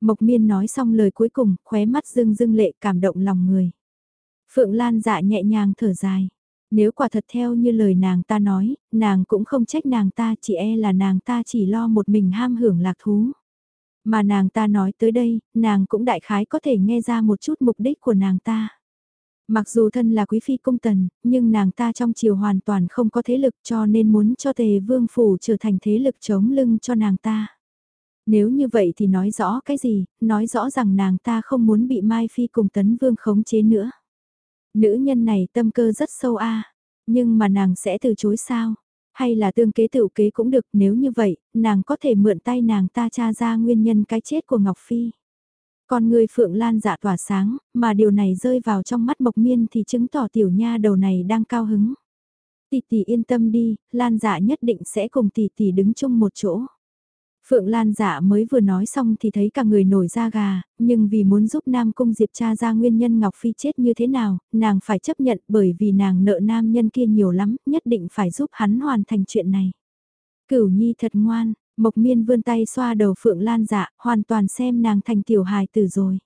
Mộc miên nói xong lời cuối cùng, khóe mắt dưng dưng lệ cảm động lòng người. Phượng Lan dạ nhẹ nhàng thở dài. Nếu quả thật theo như lời nàng ta nói, nàng cũng không trách nàng ta chỉ e là nàng ta chỉ lo một mình ham hưởng lạc thú. Mà nàng ta nói tới đây, nàng cũng đại khái có thể nghe ra một chút mục đích của nàng ta. Mặc dù thân là quý phi cung tần, nhưng nàng ta trong triều hoàn toàn không có thế lực cho nên muốn cho tề vương phủ trở thành thế lực chống lưng cho nàng ta. Nếu như vậy thì nói rõ cái gì, nói rõ rằng nàng ta không muốn bị Mai Phi cùng tấn vương khống chế nữa. Nữ nhân này tâm cơ rất sâu a nhưng mà nàng sẽ từ chối sao? Hay là tương kế tự kế cũng được nếu như vậy, nàng có thể mượn tay nàng ta tra ra nguyên nhân cái chết của Ngọc Phi. Còn người Phượng Lan dạ tỏa sáng, mà điều này rơi vào trong mắt Mộc Miên thì chứng tỏ tiểu nha đầu này đang cao hứng. Tỷ tỷ yên tâm đi, Lan dạ nhất định sẽ cùng tỷ tỷ đứng chung một chỗ. Phượng Lan dạ mới vừa nói xong thì thấy cả người nổi da gà, nhưng vì muốn giúp Nam Cung Diệp tra ra nguyên nhân Ngọc Phi chết như thế nào, nàng phải chấp nhận bởi vì nàng nợ nam nhân kia nhiều lắm, nhất định phải giúp hắn hoàn thành chuyện này. Cửu Nhi thật ngoan, Mộc Miên vươn tay xoa đầu Phượng Lan dạ, hoàn toàn xem nàng thành tiểu hài tử rồi.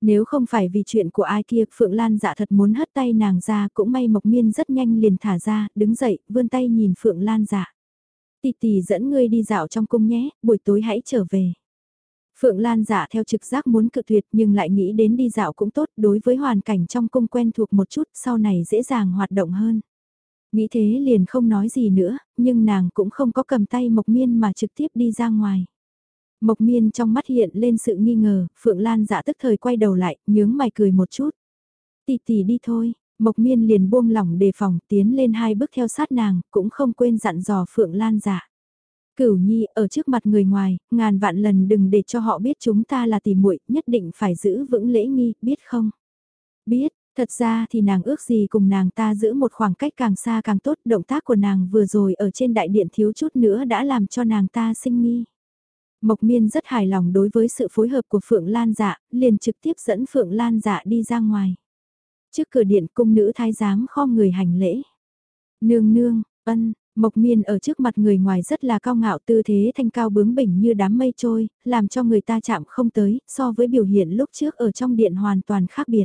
Nếu không phải vì chuyện của ai kia, Phượng Lan dạ thật muốn hất tay nàng ra, cũng may Mộc Miên rất nhanh liền thả ra, đứng dậy, vươn tay nhìn Phượng Lan dạ Tì tì dẫn ngươi đi dạo trong cung nhé, buổi tối hãy trở về. Phượng Lan giả theo trực giác muốn cự tuyệt nhưng lại nghĩ đến đi dạo cũng tốt đối với hoàn cảnh trong cung quen thuộc một chút sau này dễ dàng hoạt động hơn. Nghĩ thế liền không nói gì nữa, nhưng nàng cũng không có cầm tay Mộc Miên mà trực tiếp đi ra ngoài. Mộc Miên trong mắt hiện lên sự nghi ngờ, Phượng Lan dạ tức thời quay đầu lại, nhướng mày cười một chút. Tì tì đi thôi, Mộc Miên liền buông lỏng đề phòng tiến lên hai bước theo sát nàng, cũng không quên dặn dò Phượng Lan dạ. Cửu Nhi ở trước mặt người ngoài, ngàn vạn lần đừng để cho họ biết chúng ta là tỷ muội, nhất định phải giữ vững lễ nghi, biết không? Biết, thật ra thì nàng ước gì cùng nàng ta giữ một khoảng cách càng xa càng tốt, động tác của nàng vừa rồi ở trên đại điện thiếu chút nữa đã làm cho nàng ta sinh nghi. Mộc Miên rất hài lòng đối với sự phối hợp của Phượng Lan dạ, liền trực tiếp dẫn Phượng Lan dạ đi ra ngoài. Trước cửa điện cung nữ thái giám khom người hành lễ. Nương nương, ân, Mộc miên ở trước mặt người ngoài rất là cao ngạo tư thế thanh cao bướng bỉnh như đám mây trôi, làm cho người ta chạm không tới, so với biểu hiện lúc trước ở trong điện hoàn toàn khác biệt.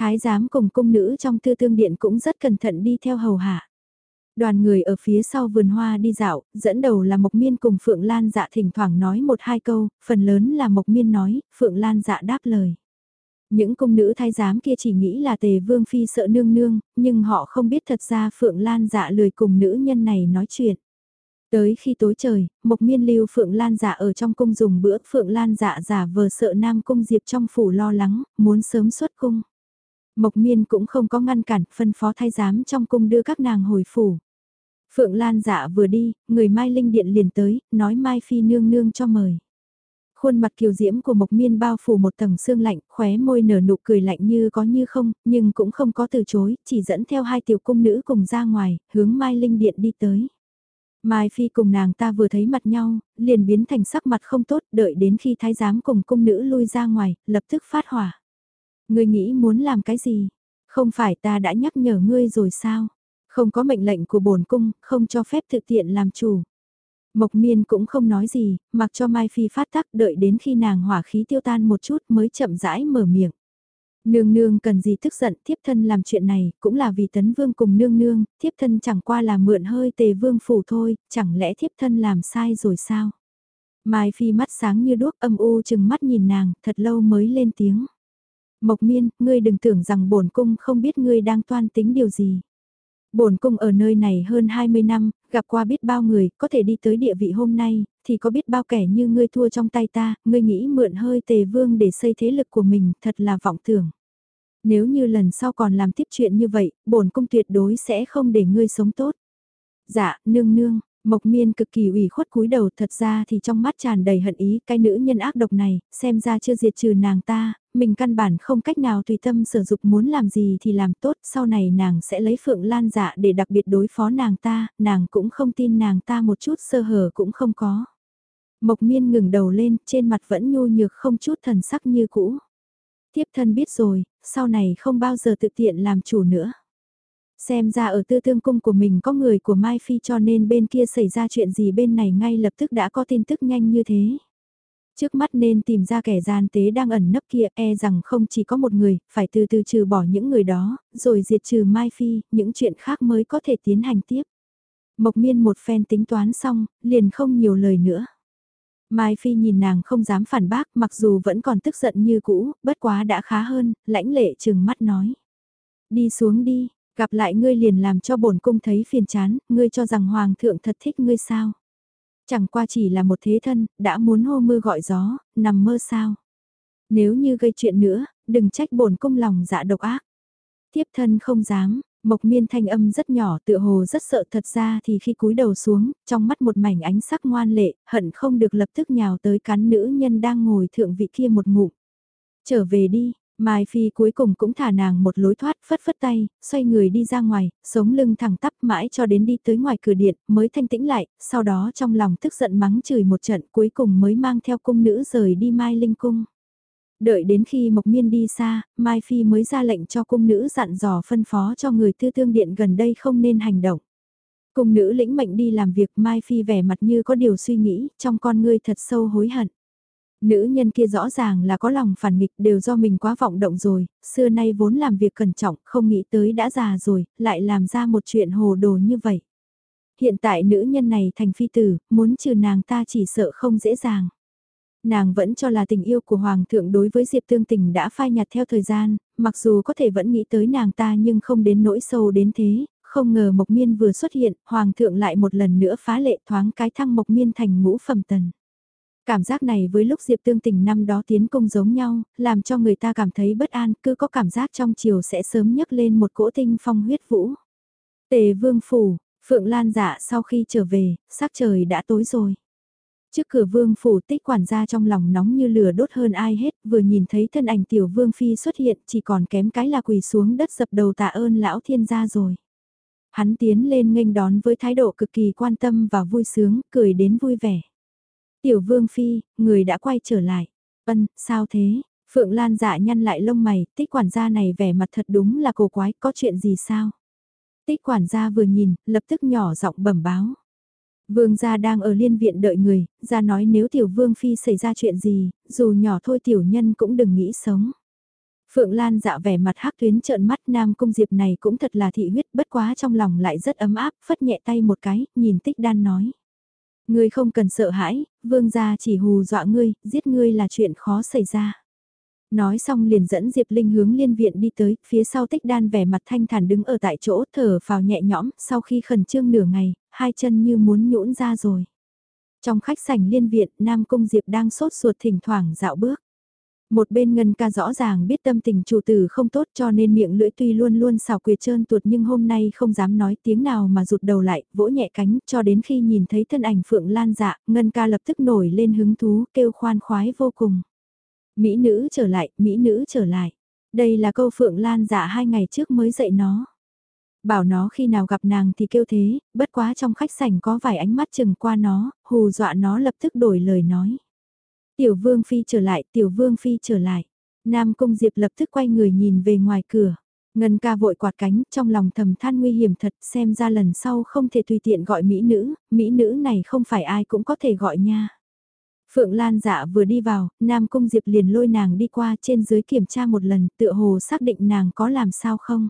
Thái giám cùng cung nữ trong tư tương điện cũng rất cẩn thận đi theo hầu hạ. Đoàn người ở phía sau vườn hoa đi dạo, dẫn đầu là Mộc Miên cùng Phượng Lan dạ thỉnh thoảng nói một hai câu, phần lớn là Mộc Miên nói, Phượng Lan dạ đáp lời. Những cung nữ thái giám kia chỉ nghĩ là tề vương phi sợ nương nương, nhưng họ không biết thật ra Phượng Lan dạ lười cùng nữ nhân này nói chuyện. Tới khi tối trời, Mộc Miên lưu Phượng Lan dạ ở trong cung dùng bữa, Phượng Lan dạ giả vờ sợ Nam cung Diệp trong phủ lo lắng, muốn sớm xuất cung. Mộc Miên cũng không có ngăn cản, phân phó thái giám trong cung đưa các nàng hồi phủ. Phượng Lan dạ vừa đi, người Mai Linh Điện liền tới, nói Mai Phi nương nương cho mời. Khuôn mặt kiều diễm của Mộc Miên bao phủ một tầng xương lạnh, khóe môi nở nụ cười lạnh như có như không, nhưng cũng không có từ chối, chỉ dẫn theo hai tiểu cung nữ cùng ra ngoài, hướng Mai Linh Điện đi tới. Mai Phi cùng nàng ta vừa thấy mặt nhau, liền biến thành sắc mặt không tốt, đợi đến khi thái giám cùng cung nữ lui ra ngoài, lập tức phát hỏa. Ngươi nghĩ muốn làm cái gì? Không phải ta đã nhắc nhở ngươi rồi sao? Không có mệnh lệnh của bổn cung, không cho phép thực tiện làm chủ. Mộc miên cũng không nói gì, mặc cho Mai Phi phát tắc đợi đến khi nàng hỏa khí tiêu tan một chút mới chậm rãi mở miệng. Nương nương cần gì tức giận thiếp thân làm chuyện này, cũng là vì tấn vương cùng nương nương, thiếp thân chẳng qua là mượn hơi tề vương phủ thôi, chẳng lẽ thiếp thân làm sai rồi sao? Mai Phi mắt sáng như đuốc âm u chừng mắt nhìn nàng, thật lâu mới lên tiếng. Mộc miên, ngươi đừng tưởng rằng bổn cung không biết ngươi đang toan tính điều gì. Bổn cung ở nơi này hơn 20 năm, gặp qua biết bao người, có thể đi tới địa vị hôm nay, thì có biết bao kẻ như ngươi thua trong tay ta, ngươi nghĩ mượn hơi tề vương để xây thế lực của mình, thật là vọng tưởng. Nếu như lần sau còn làm tiếp chuyện như vậy, bổn cung tuyệt đối sẽ không để ngươi sống tốt. Dạ, nương nương, Mộc miên cực kỳ ủy khuất cúi đầu thật ra thì trong mắt tràn đầy hận ý cái nữ nhân ác độc này, xem ra chưa diệt trừ nàng ta, mình căn bản không cách nào tùy tâm sử dụng muốn làm gì thì làm tốt, sau này nàng sẽ lấy phượng lan dạ để đặc biệt đối phó nàng ta, nàng cũng không tin nàng ta một chút sơ hở cũng không có. Mộc miên ngừng đầu lên, trên mặt vẫn nhu nhược không chút thần sắc như cũ. Tiếp thân biết rồi, sau này không bao giờ tự tiện làm chủ nữa. Xem ra ở tư tương cung của mình có người của Mai Phi cho nên bên kia xảy ra chuyện gì bên này ngay lập tức đã có tin tức nhanh như thế. Trước mắt nên tìm ra kẻ gian tế đang ẩn nấp kia e rằng không chỉ có một người, phải từ từ trừ bỏ những người đó, rồi diệt trừ Mai Phi, những chuyện khác mới có thể tiến hành tiếp. Mộc miên một phen tính toán xong, liền không nhiều lời nữa. Mai Phi nhìn nàng không dám phản bác mặc dù vẫn còn tức giận như cũ, bất quá đã khá hơn, lãnh lệ chừng mắt nói. Đi xuống đi, Gặp lại ngươi liền làm cho bổn cung thấy phiền chán, ngươi cho rằng hoàng thượng thật thích ngươi sao? Chẳng qua chỉ là một thế thân, đã muốn hô mưa gọi gió, nằm mơ sao? Nếu như gây chuyện nữa, đừng trách bổn cung lòng dạ độc ác. Tiếp thân không dám, Mộc miên thanh âm rất nhỏ tựa hồ rất sợ thật ra thì khi cúi đầu xuống, trong mắt một mảnh ánh sắc ngoan lệ, hận không được lập tức nhào tới cắn nữ nhân đang ngồi thượng vị kia một ngụm. Trở về đi, Mai Phi cuối cùng cũng thả nàng một lối thoát phất phất tay, xoay người đi ra ngoài, sống lưng thẳng tắp mãi cho đến đi tới ngoài cửa điện, mới thanh tĩnh lại, sau đó trong lòng tức giận mắng chửi một trận cuối cùng mới mang theo cung nữ rời đi Mai Linh Cung. Đợi đến khi Mộc Miên đi xa, Mai Phi mới ra lệnh cho cung nữ dặn dò phân phó cho người tư thương điện gần đây không nên hành động. Cung nữ lĩnh mệnh đi làm việc Mai Phi vẻ mặt như có điều suy nghĩ, trong con ngươi thật sâu hối hận. Nữ nhân kia rõ ràng là có lòng phản nghịch đều do mình quá vọng động rồi, xưa nay vốn làm việc cẩn trọng, không nghĩ tới đã già rồi, lại làm ra một chuyện hồ đồ như vậy. Hiện tại nữ nhân này thành phi tử, muốn trừ nàng ta chỉ sợ không dễ dàng. Nàng vẫn cho là tình yêu của Hoàng thượng đối với Diệp Tương Tình đã phai nhạt theo thời gian, mặc dù có thể vẫn nghĩ tới nàng ta nhưng không đến nỗi sâu đến thế, không ngờ Mộc Miên vừa xuất hiện, Hoàng thượng lại một lần nữa phá lệ thoáng cái thăng Mộc Miên thành ngũ phẩm tần. Cảm giác này với lúc Diệp Tương Tình năm đó tiến công giống nhau, làm cho người ta cảm thấy bất an, cứ có cảm giác trong chiều sẽ sớm nhấc lên một cỗ tinh phong huyết vũ. Tề Vương Phủ, Phượng Lan dạ sau khi trở về, sắc trời đã tối rồi. Trước cửa vương phủ tích quản gia trong lòng nóng như lửa đốt hơn ai hết, vừa nhìn thấy thân ảnh tiểu vương phi xuất hiện chỉ còn kém cái là quỳ xuống đất dập đầu tạ ơn lão thiên gia rồi. Hắn tiến lên nghênh đón với thái độ cực kỳ quan tâm và vui sướng, cười đến vui vẻ. Tiểu vương phi, người đã quay trở lại. Ân, sao thế? Phượng Lan dạ nhăn lại lông mày, tích quản gia này vẻ mặt thật đúng là cổ quái, có chuyện gì sao? Tích quản gia vừa nhìn, lập tức nhỏ giọng bẩm báo. Vương gia đang ở liên viện đợi người, gia nói nếu tiểu vương phi xảy ra chuyện gì, dù nhỏ thôi tiểu nhân cũng đừng nghĩ sống. Phượng Lan dạ vẻ mặt hắc tuyến trợn mắt nam cung diệp này cũng thật là thị huyết bất quá trong lòng lại rất ấm áp, phất nhẹ tay một cái, nhìn tích đan nói. Ngươi không cần sợ hãi, vương gia chỉ hù dọa ngươi, giết ngươi là chuyện khó xảy ra. Nói xong liền dẫn Diệp Linh hướng liên viện đi tới, phía sau tích đan vẻ mặt thanh thản đứng ở tại chỗ thở vào nhẹ nhõm, sau khi khẩn trương nửa ngày, hai chân như muốn nhũn ra rồi. Trong khách sảnh liên viện, Nam Cung Diệp đang sốt ruột thỉnh thoảng dạo bước. Một bên ngân ca rõ ràng biết tâm tình chủ tử không tốt cho nên miệng lưỡi tuy luôn luôn xào quyệt trơn tuột nhưng hôm nay không dám nói tiếng nào mà rụt đầu lại, vỗ nhẹ cánh cho đến khi nhìn thấy thân ảnh Phượng Lan dạ, ngân ca lập tức nổi lên hứng thú kêu khoan khoái vô cùng. Mỹ nữ trở lại, Mỹ nữ trở lại. Đây là câu Phượng Lan dạ hai ngày trước mới dạy nó. Bảo nó khi nào gặp nàng thì kêu thế, bất quá trong khách sảnh có vài ánh mắt chừng qua nó, hù dọa nó lập tức đổi lời nói. Tiểu Vương Phi trở lại, Tiểu Vương Phi trở lại. Nam Cung Diệp lập tức quay người nhìn về ngoài cửa. Ngân ca vội quạt cánh, trong lòng thầm than nguy hiểm thật, xem ra lần sau không thể tùy tiện gọi mỹ nữ, mỹ nữ này không phải ai cũng có thể gọi nha. Phượng Lan dạ vừa đi vào, Nam Cung Diệp liền lôi nàng đi qua trên dưới kiểm tra một lần, tựa hồ xác định nàng có làm sao không.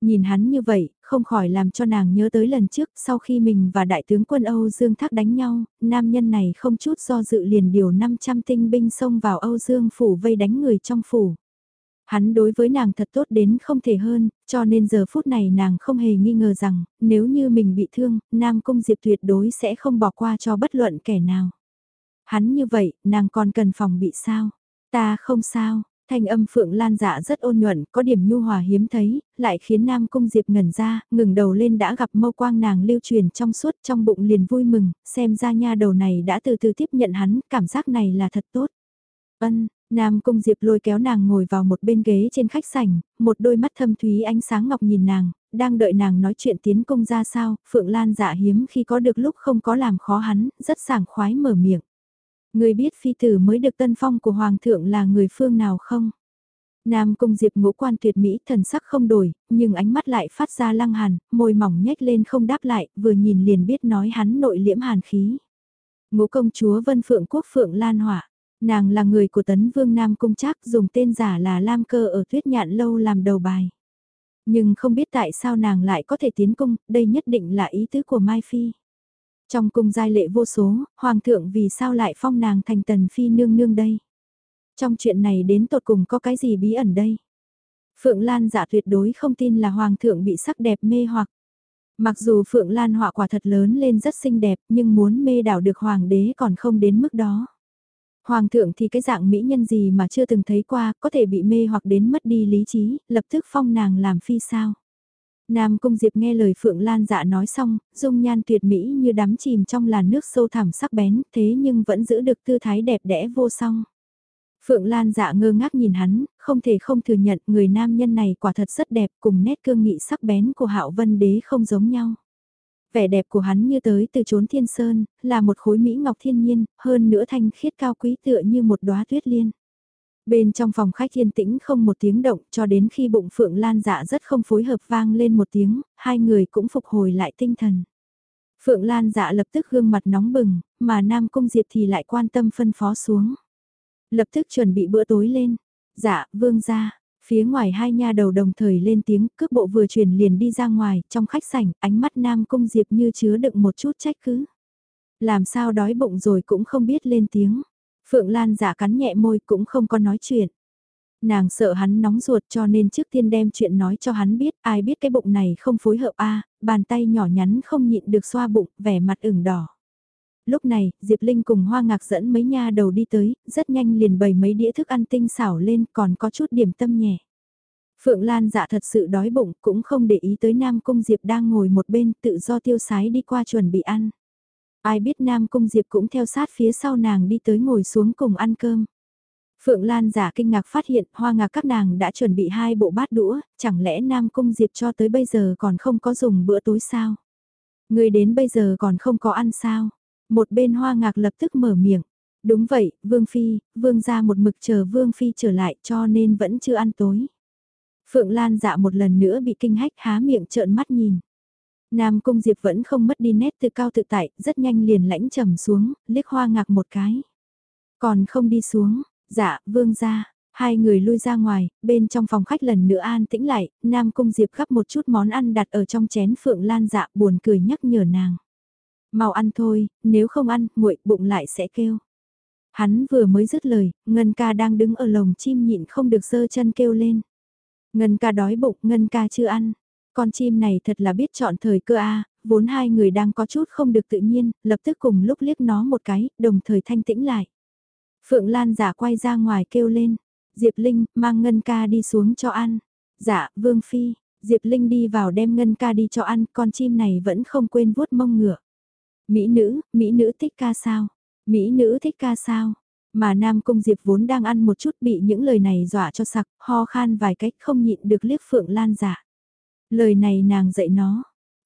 Nhìn hắn như vậy, không khỏi làm cho nàng nhớ tới lần trước sau khi mình và đại tướng quân Âu Dương Thác đánh nhau, nam nhân này không chút do dự liền điều 500 tinh binh xông vào Âu Dương phủ vây đánh người trong phủ. Hắn đối với nàng thật tốt đến không thể hơn, cho nên giờ phút này nàng không hề nghi ngờ rằng, nếu như mình bị thương, Nam Cung Diệp tuyệt đối sẽ không bỏ qua cho bất luận kẻ nào. Hắn như vậy, nàng còn cần phòng bị sao? Ta không sao, Thanh âm Phượng Lan dạ rất ôn nhuận, có điểm nhu hòa hiếm thấy, lại khiến Nam Cung Diệp ngẩn ra, ngừng đầu lên đã gặp mâu quang nàng lưu truyền trong suốt trong bụng liền vui mừng, xem ra nha đầu này đã từ từ tiếp nhận hắn, cảm giác này là thật tốt. Ân, Nam Cung Diệp lôi kéo nàng ngồi vào một bên ghế trên khách sảnh, một đôi mắt thâm thúy ánh sáng ngọc nhìn nàng, đang đợi nàng nói chuyện tiến công ra sao, Phượng Lan dạ hiếm khi có được lúc không có làm khó hắn, rất sảng khoái mở miệng. Người biết phi tử mới được tân phong của hoàng thượng là người phương nào không? Nam cung diệp ngũ quan tuyệt mỹ thần sắc không đổi, nhưng ánh mắt lại phát ra lăng hàn, môi mỏng nhếch lên không đáp lại, vừa nhìn liền biết nói hắn nội liễm hàn khí. Ngũ công chúa Vân Phượng Quốc Phượng Lan Hỏa, nàng là người của tấn vương Nam cung trác dùng tên giả là Lam Cơ ở tuyết nhạn lâu làm đầu bài. Nhưng không biết tại sao nàng lại có thể tiến cung, đây nhất định là ý tứ của Mai Phi. Trong cung giai lệ vô số, hoàng thượng vì sao lại phong nàng thành tần phi nương nương đây? Trong chuyện này đến tột cùng có cái gì bí ẩn đây? Phượng Lan giả dạ tuyệt đối không tin là hoàng thượng bị sắc đẹp mê hoặc. Mặc dù Phượng Lan họa quả thật lớn lên rất xinh đẹp nhưng muốn mê đảo được hoàng đế còn không đến mức đó. Hoàng thượng thì cái dạng mỹ nhân gì mà chưa từng thấy qua có thể bị mê hoặc đến mất đi lý trí, lập tức phong nàng làm phi sao. Nam Cung Diệp nghe lời Phượng Lan dạ nói xong, dung nhan tuyệt mỹ như đắm chìm trong làn nước sâu thẳm sắc bén, thế nhưng vẫn giữ được tư thái đẹp đẽ vô song. Phượng Lan dạ ngơ ngác nhìn hắn, không thể không thừa nhận người nam nhân này quả thật rất đẹp cùng nét cương nghị sắc bén của hạo vân đế không giống nhau. Vẻ đẹp của hắn như tới từ chốn thiên sơn, là một khối mỹ ngọc thiên nhiên, hơn nữa thanh khiết cao quý tựa như một đóa tuyết liên. Bên trong phòng khách yên tĩnh không một tiếng động cho đến khi bụng Phượng Lan dạ rất không phối hợp vang lên một tiếng, hai người cũng phục hồi lại tinh thần. Phượng Lan dạ lập tức gương mặt nóng bừng, mà Nam Cung Diệp thì lại quan tâm phân phó xuống. Lập tức chuẩn bị bữa tối lên. Dạ, vương ra. Phía ngoài hai nha đầu đồng thời lên tiếng, cước bộ vừa chuyển liền đi ra ngoài, trong khách sảnh, ánh mắt Nam Cung Diệp như chứa đựng một chút trách cứ. Làm sao đói bụng rồi cũng không biết lên tiếng. Phượng Lan giả cắn nhẹ môi cũng không có nói chuyện. Nàng sợ hắn nóng ruột cho nên trước tiên đem chuyện nói cho hắn biết, ai biết cái bụng này không phối hợp a bàn tay nhỏ nhắn không nhịn được xoa bụng, vẻ mặt ửng đỏ. Lúc này, Diệp Linh cùng Hoa Ngạc dẫn mấy nha đầu đi tới, rất nhanh liền bày mấy đĩa thức ăn tinh xảo lên còn có chút điểm tâm nhẹ. Phượng Lan dạ thật sự đói bụng cũng không để ý tới Nam Cung Diệp đang ngồi một bên tự do tiêu sái đi qua chuẩn bị ăn. Ai biết Nam Cung Diệp cũng theo sát phía sau nàng đi tới ngồi xuống cùng ăn cơm. Phượng Lan giả kinh ngạc phát hiện hoa ngạc các nàng đã chuẩn bị hai bộ bát đũa, chẳng lẽ Nam Cung Diệp cho tới bây giờ còn không có dùng bữa tối sao? Người đến bây giờ còn không có ăn sao? Một bên hoa ngạc lập tức mở miệng. Đúng vậy, Vương Phi, Vương ra một mực chờ Vương Phi trở lại cho nên vẫn chưa ăn tối. Phượng Lan dạ một lần nữa bị kinh hách há miệng trợn mắt nhìn. Nam Cung Diệp vẫn không mất đi nét tự cao tự tại, rất nhanh liền lãnh trầm xuống, liếc hoa ngạc một cái. Còn không đi xuống, dạ, vương ra, hai người lui ra ngoài, bên trong phòng khách lần nữa an tĩnh lại, Nam Cung Diệp gắp một chút món ăn đặt ở trong chén Phượng Lan dạ buồn cười nhắc nhở nàng. Mau ăn thôi, nếu không ăn, nguội bụng lại sẽ kêu. Hắn vừa mới dứt lời, Ngân ca đang đứng ở lồng chim nhịn không được sơ chân kêu lên. Ngân ca đói bụng, Ngân ca chưa ăn. Con chim này thật là biết chọn thời cơ a vốn hai người đang có chút không được tự nhiên, lập tức cùng lúc liếc nó một cái, đồng thời thanh tĩnh lại. Phượng Lan giả quay ra ngoài kêu lên, Diệp Linh, mang Ngân ca đi xuống cho ăn. Dạ, Vương Phi, Diệp Linh đi vào đem Ngân ca đi cho ăn, con chim này vẫn không quên vuốt mông ngựa. Mỹ nữ, Mỹ nữ thích ca sao? Mỹ nữ thích ca sao? Mà Nam Cung Diệp vốn đang ăn một chút bị những lời này dọa cho sặc, ho khan vài cách không nhịn được liếc Phượng Lan giả. Lời này nàng dạy nó.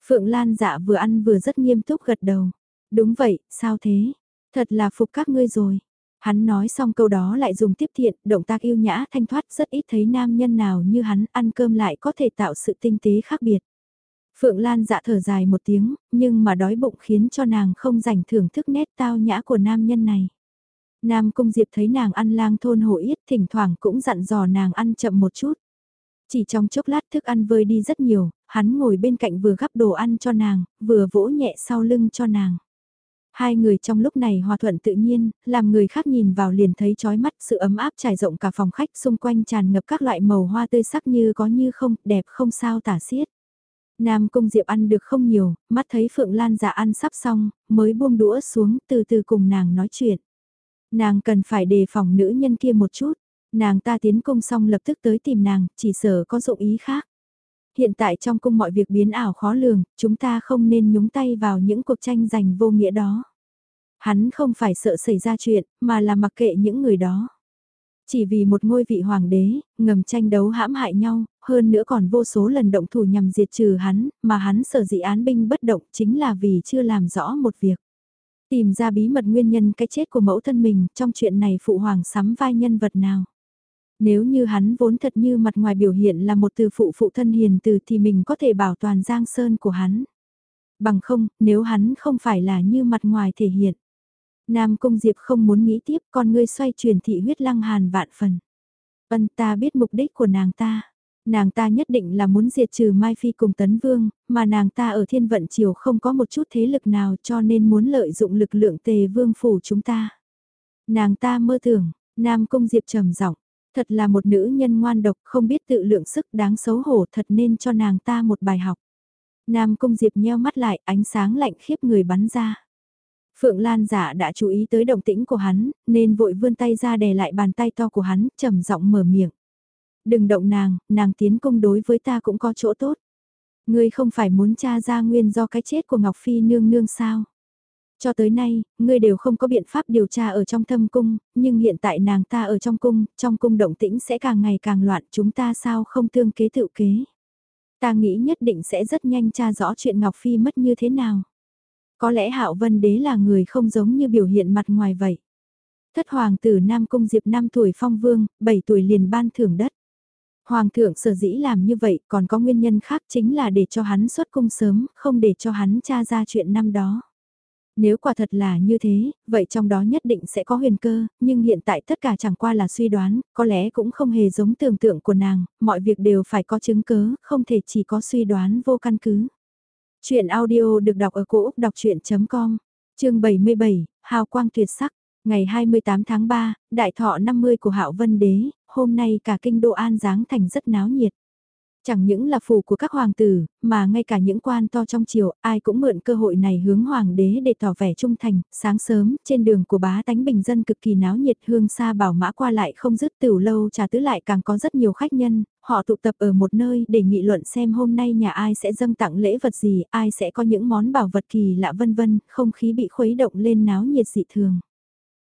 Phượng Lan dạ vừa ăn vừa rất nghiêm túc gật đầu. Đúng vậy, sao thế? Thật là phục các ngươi rồi. Hắn nói xong câu đó lại dùng tiếp thiện, động tác yêu nhã thanh thoát rất ít thấy nam nhân nào như hắn ăn cơm lại có thể tạo sự tinh tế khác biệt. Phượng Lan dạ thở dài một tiếng, nhưng mà đói bụng khiến cho nàng không rảnh thưởng thức nét tao nhã của nam nhân này. Nam Cung Diệp thấy nàng ăn lang thôn hổ yết thỉnh thoảng cũng dặn dò nàng ăn chậm một chút. Chỉ trong chốc lát thức ăn vơi đi rất nhiều, hắn ngồi bên cạnh vừa gắp đồ ăn cho nàng, vừa vỗ nhẹ sau lưng cho nàng. Hai người trong lúc này hòa thuận tự nhiên, làm người khác nhìn vào liền thấy chói mắt sự ấm áp trải rộng cả phòng khách xung quanh tràn ngập các loại màu hoa tươi sắc như có như không, đẹp không sao tả xiết. Nam Cung Diệp ăn được không nhiều, mắt thấy Phượng Lan giả ăn sắp xong, mới buông đũa xuống từ từ cùng nàng nói chuyện. Nàng cần phải đề phòng nữ nhân kia một chút, nàng ta tiến cung xong lập tức tới tìm nàng, chỉ sợ có dụng ý khác. Hiện tại trong cung mọi việc biến ảo khó lường, chúng ta không nên nhúng tay vào những cuộc tranh giành vô nghĩa đó. Hắn không phải sợ xảy ra chuyện, mà là mặc kệ những người đó. Chỉ vì một ngôi vị hoàng đế, ngầm tranh đấu hãm hại nhau, hơn nữa còn vô số lần động thủ nhằm diệt trừ hắn, mà hắn sở dị án binh bất động chính là vì chưa làm rõ một việc. Tìm ra bí mật nguyên nhân cái chết của mẫu thân mình, trong chuyện này phụ hoàng sắm vai nhân vật nào. Nếu như hắn vốn thật như mặt ngoài biểu hiện là một từ phụ phụ thân hiền từ thì mình có thể bảo toàn giang sơn của hắn. Bằng không, nếu hắn không phải là như mặt ngoài thể hiện. Nam Cung Diệp không muốn nghĩ tiếp con ngươi xoay chuyển thị huyết lăng hàn vạn phần. Vân ta biết mục đích của nàng ta. Nàng ta nhất định là muốn diệt trừ Mai Phi cùng Tấn Vương, mà nàng ta ở thiên vận triều không có một chút thế lực nào cho nên muốn lợi dụng lực lượng tề vương phủ chúng ta. Nàng ta mơ tưởng, Nam Cung Diệp trầm giọng Thật là một nữ nhân ngoan độc không biết tự lượng sức đáng xấu hổ thật nên cho nàng ta một bài học. Nam Cung Diệp nheo mắt lại ánh sáng lạnh khiếp người bắn ra. Phượng Lan giả đã chú ý tới động tĩnh của hắn, nên vội vươn tay ra đè lại bàn tay to của hắn, trầm giọng mở miệng. Đừng động nàng, nàng tiến công đối với ta cũng có chỗ tốt. Ngươi không phải muốn tra ra nguyên do cái chết của Ngọc Phi nương nương sao? Cho tới nay, ngươi đều không có biện pháp điều tra ở trong thâm cung, nhưng hiện tại nàng ta ở trong cung, trong cung động tĩnh sẽ càng ngày càng loạn, chúng ta sao không thương kế tự kế. Ta nghĩ nhất định sẽ rất nhanh tra rõ chuyện Ngọc Phi mất như thế nào. Có lẽ Hạo Vân Đế là người không giống như biểu hiện mặt ngoài vậy. Thất hoàng tử Nam Cung Diệp 5 tuổi phong vương, 7 tuổi liền ban thưởng đất. Hoàng thượng sở dĩ làm như vậy còn có nguyên nhân khác chính là để cho hắn xuất cung sớm, không để cho hắn tra ra chuyện năm đó. Nếu quả thật là như thế, vậy trong đó nhất định sẽ có huyền cơ, nhưng hiện tại tất cả chẳng qua là suy đoán, có lẽ cũng không hề giống tưởng tượng của nàng, mọi việc đều phải có chứng cớ, không thể chỉ có suy đoán vô căn cứ. Chuyện audio được đọc ở cổ Úc đọc chuyện.com, chương 77, Hào quang tuyệt sắc. Ngày 28 tháng 3, đại thọ 50 của Hạo Vân Đế, hôm nay cả kinh đô an giáng thành rất náo nhiệt. Chẳng những là phù của các hoàng tử, mà ngay cả những quan to trong triều, ai cũng mượn cơ hội này hướng hoàng đế để tỏ vẻ trung thành, sáng sớm, trên đường của bá tánh bình dân cực kỳ náo nhiệt hương xa bảo mã qua lại không dứt tiểu lâu trà tứ lại càng có rất nhiều khách nhân, họ tụ tập ở một nơi để nghị luận xem hôm nay nhà ai sẽ dâng tặng lễ vật gì, ai sẽ có những món bảo vật kỳ lạ vân vân, không khí bị khuấy động lên náo nhiệt dị thường.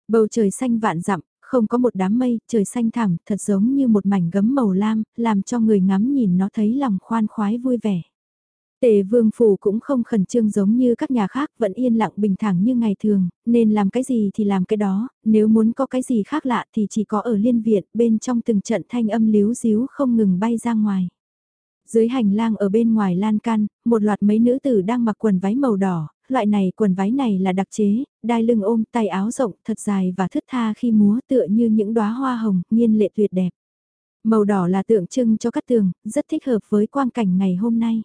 Bầu trời xanh vạn dặm, không có một đám mây, trời xanh thẳm, thật giống như một mảnh gấm màu lam, làm cho người ngắm nhìn nó thấy lòng khoan khoái vui vẻ. Tề vương phủ cũng không khẩn trương giống như các nhà khác vẫn yên lặng bình thẳng như ngày thường, nên làm cái gì thì làm cái đó, nếu muốn có cái gì khác lạ thì chỉ có ở liên viện bên trong từng trận thanh âm líu díu không ngừng bay ra ngoài. Dưới hành lang ở bên ngoài lan can, một loạt mấy nữ tử đang mặc quần váy màu đỏ, loại này quần váy này là đặc chế, đai lưng ôm tay áo rộng thật dài và thướt tha khi múa tựa như những đóa hoa hồng, nghiên lệ tuyệt đẹp. Màu đỏ là tượng trưng cho các tường, rất thích hợp với quang cảnh ngày hôm nay.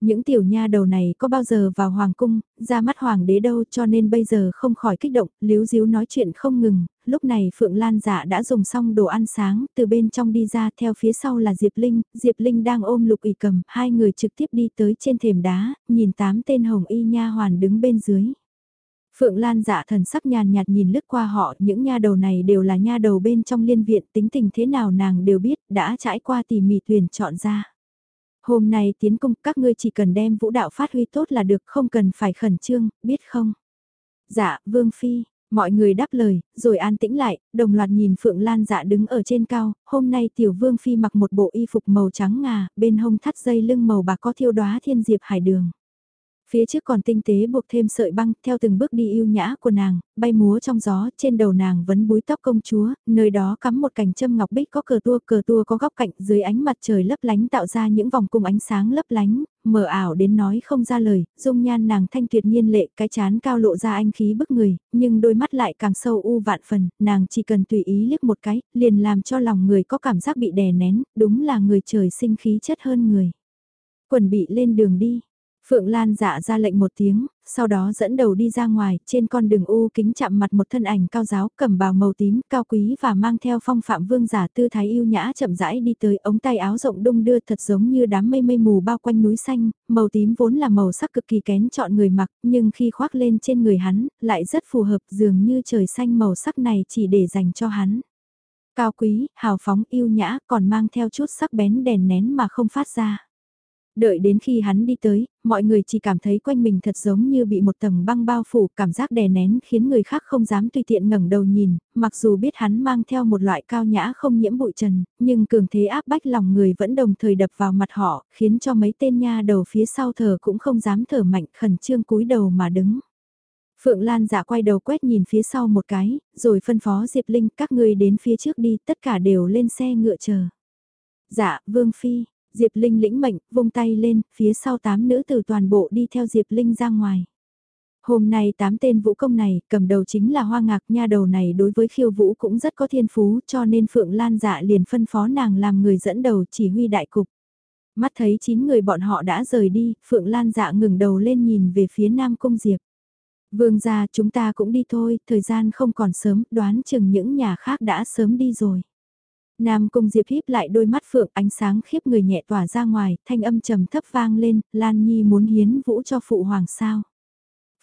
Những tiểu nha đầu này có bao giờ vào hoàng cung, ra mắt hoàng đế đâu cho nên bây giờ không khỏi kích động, liếu díu nói chuyện không ngừng, lúc này Phượng Lan dạ đã dùng xong đồ ăn sáng, từ bên trong đi ra theo phía sau là Diệp Linh, Diệp Linh đang ôm lục ủy cầm, hai người trực tiếp đi tới trên thềm đá, nhìn tám tên hồng y nha hoàn đứng bên dưới. Phượng Lan dạ thần sắc nhàn nhạt nhìn lướt qua họ, những nha đầu này đều là nha đầu bên trong liên viện, tính tình thế nào nàng đều biết, đã trải qua tỉ mỉ tuyển chọn ra. Hôm nay tiến công các ngươi chỉ cần đem vũ đạo phát huy tốt là được không cần phải khẩn trương, biết không? Dạ, Vương Phi, mọi người đáp lời, rồi an tĩnh lại, đồng loạt nhìn Phượng Lan dạ đứng ở trên cao, hôm nay tiểu Vương Phi mặc một bộ y phục màu trắng ngà, bên hông thắt dây lưng màu bạc có thiêu đóa thiên diệp hải đường. Phía trước còn tinh tế buộc thêm sợi băng theo từng bước đi yêu nhã của nàng, bay múa trong gió, trên đầu nàng vẫn búi tóc công chúa, nơi đó cắm một cành châm ngọc bích có cờ tua, cờ tua có góc cạnh dưới ánh mặt trời lấp lánh tạo ra những vòng cung ánh sáng lấp lánh, mờ ảo đến nói không ra lời, dung nhan nàng thanh tuyệt nhiên lệ, cái chán cao lộ ra anh khí bức người, nhưng đôi mắt lại càng sâu u vạn phần, nàng chỉ cần tùy ý liếc một cái, liền làm cho lòng người có cảm giác bị đè nén, đúng là người trời sinh khí chất hơn người. Quần bị lên đường đi, Phượng Lan dạ ra lệnh một tiếng, sau đó dẫn đầu đi ra ngoài, trên con đường u kính chạm mặt một thân ảnh cao giáo cầm bào màu tím, cao quý và mang theo phong phạm vương giả tư thái yêu nhã chậm rãi đi tới ống tay áo rộng đung đưa thật giống như đám mây mây mù bao quanh núi xanh, màu tím vốn là màu sắc cực kỳ kén chọn người mặc, nhưng khi khoác lên trên người hắn, lại rất phù hợp dường như trời xanh màu sắc này chỉ để dành cho hắn. Cao quý, hào phóng yêu nhã còn mang theo chút sắc bén đèn nén mà không phát ra. Đợi đến khi hắn đi tới, mọi người chỉ cảm thấy quanh mình thật giống như bị một tầng băng bao phủ, cảm giác đè nén khiến người khác không dám tùy tiện ngẩng đầu nhìn, mặc dù biết hắn mang theo một loại cao nhã không nhiễm bụi trần, nhưng cường thế áp bách lòng người vẫn đồng thời đập vào mặt họ, khiến cho mấy tên nha đầu phía sau thở cũng không dám thở mạnh khẩn trương cúi đầu mà đứng. Phượng Lan giả quay đầu quét nhìn phía sau một cái, rồi phân phó Diệp Linh các người đến phía trước đi, tất cả đều lên xe ngựa chờ. Dạ, Vương Phi, Diệp Linh lĩnh mệnh, vung tay lên, phía sau tám nữ tử toàn bộ đi theo Diệp Linh ra ngoài. Hôm nay tám tên vũ công này, cầm đầu chính là hoa ngạc nha đầu này đối với khiêu vũ cũng rất có thiên phú cho nên Phượng Lan dạ liền phân phó nàng làm người dẫn đầu chỉ huy đại cục. Mắt thấy chín người bọn họ đã rời đi, Phượng Lan dạ ngừng đầu lên nhìn về phía Nam Cung Diệp. Vương gia chúng ta cũng đi thôi, thời gian không còn sớm, đoán chừng những nhà khác đã sớm đi rồi. Nam Cung Diệp híp lại đôi mắt phượng ánh sáng khiếp người nhẹ tỏa ra ngoài, thanh âm trầm thấp vang lên, Lan Nhi muốn hiến vũ cho phụ hoàng sao.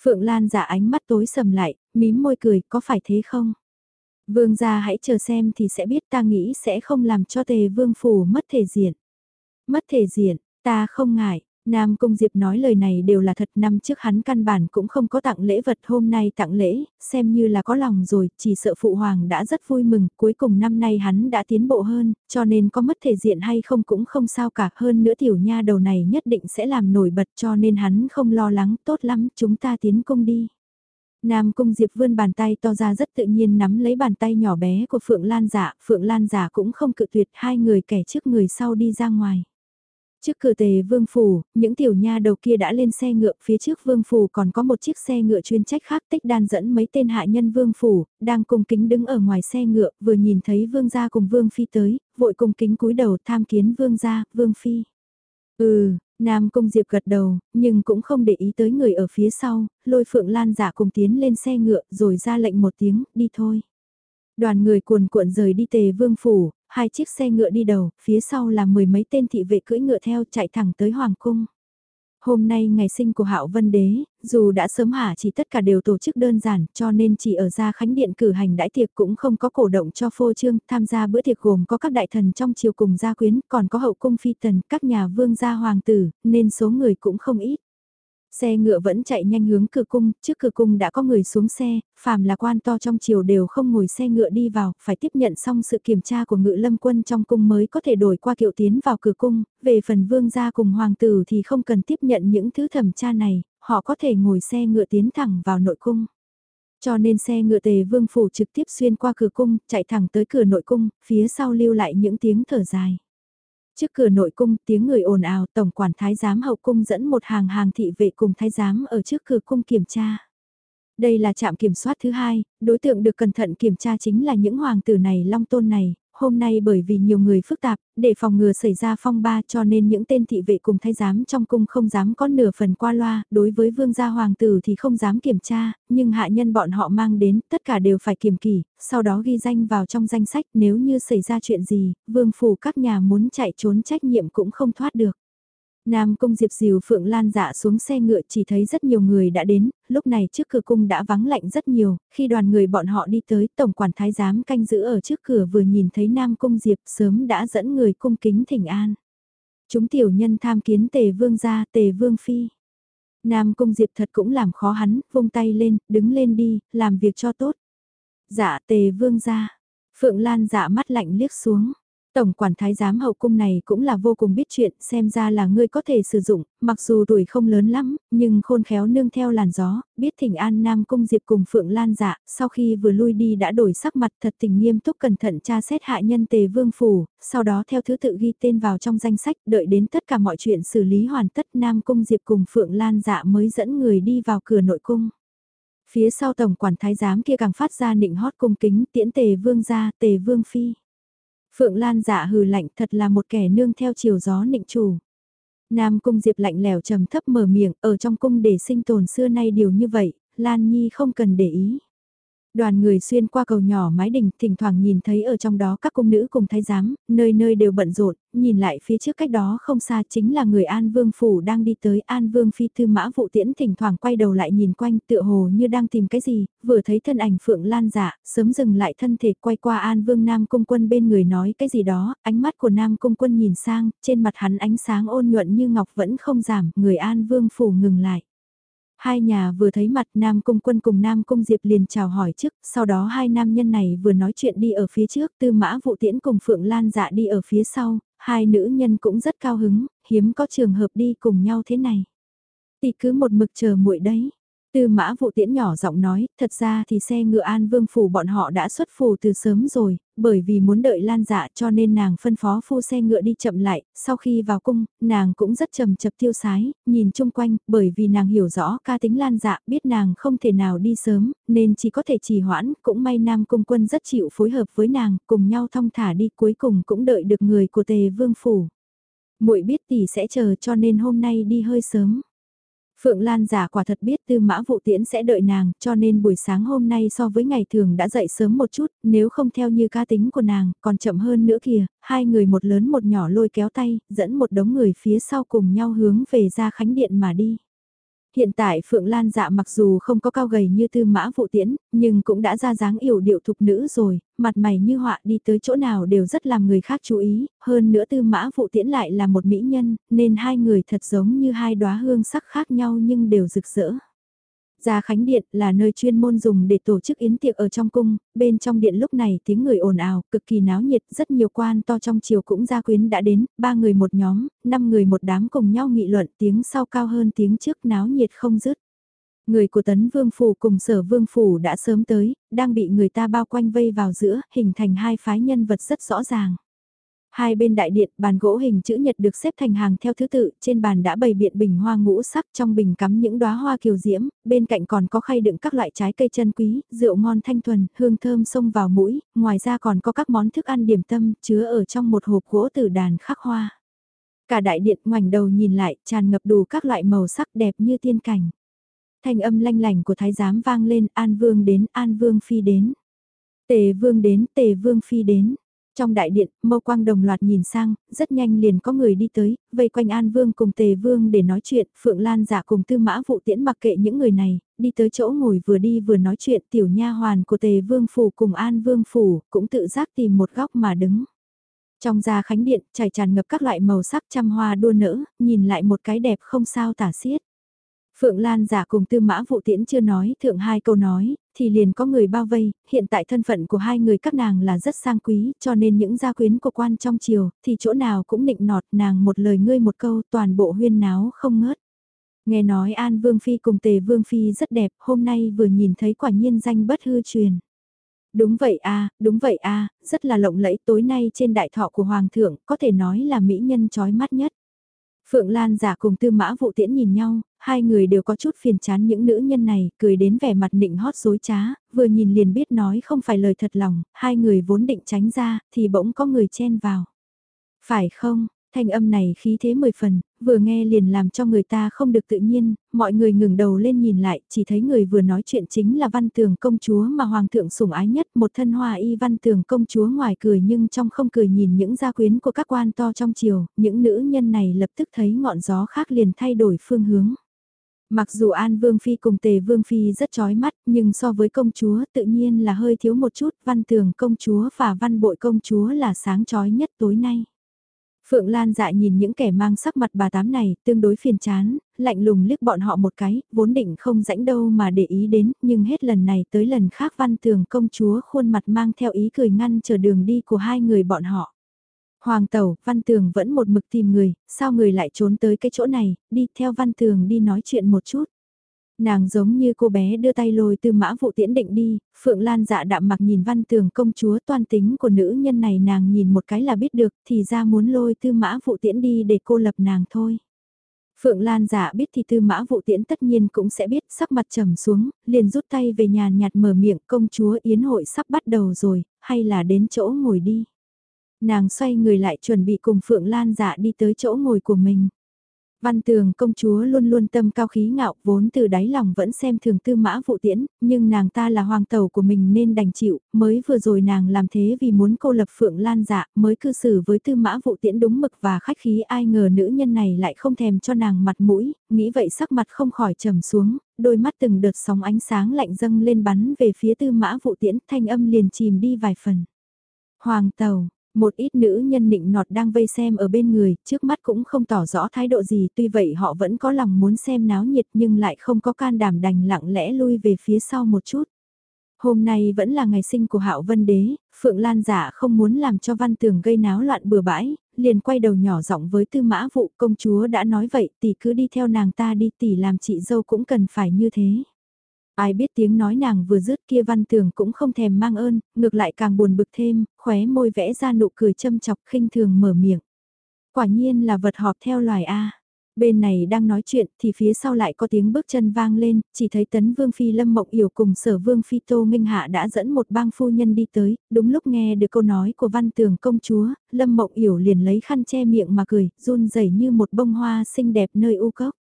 Phượng Lan giả ánh mắt tối sầm lại, mím môi cười, có phải thế không? Vương gia hãy chờ xem thì sẽ biết ta nghĩ sẽ không làm cho tề vương phủ mất thể diện. Mất thể diện, ta không ngại, Nam Cung Diệp nói lời này đều là thật năm trước hắn căn bản cũng không có tặng lễ vật hôm nay tặng lễ, xem như là có lòng rồi, chỉ sợ Phụ Hoàng đã rất vui mừng, cuối cùng năm nay hắn đã tiến bộ hơn, cho nên có mất thể diện hay không cũng không sao cả hơn nữa tiểu nha đầu này nhất định sẽ làm nổi bật cho nên hắn không lo lắng, tốt lắm, chúng ta tiến cung đi. Nam Cung Diệp vươn bàn tay to ra rất tự nhiên nắm lấy bàn tay nhỏ bé của Phượng Lan giả, Phượng Lan giả cũng không cự tuyệt hai người kẻ trước người sau đi ra ngoài. Trước cửa tề vương phủ, những tiểu nha đầu kia đã lên xe ngựa, phía trước vương phủ còn có một chiếc xe ngựa chuyên trách khác tích đan dẫn mấy tên hạ nhân vương phủ, đang cùng kính đứng ở ngoài xe ngựa, vừa nhìn thấy vương gia cùng vương phi tới, vội cùng kính cúi đầu tham kiến vương gia, vương phi. Ừ, Nam Cung Diệp gật đầu, nhưng cũng không để ý tới người ở phía sau, lôi Phượng Lan giả cùng tiến lên xe ngựa rồi ra lệnh một tiếng, đi thôi. Đoàn người cuồn cuộn rời đi tề vương phủ, hai chiếc xe ngựa đi đầu, phía sau là mười mấy tên thị vệ cưỡi ngựa theo chạy thẳng tới Hoàng Cung. Hôm nay ngày sinh của Hạo Vân Đế, dù đã sớm hạ chỉ tất cả đều tổ chức đơn giản cho nên chỉ ở gia khánh điện cử hành đãi tiệc cũng không có cổ động cho phô trương tham gia bữa tiệc gồm có các đại thần trong triều cùng gia quyến còn có hậu cung phi tần các nhà vương gia hoàng tử nên số người cũng không ít. Xe ngựa vẫn chạy nhanh hướng cửa cung, trước cửa cung đã có người xuống xe, phàm là quan to trong triều đều không ngồi xe ngựa đi vào, phải tiếp nhận xong sự kiểm tra của ngự lâm quân trong cung mới có thể đổi qua kiệu tiến vào cửa cung, về phần vương gia cùng hoàng tử thì không cần tiếp nhận những thứ thẩm tra này, họ có thể ngồi xe ngựa tiến thẳng vào nội cung. Cho nên xe ngựa tề vương phủ trực tiếp xuyên qua cửa cung, chạy thẳng tới cửa nội cung, phía sau lưu lại những tiếng thở dài. Trước cửa nội cung tiếng người ồn ào tổng quản thái giám hậu cung dẫn một hàng hàng thị vệ cùng thái giám ở trước cửa cung kiểm tra. Đây là trạm kiểm soát thứ hai, đối tượng được cẩn thận kiểm tra chính là những hoàng tử này long tôn này, hôm nay bởi vì nhiều người phức tạp, để phòng ngừa xảy ra phong ba cho nên những tên thị vệ cùng thái giám trong cung không dám có nửa phần qua loa, đối với vương gia hoàng tử thì không dám kiểm tra, nhưng hạ nhân bọn họ mang đến tất cả đều phải kiểm kỷ, sau đó ghi danh vào trong danh sách nếu như xảy ra chuyện gì, vương phủ các nhà muốn chạy trốn trách nhiệm cũng không thoát được. Nam Cung Diệp Diều Phượng Lan dạ xuống xe ngựa chỉ thấy rất nhiều người đã đến, lúc này trước cửa cung đã vắng lạnh rất nhiều, khi đoàn người bọn họ đi tới Tổng quản Thái Giám canh giữ ở trước cửa vừa nhìn thấy Nam Cung Diệp sớm đã dẫn người cung kính thỉnh an. Chúng tiểu nhân tham kiến tề vương gia tề vương phi. Nam Cung Diệp thật cũng làm khó hắn, vung tay lên, đứng lên đi, làm việc cho tốt. Dạ tề vương gia. Phượng Lan dạ mắt lạnh liếc xuống. Tổng quản thái giám hậu cung này cũng là vô cùng biết chuyện, xem ra là ngươi có thể sử dụng, mặc dù tuổi không lớn lắm, nhưng khôn khéo nương theo làn gió, biết thỉnh an nam cung diệp cùng phượng lan dạ, sau khi vừa lui đi đã đổi sắc mặt thật tình nghiêm túc cẩn thận tra xét hạ nhân tề vương phủ, sau đó theo thứ tự ghi tên vào trong danh sách, đợi đến tất cả mọi chuyện xử lý hoàn tất nam cung diệp cùng phượng lan dạ mới dẫn người đi vào cửa nội cung. Phía sau tổng quản thái giám kia càng phát ra nịnh hót cung kính tiễn tề vương gia, tề vương phi. Phượng Lan giả hừ lạnh thật là một kẻ nương theo chiều gió nịnh chủ. Nam cung Diệp lạnh lèo trầm thấp mở miệng ở trong cung để sinh tồn xưa nay điều như vậy, Lan Nhi không cần để ý. Đoàn người xuyên qua cầu nhỏ mái đình, thỉnh thoảng nhìn thấy ở trong đó các cung nữ cùng thái giám, nơi nơi đều bận rộn, nhìn lại phía trước cách đó không xa chính là người An Vương Phủ đang đi tới An Vương Phi Tư Mã Vụ Tiễn thỉnh thoảng quay đầu lại nhìn quanh tựa hồ như đang tìm cái gì, vừa thấy thân ảnh Phượng Lan dạ, sớm dừng lại thân thể quay qua An Vương Nam Cung Quân bên người nói cái gì đó, ánh mắt của Nam Cung Quân nhìn sang, trên mặt hắn ánh sáng ôn nhuận như ngọc vẫn không giảm, người An Vương Phủ ngừng lại. Hai nhà vừa thấy mặt Nam Cung Quân cùng Nam Cung Diệp liền chào hỏi trước, sau đó hai nam nhân này vừa nói chuyện đi ở phía trước, Tư Mã Vụ Tiễn cùng Phượng Lan dạ đi ở phía sau, hai nữ nhân cũng rất cao hứng, hiếm có trường hợp đi cùng nhau thế này. tỷ cứ một mực chờ muội đấy. Tư mã vụ tiễn nhỏ giọng nói, thật ra thì xe ngựa an vương phủ bọn họ đã xuất phủ từ sớm rồi, bởi vì muốn đợi lan dạ cho nên nàng phân phó phu xe ngựa đi chậm lại, sau khi vào cung, nàng cũng rất trầm chập tiêu sái, nhìn chung quanh, bởi vì nàng hiểu rõ ca tính lan dạ, biết nàng không thể nào đi sớm, nên chỉ có thể trì hoãn, cũng may nam cung quân rất chịu phối hợp với nàng, cùng nhau thong thả đi cuối cùng cũng đợi được người của tề vương phủ. muội biết tỷ sẽ chờ cho nên hôm nay đi hơi sớm. Phượng Lan giả quả thật biết tư mã vụ tiễn sẽ đợi nàng, cho nên buổi sáng hôm nay so với ngày thường đã dậy sớm một chút, nếu không theo như ca tính của nàng, còn chậm hơn nữa kìa, hai người một lớn một nhỏ lôi kéo tay, dẫn một đống người phía sau cùng nhau hướng về ra khánh điện mà đi. Hiện tại Phượng Lan dạ mặc dù không có cao gầy như tư mã vụ tiễn, nhưng cũng đã ra dáng yểu điệu thục nữ rồi, mặt mày như họa đi tới chỗ nào đều rất làm người khác chú ý, hơn nữa tư mã vụ tiễn lại là một mỹ nhân, nên hai người thật giống như hai đóa hương sắc khác nhau nhưng đều rực rỡ. Gia Khánh Điện là nơi chuyên môn dùng để tổ chức yến tiệc ở trong cung, bên trong điện lúc này tiếng người ồn ào, cực kỳ náo nhiệt, rất nhiều quan to trong chiều cũng gia quyến đã đến, ba người một nhóm, năm người một đám cùng nhau nghị luận tiếng sau cao hơn tiếng trước náo nhiệt không dứt. Người của Tấn Vương Phủ cùng Sở Vương Phủ đã sớm tới, đang bị người ta bao quanh vây vào giữa, hình thành hai phái nhân vật rất rõ ràng. Hai bên đại điện, bàn gỗ hình chữ nhật được xếp thành hàng theo thứ tự, trên bàn đã bày biện bình hoa ngũ sắc trong bình cắm những đóa hoa kiều diễm, bên cạnh còn có khay đựng các loại trái cây chân quý, rượu ngon thanh thuần, hương thơm xông vào mũi, ngoài ra còn có các món thức ăn điểm tâm chứa ở trong một hộp gỗ tử đàn khắc hoa. Cả đại điện ngoảnh đầu nhìn lại, tràn ngập đủ các loại màu sắc đẹp như tiên cảnh. Thanh âm lanh lành của thái giám vang lên, An Vương đến, An Vương phi đến. Tề vương đến, tề vương phi đến. Trong đại điện, mâu quang đồng loạt nhìn sang, rất nhanh liền có người đi tới, vây quanh An Vương cùng Tề Vương để nói chuyện, Phượng Lan giả cùng tư mã vụ tiễn mặc kệ những người này, đi tới chỗ ngồi vừa đi vừa nói chuyện tiểu nha hoàn của Tề Vương Phủ cùng An Vương Phủ, cũng tự giác tìm một góc mà đứng. Trong gia khánh điện, trải tràn ngập các loại màu sắc trăm hoa đua nở, nhìn lại một cái đẹp không sao tả xiết. Phượng Lan giả cùng tư mã vụ tiễn chưa nói thượng hai câu nói, thì liền có người bao vây, hiện tại thân phận của hai người các nàng là rất sang quý, cho nên những gia quyến của quan trong triều, thì chỗ nào cũng nịnh nọt nàng một lời ngươi một câu toàn bộ huyên náo không ngớt. Nghe nói An Vương Phi cùng Tề Vương Phi rất đẹp, hôm nay vừa nhìn thấy quả nhiên danh bất hư truyền. Đúng vậy a đúng vậy a rất là lộng lẫy tối nay trên đại thọ của Hoàng thượng, có thể nói là mỹ nhân chói mắt nhất. Phượng Lan giả cùng tư mã vụ tiễn nhìn nhau, hai người đều có chút phiền chán những nữ nhân này, cười đến vẻ mặt nịnh hót dối trá, vừa nhìn liền biết nói không phải lời thật lòng, hai người vốn định tránh ra, thì bỗng có người chen vào. Phải không, thanh âm này khí thế mười phần, vừa nghe liền làm cho người ta không được tự nhiên, mọi người ngừng đầu lên nhìn lại, chỉ thấy người vừa nói chuyện chính là văn tường công chúa mà hoàng thượng sủng ái nhất, một thân hoa y văn tường công chúa ngoài cười nhưng trong không cười nhìn những gia quyến của các quan to trong triều, những nữ nhân này lập tức thấy ngọn gió khác liền thay đổi phương hướng. Mặc dù An Vương Phi cùng Tề Vương Phi rất chói mắt, nhưng so với công chúa tự nhiên là hơi thiếu một chút, văn tường công chúa và văn bội công chúa là sáng chói nhất tối nay. Phượng Lan dạ nhìn những kẻ mang sắc mặt bà tám này, tương đối phiền chán, lạnh lùng liếc bọn họ một cái, vốn định không rãnh đâu mà để ý đến, nhưng hết lần này tới lần khác văn tường công chúa khuôn mặt mang theo ý cười ngăn chờ đường đi của hai người bọn họ. Hoàng Tẩu, Văn Tường vẫn một mực tìm người, sao người lại trốn tới cái chỗ này, đi theo Văn Tường đi nói chuyện một chút. Nàng giống như cô bé đưa tay lôi tư mã vụ tiễn định đi, Phượng Lan dạ đạm mặc nhìn văn tường công chúa toan tính của nữ nhân này nàng nhìn một cái là biết được thì ra muốn lôi tư mã vụ tiễn đi để cô lập nàng thôi. Phượng Lan dạ biết thì tư mã vụ tiễn tất nhiên cũng sẽ biết sắc mặt trầm xuống, liền rút tay về nhà nhạt mở miệng công chúa yến hội sắp bắt đầu rồi, hay là đến chỗ ngồi đi. Nàng xoay người lại chuẩn bị cùng Phượng Lan dạ đi tới chỗ ngồi của mình. Văn tường công chúa luôn luôn tâm cao khí ngạo vốn từ đáy lòng vẫn xem thường tư mã vụ tiễn, nhưng nàng ta là hoàng tàu của mình nên đành chịu, mới vừa rồi nàng làm thế vì muốn cô lập phượng lan dạ mới cư xử với tư mã vụ tiễn đúng mực và khách khí ai ngờ nữ nhân này lại không thèm cho nàng mặt mũi, nghĩ vậy sắc mặt không khỏi trầm xuống, đôi mắt từng đợt sóng ánh sáng lạnh dâng lên bắn về phía tư mã vụ tiễn thanh âm liền chìm đi vài phần. Hoàng tàu, một ít nữ nhân nịnh nọt đang vây xem ở bên người, trước mắt cũng không tỏ rõ thái độ gì tuy vậy họ vẫn có lòng muốn xem náo nhiệt nhưng lại không có can đảm đành lặng lẽ lui về phía sau một chút. Hôm nay vẫn là ngày sinh của Hạo Vân Đế, Phượng Lan giả không muốn làm cho Văn Tường gây náo loạn bừa bãi, liền quay đầu nhỏ giọng với Tư Mã Vụ công chúa đã nói vậy tỷ cứ đi theo nàng ta đi tỷ làm chị dâu cũng cần phải như thế. Ai biết tiếng nói nàng vừa dứt kia văn tường cũng không thèm mang ơn, ngược lại càng buồn bực thêm, khóe môi vẽ ra nụ cười châm chọc khinh thường mở miệng. Quả nhiên là vật họp theo loài A. Bên này đang nói chuyện thì phía sau lại có tiếng bước chân vang lên, chỉ thấy tấn vương phi lâm mộng yểu cùng sở vương phi tô minh hạ đã dẫn một bang phu nhân đi tới, đúng lúc nghe được câu nói của văn tường công chúa, lâm mộng yểu liền lấy khăn che miệng mà cười, run rẩy như một bông hoa xinh đẹp nơi u cốc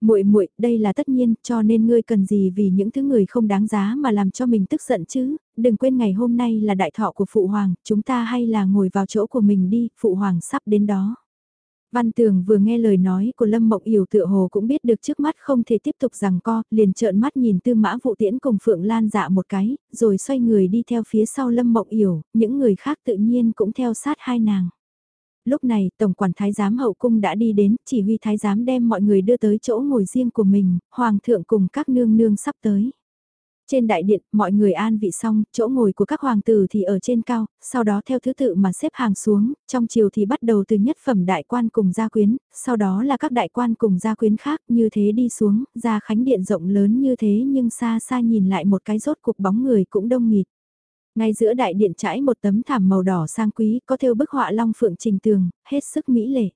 muội muội, đây là tất nhiên, cho nên ngươi cần gì vì những thứ người không đáng giá mà làm cho mình tức giận chứ, đừng quên ngày hôm nay là đại thọ của phụ hoàng, chúng ta hay là ngồi vào chỗ của mình đi, phụ hoàng sắp đến đó. Văn Tường vừa nghe lời nói của Lâm Mộng Yểu tựa hồ cũng biết được trước mắt không thể tiếp tục rằng co, liền trợn mắt nhìn Tư Mã Vụ Tiễn cùng Phượng Lan dạ một cái, rồi xoay người đi theo phía sau Lâm Mộng Yểu, những người khác tự nhiên cũng theo sát hai nàng. Lúc này, Tổng quản Thái giám hậu cung đã đi đến, chỉ huy Thái giám đem mọi người đưa tới chỗ ngồi riêng của mình, Hoàng thượng cùng các nương nương sắp tới. Trên đại điện, mọi người an vị xong, chỗ ngồi của các hoàng tử thì ở trên cao, sau đó theo thứ tự mà xếp hàng xuống, trong chiều thì bắt đầu từ nhất phẩm đại quan cùng gia quyến, sau đó là các đại quan cùng gia quyến khác, như thế đi xuống, ra khánh điện rộng lớn như thế nhưng xa xa nhìn lại một cái rốt cục bóng người cũng đông nghịt. Ngay giữa đại điện trải một tấm thảm màu đỏ sang quý có thêu bức họa long phượng trình tường, hết sức mỹ lệ.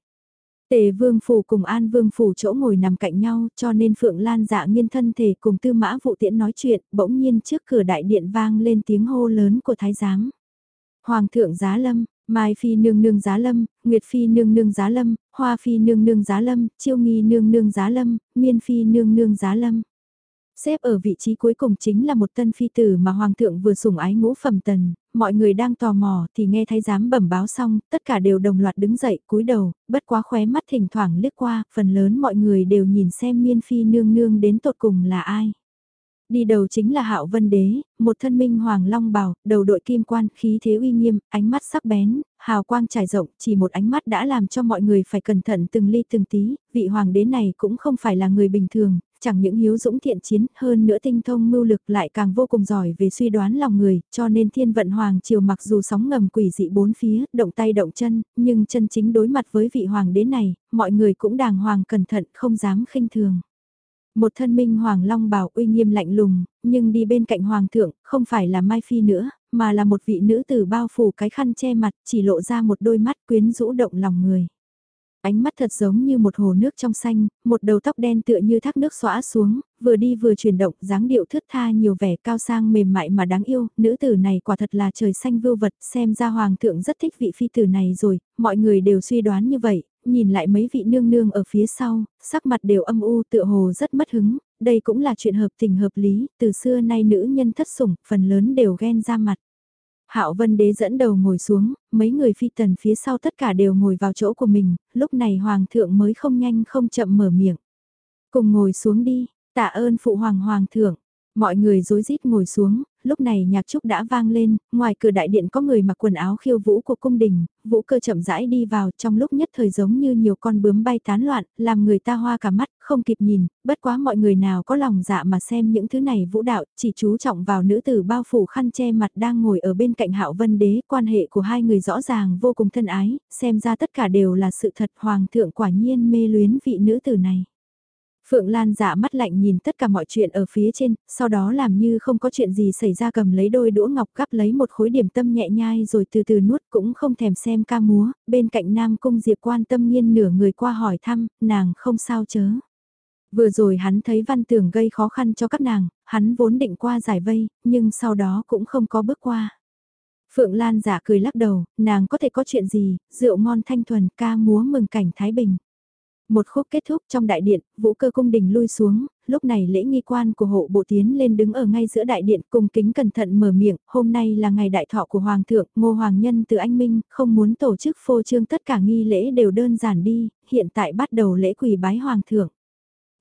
Tề vương phủ cùng an vương phủ chỗ ngồi nằm cạnh nhau cho nên phượng lan dạ nghiên thân thể cùng tư mã vụ tiễn nói chuyện bỗng nhiên trước cửa đại điện vang lên tiếng hô lớn của thái giám. Hoàng thượng giá lâm, Mai Phi nương nương giá lâm, Nguyệt Phi nương nương giá lâm, Hoa Phi nương nương giá lâm, Chiêu Nghi nương nương giá lâm, Miên Phi nương nương giá lâm. Xếp ở vị trí cuối cùng chính là một tân phi tử mà hoàng thượng vừa sủng ái ngũ phẩm tần, mọi người đang tò mò thì nghe thấy giám bẩm báo xong, tất cả đều đồng loạt đứng dậy cúi đầu, bất quá khóe mắt thỉnh thoảng liếc qua, phần lớn mọi người đều nhìn xem miên phi nương nương đến tột cùng là ai. Đi đầu chính là Hạo Vân Đế, một thân minh hoàng long bào, đầu đội kim quan, khí thế uy nghiêm, ánh mắt sắc bén, hào quang trải rộng, chỉ một ánh mắt đã làm cho mọi người phải cẩn thận từng ly từng tí, vị hoàng đế này cũng không phải là người bình thường, chẳng những hiếu dũng thiện chiến, hơn nữa tinh thông mưu lực lại càng vô cùng giỏi về suy đoán lòng người, cho nên thiên vận hoàng triều mặc dù sóng ngầm quỷ dị bốn phía, động tay động chân, nhưng chân chính đối mặt với vị hoàng đế này, mọi người cũng đàng hoàng cẩn thận không dám khinh thường. Một thân minh hoàng long bảo uy nghiêm lạnh lùng, nhưng đi bên cạnh hoàng thượng, không phải là Mai Phi nữa, mà là một vị nữ tử bao phủ cái khăn che mặt, chỉ lộ ra một đôi mắt quyến rũ động lòng người. Ánh mắt thật giống như một hồ nước trong xanh, một đầu tóc đen tựa như thác nước xõa xuống, vừa đi vừa chuyển động, dáng điệu thướt tha nhiều vẻ cao sang mềm mại mà đáng yêu, nữ tử này quả thật là trời xanh vưu vật, xem ra hoàng thượng rất thích vị phi tử này rồi, mọi người đều suy đoán như vậy, nhìn lại mấy vị nương nương ở phía sau, sắc mặt đều âm u tựa hồ rất mất hứng, đây cũng là chuyện hợp tình hợp lý, từ xưa nay nữ nhân thất sủng, phần lớn đều ghen ra mặt. Hạo Vân Đế dẫn đầu ngồi xuống, mấy người phi tần phía sau tất cả đều ngồi vào chỗ của mình, lúc này hoàng thượng mới không nhanh không chậm mở miệng. Cùng ngồi xuống đi, tạ ơn phụ hoàng hoàng thượng. Mọi người rối rít ngồi xuống, lúc này nhạc trúc đã vang lên, ngoài cửa đại điện có người mặc quần áo khiêu vũ của cung đình, vũ cơ chậm rãi đi vào trong lúc nhất thời giống như nhiều con bướm bay tán loạn, làm người ta hoa cả mắt, không kịp nhìn, bất quá mọi người nào có lòng dạ mà xem những thứ này vũ đạo, chỉ chú trọng vào nữ tử bao phủ khăn che mặt đang ngồi ở bên cạnh hạo vân đế, quan hệ của hai người rõ ràng vô cùng thân ái, xem ra tất cả đều là sự thật hoàng thượng quả nhiên mê luyến vị nữ tử này. Phượng Lan dạ mắt lạnh nhìn tất cả mọi chuyện ở phía trên, sau đó làm như không có chuyện gì xảy ra cầm lấy đôi đũa ngọc gắp lấy một khối điểm tâm nhẹ nhai rồi từ từ nuốt cũng không thèm xem ca múa, bên cạnh Nam Cung Diệp quan tâm nghiên nửa người qua hỏi thăm, nàng không sao chớ. Vừa rồi hắn thấy văn tường gây khó khăn cho các nàng, hắn vốn định qua giải vây, nhưng sau đó cũng không có bước qua. Phượng Lan giả cười lắc đầu, nàng có thể có chuyện gì, rượu ngon thanh thuần ca múa mừng cảnh Thái Bình. Một khúc kết thúc trong đại điện, vũ cơ cung đình lui xuống, lúc này lễ nghi quan của hộ bộ tiến lên đứng ở ngay giữa đại điện cùng kính cẩn thận mở miệng, hôm nay là ngày đại thọ của Hoàng thượng, ngô Hoàng nhân từ anh Minh, không muốn tổ chức phô trương tất cả nghi lễ đều đơn giản đi, hiện tại bắt đầu lễ quỳ bái Hoàng thượng.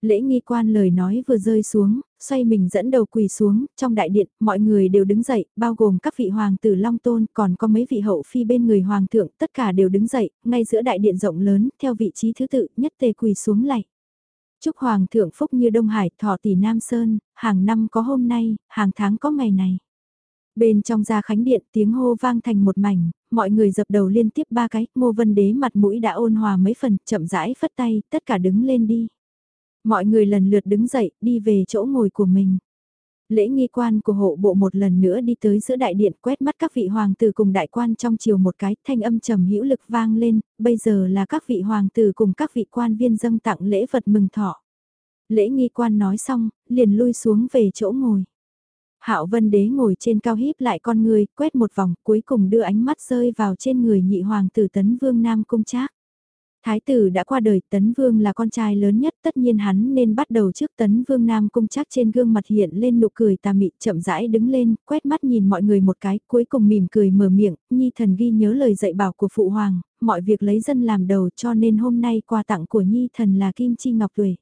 Lễ nghi quan lời nói vừa rơi xuống, xoay mình dẫn đầu quỳ xuống, trong đại điện, mọi người đều đứng dậy, bao gồm các vị hoàng tử Long Tôn, còn có mấy vị hậu phi bên người hoàng thượng, tất cả đều đứng dậy, ngay giữa đại điện rộng lớn, theo vị trí thứ tự, nhất tề quỳ xuống lạy. Chúc hoàng thượng phúc như Đông Hải, thọ tỷ Nam Sơn, hàng năm có hôm nay, hàng tháng có ngày này. Bên trong gia khánh điện tiếng hô vang thành một mảnh, mọi người dập đầu liên tiếp ba cái, ngô vân đế mặt mũi đã ôn hòa mấy phần, chậm rãi phất tay, tất cả đứng lên đi. Mọi người lần lượt đứng dậy, đi về chỗ ngồi của mình. Lễ nghi quan của hộ bộ một lần nữa đi tới giữa đại điện quét mắt các vị hoàng tử cùng đại quan trong chiều một cái thanh âm trầm hữu lực vang lên, bây giờ là các vị hoàng tử cùng các vị quan viên dâng tặng lễ vật mừng thọ. Lễ nghi quan nói xong, liền lui xuống về chỗ ngồi. Hạo Vân Đế ngồi trên cao híp lại con người, quét một vòng, cuối cùng đưa ánh mắt rơi vào trên người nhị hoàng tử Tấn Vương Nam Cung Trác. Thái tử đã qua đời, Tấn Vương là con trai lớn nhất, tất nhiên hắn nên bắt đầu trước Tấn Vương Nam cung chắc trên gương mặt hiện lên nụ cười tà mị, chậm rãi đứng lên, quét mắt nhìn mọi người một cái, cuối cùng mỉm cười mở miệng, Nhi thần ghi nhớ lời dạy bảo của Phụ Hoàng, mọi việc lấy dân làm đầu cho nên hôm nay quà tặng của Nhi thần là Kim Chi Ngọc Tuệ.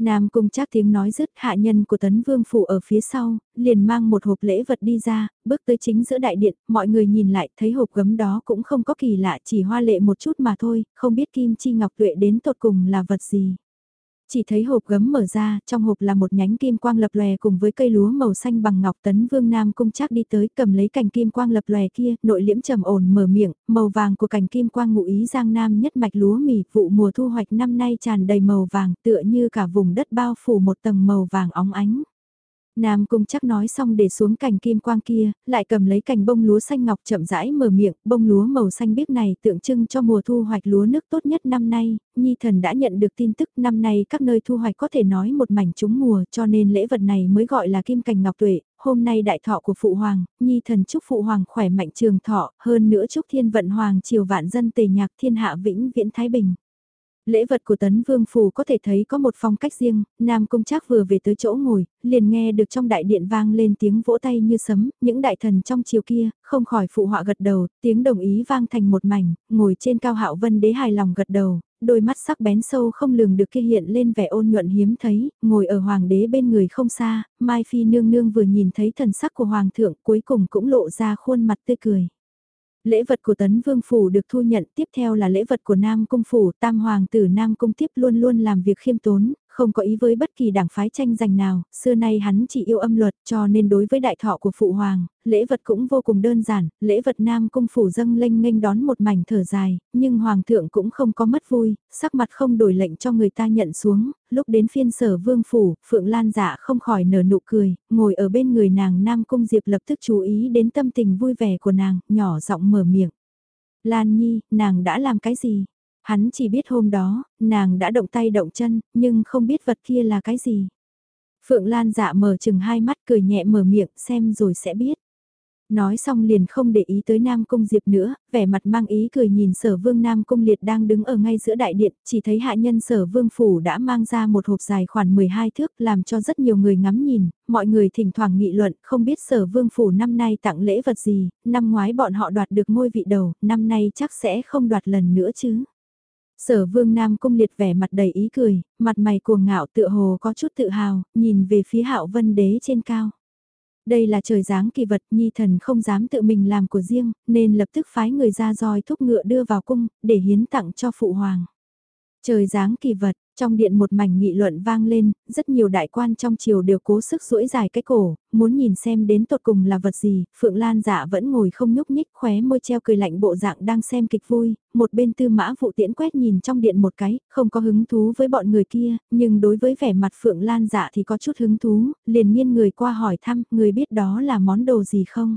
Nam cung chắc tiếng nói dứt hạ nhân của tấn vương phủ ở phía sau, liền mang một hộp lễ vật đi ra, bước tới chính giữa đại điện, mọi người nhìn lại thấy hộp gấm đó cũng không có kỳ lạ chỉ hoa lệ một chút mà thôi, không biết kim chi ngọc tuệ đến tột cùng là vật gì. Chỉ thấy hộp gấm mở ra, trong hộp là một nhánh kim quang lập lòe cùng với cây lúa màu xanh bằng ngọc tấn vương nam cung chắc đi tới cầm lấy cành kim quang lập lòe kia, nội liễm trầm ổn mở miệng, màu vàng của cành kim quang ngụ ý giang nam nhất mạch lúa mì, vụ mùa thu hoạch năm nay tràn đầy màu vàng tựa như cả vùng đất bao phủ một tầng màu vàng óng ánh. Nam Cung chắc nói xong để xuống cành kim quang kia, lại cầm lấy cành bông lúa xanh ngọc chậm rãi mở miệng, bông lúa màu xanh biếc này tượng trưng cho mùa thu hoạch lúa nước tốt nhất năm nay, Nhi thần đã nhận được tin tức năm nay các nơi thu hoạch có thể nói một mảnh trúng mùa cho nên lễ vật này mới gọi là kim cành ngọc tuệ, hôm nay đại thọ của Phụ Hoàng, Nhi thần chúc Phụ Hoàng khỏe mạnh trường thọ, hơn nữa chúc thiên vận Hoàng triều vạn dân tề nhạc thiên hạ vĩnh viễn Thái Bình. Lễ vật của tấn vương phủ có thể thấy có một phong cách riêng, Nam Cung Trác vừa về tới chỗ ngồi, liền nghe được trong đại điện vang lên tiếng vỗ tay như sấm, những đại thần trong chiều kia, không khỏi phụ họa gật đầu, tiếng đồng ý vang thành một mảnh, ngồi trên cao hạo vân đế hài lòng gật đầu, đôi mắt sắc bén sâu không lường được kia hiện lên vẻ ôn nhuận hiếm thấy, ngồi ở hoàng đế bên người không xa, Mai Phi nương nương vừa nhìn thấy thần sắc của hoàng thượng cuối cùng cũng lộ ra khuôn mặt tươi cười. Lễ vật của Tấn Vương Phủ được thu nhận tiếp theo là lễ vật của Nam Cung Phủ, Tam Hoàng tử Nam Cung tiếp luôn luôn làm việc khiêm tốn, không có ý với bất kỳ đảng phái tranh giành nào, xưa nay hắn chỉ yêu âm luật cho nên đối với đại thọ của Phụ Hoàng, lễ vật cũng vô cùng đơn giản, lễ vật Nam Cung Phủ dâng lênh nghênh đón một mảnh thở dài, nhưng Hoàng thượng cũng không có mất vui, sắc mặt không đổi lệnh cho người ta nhận xuống, lúc đến phiên sở Vương Phủ, Phượng Lan dạ không khỏi nở nụ cười, ngồi ở bên người nàng Nam Cung Diệp lập tức chú ý đến tâm tình vui vẻ của nàng, nhỏ giọng mở miệng. Lan Nhi, nàng đã làm cái gì? Hắn chỉ biết hôm đó, nàng đã động tay động chân, nhưng không biết vật kia là cái gì. Phượng Lan dạ mở chừng hai mắt cười nhẹ mở miệng xem rồi sẽ biết. Nói xong liền không để ý tới Nam Cung Diệp nữa, vẻ mặt mang ý cười nhìn sở vương Nam Cung Liệt đang đứng ở ngay giữa đại điện, chỉ thấy hạ nhân sở vương phủ đã mang ra một hộp dài khoảng 12 thước làm cho rất nhiều người ngắm nhìn, mọi người thỉnh thoảng nghị luận không biết sở vương phủ năm nay tặng lễ vật gì, năm ngoái bọn họ đoạt được ngôi vị đầu, năm nay chắc sẽ không đoạt lần nữa chứ. Sở vương Nam Cung liệt vẻ mặt đầy ý cười, mặt mày cuồng ngạo tựa hồ có chút tự hào, nhìn về phía hạo vân đế trên cao. Đây là trời dáng kỳ vật nhi thần không dám tự mình làm của riêng, nên lập tức phái người ra roi thúc ngựa đưa vào cung, để hiến tặng cho phụ hoàng. Trời dáng kỳ vật, trong điện một mảnh nghị luận vang lên, rất nhiều đại quan trong triều đều cố sức duỗi dài cái cổ, muốn nhìn xem đến tột cùng là vật gì, Phượng Lan dạ vẫn ngồi không nhúc nhích khóe môi treo cười lạnh bộ dạng đang xem kịch vui, một bên tư mã vụ tiễn quét nhìn trong điện một cái, không có hứng thú với bọn người kia, nhưng đối với vẻ mặt Phượng Lan dạ thì có chút hứng thú, liền nhiên người qua hỏi thăm, người biết đó là món đồ gì không?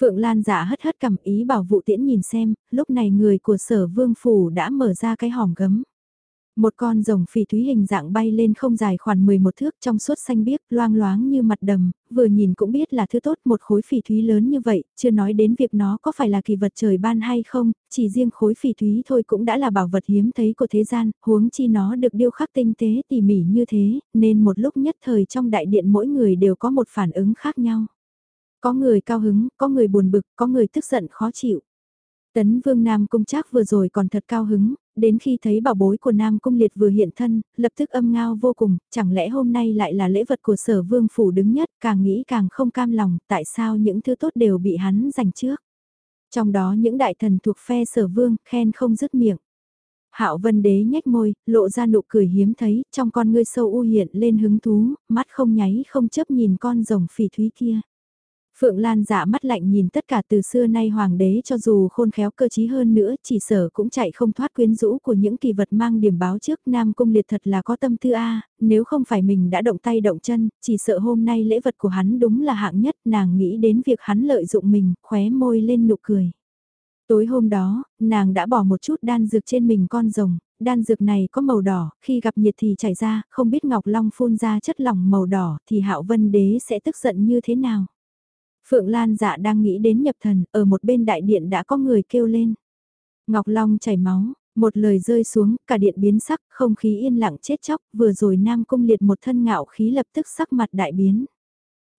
Phượng Lan giả hất hất cầm ý bảo vụ tiễn nhìn xem, lúc này người của sở vương phủ đã mở ra cái hòm gấm. Một con rồng phỉ thúy hình dạng bay lên không dài khoảng 11 thước trong suốt xanh biếc, loang loáng như mặt đầm, vừa nhìn cũng biết là thứ tốt một khối phỉ thúy lớn như vậy, chưa nói đến việc nó có phải là kỳ vật trời ban hay không, chỉ riêng khối phỉ thúy thôi cũng đã là bảo vật hiếm thấy của thế gian, huống chi nó được điêu khắc tinh tế tỉ mỉ như thế, nên một lúc nhất thời trong đại điện mỗi người đều có một phản ứng khác nhau. Có người cao hứng, có người buồn bực, có người tức giận khó chịu. Tấn Vương Nam Cung Trác vừa rồi còn thật cao hứng, đến khi thấy bảo bối của Nam Cung Liệt vừa hiện thân, lập tức âm ngao vô cùng, chẳng lẽ hôm nay lại là lễ vật của sở vương phủ đứng nhất, càng nghĩ càng không cam lòng, tại sao những thứ tốt đều bị hắn giành trước. Trong đó những đại thần thuộc phe sở vương, khen không dứt miệng. Hạo Vân Đế nhếch môi, lộ ra nụ cười hiếm thấy, trong con ngươi sâu u hiện lên hứng thú, mắt không nháy không chấp nhìn con rồng phỉ thúy kia. Phượng Lan dạ mắt lạnh nhìn tất cả từ xưa nay hoàng đế cho dù khôn khéo cơ trí hơn nữa chỉ sở cũng chạy không thoát quyến rũ của những kỳ vật mang điểm báo trước Nam Cung Liệt thật là có tâm tư A, nếu không phải mình đã động tay động chân, chỉ sợ hôm nay lễ vật của hắn đúng là hạng nhất nàng nghĩ đến việc hắn lợi dụng mình, khóe môi lên nụ cười. Tối hôm đó, nàng đã bỏ một chút đan dược trên mình con rồng, đan dược này có màu đỏ, khi gặp nhiệt thì chảy ra, không biết Ngọc Long phun ra chất lỏng màu đỏ thì Hạo Vân Đế sẽ tức giận như thế nào. Phượng Lan dạ đang nghĩ đến nhập thần, ở một bên đại điện đã có người kêu lên. Ngọc Long chảy máu, một lời rơi xuống, cả điện biến sắc, không khí yên lặng chết chóc, vừa rồi Nam Cung liệt một thân ngạo khí lập tức sắc mặt đại biến.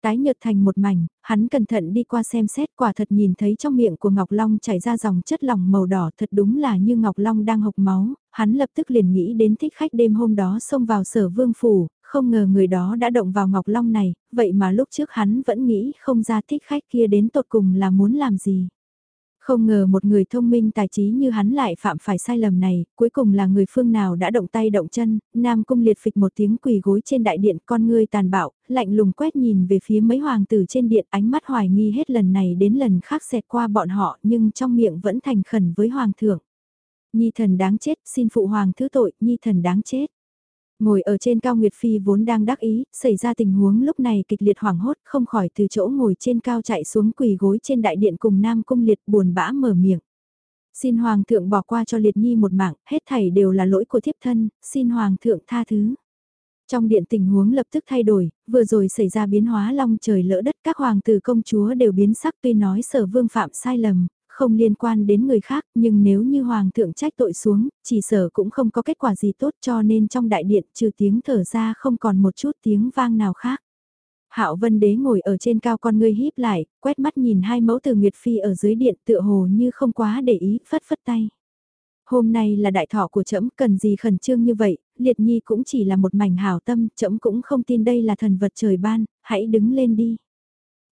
Tái nhợt thành một mảnh, hắn cẩn thận đi qua xem xét quả thật nhìn thấy trong miệng của Ngọc Long chảy ra dòng chất lỏng màu đỏ thật đúng là như Ngọc Long đang hộc máu, hắn lập tức liền nghĩ đến thích khách đêm hôm đó xông vào sở vương phủ, không ngờ người đó đã động vào Ngọc Long này, vậy mà lúc trước hắn vẫn nghĩ không ra thích khách kia đến tột cùng là muốn làm gì. Không ngờ một người thông minh tài trí như hắn lại phạm phải sai lầm này, cuối cùng là người phương nào đã động tay động chân, Nam Cung liệt phịch một tiếng quỳ gối trên đại điện con ngươi tàn bạo, lạnh lùng quét nhìn về phía mấy hoàng tử trên điện ánh mắt hoài nghi hết lần này đến lần khác xẹt qua bọn họ nhưng trong miệng vẫn thành khẩn với hoàng thượng. Nhi thần đáng chết, xin phụ hoàng thứ tội, nhi thần đáng chết. Ngồi ở trên cao Nguyệt Phi vốn đang đắc ý, xảy ra tình huống lúc này kịch liệt hoảng hốt không khỏi từ chỗ ngồi trên cao chạy xuống quỳ gối trên đại điện cùng Nam Cung Liệt buồn bã mở miệng. Xin Hoàng thượng bỏ qua cho Liệt Nhi một mạng, hết thảy đều là lỗi của thiếp thân, xin Hoàng thượng tha thứ. Trong điện tình huống lập tức thay đổi, vừa rồi xảy ra biến hóa long trời lỡ đất các hoàng tử công chúa đều biến sắc tuy nói sở vương phạm sai lầm, không liên quan đến người khác, nhưng nếu như hoàng thượng trách tội xuống, chỉ sở cũng không có kết quả gì tốt cho nên trong đại điện trừ tiếng thở ra không còn một chút tiếng vang nào khác. Hạo Vân Đế ngồi ở trên cao con ngươi híp lại, quét mắt nhìn hai mẫu từ Nguyệt Phi ở dưới điện tựa hồ như không quá để ý, phất phất tay. Hôm nay là đại thọ của trẫm cần gì khẩn trương như vậy, liệt nhi cũng chỉ là một mảnh hảo tâm, trẫm cũng không tin đây là thần vật trời ban, hãy đứng lên đi.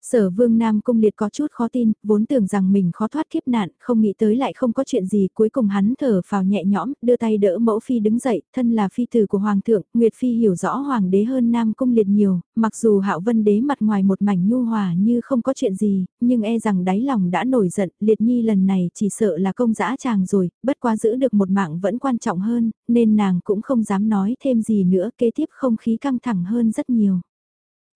Sở vương Nam Cung Liệt có chút khó tin, vốn tưởng rằng mình khó thoát kiếp nạn, không nghĩ tới lại không có chuyện gì, cuối cùng hắn thở phào nhẹ nhõm, đưa tay đỡ mẫu phi đứng dậy, thân là phi tử của Hoàng thượng, Nguyệt Phi hiểu rõ Hoàng đế hơn Nam Cung Liệt nhiều, mặc dù hạo vân đế mặt ngoài một mảnh nhu hòa như không có chuyện gì, nhưng e rằng đáy lòng đã nổi giận, Liệt Nhi lần này chỉ sợ là công dã chàng rồi, bất quá giữ được một mạng vẫn quan trọng hơn, nên nàng cũng không dám nói thêm gì nữa, kế tiếp không khí căng thẳng hơn rất nhiều.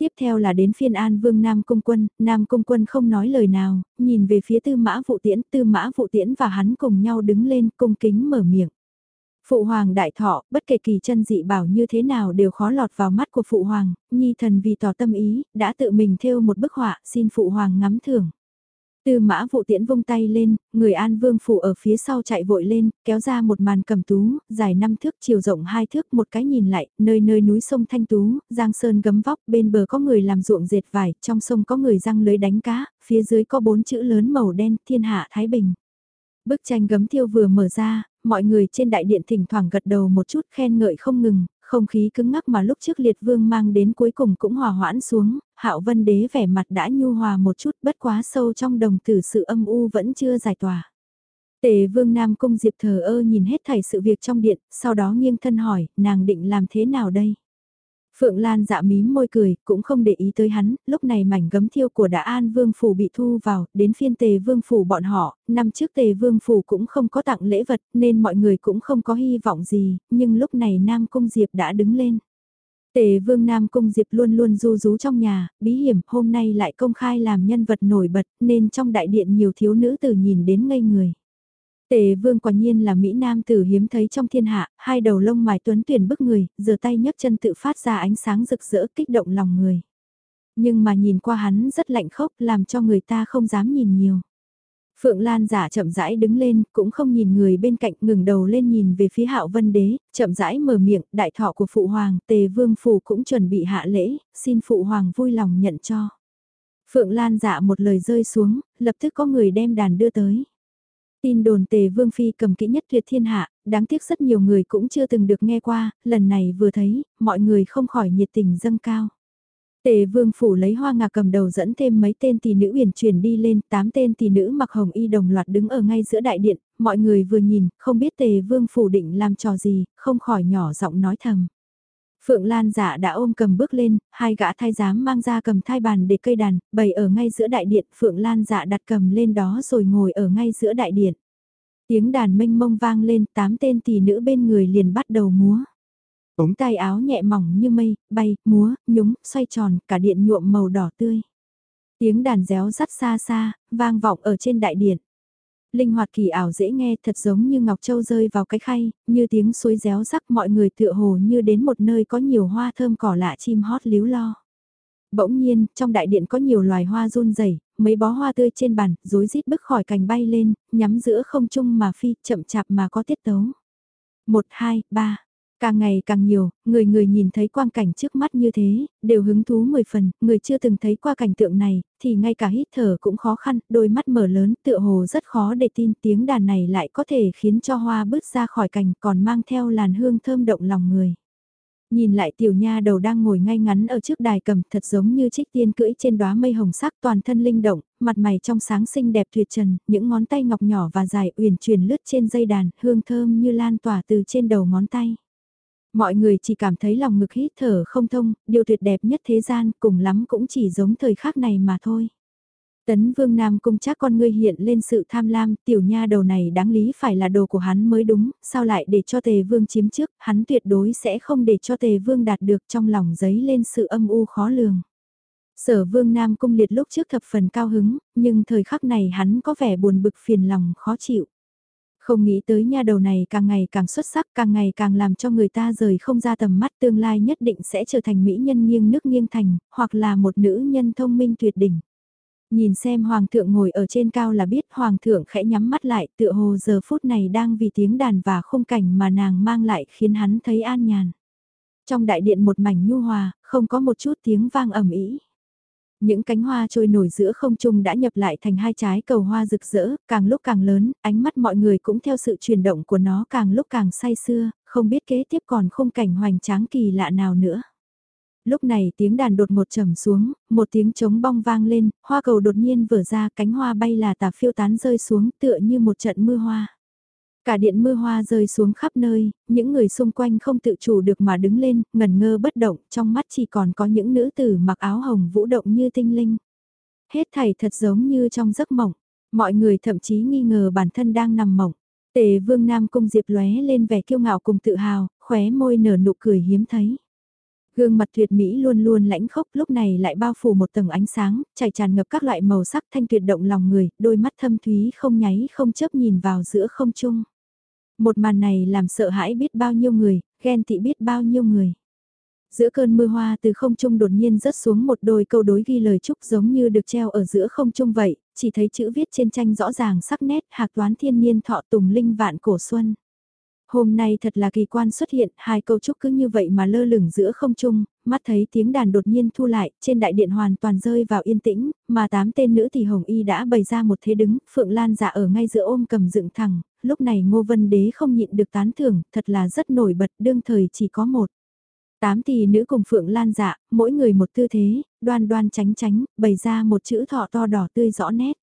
Tiếp theo là đến phiên an vương Nam Cung Quân, Nam Cung Quân không nói lời nào, nhìn về phía tư mã vụ tiễn, tư mã vụ tiễn và hắn cùng nhau đứng lên cung kính mở miệng. Phụ hoàng đại thọ, bất kể kỳ chân dị bảo như thế nào đều khó lọt vào mắt của phụ hoàng, nhi thần vì tỏ tâm ý, đã tự mình thêu một bức họa, xin phụ hoàng ngắm thưởng. Tư mã vụ tiễn vung tay lên, người an vương phụ ở phía sau chạy vội lên, kéo ra một màn cầm tú, dài 5 thước chiều rộng 2 thước một cái nhìn lại, nơi nơi núi sông Thanh Tú, giang sơn gấm vóc, bên bờ có người làm ruộng dệt vải, trong sông có người răng lưới đánh cá, phía dưới có bốn chữ lớn màu đen, thiên hạ Thái Bình. Bức tranh gấm thiêu vừa mở ra, mọi người trên đại điện thỉnh thoảng gật đầu một chút khen ngợi không ngừng, không khí cứng ngắc mà lúc trước liệt vương mang đến cuối cùng cũng hòa hoãn xuống, hạo vân đế vẻ mặt đã nhu hòa một chút bất quá sâu trong đồng tử sự âm u vẫn chưa giải tỏa. Tề vương Nam Cung Diệp thờ ơ nhìn hết thảy sự việc trong điện, sau đó nghiêng thân hỏi, nàng định làm thế nào đây? Phượng Lan dạ mím môi cười, cũng không để ý tới hắn, lúc này mảnh gấm thiêu của Đã An Vương Phủ bị thu vào, đến phiên Tề Vương Phủ bọn họ, năm trước Tề Vương Phủ cũng không có tặng lễ vật, nên mọi người cũng không có hy vọng gì, nhưng lúc này Nam Cung Diệp đã đứng lên. Tề Vương Nam Cung Diệp luôn luôn du rú trong nhà, bí hiểm, hôm nay lại công khai làm nhân vật nổi bật, nên trong đại điện nhiều thiếu nữ tử nhìn đến ngây người. Tề vương quả nhiên là Mỹ Nam tử hiếm thấy trong thiên hạ, hai đầu lông mài tuấn tuyển bức người, giờ tay nhấc chân tự phát ra ánh sáng rực rỡ kích động lòng người. Nhưng mà nhìn qua hắn rất lạnh khốc làm cho người ta không dám nhìn nhiều. Phượng Lan giả chậm rãi đứng lên, cũng không nhìn người bên cạnh ngừng đầu lên nhìn về phía hạo vân đế, chậm rãi mở miệng, đại thọ của phụ hoàng, tề vương phủ cũng chuẩn bị hạ lễ, xin phụ hoàng vui lòng nhận cho. Phượng Lan dạ một lời rơi xuống, lập tức có người đem đàn đưa tới. Tin đồn tề vương phi cầm kỹ nhất tuyệt thiên hạ, đáng tiếc rất nhiều người cũng chưa từng được nghe qua, lần này vừa thấy, mọi người không khỏi nhiệt tình dâng cao. Tề vương phủ lấy hoa ngạc cầm đầu dẫn thêm mấy tên tỷ nữ uyển chuyển đi lên, tám tên tỷ nữ mặc hồng y đồng loạt đứng ở ngay giữa đại điện, mọi người vừa nhìn, không biết tề vương phủ định làm trò gì, không khỏi nhỏ giọng nói thầm. Phượng Lan dạ đã ôm cầm bước lên, hai gã thai giám mang ra cầm thai bàn để cây đàn, bày ở ngay giữa đại điện, Phượng Lan dạ đặt cầm lên đó rồi ngồi ở ngay giữa đại điện. Tiếng đàn mênh mông vang lên, tám tên tỷ nữ bên người liền bắt đầu múa. Ống tay áo nhẹ mỏng như mây, bay, múa, nhúng, xoay tròn, cả điện nhuộm màu đỏ tươi. Tiếng đàn réo rắt xa xa, vang vọng ở trên đại điện linh hoạt kỳ ảo dễ nghe thật giống như ngọc châu rơi vào cái khay, như tiếng suối réo rắc mọi người tựa hồ như đến một nơi có nhiều hoa thơm cỏ lạ chim hót líu lo. Bỗng nhiên, trong đại điện có nhiều loài hoa run rẩy, mấy bó hoa tươi trên bàn, rối rít bứt khỏi cành bay lên, nhắm giữa không trung mà phi, chậm chạp mà có tiết tấu. Một, hai, ba, Càng ngày càng nhiều, người người nhìn thấy quang cảnh trước mắt như thế, đều hứng thú mười phần, người chưa từng thấy qua cảnh tượng này, thì ngay cả hít thở cũng khó khăn, đôi mắt mở lớn tựa hồ rất khó để tin tiếng đàn này lại có thể khiến cho hoa bứt ra khỏi cành còn mang theo làn hương thơm động lòng người. Nhìn lại tiểu nha đầu đang ngồi ngay ngắn ở trước đài cầm thật giống như trích tiên cưỡi trên đóa mây hồng sắc toàn thân linh động, mặt mày trong sáng xinh đẹp tuyệt trần, những ngón tay ngọc nhỏ và dài uyển chuyển lướt trên dây đàn, hương thơm như lan tỏa từ trên đầu ngón tay. Mọi người chỉ cảm thấy lòng ngực hít thở không thông, điều tuyệt đẹp nhất thế gian cùng lắm cũng chỉ giống thời khắc này mà thôi. Tấn Vương Nam cung chắc con ngươi hiện lên sự tham lam, tiểu nha đầu này đáng lý phải là đồ của hắn mới đúng, sao lại để cho Tề Vương chiếm trước, hắn tuyệt đối sẽ không để cho Tề Vương đạt được trong lòng giấy lên sự âm u khó lường. Sở Vương Nam cung liệt lúc trước thập phần cao hứng, nhưng thời khắc này hắn có vẻ buồn bực phiền lòng khó chịu. Không nghĩ tới nha đầu này càng ngày càng xuất sắc, càng ngày càng làm cho người ta rời không ra tầm mắt tương lai nhất định sẽ trở thành mỹ nhân nghiêng nước nghiêng thành, hoặc là một nữ nhân thông minh tuyệt đỉnh. Nhìn xem hoàng thượng ngồi ở trên cao là biết hoàng thượng khẽ nhắm mắt lại tựa hồ giờ phút này đang vì tiếng đàn và khung cảnh mà nàng mang lại khiến hắn thấy an nhàn. Trong đại điện một mảnh nhu hòa, không có một chút tiếng vang ầm ĩ. Những cánh hoa trôi nổi giữa không trung đã nhập lại thành hai trái cầu hoa rực rỡ, càng lúc càng lớn, ánh mắt mọi người cũng theo sự chuyển động của nó càng lúc càng say xưa, không biết kế tiếp còn khung cảnh hoành tráng kỳ lạ nào nữa lúc này tiếng đàn đột một trầm xuống, một tiếng trống bong vang lên, hoa cầu đột nhiên vỡ ra cánh hoa bay là tà phiêu tán rơi xuống tựa như một trận mưa hoa. Cả điện mưa hoa rơi xuống khắp nơi, những người xung quanh không tự chủ được mà đứng lên, ngần ngơ bất động, trong mắt chỉ còn có những nữ tử mặc áo hồng vũ động như tinh linh. Hết thảy thật giống như trong giấc mộng, mọi người thậm chí nghi ngờ bản thân đang nằm mộng. Tề vương Nam Cung Diệp lóe lên vẻ kiêu ngạo cùng tự hào, khóe môi nở nụ cười hiếm thấy. Gương mặt tuyệt mỹ luôn luôn lãnh khốc lúc này lại bao phủ một tầng ánh sáng, chảy tràn ngập các loại màu sắc thanh tuyệt động lòng người, đôi mắt thâm thúy không nháy không chớp nhìn vào giữa không trung. Một màn này làm sợ hãi biết bao nhiêu người, ghen tị biết bao nhiêu người. Giữa cơn mưa hoa từ không trung đột nhiên rớt xuống một đôi câu đối ghi lời chúc giống như được treo ở giữa không trung vậy, chỉ thấy chữ viết trên tranh rõ ràng sắc nét hạc toán thiên niên thọ tùng linh vạn cổ xuân. Hôm nay thật là kỳ quan xuất hiện, hai câu chúc cứ như vậy mà lơ lửng giữa không trung, mắt thấy tiếng đàn đột nhiên thu lại, trên đại điện hoàn toàn rơi vào yên tĩnh, mà tám tên nữ thì hồng y đã bày ra một thế đứng, Phượng Lan dạ ở ngay giữa ôm cầm dựng thẳng, lúc này Ngô Vân Đế không nhịn được tán thưởng, thật là rất nổi bật, đương thời chỉ có một. Tám tỷ nữ cùng Phượng Lan dạ, mỗi người một tư thế, đoan đoan tránh tránh, bày ra một chữ thọ to đỏ tươi rõ nét.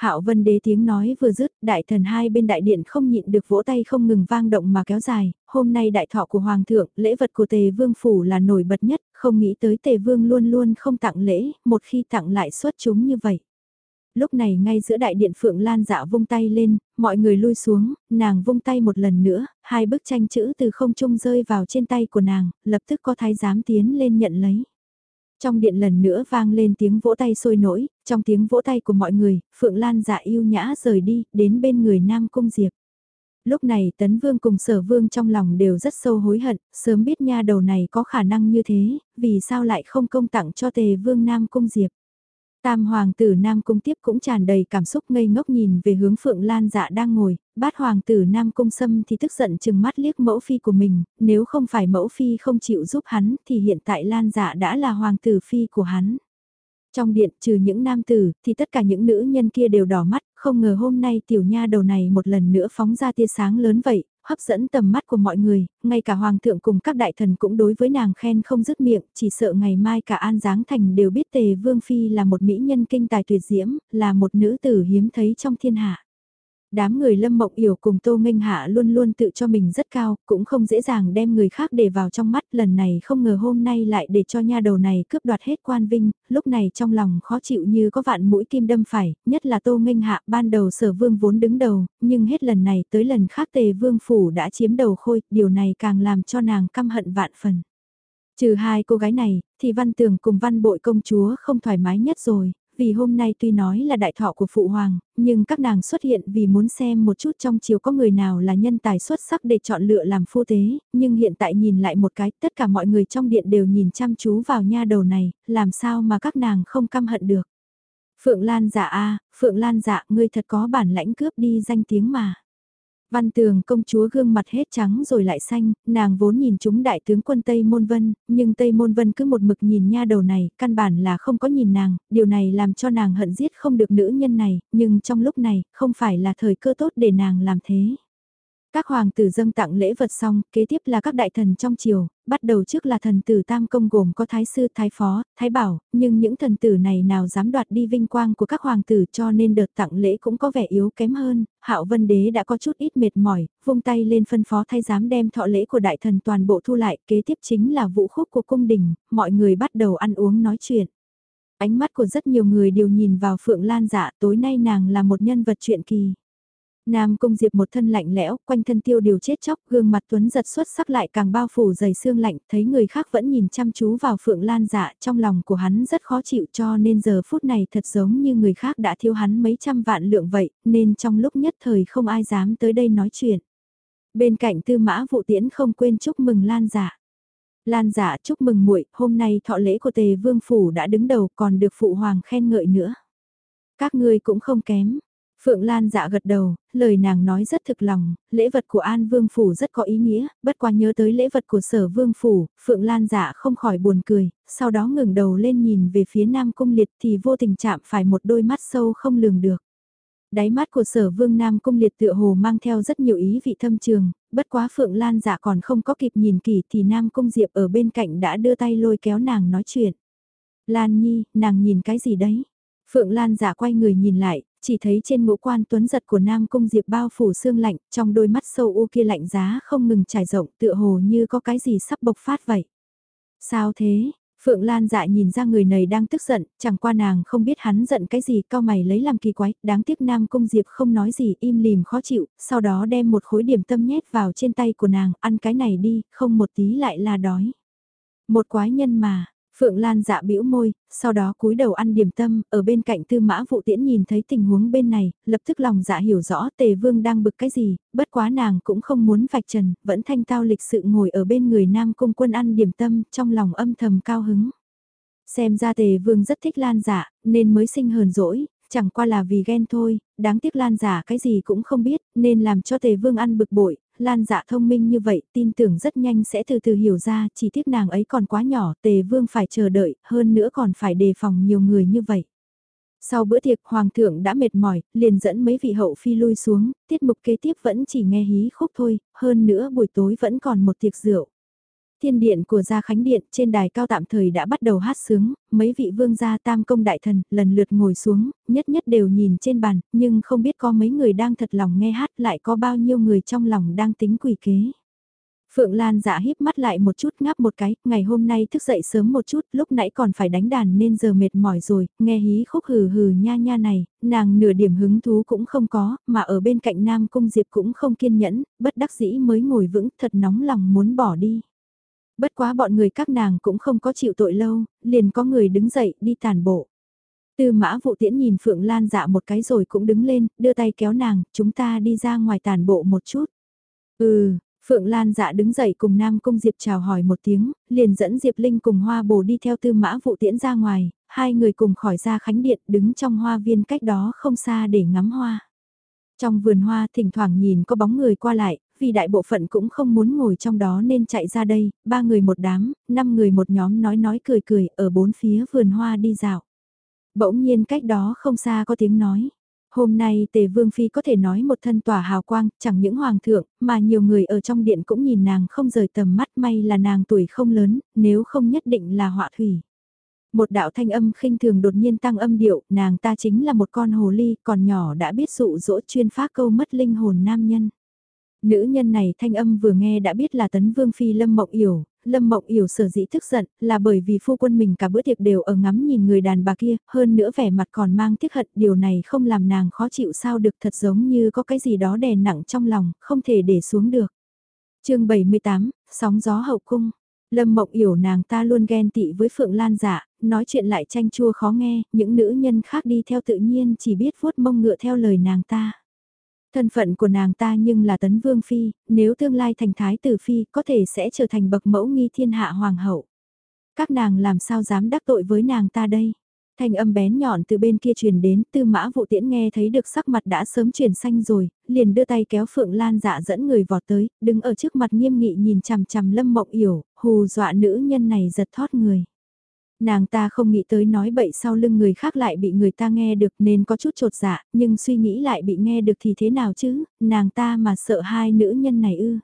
Hạo Vân Đế tiếng nói vừa dứt, đại thần hai bên đại điện không nhịn được vỗ tay không ngừng vang động mà kéo dài, hôm nay đại thọ của Hoàng thượng, lễ vật của Tề Vương Phủ là nổi bật nhất, không nghĩ tới Tề Vương luôn luôn không tặng lễ, một khi tặng lại xuất chúng như vậy. Lúc này ngay giữa đại điện Phượng Lan dạ vung tay lên, mọi người lui xuống, nàng vung tay một lần nữa, hai bức tranh chữ từ không trung rơi vào trên tay của nàng, lập tức có thái giám tiến lên nhận lấy. Trong điện lần nữa vang lên tiếng vỗ tay sôi nổi, trong tiếng vỗ tay của mọi người, Phượng Lan dạ yêu nhã rời đi, đến bên người Nam Cung Diệp. Lúc này Tấn Vương cùng Sở Vương trong lòng đều rất sâu hối hận, sớm biết nha đầu này có khả năng như thế, vì sao lại không công tặng cho Tề Vương Nam Cung Diệp. Tam hoàng tử Nam Cung tiếp cũng tràn đầy cảm xúc ngây ngốc nhìn về hướng Phượng Lan dạ đang ngồi, bát hoàng tử Nam Cung Sâm thì tức giận chừng mắt liếc mẫu phi của mình, nếu không phải mẫu phi không chịu giúp hắn thì hiện tại Lan dạ đã là hoàng tử phi của hắn. Trong điện trừ những nam tử thì tất cả những nữ nhân kia đều đỏ mắt, không ngờ hôm nay tiểu nha đầu này một lần nữa phóng ra tia sáng lớn vậy, hấp dẫn tầm mắt của mọi người, ngay cả hoàng thượng cùng các đại thần cũng đối với nàng khen không dứt miệng, chỉ sợ ngày mai cả An Giáng Thành đều biết Tề Vương Phi là một mỹ nhân kinh tài tuyệt diễm, là một nữ tử hiếm thấy trong thiên hạ. Đám người lâm mộng yểu cùng tô minh hạ luôn luôn tự cho mình rất cao, cũng không dễ dàng đem người khác để vào trong mắt, lần này không ngờ hôm nay lại để cho nha đầu này cướp đoạt hết quan vinh, lúc này trong lòng khó chịu như có vạn mũi kim đâm phải, nhất là tô minh hạ ban đầu sở vương vốn đứng đầu, nhưng hết lần này tới lần khác tề vương phủ đã chiếm đầu khôi, điều này càng làm cho nàng căm hận vạn phần. Trừ hai cô gái này, thì văn tường cùng văn bội công chúa không thoải mái nhất rồi, vì hôm nay tuy nói là đại thọ của phụ hoàng, nhưng các nàng xuất hiện vì muốn xem một chút trong chiều có người nào là nhân tài xuất sắc để chọn lựa làm phu tế, nhưng hiện tại nhìn lại một cái, tất cả mọi người trong điện đều nhìn chăm chú vào nha đầu này, làm sao mà các nàng không căm hận được. Phượng Lan dạ a, Phượng Lan dạ, ngươi thật có bản lãnh cướp đi danh tiếng mà. Văn tường công chúa gương mặt hết trắng rồi lại xanh, nàng vốn nhìn chúng đại tướng quân Tây Môn Vân, nhưng Tây Môn Vân cứ một mực nhìn nha đầu này, căn bản là không có nhìn nàng, điều này làm cho nàng hận giết không được nữ nhân này, nhưng trong lúc này, không phải là thời cơ tốt để nàng làm thế. Các hoàng tử dâng tặng lễ vật xong, kế tiếp là các đại thần trong triều, bắt đầu trước là thần tử tam công gồm có thái sư, thái phó, thái bảo, nhưng những thần tử này nào dám đoạt đi vinh quang của các hoàng tử cho nên đợt tặng lễ cũng có vẻ yếu kém hơn, hạo vân đế đã có chút ít mệt mỏi, vung tay lên phân phó thái giám đem thọ lễ của đại thần toàn bộ thu lại, kế tiếp chính là vũ khúc của cung đình, mọi người bắt đầu ăn uống nói chuyện. Ánh mắt của rất nhiều người đều nhìn vào Phượng Lan dạ tối nay nàng là một nhân vật chuyện kỳ. Nam Cung Diệp một thân lạnh lẽo, quanh thân tiêu điều chết chóc, gương mặt tuấn giật xuất sắc lại càng bao phủ dày xương lạnh, thấy người khác vẫn nhìn chăm chú vào Phượng Lan dạ, trong lòng của hắn rất khó chịu cho nên giờ phút này thật giống như người khác đã thiêu hắn mấy trăm vạn lượng vậy, nên trong lúc nhất thời không ai dám tới đây nói chuyện. Bên cạnh tư mã vụ tiễn không quên chúc mừng Lan dạ. Lan dạ chúc mừng muội hôm nay thọ lễ của tề vương phủ đã đứng đầu còn được phụ hoàng khen ngợi nữa. Các ngươi cũng không kém. Phượng Lan dạ gật đầu, lời nàng nói rất thực lòng, lễ vật của An Vương Phủ rất có ý nghĩa, bất quá nhớ tới lễ vật của Sở Vương Phủ, Phượng Lan dạ không khỏi buồn cười, sau đó ngừng đầu lên nhìn về phía Nam Cung Liệt thì vô tình chạm phải một đôi mắt sâu không lường được. Đáy mắt của Sở Vương Nam Cung Liệt tựa hồ mang theo rất nhiều ý vị thâm trường, bất quá Phượng Lan dạ còn không có kịp nhìn kỹ thì Nam Cung Diệp ở bên cạnh đã đưa tay lôi kéo nàng nói chuyện. Lan Nhi, nàng nhìn cái gì đấy? Phượng Lan giả quay người nhìn lại, chỉ thấy trên ngũ quan tuấn giật của Nam Cung Diệp bao phủ sương lạnh, trong đôi mắt sâu u kia lạnh giá không ngừng trải rộng tựa hồ như có cái gì sắp bộc phát vậy. Sao thế? Phượng Lan dạ nhìn ra người này đang tức giận, chẳng qua nàng không biết hắn giận cái gì, cao mày lấy làm kỳ quái, đáng tiếc Nam Cung Diệp không nói gì, im lìm khó chịu, sau đó đem một khối điểm tâm nhét vào trên tay của nàng, ăn cái này đi, không một tí lại là đói. Một quái nhân mà, Phượng Lan dạ bĩu môi, sau đó cúi đầu ăn điểm tâm, ở bên cạnh tư mã vụ tiễn nhìn thấy tình huống bên này, lập tức lòng dạ hiểu rõ tề vương đang bực cái gì, bất quá nàng cũng không muốn vạch trần, vẫn thanh tao lịch sự ngồi ở bên người nam cung quân ăn điểm tâm, trong lòng âm thầm cao hứng. Xem ra tề vương rất thích lan dạ, nên mới sinh hờn dỗi, chẳng qua là vì ghen thôi, đáng tiếc lan giả cái gì cũng không biết, nên làm cho tề vương ăn bực bội, Lan dạ thông minh như vậy, tin tưởng rất nhanh sẽ từ từ hiểu ra, chỉ tiếc nàng ấy còn quá nhỏ, tề vương phải chờ đợi, hơn nữa còn phải đề phòng nhiều người như vậy. Sau bữa tiệc hoàng thượng đã mệt mỏi, liền dẫn mấy vị hậu phi lui xuống, tiết mục kế tiếp vẫn chỉ nghe hí khúc thôi, hơn nữa buổi tối vẫn còn một tiệc rượu. Thiên điện của Gia Khánh Điện trên đài cao tạm thời đã bắt đầu hát sướng, mấy vị vương gia tam công đại thần lần lượt ngồi xuống, nhất nhất đều nhìn trên bàn, nhưng không biết có mấy người đang thật lòng nghe hát lại có bao nhiêu người trong lòng đang tính quỷ kế. Phượng Lan dạ híp mắt lại một chút ngáp một cái, ngày hôm nay thức dậy sớm một chút, lúc nãy còn phải đánh đàn nên giờ mệt mỏi rồi, nghe hí khúc hừ hừ nha nha này, nàng nửa điểm hứng thú cũng không có, mà ở bên cạnh Nam Cung Diệp cũng không kiên nhẫn, bất đắc dĩ mới ngồi vững thật nóng lòng muốn bỏ đi. Bất quá bọn người các nàng cũng không có chịu tội lâu, liền có người đứng dậy đi tàn bộ. Tư mã vụ tiễn nhìn Phượng Lan dạ một cái rồi cũng đứng lên, đưa tay kéo nàng, chúng ta đi ra ngoài tàn bộ một chút. Ừ, Phượng Lan dạ đứng dậy cùng Nam Cung Diệp chào hỏi một tiếng, liền dẫn Diệp Linh cùng Hoa Bồ đi theo tư mã vụ tiễn ra ngoài, hai người cùng khỏi ra khánh điện đứng trong hoa viên cách đó không xa để ngắm hoa. Trong vườn hoa thỉnh thoảng nhìn có bóng người qua lại, vì đại bộ phận cũng không muốn ngồi trong đó nên chạy ra đây, ba người một đám, năm người một nhóm nói nói cười cười ở bốn phía vườn hoa đi dạo. Bỗng nhiên cách đó không xa có tiếng nói. Hôm nay tề vương phi có thể nói một thân tỏa hào quang, chẳng những hoàng thượng, mà nhiều người ở trong điện cũng nhìn nàng không rời tầm mắt may là nàng tuổi không lớn, nếu không nhất định là họa thủy. Một đạo thanh âm khinh thường đột nhiên tăng âm điệu, nàng ta chính là một con hồ ly, còn nhỏ đã biết dụ dỗ chuyên phá câu mất linh hồn nam nhân. Nữ nhân này thanh âm vừa nghe đã biết là tấn vương phi Lâm Mộng Yểu, Lâm Mộng Yểu sở dĩ tức giận là bởi vì phu quân mình cả bữa tiệc đều ở ngắm nhìn người đàn bà kia, hơn nữa vẻ mặt còn mang tiếc hận, điều này không làm nàng khó chịu sao được thật giống như có cái gì đó đè nặng trong lòng, không thể để xuống được. chương 78, Sóng gió hậu cung. Lâm Mộng Yểu nàng ta luôn ghen tị với Phượng Lan dạ, nói chuyện lại tranh chua khó nghe, những nữ nhân khác đi theo tự nhiên chỉ biết vuốt mông ngựa theo lời nàng ta. Thân phận của nàng ta nhưng là tấn vương phi, nếu tương lai thành thái tử phi có thể sẽ trở thành bậc mẫu nghi thiên hạ hoàng hậu. Các nàng làm sao dám đắc tội với nàng ta đây? Thanh âm bén nhọn từ bên kia truyền đến, tư mã vụ tiễn nghe thấy được sắc mặt đã sớm chuyển xanh rồi, liền đưa tay kéo Phượng Lan dạ dẫn người vọt tới, đứng ở trước mặt nghiêm nghị nhìn chằm chằm lâm mộng yểu, hù dọa nữ nhân này giật thoát người. Nàng ta không nghĩ tới nói bậy sau lưng người khác lại bị người ta nghe được nên có chút trột dạ, nhưng suy nghĩ lại bị nghe được thì thế nào chứ, nàng ta mà sợ hai nữ nhân này ư.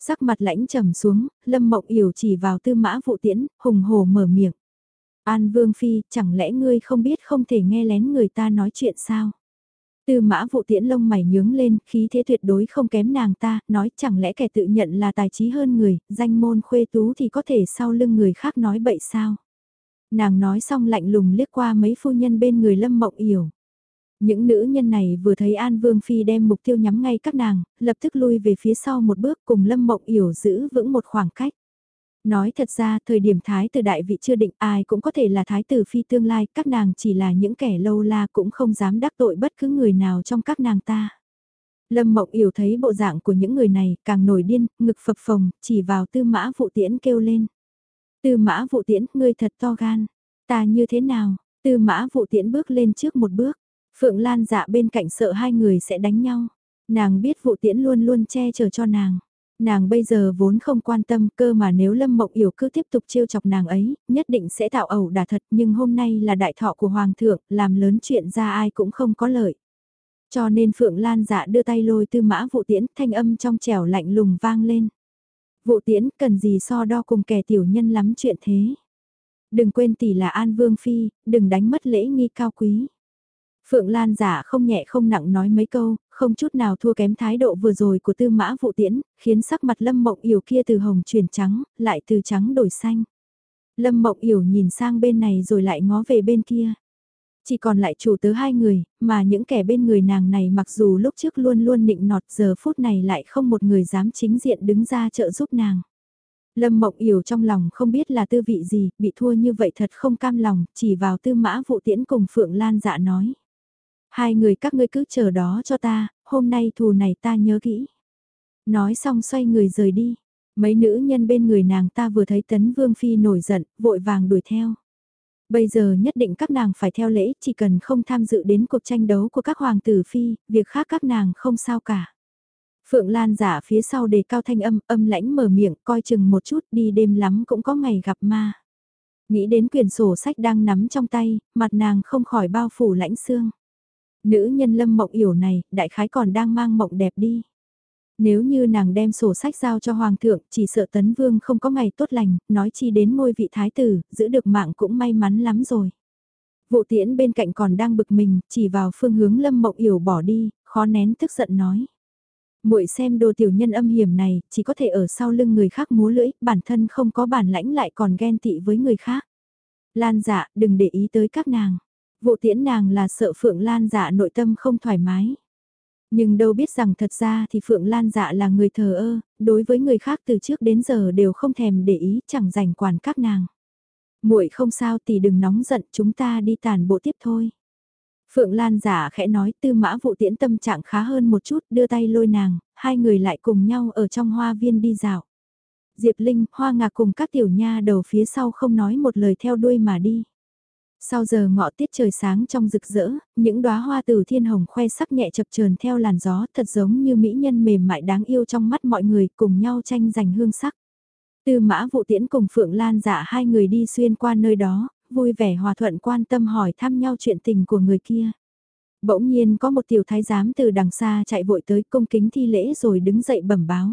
Sắc mặt lãnh trầm xuống, lâm mộng yểu chỉ vào tư mã vụ tiễn, hùng hồ mở miệng. An Vương Phi, chẳng lẽ ngươi không biết không thể nghe lén người ta nói chuyện sao? Tư mã vụ tiễn lông mày nhướng lên, khí thế tuyệt đối không kém nàng ta, nói chẳng lẽ kẻ tự nhận là tài trí hơn người, danh môn khuê tú thì có thể sau lưng người khác nói bậy sao? Nàng nói xong lạnh lùng liếc qua mấy phu nhân bên người lâm mộng yểu. Những nữ nhân này vừa thấy An Vương Phi đem mục tiêu nhắm ngay các nàng, lập tức lui về phía sau một bước cùng lâm mộng yểu giữ vững một khoảng cách. Nói thật ra, thời điểm thái tử đại vị chưa định ai cũng có thể là thái tử phi tương lai, các nàng chỉ là những kẻ lâu la cũng không dám đắc tội bất cứ người nào trong các nàng ta. Lâm Mộng Yểu thấy bộ dạng của những người này càng nổi điên, ngực phập phồng, chỉ vào tư mã vụ tiễn kêu lên. Tư mã vụ tiễn, ngươi thật to gan. Ta như thế nào? Tư mã vụ tiễn bước lên trước một bước. Phượng Lan dạ bên cạnh sợ hai người sẽ đánh nhau. Nàng biết vụ tiễn luôn luôn che chở cho nàng. Nàng bây giờ vốn không quan tâm cơ mà nếu Lâm Mộng Yểu cứ tiếp tục trêu chọc nàng ấy, nhất định sẽ tạo ẩu đả thật nhưng hôm nay là đại thọ của Hoàng thượng, làm lớn chuyện ra ai cũng không có lợi. Cho nên Phượng Lan dạ đưa tay lôi tư mã vụ tiễn thanh âm trong trẻo lạnh lùng vang lên. Vụ tiễn cần gì so đo cùng kẻ tiểu nhân lắm chuyện thế. Đừng quên tỷ là An Vương Phi, đừng đánh mất lễ nghi cao quý. Phượng Lan giả không nhẹ không nặng nói mấy câu, không chút nào thua kém thái độ vừa rồi của tư mã vụ tiễn, khiến sắc mặt Lâm Mộng Yểu kia từ hồng chuyển trắng, lại từ trắng đổi xanh. Lâm Mộng Yểu nhìn sang bên này rồi lại ngó về bên kia. Chỉ còn lại chủ tớ hai người, mà những kẻ bên người nàng này mặc dù lúc trước luôn luôn nịnh nọt giờ phút này lại không một người dám chính diện đứng ra trợ giúp nàng. Lâm Mộng Yểu trong lòng không biết là tư vị gì, bị thua như vậy thật không cam lòng, chỉ vào tư mã vụ tiễn cùng Phượng Lan dạ nói. Hai người các ngươi cứ chờ đó cho ta, hôm nay thù này ta nhớ kỹ. Nói xong xoay người rời đi. Mấy nữ nhân bên người nàng ta vừa thấy tấn vương phi nổi giận, vội vàng đuổi theo. Bây giờ nhất định các nàng phải theo lễ, chỉ cần không tham dự đến cuộc tranh đấu của các hoàng tử phi, việc khác các nàng không sao cả. Phượng Lan giả phía sau đề cao thanh âm, âm lãnh mở miệng, coi chừng một chút đi đêm lắm cũng có ngày gặp ma. Nghĩ đến quyển sổ sách đang nắm trong tay, mặt nàng không khỏi bao phủ lãnh xương. Nữ nhân lâm mộng yểu này, đại khái còn đang mang mộng đẹp đi. Nếu như nàng đem sổ sách giao cho hoàng thượng, chỉ sợ tấn vương không có ngày tốt lành, nói chi đến ngôi vị thái tử, giữ được mạng cũng may mắn lắm rồi. Vụ tiễn bên cạnh còn đang bực mình, chỉ vào phương hướng lâm mộng yểu bỏ đi, khó nén tức giận nói. muội xem đồ tiểu nhân âm hiểm này, chỉ có thể ở sau lưng người khác múa lưỡi, bản thân không có bản lãnh lại còn ghen tị với người khác. Lan dạ, đừng để ý tới các nàng. Vụ tiễn nàng là sợ Phượng Lan dạ nội tâm không thoải mái. Nhưng đâu biết rằng thật ra thì Phượng Lan dạ là người thờ ơ, đối với người khác từ trước đến giờ đều không thèm để ý chẳng rảnh quản các nàng. muội không sao thì đừng nóng giận chúng ta đi tàn bộ tiếp thôi. Phượng Lan giả khẽ nói tư mã vụ tiễn tâm trạng khá hơn một chút đưa tay lôi nàng, hai người lại cùng nhau ở trong hoa viên đi dạo. Diệp Linh, Hoa Ngạc cùng các tiểu nha đầu phía sau không nói một lời theo đuôi mà đi. Sau giờ ngọ tiết trời sáng trong rực rỡ, những đóa hoa từ thiên hồng khoe sắc nhẹ chập chờn theo làn gió thật giống như mỹ nhân mềm mại đáng yêu trong mắt mọi người cùng nhau tranh giành hương sắc. Tư mã vụ tiễn cùng Phượng Lan dạ hai người đi xuyên qua nơi đó, vui vẻ hòa thuận quan tâm hỏi thăm nhau chuyện tình của người kia. Bỗng nhiên có một tiểu thái giám từ đằng xa chạy vội tới cung kính thi lễ rồi đứng dậy bẩm báo.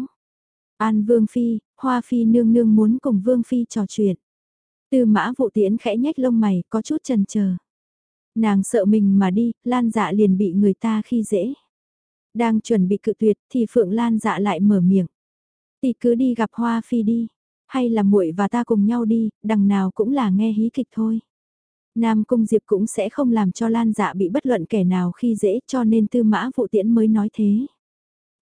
An Vương Phi, Hoa Phi nương nương muốn cùng Vương Phi trò chuyện. Tư mã vụ tiễn khẽ nhách lông mày, có chút chần chờ. Nàng sợ mình mà đi, Lan dạ liền bị người ta khi dễ. Đang chuẩn bị cự tuyệt thì Phượng Lan dạ lại mở miệng. Thì cứ đi gặp Hoa Phi đi, hay là muội và ta cùng nhau đi, đằng nào cũng là nghe hí kịch thôi. Nam Cung Diệp cũng sẽ không làm cho Lan dạ bị bất luận kẻ nào khi dễ cho nên tư mã vụ tiễn mới nói thế.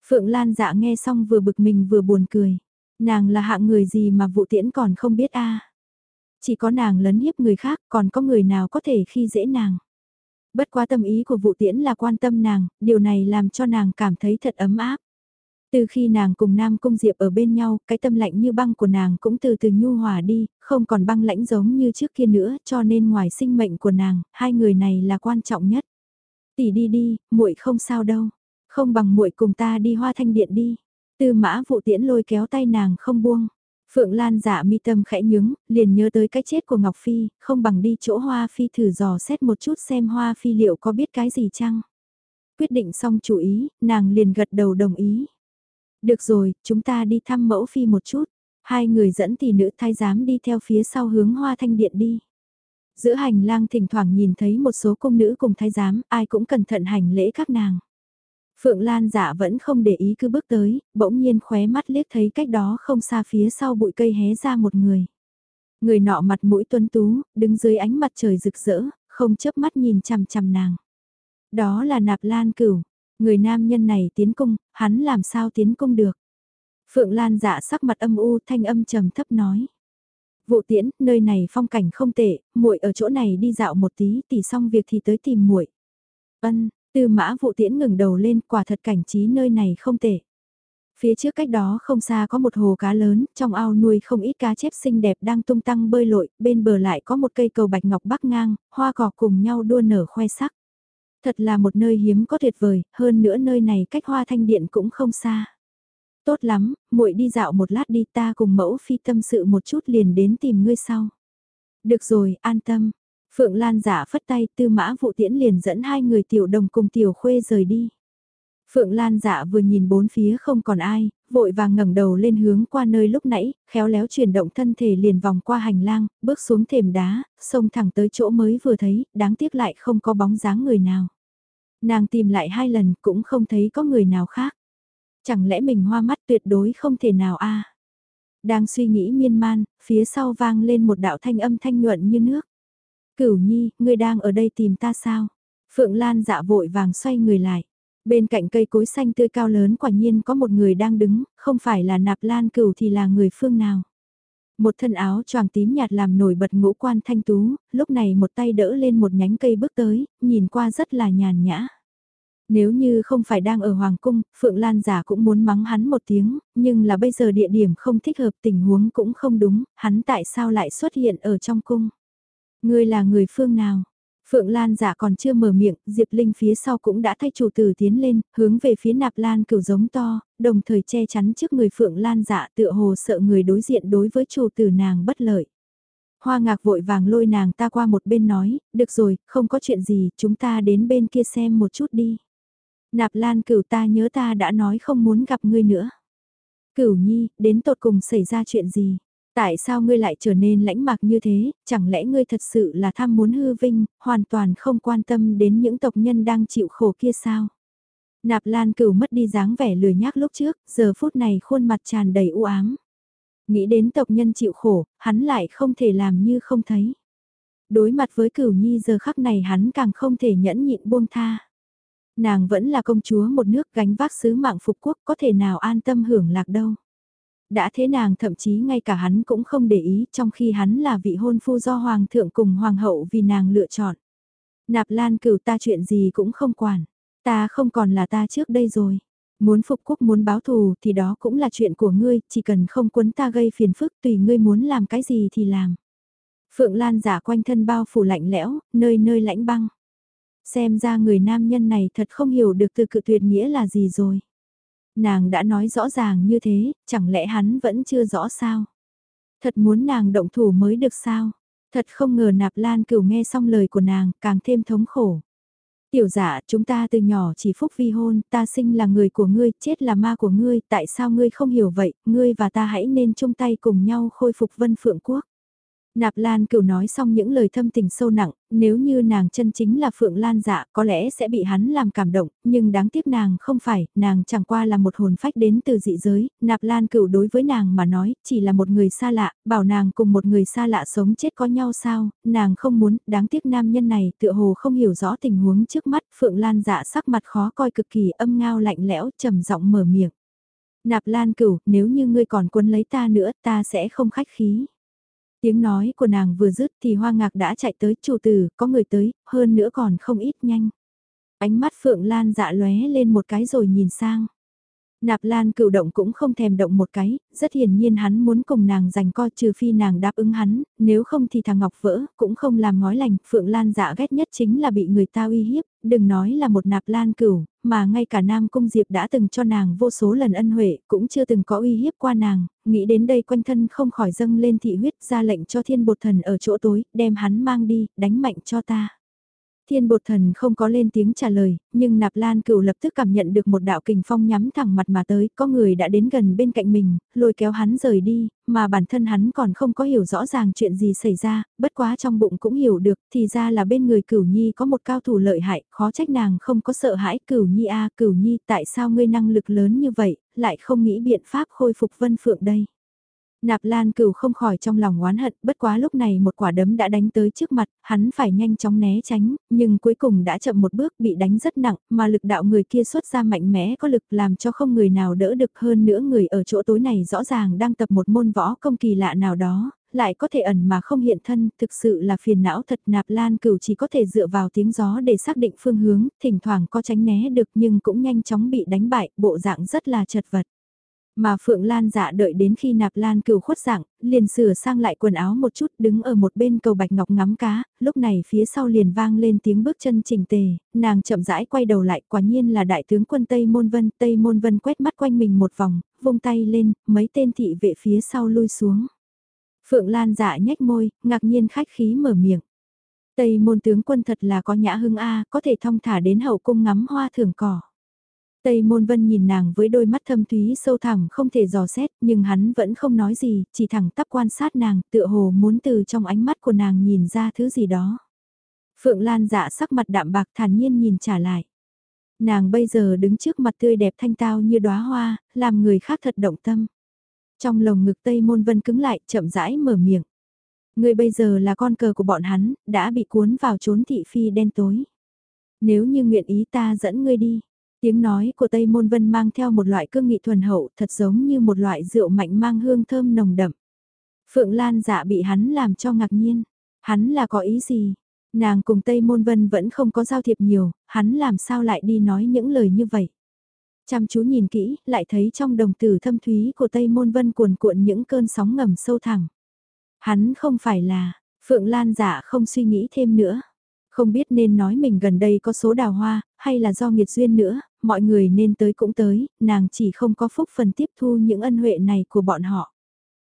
Phượng Lan dạ nghe xong vừa bực mình vừa buồn cười. Nàng là hạng người gì mà vụ tiễn còn không biết a chỉ có nàng lấn hiếp người khác, còn có người nào có thể khi dễ nàng. Bất quá tâm ý của vụ tiễn là quan tâm nàng, điều này làm cho nàng cảm thấy thật ấm áp. Từ khi nàng cùng Nam Cung Diệp ở bên nhau, cái tâm lạnh như băng của nàng cũng từ từ nhu hòa đi, không còn băng lãnh giống như trước kia nữa, cho nên ngoài sinh mệnh của nàng, hai người này là quan trọng nhất. Tỷ đi đi, muội không sao đâu, không bằng muội cùng ta đi Hoa Thanh Điện đi. Tư Mã Vụ Tiễn lôi kéo tay nàng không buông. Phượng Lan dạ mi tâm khẽ nhướng, liền nhớ tới cái chết của Ngọc Phi, không bằng đi chỗ Hoa Phi thử dò xét một chút xem Hoa Phi liệu có biết cái gì chăng. Quyết định xong chủ ý, nàng liền gật đầu đồng ý. Được rồi, chúng ta đi thăm mẫu Phi một chút. Hai người dẫn tỷ nữ thái giám đi theo phía sau hướng Hoa Thanh Điện đi. Giữa hành lang thỉnh thoảng nhìn thấy một số công nữ cùng thái giám, ai cũng cẩn thận hành lễ các nàng. Phượng Lan dạ vẫn không để ý cứ bước tới, bỗng nhiên khóe mắt liếc thấy cách đó không xa phía sau bụi cây hé ra một người. Người nọ mặt mũi tuấn tú, đứng dưới ánh mặt trời rực rỡ, không chớp mắt nhìn chằm chằm nàng. Đó là nạp lan cửu, người nam nhân này tiến cung, hắn làm sao tiến cung được. Phượng Lan dạ sắc mặt âm u thanh âm trầm thấp nói. Vụ tiễn, nơi này phong cảnh không tệ, muội ở chỗ này đi dạo một tí, tỉ xong việc thì tới tìm muội. Ân, Tư mã vụ tiễn ngừng đầu lên quả thật cảnh trí nơi này không tệ. Phía trước cách đó không xa có một hồ cá lớn, trong ao nuôi không ít cá chép xinh đẹp đang tung tăng bơi lội, bên bờ lại có một cây cầu bạch ngọc bắc ngang, hoa cỏ cùng nhau đua nở khoe sắc. Thật là một nơi hiếm có tuyệt vời, hơn nữa nơi này cách hoa thanh điện cũng không xa. Tốt lắm, muội đi dạo một lát đi ta cùng mẫu phi tâm sự một chút liền đến tìm ngươi sau. Được rồi, an tâm. Phượng Lan giả phất tay tư mã vụ tiễn liền dẫn hai người tiểu đồng cùng tiểu khuê rời đi. Phượng Lan dạ vừa nhìn bốn phía không còn ai, vội vàng ngẩng đầu lên hướng qua nơi lúc nãy, khéo léo chuyển động thân thể liền vòng qua hành lang, bước xuống thềm đá, xông thẳng tới chỗ mới vừa thấy, đáng tiếc lại không có bóng dáng người nào. Nàng tìm lại hai lần cũng không thấy có người nào khác. Chẳng lẽ mình hoa mắt tuyệt đối không thể nào a Đang suy nghĩ miên man, phía sau vang lên một đạo thanh âm thanh nhuận như nước. Cửu nhi, ngươi đang ở đây tìm ta sao? Phượng Lan dạ vội vàng xoay người lại. Bên cạnh cây cối xanh tươi cao lớn quả nhiên có một người đang đứng, không phải là nạp lan cửu thì là người phương nào. Một thân áo choàng tím nhạt làm nổi bật ngũ quan thanh tú, lúc này một tay đỡ lên một nhánh cây bước tới, nhìn qua rất là nhàn nhã. Nếu như không phải đang ở Hoàng Cung, Phượng Lan giả cũng muốn mắng hắn một tiếng, nhưng là bây giờ địa điểm không thích hợp tình huống cũng không đúng, hắn tại sao lại xuất hiện ở trong cung. Ngươi là người phương nào? Phượng Lan giả còn chưa mở miệng, Diệp Linh phía sau cũng đã thay chủ tử tiến lên, hướng về phía nạp lan cửu giống to, đồng thời che chắn trước người Phượng Lan giả tựa hồ sợ người đối diện đối với chủ tử nàng bất lợi. Hoa ngạc vội vàng lôi nàng ta qua một bên nói, được rồi, không có chuyện gì, chúng ta đến bên kia xem một chút đi. Nạp lan cửu ta nhớ ta đã nói không muốn gặp ngươi nữa. Cửu nhi, đến tột cùng xảy ra chuyện gì? Tại sao ngươi lại trở nên lãnh mạc như thế, chẳng lẽ ngươi thật sự là tham muốn hư vinh, hoàn toàn không quan tâm đến những tộc nhân đang chịu khổ kia sao? Nạp Lan cửu mất đi dáng vẻ lười nhác lúc trước, giờ phút này khuôn mặt tràn đầy u ám. Nghĩ đến tộc nhân chịu khổ, hắn lại không thể làm như không thấy. Đối mặt với cửu nhi giờ khắc này hắn càng không thể nhẫn nhịn buông tha. Nàng vẫn là công chúa một nước gánh vác sứ mạng phục quốc có thể nào an tâm hưởng lạc đâu đã thế nàng thậm chí ngay cả hắn cũng không để ý trong khi hắn là vị hôn phu do hoàng thượng cùng hoàng hậu vì nàng lựa chọn. Nạp lan cửu ta chuyện gì cũng không quản, ta không còn là ta trước đây rồi. Muốn phục quốc muốn báo thù thì đó cũng là chuyện của ngươi, chỉ cần không quấn ta gây phiền phức tùy ngươi muốn làm cái gì thì làm. Phượng Lan giả quanh thân bao phủ lạnh lẽo, nơi nơi lãnh băng. Xem ra người nam nhân này thật không hiểu được từ cự tuyệt nghĩa là gì rồi. Nàng đã nói rõ ràng như thế, chẳng lẽ hắn vẫn chưa rõ sao? Thật muốn nàng động thủ mới được sao? Thật không ngờ nạp lan cửu nghe xong lời của nàng, càng thêm thống khổ. Tiểu giả, chúng ta từ nhỏ chỉ phúc vi hôn, ta sinh là người của ngươi, chết là ma của ngươi, tại sao ngươi không hiểu vậy, ngươi và ta hãy nên chung tay cùng nhau khôi phục vân phượng quốc. Nạp Lan cửu nói xong những lời thâm tình sâu nặng, nếu như nàng chân chính là Phượng Lan dạ có lẽ sẽ bị hắn làm cảm động, nhưng đáng tiếc nàng không phải, nàng chẳng qua là một hồn phách đến từ dị giới, Nạp Lan cửu đối với nàng mà nói, chỉ là một người xa lạ, bảo nàng cùng một người xa lạ sống chết có nhau sao, nàng không muốn, đáng tiếc nam nhân này tựa hồ không hiểu rõ tình huống trước mắt, Phượng Lan dạ sắc mặt khó coi cực kỳ âm ngao lạnh lẽo trầm giọng mở miệng. Nạp Lan cửu, nếu như ngươi còn quấn lấy ta nữa, ta sẽ không khách khí. Tiếng nói của nàng vừa dứt thì hoa ngạc đã chạy tới chủ tử, có người tới, hơn nữa còn không ít nhanh. Ánh mắt Phượng Lan dạ lóe lên một cái rồi nhìn sang. Nạp Lan cựu động cũng không thèm động một cái, rất hiển nhiên hắn muốn cùng nàng giành co trừ phi nàng đáp ứng hắn, nếu không thì thằng Ngọc vỡ, cũng không làm ngói lành, Phượng Lan dạ ghét nhất chính là bị người ta uy hiếp, đừng nói là một Nạp Lan cửu, mà ngay cả Nam Cung Diệp đã từng cho nàng vô số lần ân huệ, cũng chưa từng có uy hiếp qua nàng, nghĩ đến đây quanh thân không khỏi dâng lên thị huyết ra lệnh cho thiên bột thần ở chỗ tối, đem hắn mang đi, đánh mạnh cho ta. Thiên bột thần không có lên tiếng trả lời, nhưng nạp lan cửu lập tức cảm nhận được một đạo kình phong nhắm thẳng mặt mà tới, có người đã đến gần bên cạnh mình, lôi kéo hắn rời đi, mà bản thân hắn còn không có hiểu rõ ràng chuyện gì xảy ra, bất quá trong bụng cũng hiểu được, thì ra là bên người cửu nhi có một cao thủ lợi hại, khó trách nàng không có sợ hãi cửu nhi a cửu nhi tại sao ngươi năng lực lớn như vậy, lại không nghĩ biện pháp khôi phục vân phượng đây. Nạp Lan Cửu không khỏi trong lòng oán hận, bất quá lúc này một quả đấm đã đánh tới trước mặt, hắn phải nhanh chóng né tránh, nhưng cuối cùng đã chậm một bước bị đánh rất nặng, mà lực đạo người kia xuất ra mạnh mẽ có lực làm cho không người nào đỡ được hơn nữa người ở chỗ tối này rõ ràng đang tập một môn võ công kỳ lạ nào đó, lại có thể ẩn mà không hiện thân, thực sự là phiền não thật Nạp Lan Cửu chỉ có thể dựa vào tiếng gió để xác định phương hướng, thỉnh thoảng có tránh né được nhưng cũng nhanh chóng bị đánh bại, bộ dạng rất là chật vật. Mà Phượng Lan dạ đợi đến khi nạp lan cửu khuất dạng, liền sửa sang lại quần áo một chút đứng ở một bên cầu bạch ngọc ngắm cá, lúc này phía sau liền vang lên tiếng bước chân chỉnh tề, nàng chậm rãi quay đầu lại quả nhiên là đại tướng quân Tây Môn Vân, Tây Môn Vân quét mắt quanh mình một vòng, vung tay lên, mấy tên thị vệ phía sau lui xuống. Phượng Lan dạ nhếch môi, ngạc nhiên khách khí mở miệng. Tây môn tướng quân thật là có nhã hưng A, có thể thong thả đến hậu cung ngắm hoa thưởng cỏ. Tây môn vân nhìn nàng với đôi mắt thâm thúy sâu thẳm không thể dò xét, nhưng hắn vẫn không nói gì, chỉ thẳng tắp quan sát nàng, tựa hồ muốn từ trong ánh mắt của nàng nhìn ra thứ gì đó. Phượng Lan dạ sắc mặt đạm bạc thản nhiên nhìn trả lại. Nàng bây giờ đứng trước mặt tươi đẹp thanh tao như đóa hoa, làm người khác thật động tâm. Trong lồng ngực Tây Môn Vân cứng lại, chậm rãi mở miệng. Người bây giờ là con cờ của bọn hắn, đã bị cuốn vào trốn thị phi đen tối. Nếu như nguyện ý ta dẫn ngươi đi. Tiếng nói của Tây Môn Vân mang theo một loại cương nghị thuần hậu thật giống như một loại rượu mạnh mang hương thơm nồng đậm. Phượng Lan dạ bị hắn làm cho ngạc nhiên. Hắn là có ý gì? Nàng cùng Tây Môn Vân vẫn không có giao thiệp nhiều, hắn làm sao lại đi nói những lời như vậy? Chăm chú nhìn kỹ, lại thấy trong đồng tử thâm thúy của Tây Môn Vân cuồn cuộn những cơn sóng ngầm sâu thẳng. Hắn không phải là, Phượng Lan dạ không suy nghĩ thêm nữa. Không biết nên nói mình gần đây có số đào hoa, hay là do nghiệt duyên nữa, mọi người nên tới cũng tới, nàng chỉ không có phúc phần tiếp thu những ân huệ này của bọn họ.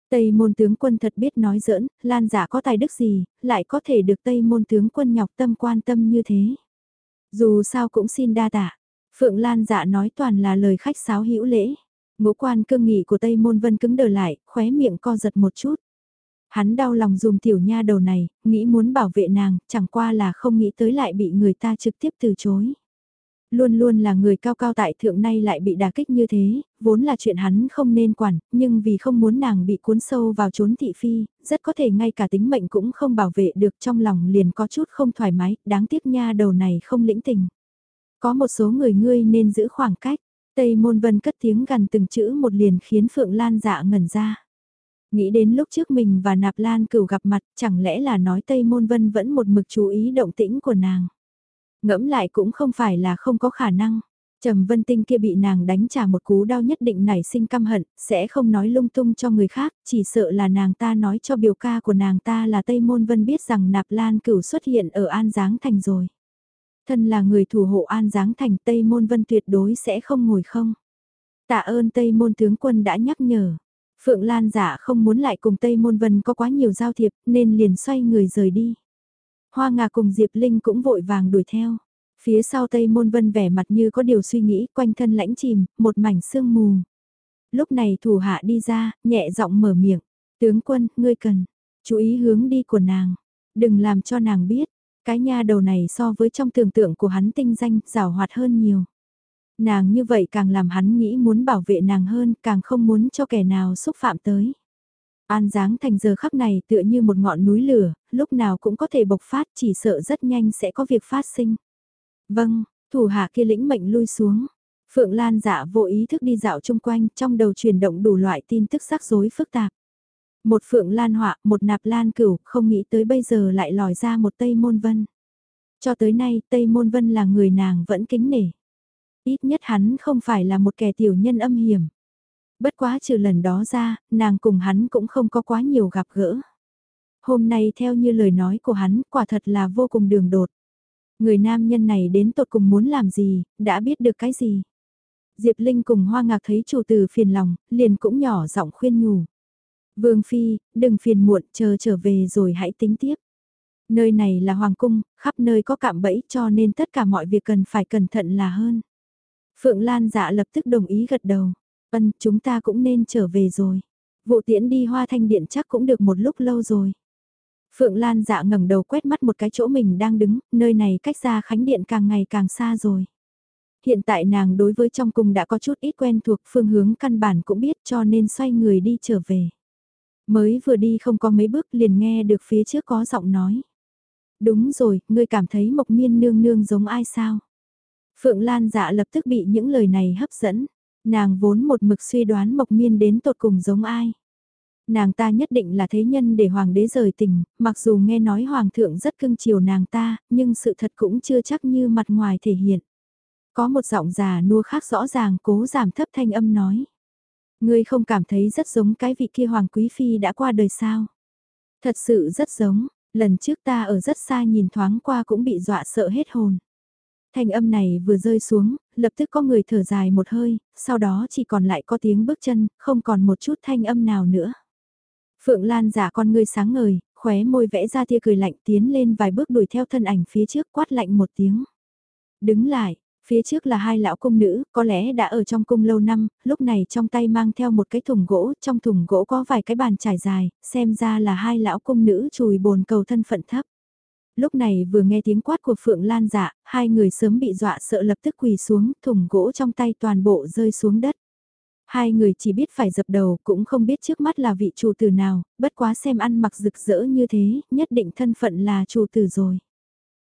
Tây môn tướng quân thật biết nói giỡn, Lan giả có tài đức gì, lại có thể được Tây môn tướng quân nhọc tâm quan tâm như thế. Dù sao cũng xin đa tạ. Phượng Lan dạ nói toàn là lời khách sáo hữu lễ. Ngũ quan cương nghị của Tây môn vân cứng đờ lại, khóe miệng co giật một chút. Hắn đau lòng dùm tiểu nha đầu này, nghĩ muốn bảo vệ nàng, chẳng qua là không nghĩ tới lại bị người ta trực tiếp từ chối. Luôn luôn là người cao cao tại thượng nay lại bị đả kích như thế, vốn là chuyện hắn không nên quản, nhưng vì không muốn nàng bị cuốn sâu vào trốn thị phi, rất có thể ngay cả tính mệnh cũng không bảo vệ được trong lòng liền có chút không thoải mái, đáng tiếc nha đầu này không lĩnh tình. Có một số người ngươi nên giữ khoảng cách, Tây Môn Vân cất tiếng gần từng chữ một liền khiến Phượng Lan dạ ngẩn ra. Nghĩ đến lúc trước mình và Nạp Lan cửu gặp mặt, chẳng lẽ là nói Tây Môn Vân vẫn một mực chú ý động tĩnh của nàng. Ngẫm lại cũng không phải là không có khả năng. Trầm Vân Tinh kia bị nàng đánh trả một cú đau nhất định nảy sinh căm hận, sẽ không nói lung tung cho người khác, chỉ sợ là nàng ta nói cho biểu ca của nàng ta là Tây Môn Vân biết rằng Nạp Lan Cửu xuất hiện ở An Giáng Thành rồi. Thân là người thủ hộ An Giáng Thành Tây Môn Vân tuyệt đối sẽ không ngồi không. Tạ ơn Tây Môn tướng quân đã nhắc nhở. Phượng Lan giả không muốn lại cùng Tây Môn Vân có quá nhiều giao thiệp nên liền xoay người rời đi. Hoa Ngà cùng Diệp Linh cũng vội vàng đuổi theo. Phía sau Tây Môn Vân vẻ mặt như có điều suy nghĩ quanh thân lãnh chìm, một mảnh sương mù. Lúc này thủ hạ đi ra, nhẹ giọng mở miệng. Tướng quân, ngươi cần, chú ý hướng đi của nàng. Đừng làm cho nàng biết, cái nha đầu này so với trong tưởng tượng của hắn tinh danh, rào hoạt hơn nhiều. Nàng như vậy càng làm hắn nghĩ muốn bảo vệ nàng hơn, càng không muốn cho kẻ nào xúc phạm tới. An dáng thành giờ khắc này tựa như một ngọn núi lửa, lúc nào cũng có thể bộc phát chỉ sợ rất nhanh sẽ có việc phát sinh. Vâng, thủ hạ kia lĩnh mệnh lui xuống. Phượng Lan dạ vô ý thức đi dạo chung quanh trong đầu truyền động đủ loại tin tức rắc rối phức tạp. Một Phượng Lan họa, một nạp Lan cửu, không nghĩ tới bây giờ lại lòi ra một Tây Môn Vân. Cho tới nay Tây Môn Vân là người nàng vẫn kính nể. Ít nhất hắn không phải là một kẻ tiểu nhân âm hiểm. Bất quá trừ lần đó ra, nàng cùng hắn cũng không có quá nhiều gặp gỡ. Hôm nay theo như lời nói của hắn, quả thật là vô cùng đường đột. Người nam nhân này đến tột cùng muốn làm gì, đã biết được cái gì. Diệp Linh cùng Hoa Ngạc thấy chủ tử phiền lòng, liền cũng nhỏ giọng khuyên nhủ. Vương Phi, đừng phiền muộn, chờ trở về rồi hãy tính tiếp. Nơi này là Hoàng Cung, khắp nơi có cạm bẫy cho nên tất cả mọi việc cần phải cẩn thận là hơn. Phượng Lan dạ lập tức đồng ý gật đầu. Ân, chúng ta cũng nên trở về rồi. Vụ tiễn đi hoa thanh điện chắc cũng được một lúc lâu rồi. Phượng Lan dạ ngẩng đầu quét mắt một cái chỗ mình đang đứng, nơi này cách ra khánh điện càng ngày càng xa rồi. Hiện tại nàng đối với trong cung đã có chút ít quen thuộc phương hướng căn bản cũng biết cho nên xoay người đi trở về. Mới vừa đi không có mấy bước liền nghe được phía trước có giọng nói. Đúng rồi, ngươi cảm thấy mộc miên nương nương giống ai sao? Phượng Lan dạ lập tức bị những lời này hấp dẫn. Nàng vốn một mực suy đoán Mộc Miên đến tột cùng giống ai. Nàng ta nhất định là thế nhân để hoàng đế rời tình, mặc dù nghe nói hoàng thượng rất cưng chiều nàng ta, nhưng sự thật cũng chưa chắc như mặt ngoài thể hiện. Có một giọng già nua khác rõ ràng cố giảm thấp thanh âm nói. Ngươi không cảm thấy rất giống cái vị kia Hoàng Quý Phi đã qua đời sao? Thật sự rất giống, lần trước ta ở rất xa nhìn thoáng qua cũng bị dọa sợ hết hồn. Thanh âm này vừa rơi xuống, lập tức có người thở dài một hơi, sau đó chỉ còn lại có tiếng bước chân, không còn một chút thanh âm nào nữa. Phượng Lan giả con ngươi sáng ngời, khóe môi vẽ ra tia cười lạnh tiến lên vài bước đuổi theo thân ảnh phía trước quát lạnh một tiếng. Đứng lại, phía trước là hai lão cung nữ, có lẽ đã ở trong cung lâu năm, lúc này trong tay mang theo một cái thùng gỗ, trong thùng gỗ có vài cái bàn trải dài, xem ra là hai lão cung nữ chùi bồn cầu thân phận thấp. Lúc này vừa nghe tiếng quát của Phượng Lan dạ, hai người sớm bị dọa sợ lập tức quỳ xuống, thùng gỗ trong tay toàn bộ rơi xuống đất. Hai người chỉ biết phải dập đầu, cũng không biết trước mắt là vị chủ tử nào, bất quá xem ăn mặc rực rỡ như thế, nhất định thân phận là chủ tử rồi.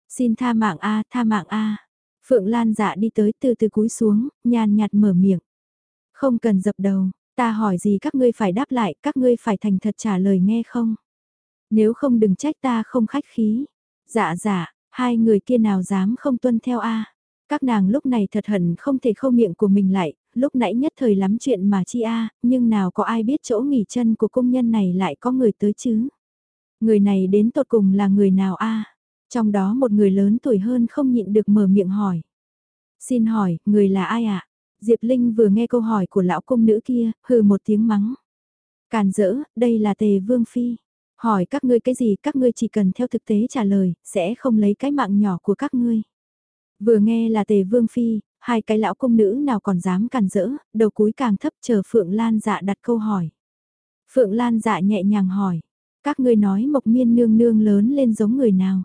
Xin tha mạng A, tha mạng A. Phượng Lan dạ đi tới từ từ cúi xuống, nhàn nhạt mở miệng. Không cần dập đầu, ta hỏi gì các ngươi phải đáp lại, các ngươi phải thành thật trả lời nghe không? Nếu không đừng trách ta không khách khí. Dạ dạ, hai người kia nào dám không tuân theo a Các nàng lúc này thật hận không thể khâu miệng của mình lại, lúc nãy nhất thời lắm chuyện mà chi a nhưng nào có ai biết chỗ nghỉ chân của công nhân này lại có người tới chứ. Người này đến tột cùng là người nào a Trong đó một người lớn tuổi hơn không nhịn được mở miệng hỏi. Xin hỏi, người là ai ạ? Diệp Linh vừa nghe câu hỏi của lão công nữ kia, hừ một tiếng mắng. Càn dỡ, đây là tề vương phi. Hỏi các ngươi cái gì các ngươi chỉ cần theo thực tế trả lời, sẽ không lấy cái mạng nhỏ của các ngươi. Vừa nghe là tề vương phi, hai cái lão công nữ nào còn dám càn rỡ, đầu cúi càng thấp chờ Phượng Lan dạ đặt câu hỏi. Phượng Lan dạ nhẹ nhàng hỏi, các ngươi nói mộc miên nương nương lớn lên giống người nào.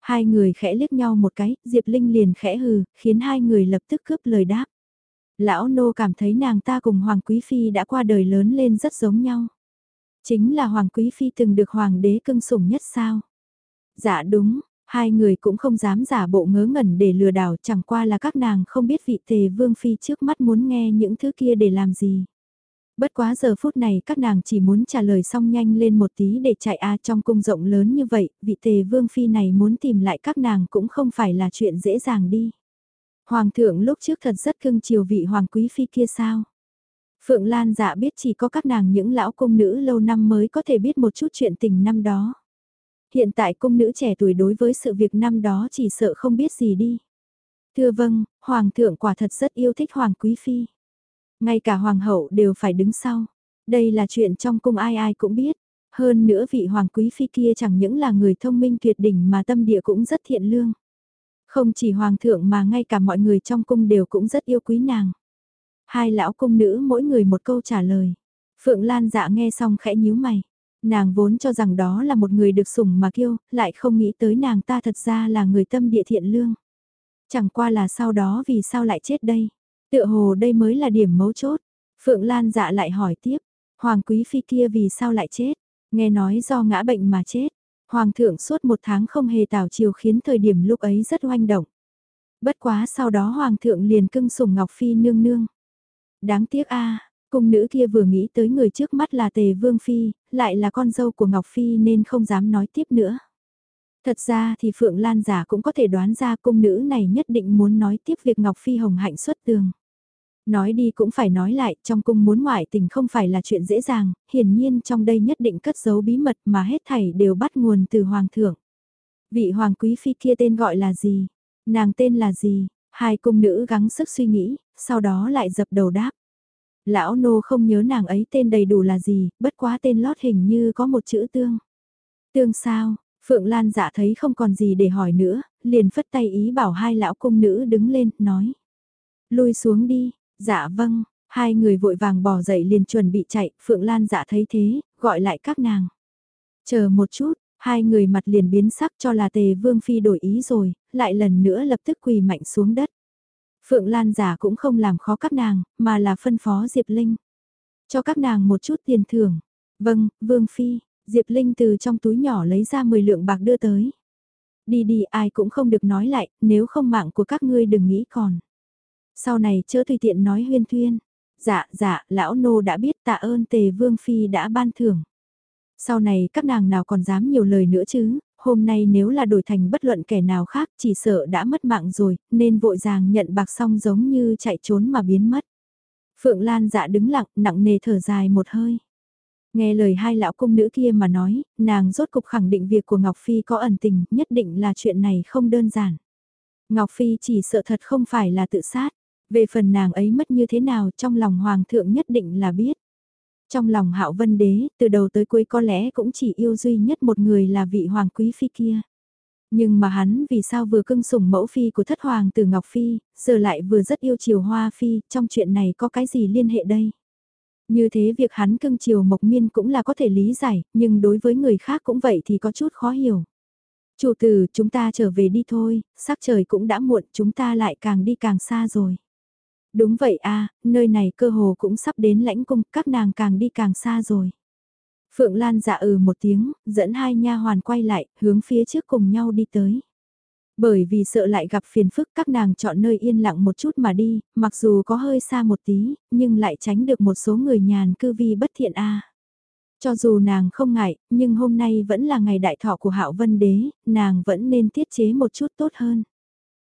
Hai người khẽ liếc nhau một cái, Diệp Linh liền khẽ hừ, khiến hai người lập tức cướp lời đáp. Lão nô cảm thấy nàng ta cùng Hoàng Quý Phi đã qua đời lớn lên rất giống nhau. Chính là Hoàng Quý Phi từng được Hoàng đế cưng sủng nhất sao? Dạ đúng, hai người cũng không dám giả bộ ngớ ngẩn để lừa đảo chẳng qua là các nàng không biết vị tề vương phi trước mắt muốn nghe những thứ kia để làm gì. Bất quá giờ phút này các nàng chỉ muốn trả lời xong nhanh lên một tí để chạy a trong cung rộng lớn như vậy, vị tề vương phi này muốn tìm lại các nàng cũng không phải là chuyện dễ dàng đi. Hoàng thượng lúc trước thật rất cưng chiều vị hoàng quý phi kia sao? Phượng Lan dạ biết chỉ có các nàng những lão cung nữ lâu năm mới có thể biết một chút chuyện tình năm đó. Hiện tại cung nữ trẻ tuổi đối với sự việc năm đó chỉ sợ không biết gì đi. Thưa vâng, Hoàng thượng quả thật rất yêu thích Hoàng Quý Phi. Ngay cả Hoàng hậu đều phải đứng sau. Đây là chuyện trong cung ai ai cũng biết. Hơn nữa vị Hoàng Quý Phi kia chẳng những là người thông minh tuyệt đỉnh mà tâm địa cũng rất thiện lương. Không chỉ Hoàng thượng mà ngay cả mọi người trong cung đều cũng rất yêu quý nàng. Hai lão cung nữ mỗi người một câu trả lời. Phượng Lan dạ nghe xong khẽ nhíu mày. Nàng vốn cho rằng đó là một người được sủng mà kêu, lại không nghĩ tới nàng ta thật ra là người tâm địa thiện lương. Chẳng qua là sau đó vì sao lại chết đây. Tựa hồ đây mới là điểm mấu chốt. Phượng Lan dạ lại hỏi tiếp. Hoàng quý phi kia vì sao lại chết? Nghe nói do ngã bệnh mà chết. Hoàng thượng suốt một tháng không hề tảo chiều khiến thời điểm lúc ấy rất oanh động. Bất quá sau đó Hoàng thượng liền cưng sủng Ngọc Phi nương nương. Đáng tiếc a cung nữ kia vừa nghĩ tới người trước mắt là Tề Vương Phi, lại là con dâu của Ngọc Phi nên không dám nói tiếp nữa. Thật ra thì Phượng Lan giả cũng có thể đoán ra cung nữ này nhất định muốn nói tiếp việc Ngọc Phi hồng hạnh xuất tường. Nói đi cũng phải nói lại, trong cung muốn ngoại tình không phải là chuyện dễ dàng, hiển nhiên trong đây nhất định cất giấu bí mật mà hết thảy đều bắt nguồn từ Hoàng thượng. Vị Hoàng Quý Phi kia tên gọi là gì? Nàng tên là gì? Hai cung nữ gắng sức suy nghĩ, sau đó lại dập đầu đáp. Lão nô không nhớ nàng ấy tên đầy đủ là gì, bất quá tên lót hình như có một chữ tương. Tương sao, Phượng Lan dạ thấy không còn gì để hỏi nữa, liền phất tay ý bảo hai lão cung nữ đứng lên, nói. Lui xuống đi, dạ vâng, hai người vội vàng bỏ dậy liền chuẩn bị chạy, Phượng Lan dạ thấy thế, gọi lại các nàng. Chờ một chút, hai người mặt liền biến sắc cho là tề vương phi đổi ý rồi, lại lần nữa lập tức quỳ mạnh xuống đất. Phượng Lan giả cũng không làm khó các nàng, mà là phân phó Diệp Linh. Cho các nàng một chút tiền thưởng. Vâng, Vương Phi, Diệp Linh từ trong túi nhỏ lấy ra 10 lượng bạc đưa tới. Đi đi ai cũng không được nói lại, nếu không mạng của các ngươi đừng nghĩ còn. Sau này chớ tùy tiện nói huyên thuyên. Dạ, dạ, lão nô đã biết tạ ơn tề Vương Phi đã ban thưởng. Sau này các nàng nào còn dám nhiều lời nữa chứ, hôm nay nếu là đổi thành bất luận kẻ nào khác chỉ sợ đã mất mạng rồi, nên vội vàng nhận bạc xong giống như chạy trốn mà biến mất. Phượng Lan dạ đứng lặng, nặng nề thở dài một hơi. Nghe lời hai lão cung nữ kia mà nói, nàng rốt cục khẳng định việc của Ngọc Phi có ẩn tình, nhất định là chuyện này không đơn giản. Ngọc Phi chỉ sợ thật không phải là tự sát, về phần nàng ấy mất như thế nào trong lòng Hoàng thượng nhất định là biết. Trong lòng hạo vân đế, từ đầu tới cuối có lẽ cũng chỉ yêu duy nhất một người là vị Hoàng Quý Phi kia. Nhưng mà hắn vì sao vừa cưng sủng mẫu phi của thất hoàng từ Ngọc Phi, giờ lại vừa rất yêu chiều Hoa Phi, trong chuyện này có cái gì liên hệ đây? Như thế việc hắn cưng chiều Mộc Miên cũng là có thể lý giải, nhưng đối với người khác cũng vậy thì có chút khó hiểu. Chủ tử, chúng ta trở về đi thôi, sắc trời cũng đã muộn, chúng ta lại càng đi càng xa rồi. Đúng vậy a nơi này cơ hồ cũng sắp đến lãnh cung, các nàng càng đi càng xa rồi. Phượng Lan dạ ừ một tiếng, dẫn hai nha hoàn quay lại, hướng phía trước cùng nhau đi tới. Bởi vì sợ lại gặp phiền phức các nàng chọn nơi yên lặng một chút mà đi, mặc dù có hơi xa một tí, nhưng lại tránh được một số người nhàn cư vi bất thiện a. Cho dù nàng không ngại, nhưng hôm nay vẫn là ngày đại thọ của Hạo Vân Đế, nàng vẫn nên tiết chế một chút tốt hơn.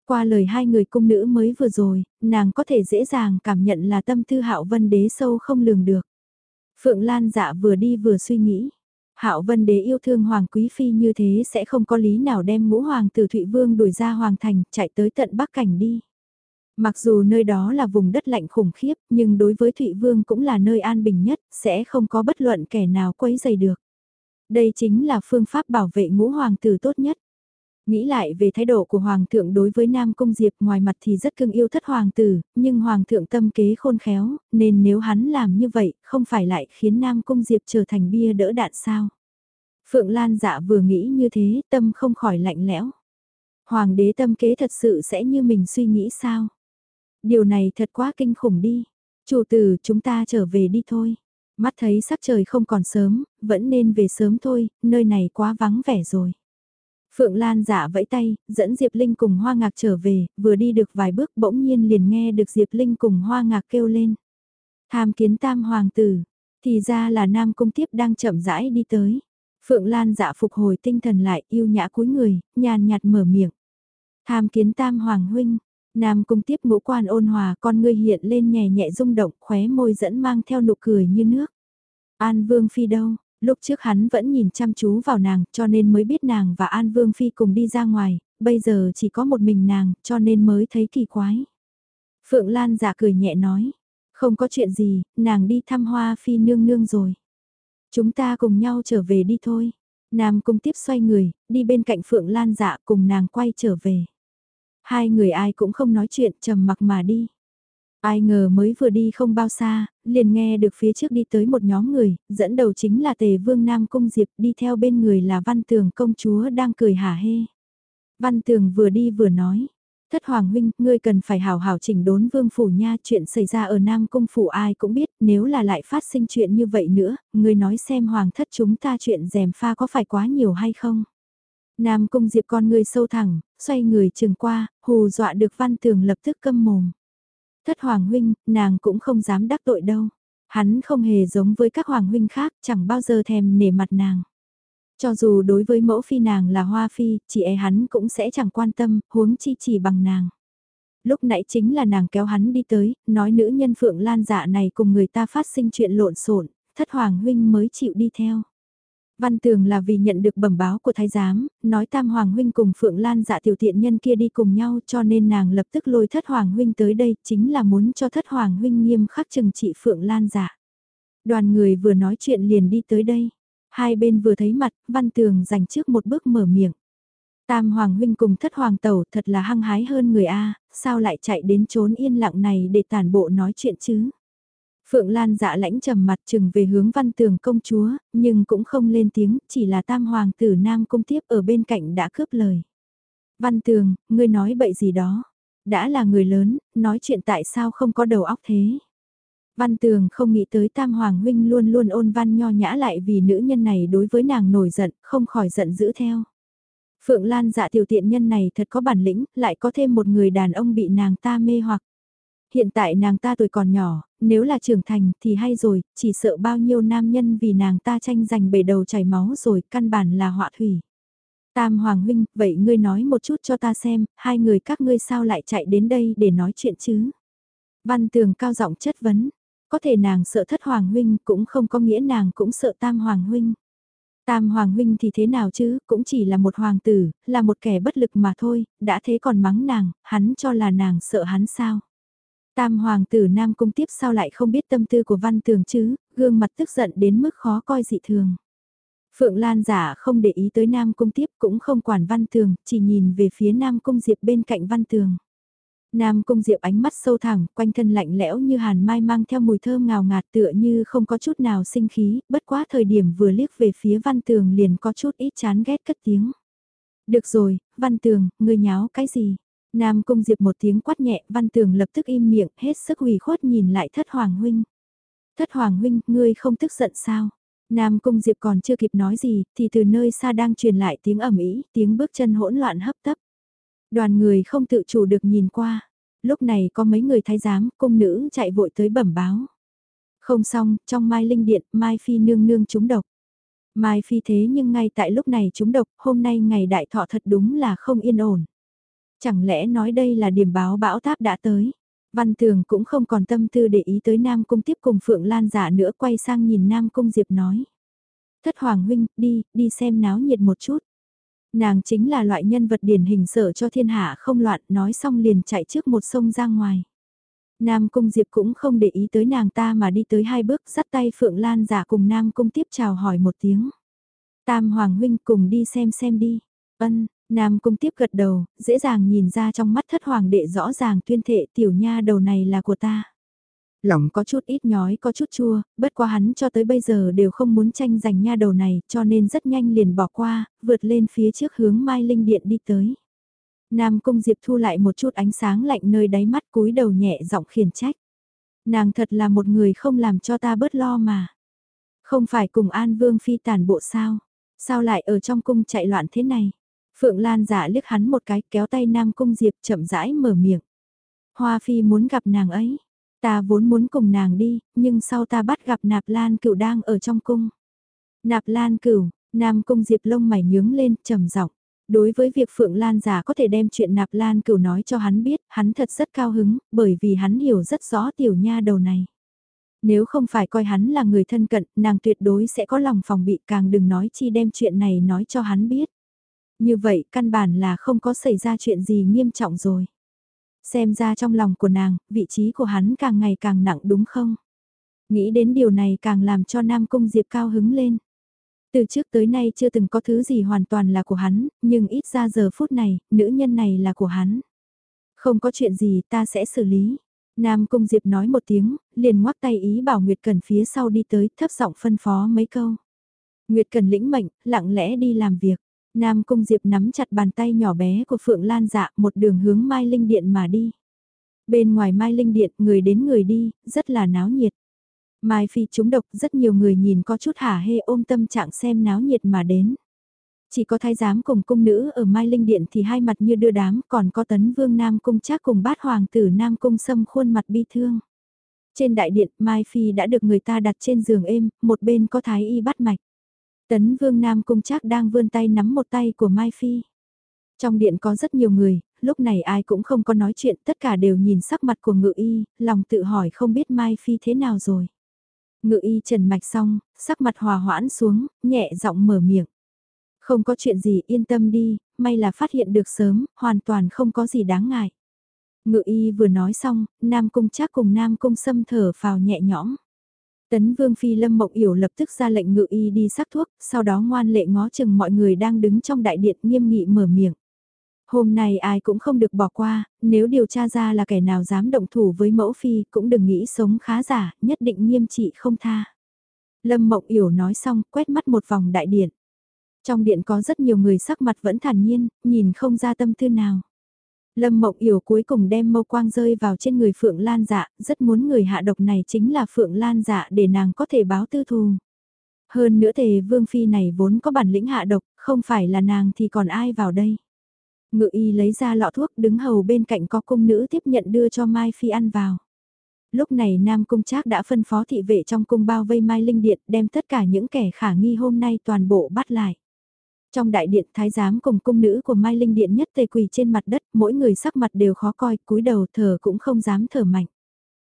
Qua lời hai người cung nữ mới vừa rồi, nàng có thể dễ dàng cảm nhận là tâm tư Hạo Vân Đế sâu không lường được. Phượng Lan dạ vừa đi vừa suy nghĩ. Hạo Vân Đế yêu thương Hoàng Quý Phi như thế sẽ không có lý nào đem ngũ hoàng tử Thụy Vương đuổi ra Hoàng Thành, chạy tới tận Bắc Cảnh đi. Mặc dù nơi đó là vùng đất lạnh khủng khiếp, nhưng đối với Thụy Vương cũng là nơi an bình nhất, sẽ không có bất luận kẻ nào quấy dày được. Đây chính là phương pháp bảo vệ ngũ hoàng tử tốt nhất. Nghĩ lại về thái độ của Hoàng thượng đối với Nam Cung Diệp ngoài mặt thì rất cưng yêu thất hoàng tử, nhưng Hoàng thượng tâm kế khôn khéo, nên nếu hắn làm như vậy, không phải lại khiến Nam Cung Diệp trở thành bia đỡ đạn sao. Phượng Lan dạ vừa nghĩ như thế, tâm không khỏi lạnh lẽo. Hoàng đế tâm kế thật sự sẽ như mình suy nghĩ sao? Điều này thật quá kinh khủng đi. Chủ tử, chúng ta trở về đi thôi. Mắt thấy sắc trời không còn sớm, vẫn nên về sớm thôi, nơi này quá vắng vẻ rồi. Phượng Lan giả vẫy tay, dẫn Diệp Linh cùng Hoa Ngạc trở về, vừa đi được vài bước bỗng nhiên liền nghe được Diệp Linh cùng Hoa Ngạc kêu lên. Tham kiến tam hoàng tử, thì ra là Nam Cung Tiếp đang chậm rãi đi tới. Phượng Lan dạ phục hồi tinh thần lại yêu nhã cúi người, nhàn nhạt mở miệng. Tham kiến tam hoàng huynh, Nam Cung Tiếp ngũ quan ôn hòa con ngươi hiện lên nhẹ nhẹ rung động khóe môi dẫn mang theo nụ cười như nước. An Vương Phi đâu, lúc trước hắn vẫn nhìn chăm chú vào nàng cho nên mới biết nàng và An Vương Phi cùng đi ra ngoài, bây giờ chỉ có một mình nàng cho nên mới thấy kỳ quái. Phượng Lan giả cười nhẹ nói, không có chuyện gì, nàng đi thăm Hoa Phi nương nương rồi. Chúng ta cùng nhau trở về đi thôi. Nam cung tiếp xoay người, đi bên cạnh Phượng Lan dạ cùng nàng quay trở về. Hai người ai cũng không nói chuyện trầm mặc mà đi. Ai ngờ mới vừa đi không bao xa, liền nghe được phía trước đi tới một nhóm người, dẫn đầu chính là tề vương Nam Cung Diệp đi theo bên người là văn tường công chúa đang cười hả hê. Văn tường vừa đi vừa nói, thất hoàng huynh, ngươi cần phải hào hào chỉnh đốn vương phủ nha, chuyện xảy ra ở Nam Cung phủ ai cũng biết, nếu là lại phát sinh chuyện như vậy nữa, ngươi nói xem hoàng thất chúng ta chuyện dèm pha có phải quá nhiều hay không. Nam Cung Diệp con ngươi sâu thẳng, xoay người trường qua, hù dọa được văn tường lập tức câm mồm. Thất hoàng huynh, nàng cũng không dám đắc tội đâu. Hắn không hề giống với các hoàng huynh khác, chẳng bao giờ thèm nể mặt nàng. Cho dù đối với mẫu phi nàng là hoa phi, chị e hắn cũng sẽ chẳng quan tâm, huống chi chỉ bằng nàng. Lúc nãy chính là nàng kéo hắn đi tới, nói nữ nhân phượng lan dạ này cùng người ta phát sinh chuyện lộn xộn thất hoàng huynh mới chịu đi theo. Văn tường là vì nhận được bẩm báo của thái giám, nói tam hoàng huynh cùng Phượng Lan dạ tiểu tiện nhân kia đi cùng nhau cho nên nàng lập tức lôi thất hoàng huynh tới đây chính là muốn cho thất hoàng huynh nghiêm khắc trừng trị Phượng Lan dạ. Đoàn người vừa nói chuyện liền đi tới đây. Hai bên vừa thấy mặt, văn tường dành trước một bước mở miệng. Tam hoàng huynh cùng thất hoàng tẩu thật là hăng hái hơn người A, sao lại chạy đến trốn yên lặng này để tản bộ nói chuyện chứ? Phượng Lan dạ lãnh trầm mặt chừng về hướng văn tường công chúa, nhưng cũng không lên tiếng, chỉ là tam hoàng tử nam cung tiếp ở bên cạnh đã cướp lời. Văn tường, ngươi nói bậy gì đó. Đã là người lớn, nói chuyện tại sao không có đầu óc thế. Văn tường không nghĩ tới tam hoàng huynh luôn luôn ôn văn nho nhã lại vì nữ nhân này đối với nàng nổi giận, không khỏi giận dữ theo. Phượng Lan dạ tiểu tiện nhân này thật có bản lĩnh, lại có thêm một người đàn ông bị nàng ta mê hoặc hiện tại nàng ta tuổi còn nhỏ, nếu là trưởng thành thì hay rồi, chỉ sợ bao nhiêu nam nhân vì nàng ta tranh giành bể đầu chảy máu rồi, căn bản là họa thủy. Tam Hoàng Huynh, vậy ngươi nói một chút cho ta xem, hai người các ngươi sao lại chạy đến đây để nói chuyện chứ? Văn Tường cao giọng chất vấn, Có thể nàng sợ thất hoàng huynh cũng không có nghĩa nàng cũng sợ tam hoàng huynh. Tam hoàng huynh thì thế nào chứ, cũng chỉ là một hoàng tử, là một kẻ bất lực mà thôi, đã thế còn mắng nàng, hắn cho là nàng sợ hắn sao. Tam hoàng tử Nam Cung tiếp sao lại không biết tâm tư của văn tường chứ, gương mặt tức giận đến mức khó coi dị thường. Phượng Lan giả không để ý tới Nam Cung tiếp cũng không quản văn tường, chỉ nhìn về phía Nam Cung Diệp bên cạnh văn tường. Nam Cung Diệp ánh mắt sâu thẳng, quanh thân lạnh lẽo như hàn mai mang theo mùi thơm ngào ngạt tựa như không có chút nào sinh khí, bất quá thời điểm vừa liếc về phía văn tường liền có chút ít chán ghét cất tiếng. Được rồi, văn tường, ngươi nháo cái gì? Nam Cung Diệp một tiếng quát nhẹ, văn tường lập tức im miệng, hết sức hủy khuất nhìn lại thất hoàng huynh. Thất hoàng huynh, ngươi không tức giận sao? Nam Cung Diệp còn chưa kịp nói gì, thì từ nơi xa đang truyền lại tiếng ẩm ý, tiếng bước chân hỗn loạn hấp tấp. Đoàn người không tự chủ được nhìn qua. Lúc này có mấy người thái giám, cung nữ chạy vội tới bẩm báo. Không xong, trong Mai Linh Điện, Mai Phi nương nương trúng độc. Mai Phi thế nhưng ngay tại lúc này trúng độc, hôm nay ngày đại thọ thật đúng là không yên ổn. Chẳng lẽ nói đây là điểm báo bão táp đã tới? Văn Thường cũng không còn tâm tư để ý tới Nam Cung tiếp cùng Phượng Lan giả nữa quay sang nhìn Nam Cung Diệp nói. Thất Hoàng Huynh, đi, đi xem náo nhiệt một chút. Nàng chính là loại nhân vật điển hình sở cho thiên hạ không loạn nói xong liền chạy trước một sông ra ngoài. Nam Cung Diệp cũng không để ý tới nàng ta mà đi tới hai bước dắt tay Phượng Lan giả cùng Nam Cung tiếp chào hỏi một tiếng. Tam Hoàng Huynh cùng đi xem xem đi. Ân, Nam Cung tiếp gật đầu, dễ dàng nhìn ra trong mắt thất hoàng đệ rõ ràng tuyên thệ tiểu nha đầu này là của ta. Lòng có chút ít nhói có chút chua, bất quá hắn cho tới bây giờ đều không muốn tranh giành nha đầu này cho nên rất nhanh liền bỏ qua, vượt lên phía trước hướng Mai Linh Điện đi tới. Nam Cung Diệp thu lại một chút ánh sáng lạnh nơi đáy mắt cúi đầu nhẹ giọng khiển trách. Nàng thật là một người không làm cho ta bớt lo mà. Không phải cùng An Vương Phi tàn bộ sao? Sao lại ở trong cung chạy loạn thế này? Phượng Lan giả liếc hắn một cái kéo tay Nam Cung Diệp chậm rãi mở miệng. Hoa Phi muốn gặp nàng ấy. Ta vốn muốn cùng nàng đi, nhưng sau ta bắt gặp Nạp Lan Cửu đang ở trong cung. Nạp Lan Cửu, Nam Cung Diệp lông mày nhướng lên, trầm giọng. Đối với việc Phượng Lan giả có thể đem chuyện Nạp Lan Cửu nói cho hắn biết, hắn thật rất cao hứng, bởi vì hắn hiểu rất rõ tiểu nha đầu này. Nếu không phải coi hắn là người thân cận, nàng tuyệt đối sẽ có lòng phòng bị càng đừng nói chi đem chuyện này nói cho hắn biết. Như vậy căn bản là không có xảy ra chuyện gì nghiêm trọng rồi. Xem ra trong lòng của nàng, vị trí của hắn càng ngày càng nặng đúng không? Nghĩ đến điều này càng làm cho Nam Cung Diệp cao hứng lên. Từ trước tới nay chưa từng có thứ gì hoàn toàn là của hắn, nhưng ít ra giờ phút này, nữ nhân này là của hắn. Không có chuyện gì ta sẽ xử lý. Nam Cung Diệp nói một tiếng, liền ngoắc tay ý bảo Nguyệt Cần phía sau đi tới thấp giọng phân phó mấy câu. Nguyệt Cần lĩnh mệnh, lặng lẽ đi làm việc. Nam Cung Diệp nắm chặt bàn tay nhỏ bé của Phượng Lan dạ một đường hướng Mai Linh Điện mà đi. Bên ngoài Mai Linh Điện người đến người đi, rất là náo nhiệt. Mai Phi trúng độc rất nhiều người nhìn có chút hả hê ôm tâm trạng xem náo nhiệt mà đến. Chỉ có thái giám cùng cung nữ ở Mai Linh Điện thì hai mặt như đưa đám còn có tấn vương Nam Cung trác cùng bát hoàng tử Nam Cung sâm khuôn mặt bi thương. Trên đại điện Mai Phi đã được người ta đặt trên giường êm, một bên có thái y bắt mạch. Tấn Vương Nam Cung Trác đang vươn tay nắm một tay của Mai Phi. Trong điện có rất nhiều người, lúc này ai cũng không có nói chuyện, tất cả đều nhìn sắc mặt của ngự y, lòng tự hỏi không biết Mai Phi thế nào rồi. Ngự y trần mạch xong, sắc mặt hòa hoãn xuống, nhẹ giọng mở miệng. Không có chuyện gì yên tâm đi, may là phát hiện được sớm, hoàn toàn không có gì đáng ngại. Ngự y vừa nói xong, Nam Cung Trác cùng Nam Cung Sâm thở phào nhẹ nhõm. Tấn Vương Phi Lâm Mộng Yểu lập tức ra lệnh ngự y đi sắc thuốc, sau đó ngoan lệ ngó chừng mọi người đang đứng trong đại điện nghiêm nghị mở miệng. Hôm nay ai cũng không được bỏ qua, nếu điều tra ra là kẻ nào dám động thủ với mẫu phi cũng đừng nghĩ sống khá giả, nhất định nghiêm trị không tha. Lâm Mộng Yểu nói xong, quét mắt một vòng đại điện. Trong điện có rất nhiều người sắc mặt vẫn thản nhiên, nhìn không ra tâm tư nào. Lâm Mộng Yểu cuối cùng đem mâu quang rơi vào trên người Phượng Lan dạ, rất muốn người hạ độc này chính là Phượng Lan dạ để nàng có thể báo tư thù. Hơn nữa tề vương phi này vốn có bản lĩnh hạ độc, không phải là nàng thì còn ai vào đây. Ngự y lấy ra lọ thuốc đứng hầu bên cạnh có cung nữ tiếp nhận đưa cho Mai Phi ăn vào. Lúc này Nam Cung Trác đã phân phó thị vệ trong cung bao vây Mai Linh Điện đem tất cả những kẻ khả nghi hôm nay toàn bộ bắt lại. Trong đại điện thái giám cùng cung nữ của Mai Linh Điện nhất tề quỳ trên mặt đất, mỗi người sắc mặt đều khó coi, cúi đầu thở cũng không dám thở mạnh.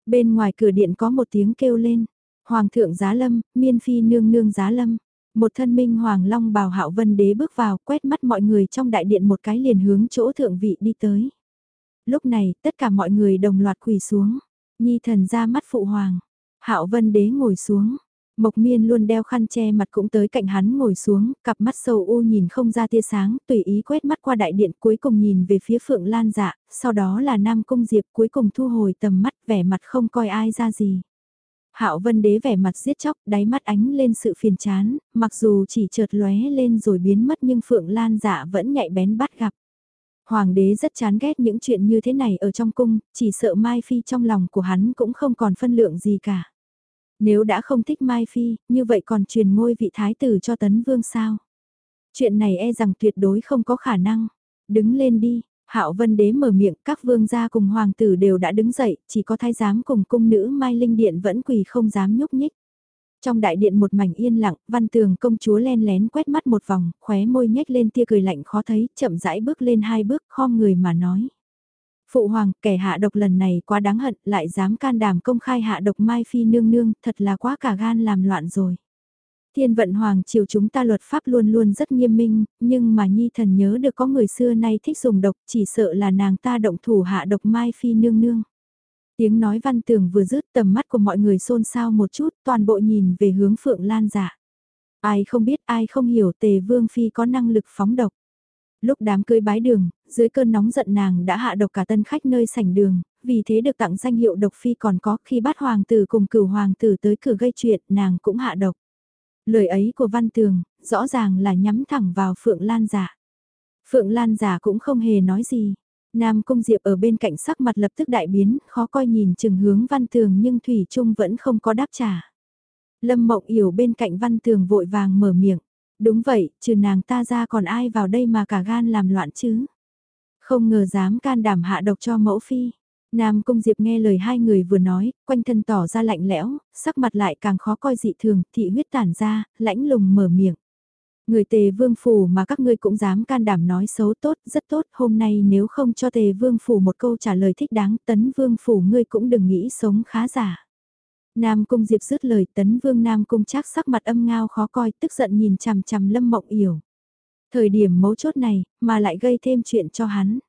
Bên ngoài cửa điện có một tiếng kêu lên. Hoàng thượng giá lâm, miên phi nương nương giá lâm. Một thân minh hoàng long bào hạo vân đế bước vào quét mắt mọi người trong đại điện một cái liền hướng chỗ thượng vị đi tới. Lúc này tất cả mọi người đồng loạt quỳ xuống. Nhi thần ra mắt phụ hoàng. hạo vân đế ngồi xuống. Mộc miên luôn đeo khăn che mặt cũng tới cạnh hắn ngồi xuống, cặp mắt sâu u nhìn không ra tia sáng, tùy ý quét mắt qua đại điện cuối cùng nhìn về phía phượng lan dạ, sau đó là nam cung diệp cuối cùng thu hồi tầm mắt vẻ mặt không coi ai ra gì. Hạo Vân Đế vẻ mặt giết chóc, đáy mắt ánh lên sự phiền chán, mặc dù chỉ chợt lóe lên rồi biến mất nhưng Phượng Lan dạ vẫn nhạy bén bắt gặp. Hoàng đế rất chán ghét những chuyện như thế này ở trong cung, chỉ sợ Mai Phi trong lòng của hắn cũng không còn phân lượng gì cả. Nếu đã không thích Mai Phi, như vậy còn truyền ngôi vị thái tử cho Tấn Vương sao? Chuyện này e rằng tuyệt đối không có khả năng. Đứng lên đi, Hạo Vân Đế mở miệng, các vương gia cùng hoàng tử đều đã đứng dậy, chỉ có thái giám cùng cung nữ Mai Linh Điện vẫn quỳ không dám nhúc nhích. Trong đại điện một mảnh yên lặng, văn tường công chúa len lén quét mắt một vòng, khóe môi nhếch lên tia cười lạnh khó thấy, chậm rãi bước lên hai bước, khom người mà nói. Phụ hoàng, kẻ hạ độc lần này quá đáng hận, lại dám can đảm công khai hạ độc Mai Phi nương nương, thật là quá cả gan làm loạn rồi. Thiên vận hoàng triều chúng ta luật pháp luôn luôn rất nghiêm minh, nhưng mà nhi thần nhớ được có người xưa nay thích dùng độc, chỉ sợ là nàng ta động thủ hạ độc Mai Phi nương nương. Tiếng nói văn tường vừa dứt tầm mắt của mọi người xôn xao một chút, toàn bộ nhìn về hướng Phượng Lan giả. Ai không biết, ai không hiểu tề vương phi có năng lực phóng độc. Lúc đám cưới bái đường, dưới cơn nóng giận nàng đã hạ độc cả tân khách nơi sảnh đường, vì thế được tặng danh hiệu độc phi còn có khi bắt hoàng tử cùng cửu hoàng tử tới cửa gây chuyện, nàng cũng hạ độc. Lời ấy của văn tường, rõ ràng là nhắm thẳng vào Phượng Lan giả. Phượng Lan giả cũng không hề nói gì. Nam Cung Diệp ở bên cạnh sắc mặt lập tức đại biến, khó coi nhìn chừng hướng văn tường nhưng Thủy Trung vẫn không có đáp trả. Lâm Mộng Yểu bên cạnh văn tường vội vàng mở miệng. Đúng vậy, trừ nàng ta ra còn ai vào đây mà cả gan làm loạn chứ? Không ngờ dám can đảm hạ độc cho mẫu phi. Nam Cung Diệp nghe lời hai người vừa nói, quanh thân tỏ ra lạnh lẽo, sắc mặt lại càng khó coi dị thường, thị huyết tản ra, lãnh lùng mở miệng. Người tề vương phủ mà các ngươi cũng dám can đảm nói xấu tốt, rất tốt, hôm nay nếu không cho tề vương phủ một câu trả lời thích đáng, tấn vương phủ ngươi cũng đừng nghĩ sống khá giả. Nam cung diệp dứt lời tấn vương Nam cung chắc sắc mặt âm ngao khó coi, tức giận nhìn chằm chằm lâm mộng yểu. Thời điểm mấu chốt này, mà lại gây thêm chuyện cho hắn.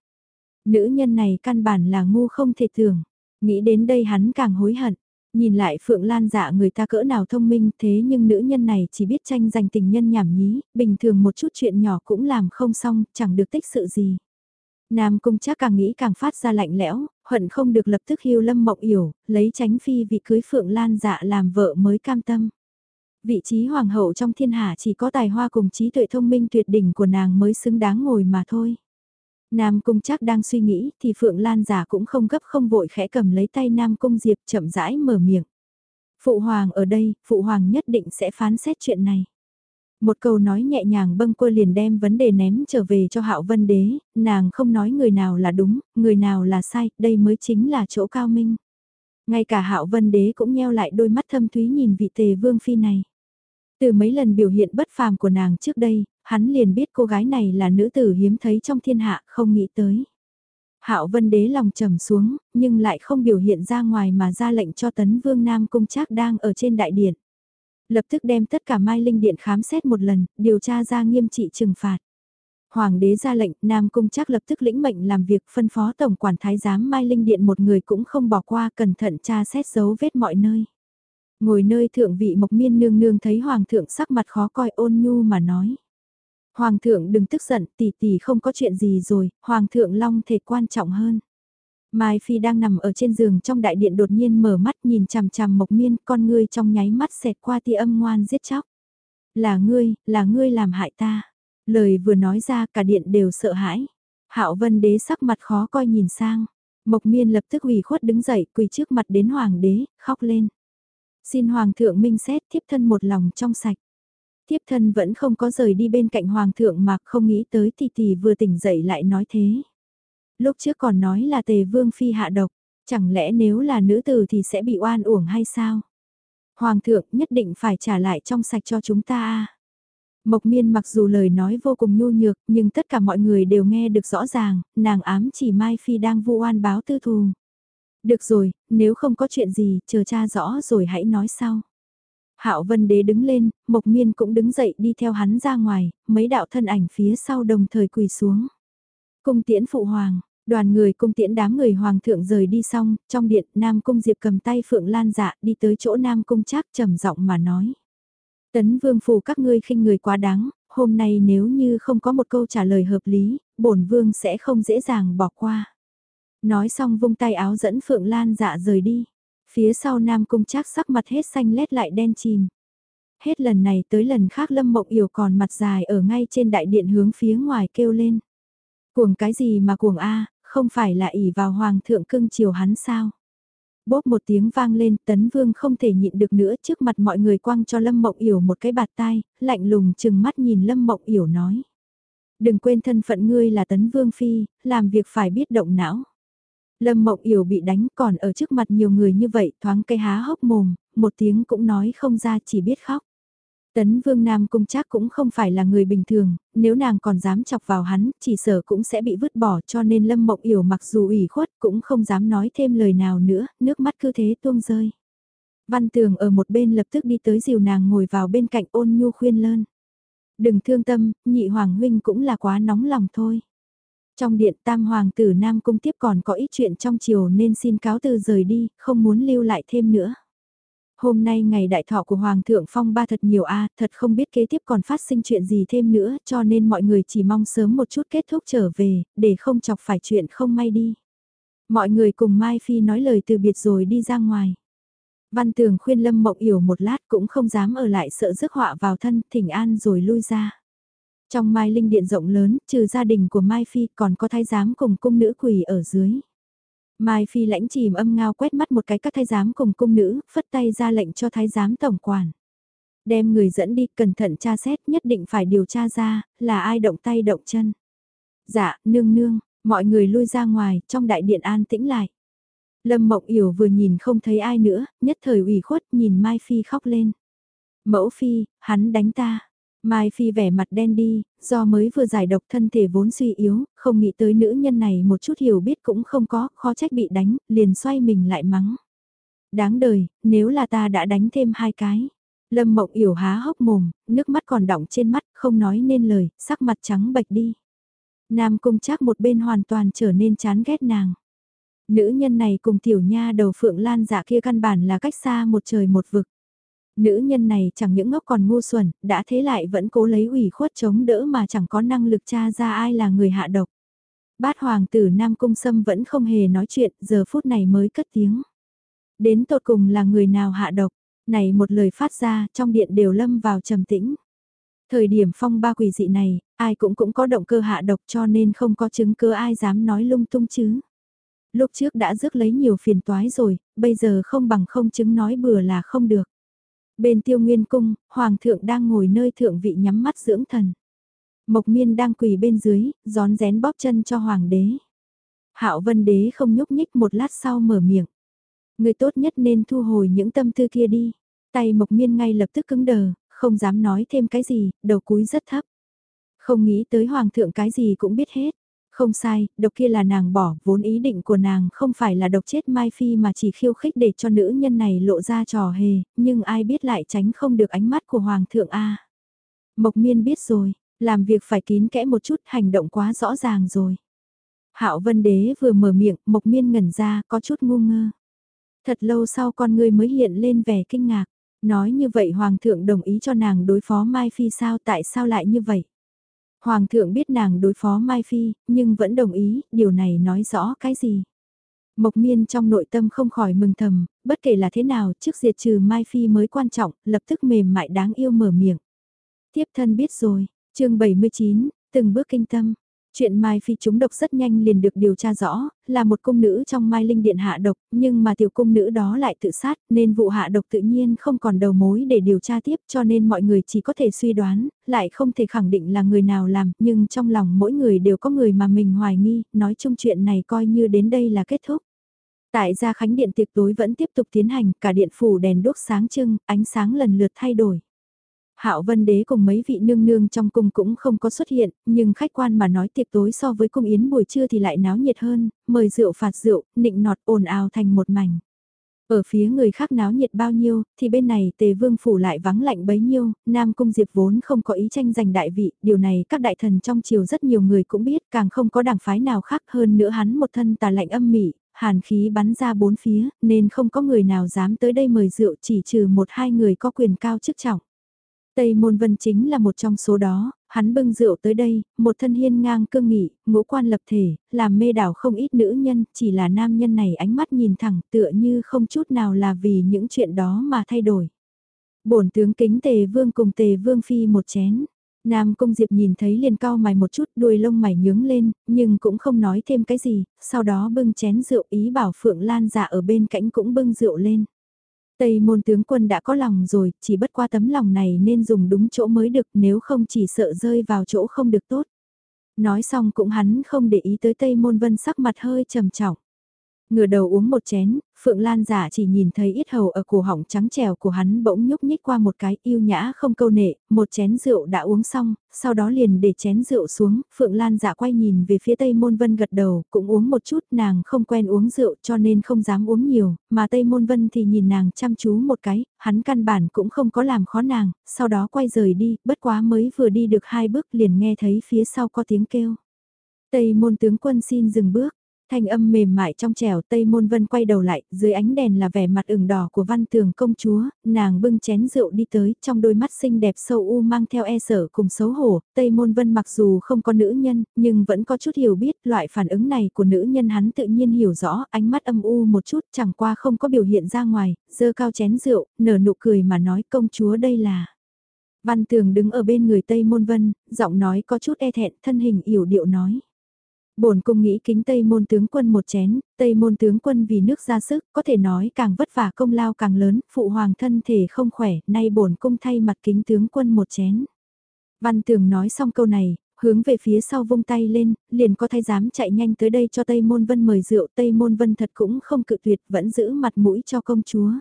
Nữ nhân này căn bản là ngu không thể tưởng. Nghĩ đến đây hắn càng hối hận. Nhìn lại Phượng Lan dạ người ta cỡ nào thông minh thế nhưng nữ nhân này chỉ biết tranh giành tình nhân nhảm nhí, bình thường một chút chuyện nhỏ cũng làm không xong, chẳng được tích sự gì. Nam cung chắc càng nghĩ càng phát ra lạnh lẽo, hận không được lập tức hưu lâm mộng yểu, lấy tránh phi vị cưới Phượng Lan dạ làm vợ mới cam tâm. Vị trí hoàng hậu trong thiên hạ chỉ có tài hoa cùng trí tuệ thông minh tuyệt đỉnh của nàng mới xứng đáng ngồi mà thôi. Nam Cung chắc đang suy nghĩ thì Phượng Lan giả cũng không gấp không vội khẽ cầm lấy tay Nam Cung Diệp chậm rãi mở miệng. Phụ Hoàng ở đây, Phụ Hoàng nhất định sẽ phán xét chuyện này. Một câu nói nhẹ nhàng bâng quơ liền đem vấn đề ném trở về cho Hạo Vân Đế, nàng không nói người nào là đúng, người nào là sai, đây mới chính là chỗ cao minh. Ngay cả Hạo Vân Đế cũng nheo lại đôi mắt thâm thúy nhìn vị tề vương phi này. Từ mấy lần biểu hiện bất phàm của nàng trước đây, hắn liền biết cô gái này là nữ tử hiếm thấy trong thiên hạ, không nghĩ tới. Hạo Vân Đế lòng trầm xuống, nhưng lại không biểu hiện ra ngoài mà ra lệnh cho Tấn Vương Nam Cung Trác đang ở trên đại điện. Lập tức đem tất cả Mai Linh Điện khám xét một lần, điều tra ra nghiêm trị trừng phạt. Hoàng đế ra lệnh, Nam Cung Trác lập tức lĩnh mệnh làm việc phân phó tổng quản thái giám Mai Linh Điện một người cũng không bỏ qua cẩn thận tra xét dấu vết mọi nơi. Ngồi nơi thượng vị mộc miên nương nương thấy hoàng thượng sắc mặt khó coi ôn nhu mà nói. Hoàng thượng đừng tức giận, tỷ tỷ không có chuyện gì rồi, hoàng thượng long thể quan trọng hơn. Mai Phi đang nằm ở trên giường trong đại điện đột nhiên mở mắt nhìn chằm chằm mộc miên con ngươi trong nháy mắt xẹt qua tia âm ngoan giết chóc. Là ngươi, là ngươi làm hại ta. Lời vừa nói ra cả điện đều sợ hãi. Hạo vân đế sắc mặt khó coi nhìn sang. Mộc miên lập tức ủy khuất đứng dậy quỳ trước mặt đến hoàng đế, khóc lên. Xin hoàng thượng minh xét thiếp thân một lòng trong sạch. Thiếp thân vẫn không có rời đi bên cạnh hoàng thượng mà không nghĩ tới tỷ tỷ vừa tỉnh dậy lại nói thế. Lúc trước còn nói là tề vương phi hạ độc, chẳng lẽ nếu là nữ tử thì sẽ bị oan uổng hay sao? Hoàng thượng nhất định phải trả lại trong sạch cho chúng ta Mộc miên mặc dù lời nói vô cùng nhu nhược nhưng tất cả mọi người đều nghe được rõ ràng, nàng ám chỉ Mai Phi đang vu oan báo tư thù. Được rồi, nếu không có chuyện gì, chờ cha rõ rồi hãy nói sau. Hạo Vân Đế đứng lên, Mộc Miên cũng đứng dậy đi theo hắn ra ngoài, mấy đạo thân ảnh phía sau đồng thời quỳ xuống. Cung tiễn phụ hoàng, đoàn người cung tiễn đám người hoàng thượng rời đi xong, trong điện Nam Cung Diệp cầm tay Phượng Lan dạ đi tới chỗ Nam Cung Trác trầm giọng mà nói. Tấn vương phủ các ngươi khinh người quá đáng, hôm nay nếu như không có một câu trả lời hợp lý, bổn vương sẽ không dễ dàng bỏ qua. Nói xong vung tay áo dẫn Phượng Lan dạ rời đi. Phía sau Nam Cung Trác sắc mặt hết xanh lét lại đen chìm. Hết lần này tới lần khác Lâm Mộng Yểu còn mặt dài ở ngay trên đại điện hướng phía ngoài kêu lên. Cuồng cái gì mà cuồng A, không phải là ỉ vào hoàng thượng cưng chiều hắn sao? Bốp một tiếng vang lên, tấn vương không thể nhịn được nữa trước mặt mọi người quăng cho Lâm Mộng Yểu một cái bạt tai, lạnh lùng chừng mắt nhìn Lâm Mộng Yểu nói. Đừng quên thân phận ngươi là tấn vương phi, làm việc phải biết động não. Lâm Mộng Yểu bị đánh còn ở trước mặt nhiều người như vậy thoáng cây há hốc mồm, một tiếng cũng nói không ra chỉ biết khóc. Tấn Vương Nam Cung chắc cũng không phải là người bình thường, nếu nàng còn dám chọc vào hắn, chỉ sợ cũng sẽ bị vứt bỏ cho nên Lâm Mộng Yểu mặc dù ủy khuất cũng không dám nói thêm lời nào nữa, nước mắt cứ thế tuông rơi. Văn Tường ở một bên lập tức đi tới dìu nàng ngồi vào bên cạnh ôn nhu khuyên lơn. Đừng thương tâm, nhị hoàng huynh cũng là quá nóng lòng thôi. Trong điện tam hoàng tử Nam Cung tiếp còn có ít chuyện trong chiều nên xin cáo từ rời đi, không muốn lưu lại thêm nữa. Hôm nay ngày đại thọ của Hoàng thượng Phong ba thật nhiều a à, thật không biết kế tiếp còn phát sinh chuyện gì thêm nữa cho nên mọi người chỉ mong sớm một chút kết thúc trở về, để không chọc phải chuyện không may đi. Mọi người cùng Mai Phi nói lời từ biệt rồi đi ra ngoài. Văn tường khuyên Lâm Mộng Yểu một lát cũng không dám ở lại sợ rước họa vào thân, thỉnh an rồi lui ra. Trong Mai Linh Điện rộng lớn, trừ gia đình của Mai Phi còn có thái giám cùng cung nữ quỳ ở dưới. Mai Phi lãnh chìm âm ngao quét mắt một cái các thái giám cùng cung nữ, phất tay ra lệnh cho thái giám tổng quản. Đem người dẫn đi, cẩn thận tra xét, nhất định phải điều tra ra, là ai động tay động chân. Dạ, nương nương, mọi người lui ra ngoài, trong đại điện an tĩnh lại. Lâm Mộng Yểu vừa nhìn không thấy ai nữa, nhất thời ủy khuất nhìn Mai Phi khóc lên. Mẫu Phi, hắn đánh ta. Mai Phi vẻ mặt đen đi, do mới vừa giải độc thân thể vốn suy yếu, không nghĩ tới nữ nhân này một chút hiểu biết cũng không có, khó trách bị đánh, liền xoay mình lại mắng. Đáng đời, nếu là ta đã đánh thêm hai cái. Lâm Mộng Yểu há hốc mồm, nước mắt còn đọng trên mắt, không nói nên lời, sắc mặt trắng bệch đi. Nam Cung chắc một bên hoàn toàn trở nên chán ghét nàng. Nữ nhân này cùng tiểu nha đầu phượng lan dạ kia căn bản là cách xa một trời một vực. Nữ nhân này chẳng những ngốc còn ngu xuẩn, đã thế lại vẫn cố lấy ủy khuất chống đỡ mà chẳng có năng lực tra ra ai là người hạ độc. Bát hoàng tử Nam Cung Sâm vẫn không hề nói chuyện, giờ phút này mới cất tiếng. Đến tột cùng là người nào hạ độc, này một lời phát ra trong điện đều lâm vào trầm tĩnh. Thời điểm phong ba quỷ dị này, ai cũng cũng có động cơ hạ độc cho nên không có chứng cứ ai dám nói lung tung chứ. Lúc trước đã rước lấy nhiều phiền toái rồi, bây giờ không bằng không chứng nói bừa là không được. Bên tiêu nguyên cung, hoàng thượng đang ngồi nơi thượng vị nhắm mắt dưỡng thần. Mộc miên đang quỳ bên dưới, gión rén bóp chân cho hoàng đế. Hạo vân đế không nhúc nhích một lát sau mở miệng. Người tốt nhất nên thu hồi những tâm tư kia đi. Tay mộc miên ngay lập tức cứng đờ, không dám nói thêm cái gì, đầu cúi rất thấp. Không nghĩ tới hoàng thượng cái gì cũng biết hết. Không sai, độc kia là nàng bỏ, vốn ý định của nàng không phải là độc chết Mai Phi mà chỉ khiêu khích để cho nữ nhân này lộ ra trò hề, nhưng ai biết lại tránh không được ánh mắt của Hoàng thượng A. Mộc miên biết rồi, làm việc phải kín kẽ một chút hành động quá rõ ràng rồi. Hạo Vân Đế vừa mở miệng, Mộc Miên ngẩn ra, có chút ngu ngơ. Thật lâu sau con người mới hiện lên vẻ kinh ngạc, nói như vậy Hoàng thượng đồng ý cho nàng đối phó Mai Phi sao tại sao lại như vậy? Hoàng thượng biết nàng đối phó Mai Phi, nhưng vẫn đồng ý, điều này nói rõ cái gì. Mộc miên trong nội tâm không khỏi mừng thầm, bất kể là thế nào, trước diệt trừ Mai Phi mới quan trọng, lập tức mềm mại đáng yêu mở miệng. Tiếp thân biết rồi, chương 79, từng bước kinh tâm, Chuyện Mai Phi trúng độc rất nhanh liền được điều tra rõ, là một cung nữ trong Mai Linh Điện hạ độc, nhưng mà tiểu cung nữ đó lại tự sát, nên vụ hạ độc tự nhiên không còn đầu mối để điều tra tiếp cho nên mọi người chỉ có thể suy đoán, lại không thể khẳng định là người nào làm, nhưng trong lòng mỗi người đều có người mà mình hoài nghi, nói chung chuyện này coi như đến đây là kết thúc. Tại gia khánh điện tiệc tối vẫn tiếp tục tiến hành, cả điện phủ đèn đốt sáng trưng, ánh sáng lần lượt thay đổi. Hạo Vân Đế cùng mấy vị nương nương trong cung cũng không có xuất hiện, nhưng khách quan mà nói tiệc tối so với cung yến buổi trưa thì lại náo nhiệt hơn, mời rượu phạt rượu, nịnh nọt ồn ào thành một mảnh. Ở phía người khác náo nhiệt bao nhiêu, thì bên này tề vương phủ lại vắng lạnh bấy nhiêu, Nam Cung Diệp vốn không có ý tranh giành đại vị, điều này các đại thần trong triều rất nhiều người cũng biết, càng không có đảng phái nào khác hơn nữa hắn một thân tà lạnh âm mỉ, hàn khí bắn ra bốn phía, nên không có người nào dám tới đây mời rượu chỉ trừ một hai người có quyền cao chức trọng. Tây Môn Vân chính là một trong số đó, hắn bưng rượu tới đây, một thân hiên ngang cương nghị, ngũ quan lập thể, làm mê đảo không ít nữ nhân, chỉ là nam nhân này ánh mắt nhìn thẳng tựa như không chút nào là vì những chuyện đó mà thay đổi. bổn tướng kính tề vương cùng tề vương phi một chén. Nam Cung Diệp nhìn thấy liền cao mày một chút đuôi lông mày nhướng lên, nhưng cũng không nói thêm cái gì, sau đó bưng chén rượu ý bảo Phượng Lan dạ ở bên cạnh cũng bưng rượu lên. Tây môn tướng quân đã có lòng rồi, chỉ bất qua tấm lòng này nên dùng đúng chỗ mới được nếu không chỉ sợ rơi vào chỗ không được tốt. Nói xong cũng hắn không để ý tới Tây môn vân sắc mặt hơi trầm trọng. Ngửa đầu uống một chén, Phượng Lan giả chỉ nhìn thấy ít hầu ở cổ họng trắng trèo của hắn bỗng nhúc nhích qua một cái yêu nhã không câu nệ, một chén rượu đã uống xong, sau đó liền để chén rượu xuống, Phượng Lan giả quay nhìn về phía Tây Môn Vân gật đầu, cũng uống một chút, nàng không quen uống rượu cho nên không dám uống nhiều, mà Tây Môn Vân thì nhìn nàng chăm chú một cái, hắn căn bản cũng không có làm khó nàng, sau đó quay rời đi, bất quá mới vừa đi được hai bước liền nghe thấy phía sau có tiếng kêu. Tây Môn tướng quân xin dừng bước. Thanh âm mềm mại trong trẻo Tây Môn Vân quay đầu lại, dưới ánh đèn là vẻ mặt ửng đỏ của văn tường công chúa, nàng bưng chén rượu đi tới, trong đôi mắt xinh đẹp sâu u mang theo e sở cùng xấu hổ, Tây Môn Vân mặc dù không có nữ nhân, nhưng vẫn có chút hiểu biết, loại phản ứng này của nữ nhân hắn tự nhiên hiểu rõ, ánh mắt âm u một chút chẳng qua không có biểu hiện ra ngoài, dơ cao chén rượu, nở nụ cười mà nói công chúa đây là... Văn tường đứng ở bên người Tây Môn Vân, giọng nói có chút e thẹn, thân hình yểu điệu nói bổn cung nghĩ kính Tây môn tướng quân một chén, Tây môn tướng quân vì nước ra sức, có thể nói càng vất vả công lao càng lớn, phụ hoàng thân thể không khỏe, nay bổn cung thay mặt kính tướng quân một chén. Văn tường nói xong câu này, hướng về phía sau vung tay lên, liền có thay dám chạy nhanh tới đây cho Tây Môn Vân mời rượu, Tây Môn Vân thật cũng không cự tuyệt, vẫn giữ mặt mũi cho công chúa.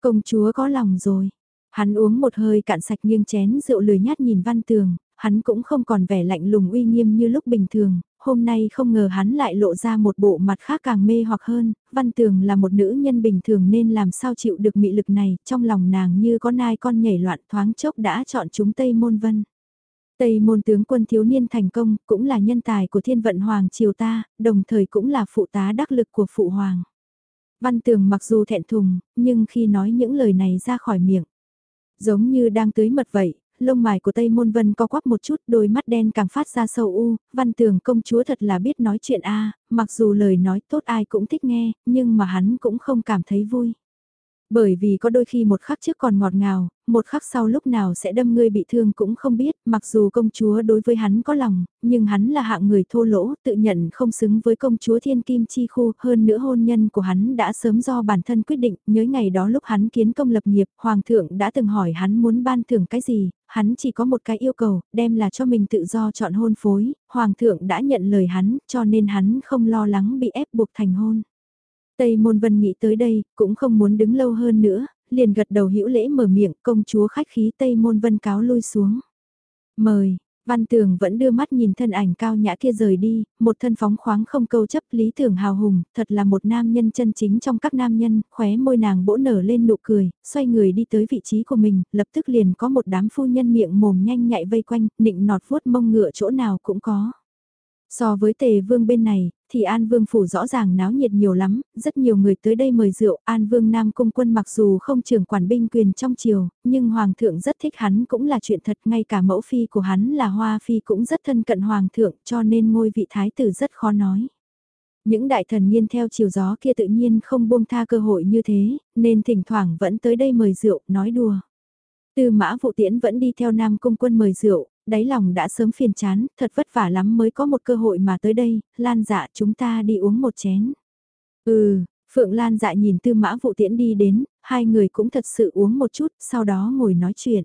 Công chúa có lòng rồi. Hắn uống một hơi cạn sạch nghiêng chén rượu lười nhát nhìn văn tường, hắn cũng không còn vẻ lạnh lùng uy nghiêm như lúc bình thường, hôm nay không ngờ hắn lại lộ ra một bộ mặt khác càng mê hoặc hơn, văn tường là một nữ nhân bình thường nên làm sao chịu được mị lực này, trong lòng nàng như có nai con nhảy loạn thoáng chốc đã chọn chúng Tây Môn Vân. Tây môn tướng quân thiếu niên thành công, cũng là nhân tài của thiên vận hoàng triều ta, đồng thời cũng là phụ tá đắc lực của phụ hoàng. Văn tường mặc dù thẹn thùng, nhưng khi nói những lời này ra khỏi miệng, giống như đang tưới mật vậy, lông mày của Tây Môn Vân co quắp một chút, đôi mắt đen càng phát ra sâu u, văn tường công chúa thật là biết nói chuyện a mặc dù lời nói tốt ai cũng thích nghe, nhưng mà hắn cũng không cảm thấy vui. Bởi vì có đôi khi một khắc trước còn ngọt ngào, một khắc sau lúc nào sẽ đâm ngươi bị thương cũng không biết, mặc dù công chúa đối với hắn có lòng, nhưng hắn là hạng người thô lỗ, tự nhận không xứng với công chúa thiên kim chi khu, hơn nữa hôn nhân của hắn đã sớm do bản thân quyết định, nhớ ngày đó lúc hắn kiến công lập nghiệp, hoàng thượng đã từng hỏi hắn muốn ban thưởng cái gì, hắn chỉ có một cái yêu cầu, đem là cho mình tự do chọn hôn phối, hoàng thượng đã nhận lời hắn, cho nên hắn không lo lắng bị ép buộc thành hôn. Tây Môn Vân nghĩ tới đây, cũng không muốn đứng lâu hơn nữa, liền gật đầu hữu lễ mở miệng công chúa khách khí Tây Môn Vân cáo lui xuống. Mời, Văn Tường vẫn đưa mắt nhìn thân ảnh cao nhã kia rời đi, một thân phóng khoáng không câu chấp lý tưởng hào hùng, thật là một nam nhân chân chính trong các nam nhân, khóe môi nàng bỗ nở lên nụ cười, xoay người đi tới vị trí của mình, lập tức liền có một đám phu nhân miệng mồm nhanh nhạy vây quanh, nịnh nọt vuốt mông ngựa chỗ nào cũng có. So với tề vương bên này, thì An Vương phủ rõ ràng náo nhiệt nhiều lắm, rất nhiều người tới đây mời rượu, An Vương Nam Cung quân mặc dù không trưởng quản binh quyền trong triều, nhưng Hoàng thượng rất thích hắn cũng là chuyện thật, ngay cả mẫu phi của hắn là Hoa phi cũng rất thân cận Hoàng thượng cho nên ngôi vị thái tử rất khó nói. Những đại thần nhiên theo chiều gió kia tự nhiên không buông tha cơ hội như thế, nên thỉnh thoảng vẫn tới đây mời rượu, nói đùa. Tư mã vụ tiễn vẫn đi theo Nam Cung quân mời rượu, đáy lòng đã sớm phiền chán, thật vất vả lắm mới có một cơ hội mà tới đây, Lan dạ chúng ta đi uống một chén. Ừ, Phượng Lan dạ nhìn tư mã vụ tiễn đi đến, hai người cũng thật sự uống một chút, sau đó ngồi nói chuyện.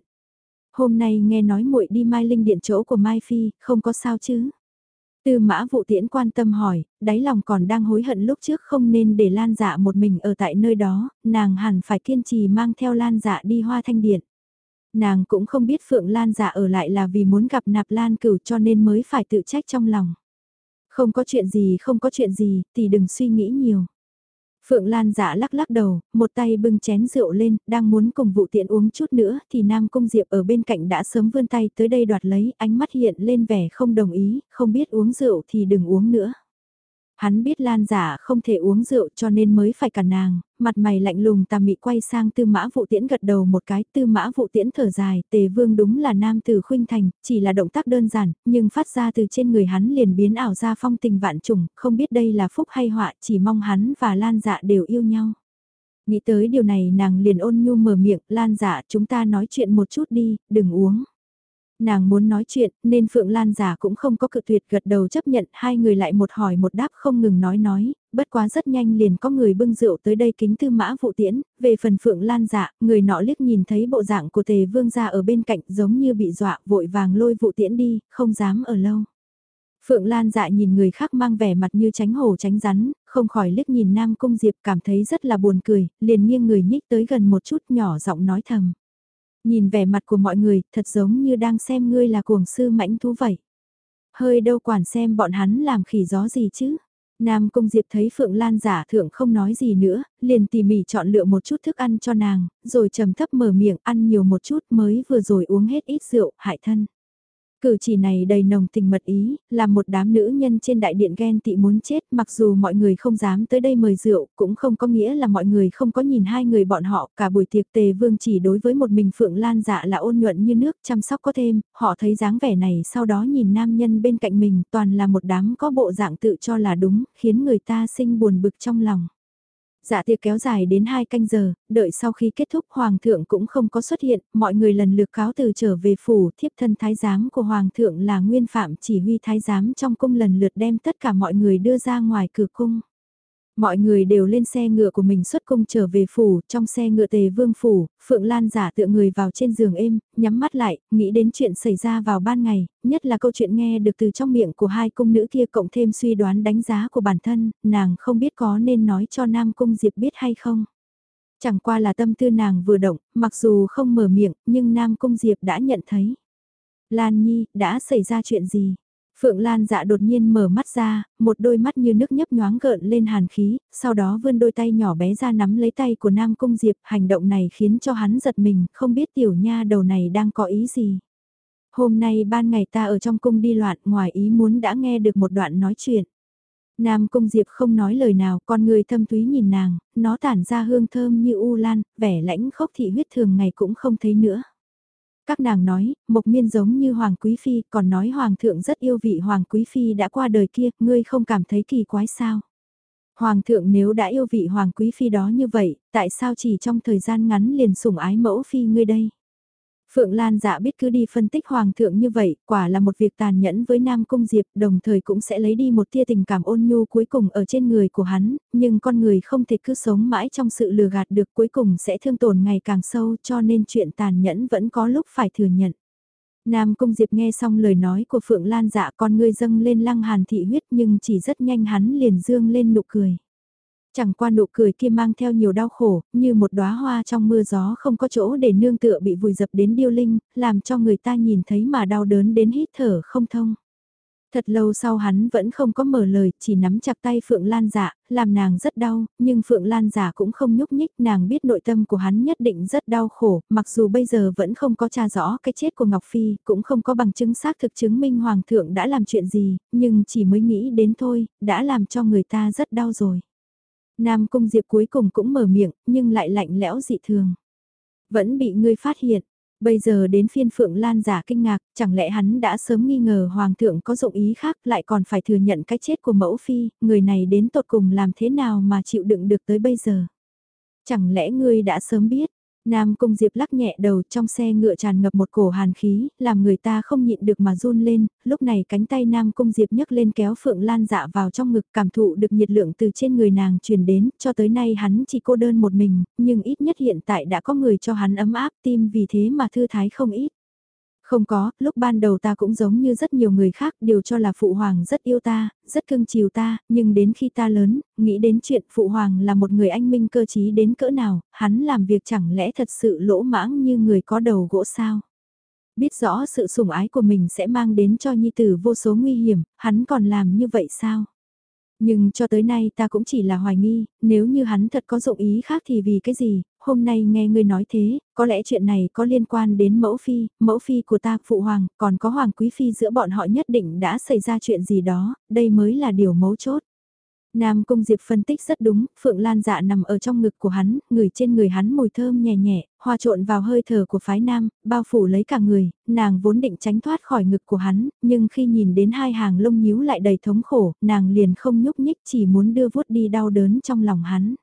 Hôm nay nghe nói muội đi Mai Linh điện chỗ của Mai Phi, không có sao chứ? Tư mã vụ tiễn quan tâm hỏi, đáy lòng còn đang hối hận lúc trước không nên để Lan dạ một mình ở tại nơi đó, nàng hẳn phải kiên trì mang theo Lan dạ đi hoa thanh điện. Nàng cũng không biết Phượng Lan giả ở lại là vì muốn gặp Nạp Lan cửu cho nên mới phải tự trách trong lòng. Không có chuyện gì không có chuyện gì, thì đừng suy nghĩ nhiều. Phượng Lan giả lắc lắc đầu, một tay bưng chén rượu lên, đang muốn cùng vụ tiện uống chút nữa thì Nam Cung Diệp ở bên cạnh đã sớm vươn tay tới đây đoạt lấy, ánh mắt hiện lên vẻ không đồng ý, không biết uống rượu thì đừng uống nữa. Hắn biết Lan giả không thể uống rượu cho nên mới phải cản nàng, mặt mày lạnh lùng tà mị quay sang tư mã vụ tiễn gật đầu một cái, tư mã vụ tiễn thở dài, tề vương đúng là nam từ khuynh thành, chỉ là động tác đơn giản, nhưng phát ra từ trên người hắn liền biến ảo ra phong tình vạn trùng, không biết đây là phúc hay họa, chỉ mong hắn và Lan dạ đều yêu nhau. Nghĩ tới điều này nàng liền ôn nhu mở miệng, Lan dạ chúng ta nói chuyện một chút đi, đừng uống. Nàng muốn nói chuyện, nên Phượng Lan giả cũng không có cự tuyệt gật đầu chấp nhận hai người lại một hỏi một đáp không ngừng nói nói, bất quá rất nhanh liền có người bưng rượu tới đây kính tư mã vụ tiễn, về phần Phượng Lan giả, người nọ liếc nhìn thấy bộ dạng của tề vương gia ở bên cạnh giống như bị dọa vội vàng lôi vụ tiễn đi, không dám ở lâu. Phượng Lan dạ nhìn người khác mang vẻ mặt như tránh hổ tránh rắn, không khỏi liếc nhìn Nam Cung Diệp cảm thấy rất là buồn cười, liền nghiêng người nhích tới gần một chút nhỏ giọng nói thầm. Nhìn vẻ mặt của mọi người, thật giống như đang xem ngươi là cuồng sư mãnh thú vậy. Hơi đâu quản xem bọn hắn làm khỉ gió gì chứ. Nam Cung Diệp thấy Phượng Lan giả thượng không nói gì nữa, liền tỉ mỉ chọn lựa một chút thức ăn cho nàng, rồi trầm thấp mở miệng ăn nhiều một chút mới vừa rồi uống hết ít rượu, hại thân. Cử chỉ này đầy nồng tình mật ý, làm một đám nữ nhân trên đại điện ghen tị muốn chết mặc dù mọi người không dám tới đây mời rượu, cũng không có nghĩa là mọi người không có nhìn hai người bọn họ, cả buổi tiệc tề vương chỉ đối với một mình Phượng Lan dạ là ôn nhuận như nước chăm sóc có thêm, họ thấy dáng vẻ này sau đó nhìn nam nhân bên cạnh mình toàn là một đám có bộ dạng tự cho là đúng, khiến người ta sinh buồn bực trong lòng. Dạ tiệc kéo dài đến 2 canh giờ, đợi sau khi kết thúc Hoàng thượng cũng không có xuất hiện, mọi người lần lượt cáo từ trở về phủ, thiếp thân thái giám của Hoàng thượng là nguyên phạm chỉ huy thái giám trong cung lần lượt đem tất cả mọi người đưa ra ngoài cửa cung. Mọi người đều lên xe ngựa của mình xuất cung trở về phủ, trong xe ngựa tề vương phủ, Phượng Lan giả tựa người vào trên giường êm, nhắm mắt lại, nghĩ đến chuyện xảy ra vào ban ngày, nhất là câu chuyện nghe được từ trong miệng của hai cung nữ kia cộng thêm suy đoán đánh giá của bản thân, nàng không biết có nên nói cho Nam Cung Diệp biết hay không. Chẳng qua là tâm tư nàng vừa động, mặc dù không mở miệng, nhưng Nam Cung Diệp đã nhận thấy. Lan Nhi, đã xảy ra chuyện gì? Phượng Lan dạ đột nhiên mở mắt ra, một đôi mắt như nước nhấp nhoáng gợn lên hàn khí, sau đó vươn đôi tay nhỏ bé ra nắm lấy tay của Nam Cung Diệp, hành động này khiến cho hắn giật mình, không biết tiểu nha đầu này đang có ý gì. Hôm nay ban ngày ta ở trong cung đi loạn, ngoài ý muốn đã nghe được một đoạn nói chuyện. Nam Cung Diệp không nói lời nào, con người thâm túy nhìn nàng, nó tản ra hương thơm như u lan, vẻ lãnh khốc thị huyết thường ngày cũng không thấy nữa. Các nàng nói, Mộc Miên giống như Hoàng Quý Phi, còn nói Hoàng thượng rất yêu vị Hoàng Quý Phi đã qua đời kia, ngươi không cảm thấy kỳ quái sao? Hoàng thượng nếu đã yêu vị Hoàng Quý Phi đó như vậy, tại sao chỉ trong thời gian ngắn liền sủng ái mẫu Phi ngươi đây? Phượng Lan dạ biết cứ đi phân tích hoàng thượng như vậy, quả là một việc tàn nhẫn với Nam Cung Diệp, đồng thời cũng sẽ lấy đi một tia tình cảm ôn nhu cuối cùng ở trên người của hắn, nhưng con người không thể cứ sống mãi trong sự lừa gạt được cuối cùng sẽ thương tổn ngày càng sâu cho nên chuyện tàn nhẫn vẫn có lúc phải thừa nhận. Nam Cung Diệp nghe xong lời nói của Phượng Lan dạ con ngươi dâng lên lăng hàn thị huyết nhưng chỉ rất nhanh hắn liền dương lên nụ cười. Chẳng qua nụ cười kia mang theo nhiều đau khổ, như một đóa hoa trong mưa gió không có chỗ để nương tựa bị vùi dập đến điêu linh, làm cho người ta nhìn thấy mà đau đớn đến hít thở không thông. Thật lâu sau hắn vẫn không có mở lời, chỉ nắm chặt tay Phượng Lan giả làm nàng rất đau, nhưng Phượng Lan giả cũng không nhúc nhích, nàng biết nội tâm của hắn nhất định rất đau khổ, mặc dù bây giờ vẫn không có tra rõ cái chết của Ngọc Phi, cũng không có bằng chứng xác thực chứng minh Hoàng thượng đã làm chuyện gì, nhưng chỉ mới nghĩ đến thôi, đã làm cho người ta rất đau rồi. Nam Cung Diệp cuối cùng cũng mở miệng, nhưng lại lạnh lẽo dị thường. Vẫn bị ngươi phát hiện. Bây giờ đến phiên Phượng Lan giả kinh ngạc, chẳng lẽ hắn đã sớm nghi ngờ Hoàng thượng có dụng ý khác lại còn phải thừa nhận cái chết của mẫu phi, người này đến tột cùng làm thế nào mà chịu đựng được tới bây giờ. Chẳng lẽ ngươi đã sớm biết, Nam Cung Diệp lắc nhẹ đầu trong xe ngựa tràn ngập một cổ hàn khí, làm người ta không nhịn được mà run lên, lúc này cánh tay Nam Cung Diệp nhấc lên kéo Phượng Lan dạ vào trong ngực cảm thụ được nhiệt lượng từ trên người nàng truyền đến, cho tới nay hắn chỉ cô đơn một mình, nhưng ít nhất hiện tại đã có người cho hắn ấm áp tim vì thế mà thư thái không ít. Không có, lúc ban đầu ta cũng giống như rất nhiều người khác đều cho là Phụ Hoàng rất yêu ta, rất cưng chiều ta, nhưng đến khi ta lớn, nghĩ đến chuyện Phụ Hoàng là một người anh minh cơ trí đến cỡ nào, hắn làm việc chẳng lẽ thật sự lỗ mãng như người có đầu gỗ sao? Biết rõ sự sủng ái của mình sẽ mang đến cho Nhi Tử vô số nguy hiểm, hắn còn làm như vậy sao? Nhưng cho tới nay ta cũng chỉ là hoài nghi, nếu như hắn thật có dụng ý khác thì vì cái gì, hôm nay nghe ngươi nói thế, có lẽ chuyện này có liên quan đến mẫu phi, mẫu phi của ta, phụ hoàng, còn có hoàng quý phi giữa bọn họ nhất định đã xảy ra chuyện gì đó, đây mới là điều mấu chốt. Nam Cung Diệp phân tích rất đúng, Phượng Lan dạ nằm ở trong ngực của hắn, người trên người hắn mùi thơm nhẹ nhẹ, hòa trộn vào hơi thở của phái Nam, bao phủ lấy cả người, nàng vốn định tránh thoát khỏi ngực của hắn, nhưng khi nhìn đến hai hàng lông nhíu lại đầy thống khổ, nàng liền không nhúc nhích chỉ muốn đưa vuốt đi đau đớn trong lòng hắn.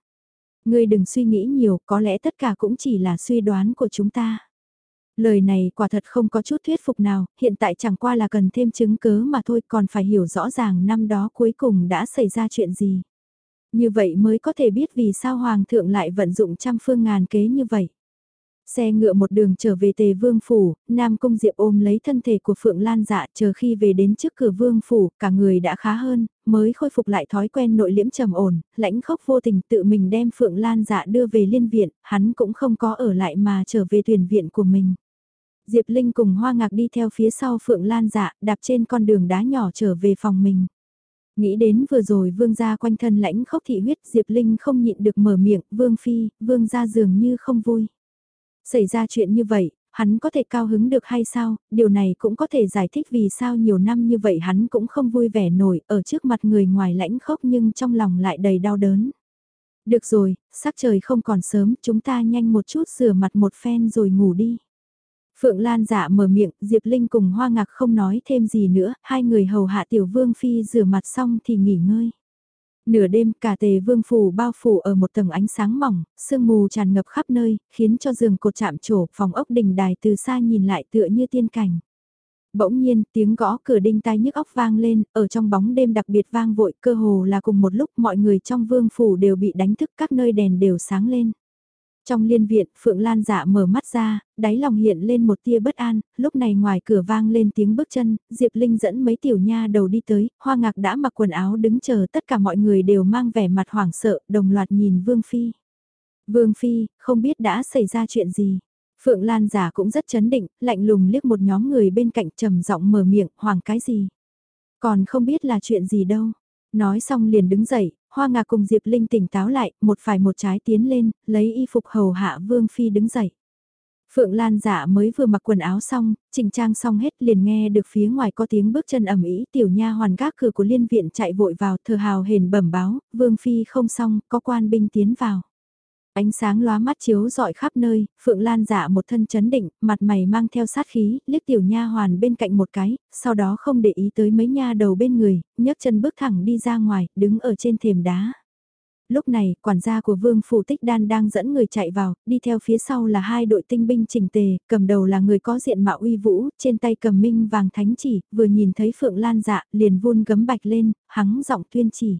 Ngươi đừng suy nghĩ nhiều, có lẽ tất cả cũng chỉ là suy đoán của chúng ta. Lời này quả thật không có chút thuyết phục nào, hiện tại chẳng qua là cần thêm chứng cứ mà thôi còn phải hiểu rõ ràng năm đó cuối cùng đã xảy ra chuyện gì. Như vậy mới có thể biết vì sao Hoàng thượng lại vận dụng trăm phương ngàn kế như vậy. Xe ngựa một đường trở về tề vương phủ, Nam Cung Diệp ôm lấy thân thể của Phượng Lan dạ chờ khi về đến trước cửa vương phủ, cả người đã khá hơn, mới khôi phục lại thói quen nội liễm trầm ổn, lãnh khốc vô tình tự mình đem Phượng Lan dạ đưa về liên viện, hắn cũng không có ở lại mà trở về tuyển viện của mình. Diệp Linh cùng Hoa Ngạc đi theo phía sau Phượng Lan dạ, đạp trên con đường đá nhỏ trở về phòng mình. Nghĩ đến vừa rồi vương gia quanh thân lãnh khốc thị huyết Diệp Linh không nhịn được mở miệng, vương phi, vương gia dường như không vui. Xảy ra chuyện như vậy, hắn có thể cao hứng được hay sao, điều này cũng có thể giải thích vì sao nhiều năm như vậy hắn cũng không vui vẻ nổi ở trước mặt người ngoài lãnh khốc nhưng trong lòng lại đầy đau đớn. Được rồi, sắc trời không còn sớm, chúng ta nhanh một chút rửa mặt một phen rồi ngủ đi. Phượng Lan dạ mở miệng, Diệp Linh cùng Hoa Ngạc không nói thêm gì nữa, hai người hầu hạ tiểu vương phi rửa mặt xong thì nghỉ ngơi. Nửa đêm cả tề vương phủ bao phủ ở một tầng ánh sáng mỏng, sương mù tràn ngập khắp nơi, khiến cho giường cột chạm trổ, phòng ốc đình đài từ xa nhìn lại tựa như tiên cảnh. Bỗng nhiên, tiếng gõ cửa đinh tai nhức óc vang lên, ở trong bóng đêm đặc biệt vang vội, cơ hồ là cùng một lúc mọi người trong vương phủ đều bị đánh thức các nơi đèn đều sáng lên. Trong liên viện, Phượng Lan dạ mở mắt ra, đáy lòng hiện lên một tia bất an, lúc này ngoài cửa vang lên tiếng bước chân, Diệp Linh dẫn mấy tiểu nha đầu đi tới, hoa ngạc đã mặc quần áo đứng chờ tất cả mọi người đều mang vẻ mặt hoảng sợ, đồng loạt nhìn Vương Phi. Vương Phi, không biết đã xảy ra chuyện gì. Phượng Lan giả cũng rất chấn định, lạnh lùng liếc một nhóm người bên cạnh trầm giọng mở miệng, hoàng cái gì. Còn không biết là chuyện gì đâu. Nói xong liền đứng dậy, Hoa Ngạc cùng Diệp Linh tỉnh táo lại, một phải một trái tiến lên, lấy y phục hầu hạ Vương Phi đứng dậy. Phượng Lan dạ mới vừa mặc quần áo xong, chỉnh trang xong hết liền nghe được phía ngoài có tiếng bước chân ẩm ý tiểu nha hoàn gác cửa của liên viện chạy vội vào thờ hào hền bẩm báo, Vương Phi không xong, có quan binh tiến vào. Ánh sáng lóa mắt chiếu rọi khắp nơi, Phượng Lan dạ một thân chấn định, mặt mày mang theo sát khí, liếc tiểu nha hoàn bên cạnh một cái, sau đó không để ý tới mấy nha đầu bên người, nhấc chân bước thẳng đi ra ngoài, đứng ở trên thềm đá. Lúc này, quản gia của Vương Phủ Tích Đan đang dẫn người chạy vào, đi theo phía sau là hai đội tinh binh trình tề, cầm đầu là người có diện mạo uy vũ, trên tay cầm minh vàng thánh chỉ, vừa nhìn thấy Phượng Lan dạ, liền vun gấm bạch lên, hắng giọng tuyên chỉ.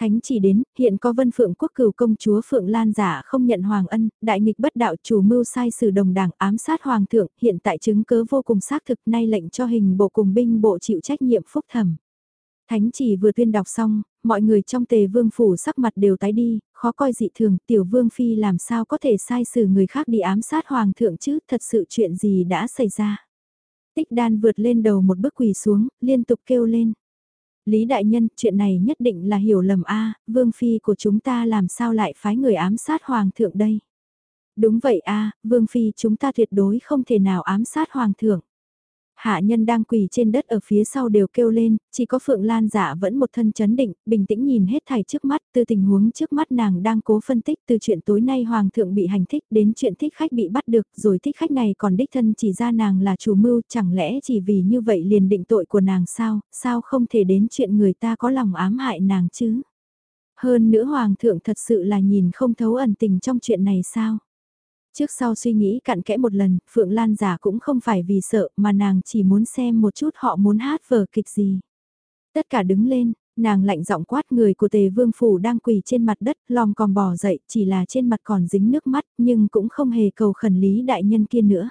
Thánh chỉ đến, hiện có vân phượng quốc cửu công chúa Phượng Lan giả không nhận hoàng ân, đại nghịch bất đạo chủ mưu sai sử đồng đảng ám sát hoàng thượng, hiện tại chứng cớ vô cùng xác thực nay lệnh cho hình bộ cùng binh bộ chịu trách nhiệm phúc thẩm. Thánh chỉ vừa tuyên đọc xong, mọi người trong tề vương phủ sắc mặt đều tái đi, khó coi dị thường, tiểu vương phi làm sao có thể sai xử người khác đi ám sát hoàng thượng chứ, thật sự chuyện gì đã xảy ra. Tích đan vượt lên đầu một bước quỳ xuống, liên tục kêu lên. Lý Đại Nhân, chuyện này nhất định là hiểu lầm a Vương Phi của chúng ta làm sao lại phái người ám sát Hoàng thượng đây? Đúng vậy a Vương Phi chúng ta tuyệt đối không thể nào ám sát Hoàng thượng. Hạ nhân đang quỳ trên đất ở phía sau đều kêu lên, chỉ có Phượng Lan giả vẫn một thân chấn định, bình tĩnh nhìn hết thảy trước mắt, từ tình huống trước mắt nàng đang cố phân tích từ chuyện tối nay Hoàng thượng bị hành thích đến chuyện thích khách bị bắt được, rồi thích khách này còn đích thân chỉ ra nàng là chủ mưu, chẳng lẽ chỉ vì như vậy liền định tội của nàng sao, sao không thể đến chuyện người ta có lòng ám hại nàng chứ? Hơn nữa Hoàng thượng thật sự là nhìn không thấu ẩn tình trong chuyện này sao? Trước sau suy nghĩ cặn kẽ một lần, Phượng Lan giả cũng không phải vì sợ mà nàng chỉ muốn xem một chút họ muốn hát vở kịch gì. Tất cả đứng lên, nàng lạnh giọng quát người của tề vương phủ đang quỳ trên mặt đất, lom còn bò dậy, chỉ là trên mặt còn dính nước mắt, nhưng cũng không hề cầu khẩn lý đại nhân kia nữa.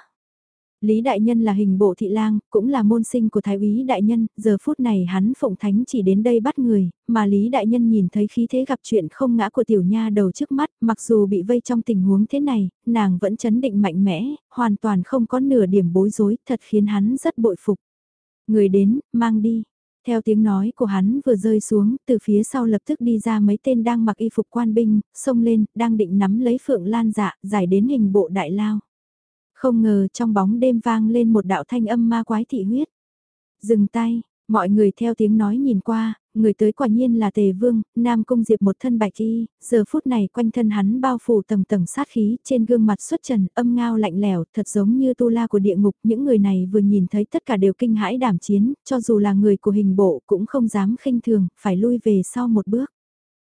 Lý Đại Nhân là hình bộ thị lang, cũng là môn sinh của Thái úy Đại Nhân, giờ phút này hắn phụng thánh chỉ đến đây bắt người, mà Lý Đại Nhân nhìn thấy khí thế gặp chuyện không ngã của tiểu nha đầu trước mắt, mặc dù bị vây trong tình huống thế này, nàng vẫn chấn định mạnh mẽ, hoàn toàn không có nửa điểm bối rối, thật khiến hắn rất bội phục. Người đến, mang đi. Theo tiếng nói của hắn vừa rơi xuống, từ phía sau lập tức đi ra mấy tên đang mặc y phục quan binh, xông lên, đang định nắm lấy Phượng Lan dạ, giải đến hình bộ đại lao. Không ngờ trong bóng đêm vang lên một đạo thanh âm ma quái thị huyết. Dừng tay, mọi người theo tiếng nói nhìn qua, người tới quả nhiên là Tề Vương, Nam Cung Diệp một thân bạch y, giờ phút này quanh thân hắn bao phủ tầng tầng sát khí, trên gương mặt xuất trần, âm ngao lạnh lẽo, thật giống như tu la của địa ngục, những người này vừa nhìn thấy tất cả đều kinh hãi đảm chiến, cho dù là người của hình bộ cũng không dám khinh thường, phải lui về sau một bước.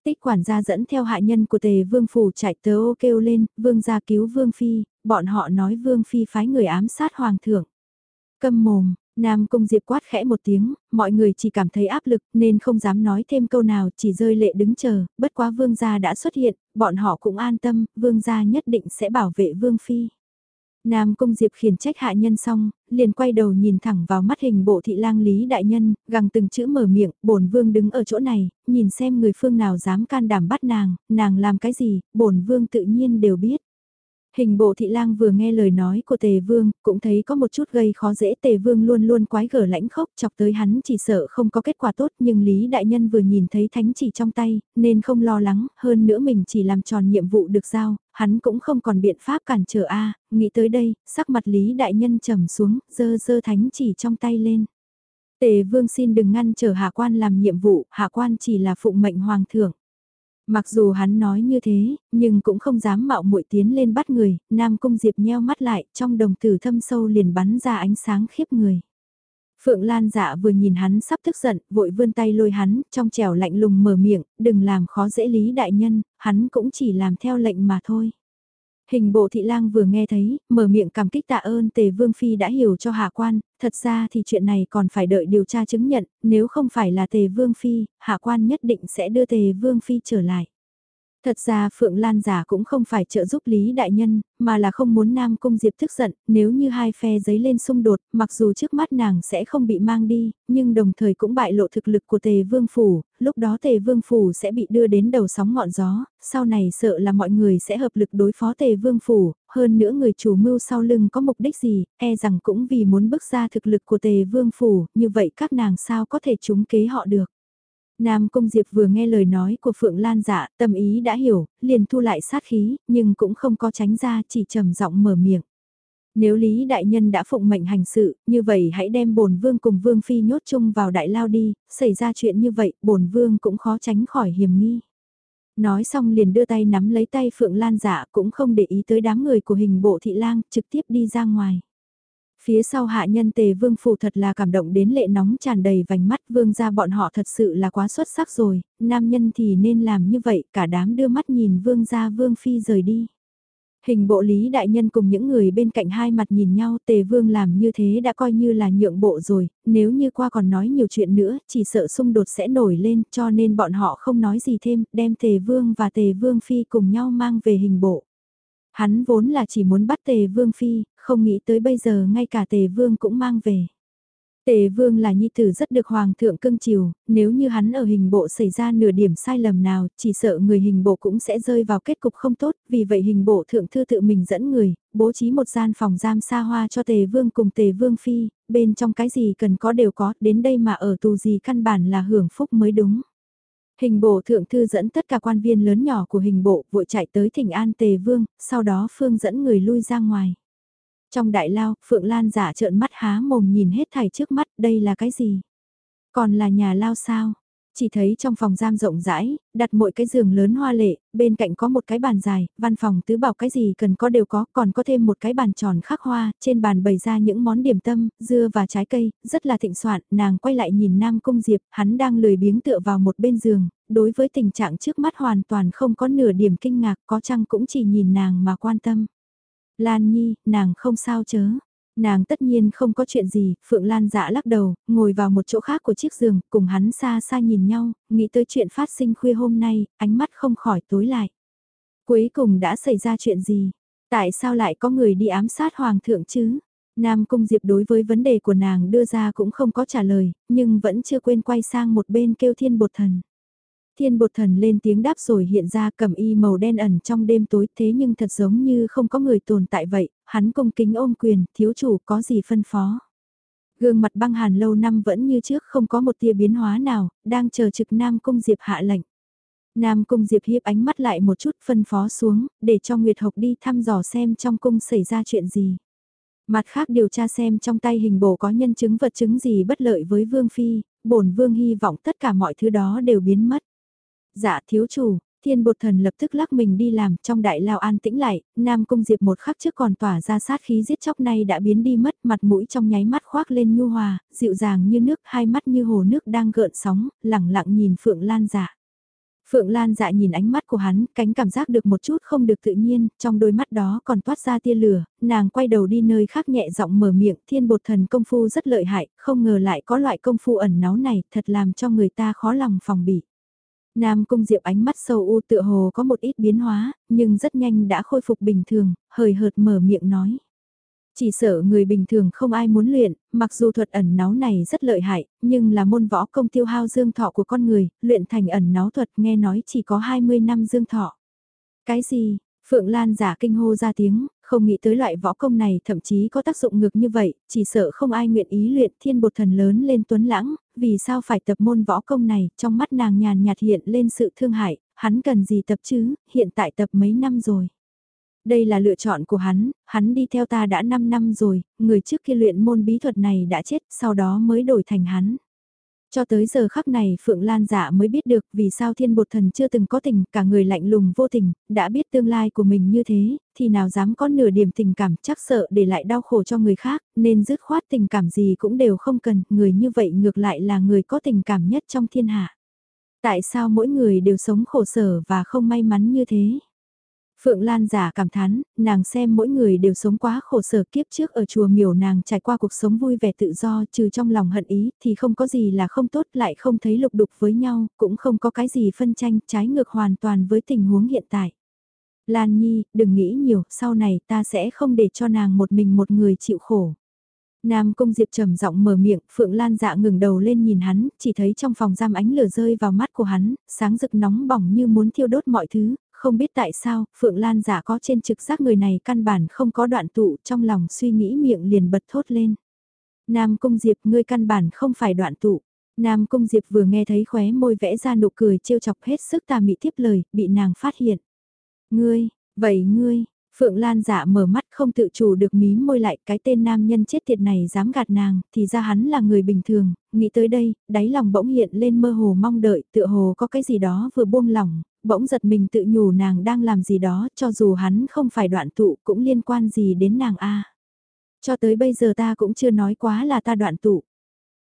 Tích quản gia dẫn theo hạ nhân của tề vương phủ chạy tớ ô kêu lên, vương gia cứu vương phi, bọn họ nói vương phi phái người ám sát hoàng thượng. Câm mồm, Nam Cung Diệp quát khẽ một tiếng, mọi người chỉ cảm thấy áp lực nên không dám nói thêm câu nào chỉ rơi lệ đứng chờ, bất quá vương gia đã xuất hiện, bọn họ cũng an tâm, vương gia nhất định sẽ bảo vệ vương phi. Nam Cung Diệp khiển trách hạ nhân xong, liền quay đầu nhìn thẳng vào mắt hình bộ thị lang Lý Đại Nhân, gằng từng chữ mở miệng, bổn vương đứng ở chỗ này, nhìn xem người phương nào dám can đảm bắt nàng, nàng làm cái gì, bổn vương tự nhiên đều biết. Hình bộ thị lang vừa nghe lời nói của tề vương, cũng thấy có một chút gây khó dễ tề vương luôn luôn quái gở lãnh khốc chọc tới hắn chỉ sợ không có kết quả tốt nhưng Lý Đại Nhân vừa nhìn thấy thánh chỉ trong tay, nên không lo lắng, hơn nữa mình chỉ làm tròn nhiệm vụ được giao, hắn cũng không còn biện pháp cản trở a nghĩ tới đây, sắc mặt Lý Đại Nhân trầm xuống, dơ dơ thánh chỉ trong tay lên. Tề vương xin đừng ngăn trở hạ quan làm nhiệm vụ, hạ quan chỉ là phụng mệnh hoàng thượng. Mặc dù hắn nói như thế, nhưng cũng không dám mạo muội tiến lên bắt người, Nam Cung Diệp nheo mắt lại, trong đồng tử thâm sâu liền bắn ra ánh sáng khiếp người. Phượng Lan dạ vừa nhìn hắn sắp tức giận, vội vươn tay lôi hắn, trong trẻo lạnh lùng mở miệng, đừng làm khó dễ lý đại nhân, hắn cũng chỉ làm theo lệnh mà thôi. Hình bộ thị lang vừa nghe thấy, mở miệng cảm kích tạ ơn tề vương phi đã hiểu cho hạ quan, thật ra thì chuyện này còn phải đợi điều tra chứng nhận, nếu không phải là tề vương phi, hạ quan nhất định sẽ đưa tề vương phi trở lại. Thật ra Phượng Lan giả cũng không phải trợ giúp Lý Đại Nhân, mà là không muốn Nam Cung Diệp tức giận, nếu như hai phe giấy lên xung đột, mặc dù trước mắt nàng sẽ không bị mang đi, nhưng đồng thời cũng bại lộ thực lực của Tề Vương Phủ, lúc đó Tề Vương Phủ sẽ bị đưa đến đầu sóng ngọn gió, sau này sợ là mọi người sẽ hợp lực đối phó Tề Vương Phủ, hơn nữa người chủ mưu sau lưng có mục đích gì, e rằng cũng vì muốn bước ra thực lực của Tề Vương Phủ, như vậy các nàng sao có thể trúng kế họ được. Nam Cung Diệp vừa nghe lời nói của Phượng Lan dạ, tâm ý đã hiểu, liền thu lại sát khí, nhưng cũng không có tránh ra, chỉ trầm giọng mở miệng. Nếu Lý Đại Nhân đã phụng mệnh hành sự, như vậy hãy đem bổn vương cùng vương phi nhốt chung vào đại lao đi, xảy ra chuyện như vậy, bổn vương cũng khó tránh khỏi hiểm nghi. Nói xong liền đưa tay nắm lấy tay Phượng Lan dạ cũng không để ý tới đám người của hình bộ thị lang, trực tiếp đi ra ngoài. Phía sau hạ nhân tề vương phủ thật là cảm động đến lệ nóng tràn đầy vành mắt vương ra bọn họ thật sự là quá xuất sắc rồi, nam nhân thì nên làm như vậy, cả đám đưa mắt nhìn vương ra vương phi rời đi. Hình bộ lý đại nhân cùng những người bên cạnh hai mặt nhìn nhau tề vương làm như thế đã coi như là nhượng bộ rồi, nếu như qua còn nói nhiều chuyện nữa chỉ sợ xung đột sẽ nổi lên cho nên bọn họ không nói gì thêm, đem tề vương và tề vương phi cùng nhau mang về hình bộ. Hắn vốn là chỉ muốn bắt tề vương phi, không nghĩ tới bây giờ ngay cả tề vương cũng mang về. Tề vương là nhi tử rất được hoàng thượng cưng chiều, nếu như hắn ở hình bộ xảy ra nửa điểm sai lầm nào, chỉ sợ người hình bộ cũng sẽ rơi vào kết cục không tốt, vì vậy hình bộ thượng thư tự mình dẫn người, bố trí một gian phòng giam xa hoa cho tề vương cùng tề vương phi, bên trong cái gì cần có đều có, đến đây mà ở tù gì căn bản là hưởng phúc mới đúng. Hình bộ thượng thư dẫn tất cả quan viên lớn nhỏ của hình bộ vội chạy tới thỉnh an tề vương, sau đó phương dẫn người lui ra ngoài. Trong đại lao, Phượng Lan giả trợn mắt há mồm nhìn hết thảy trước mắt, đây là cái gì? Còn là nhà lao sao? Chỉ thấy trong phòng giam rộng rãi, đặt mỗi cái giường lớn hoa lệ, bên cạnh có một cái bàn dài, văn phòng tứ bảo cái gì cần có đều có, còn có thêm một cái bàn tròn khắc hoa, trên bàn bày ra những món điểm tâm, dưa và trái cây, rất là thịnh soạn, nàng quay lại nhìn Nam Cung Diệp, hắn đang lười biếng tựa vào một bên giường, đối với tình trạng trước mắt hoàn toàn không có nửa điểm kinh ngạc, có chăng cũng chỉ nhìn nàng mà quan tâm. Lan Nhi, nàng không sao chớ. Nàng tất nhiên không có chuyện gì, Phượng Lan dạ lắc đầu, ngồi vào một chỗ khác của chiếc giường, cùng hắn xa xa nhìn nhau, nghĩ tới chuyện phát sinh khuya hôm nay, ánh mắt không khỏi tối lại. Cuối cùng đã xảy ra chuyện gì? Tại sao lại có người đi ám sát hoàng thượng chứ? Nam Cung Diệp đối với vấn đề của nàng đưa ra cũng không có trả lời, nhưng vẫn chưa quên quay sang một bên kêu thiên bột thần. Thiên bột thần lên tiếng đáp rồi hiện ra cầm y màu đen ẩn trong đêm tối thế nhưng thật giống như không có người tồn tại vậy, hắn cung kính ôm quyền, thiếu chủ có gì phân phó. Gương mặt băng hàn lâu năm vẫn như trước không có một tia biến hóa nào, đang chờ trực Nam Cung Diệp hạ lệnh. Nam Cung Diệp hiếp ánh mắt lại một chút phân phó xuống, để cho Nguyệt Hộc đi thăm dò xem trong cung xảy ra chuyện gì. Mặt khác điều tra xem trong tay hình bổ có nhân chứng vật chứng gì bất lợi với Vương Phi, bổn Vương hy vọng tất cả mọi thứ đó đều biến mất. Dạ thiếu chủ, thiên bột thần lập tức lắc mình đi làm trong đại lao an tĩnh lại, Nam Cung Diệp một khắc trước còn tỏa ra sát khí giết chóc này đã biến đi mất mặt mũi trong nháy mắt khoác lên nhu hòa, dịu dàng như nước, hai mắt như hồ nước đang gợn sóng, lẳng lặng nhìn Phượng Lan dạ. Phượng Lan dạ nhìn ánh mắt của hắn, cánh cảm giác được một chút không được tự nhiên, trong đôi mắt đó còn toát ra tia lửa, nàng quay đầu đi nơi khác nhẹ giọng mở miệng, thiên bột thần công phu rất lợi hại, không ngờ lại có loại công phu ẩn náu này, thật làm cho người ta khó lòng phòng bị. Nam Cung Diệp ánh mắt sâu u tựa hồ có một ít biến hóa, nhưng rất nhanh đã khôi phục bình thường, hời hợt mở miệng nói. Chỉ sợ người bình thường không ai muốn luyện, mặc dù thuật ẩn náu này rất lợi hại, nhưng là môn võ công tiêu hao dương thọ của con người, luyện thành ẩn náu thuật nghe nói chỉ có 20 năm dương thọ. Cái gì? Phượng Lan giả kinh hô ra tiếng, không nghĩ tới loại võ công này thậm chí có tác dụng ngược như vậy, chỉ sợ không ai nguyện ý luyện thiên bột thần lớn lên tuấn lãng, vì sao phải tập môn võ công này, trong mắt nàng nhàn nhạt hiện lên sự thương hại, hắn cần gì tập chứ, hiện tại tập mấy năm rồi. Đây là lựa chọn của hắn, hắn đi theo ta đã 5 năm rồi, người trước khi luyện môn bí thuật này đã chết, sau đó mới đổi thành hắn. Cho tới giờ khắc này Phượng Lan dạ mới biết được vì sao thiên bột thần chưa từng có tình, cả người lạnh lùng vô tình, đã biết tương lai của mình như thế, thì nào dám có nửa điểm tình cảm chắc sợ để lại đau khổ cho người khác, nên dứt khoát tình cảm gì cũng đều không cần, người như vậy ngược lại là người có tình cảm nhất trong thiên hạ. Tại sao mỗi người đều sống khổ sở và không may mắn như thế? Phượng Lan giả cảm thán, nàng xem mỗi người đều sống quá khổ sở kiếp trước ở chùa miểu nàng trải qua cuộc sống vui vẻ tự do trừ trong lòng hận ý thì không có gì là không tốt lại không thấy lục đục với nhau, cũng không có cái gì phân tranh trái ngược hoàn toàn với tình huống hiện tại. Lan Nhi, đừng nghĩ nhiều, sau này ta sẽ không để cho nàng một mình một người chịu khổ. Nam Cung Diệp trầm giọng mở miệng, Phượng Lan dạ ngừng đầu lên nhìn hắn, chỉ thấy trong phòng giam ánh lửa rơi vào mắt của hắn, sáng rực nóng bỏng như muốn thiêu đốt mọi thứ, không biết tại sao, Phượng Lan giả có trên trực giác người này căn bản không có đoạn tụ trong lòng suy nghĩ miệng liền bật thốt lên. Nam Cung Diệp ngươi căn bản không phải đoạn tụ. Nam Cung Diệp vừa nghe thấy khóe môi vẽ ra nụ cười trêu chọc hết sức tà mị tiếp lời, bị nàng phát hiện. Ngươi, vậy ngươi, Phượng Lan giả mở mắt không tự chủ được mí môi lại cái tên nam nhân chết tiệt này dám gạt nàng, thì ra hắn là người bình thường, nghĩ tới đây, đáy lòng bỗng hiện lên mơ hồ mong đợi, tựa hồ có cái gì đó vừa buông lỏng, bỗng giật mình tự nhủ nàng đang làm gì đó, cho dù hắn không phải đoạn tụ cũng liên quan gì đến nàng a. Cho tới bây giờ ta cũng chưa nói quá là ta đoạn tụ.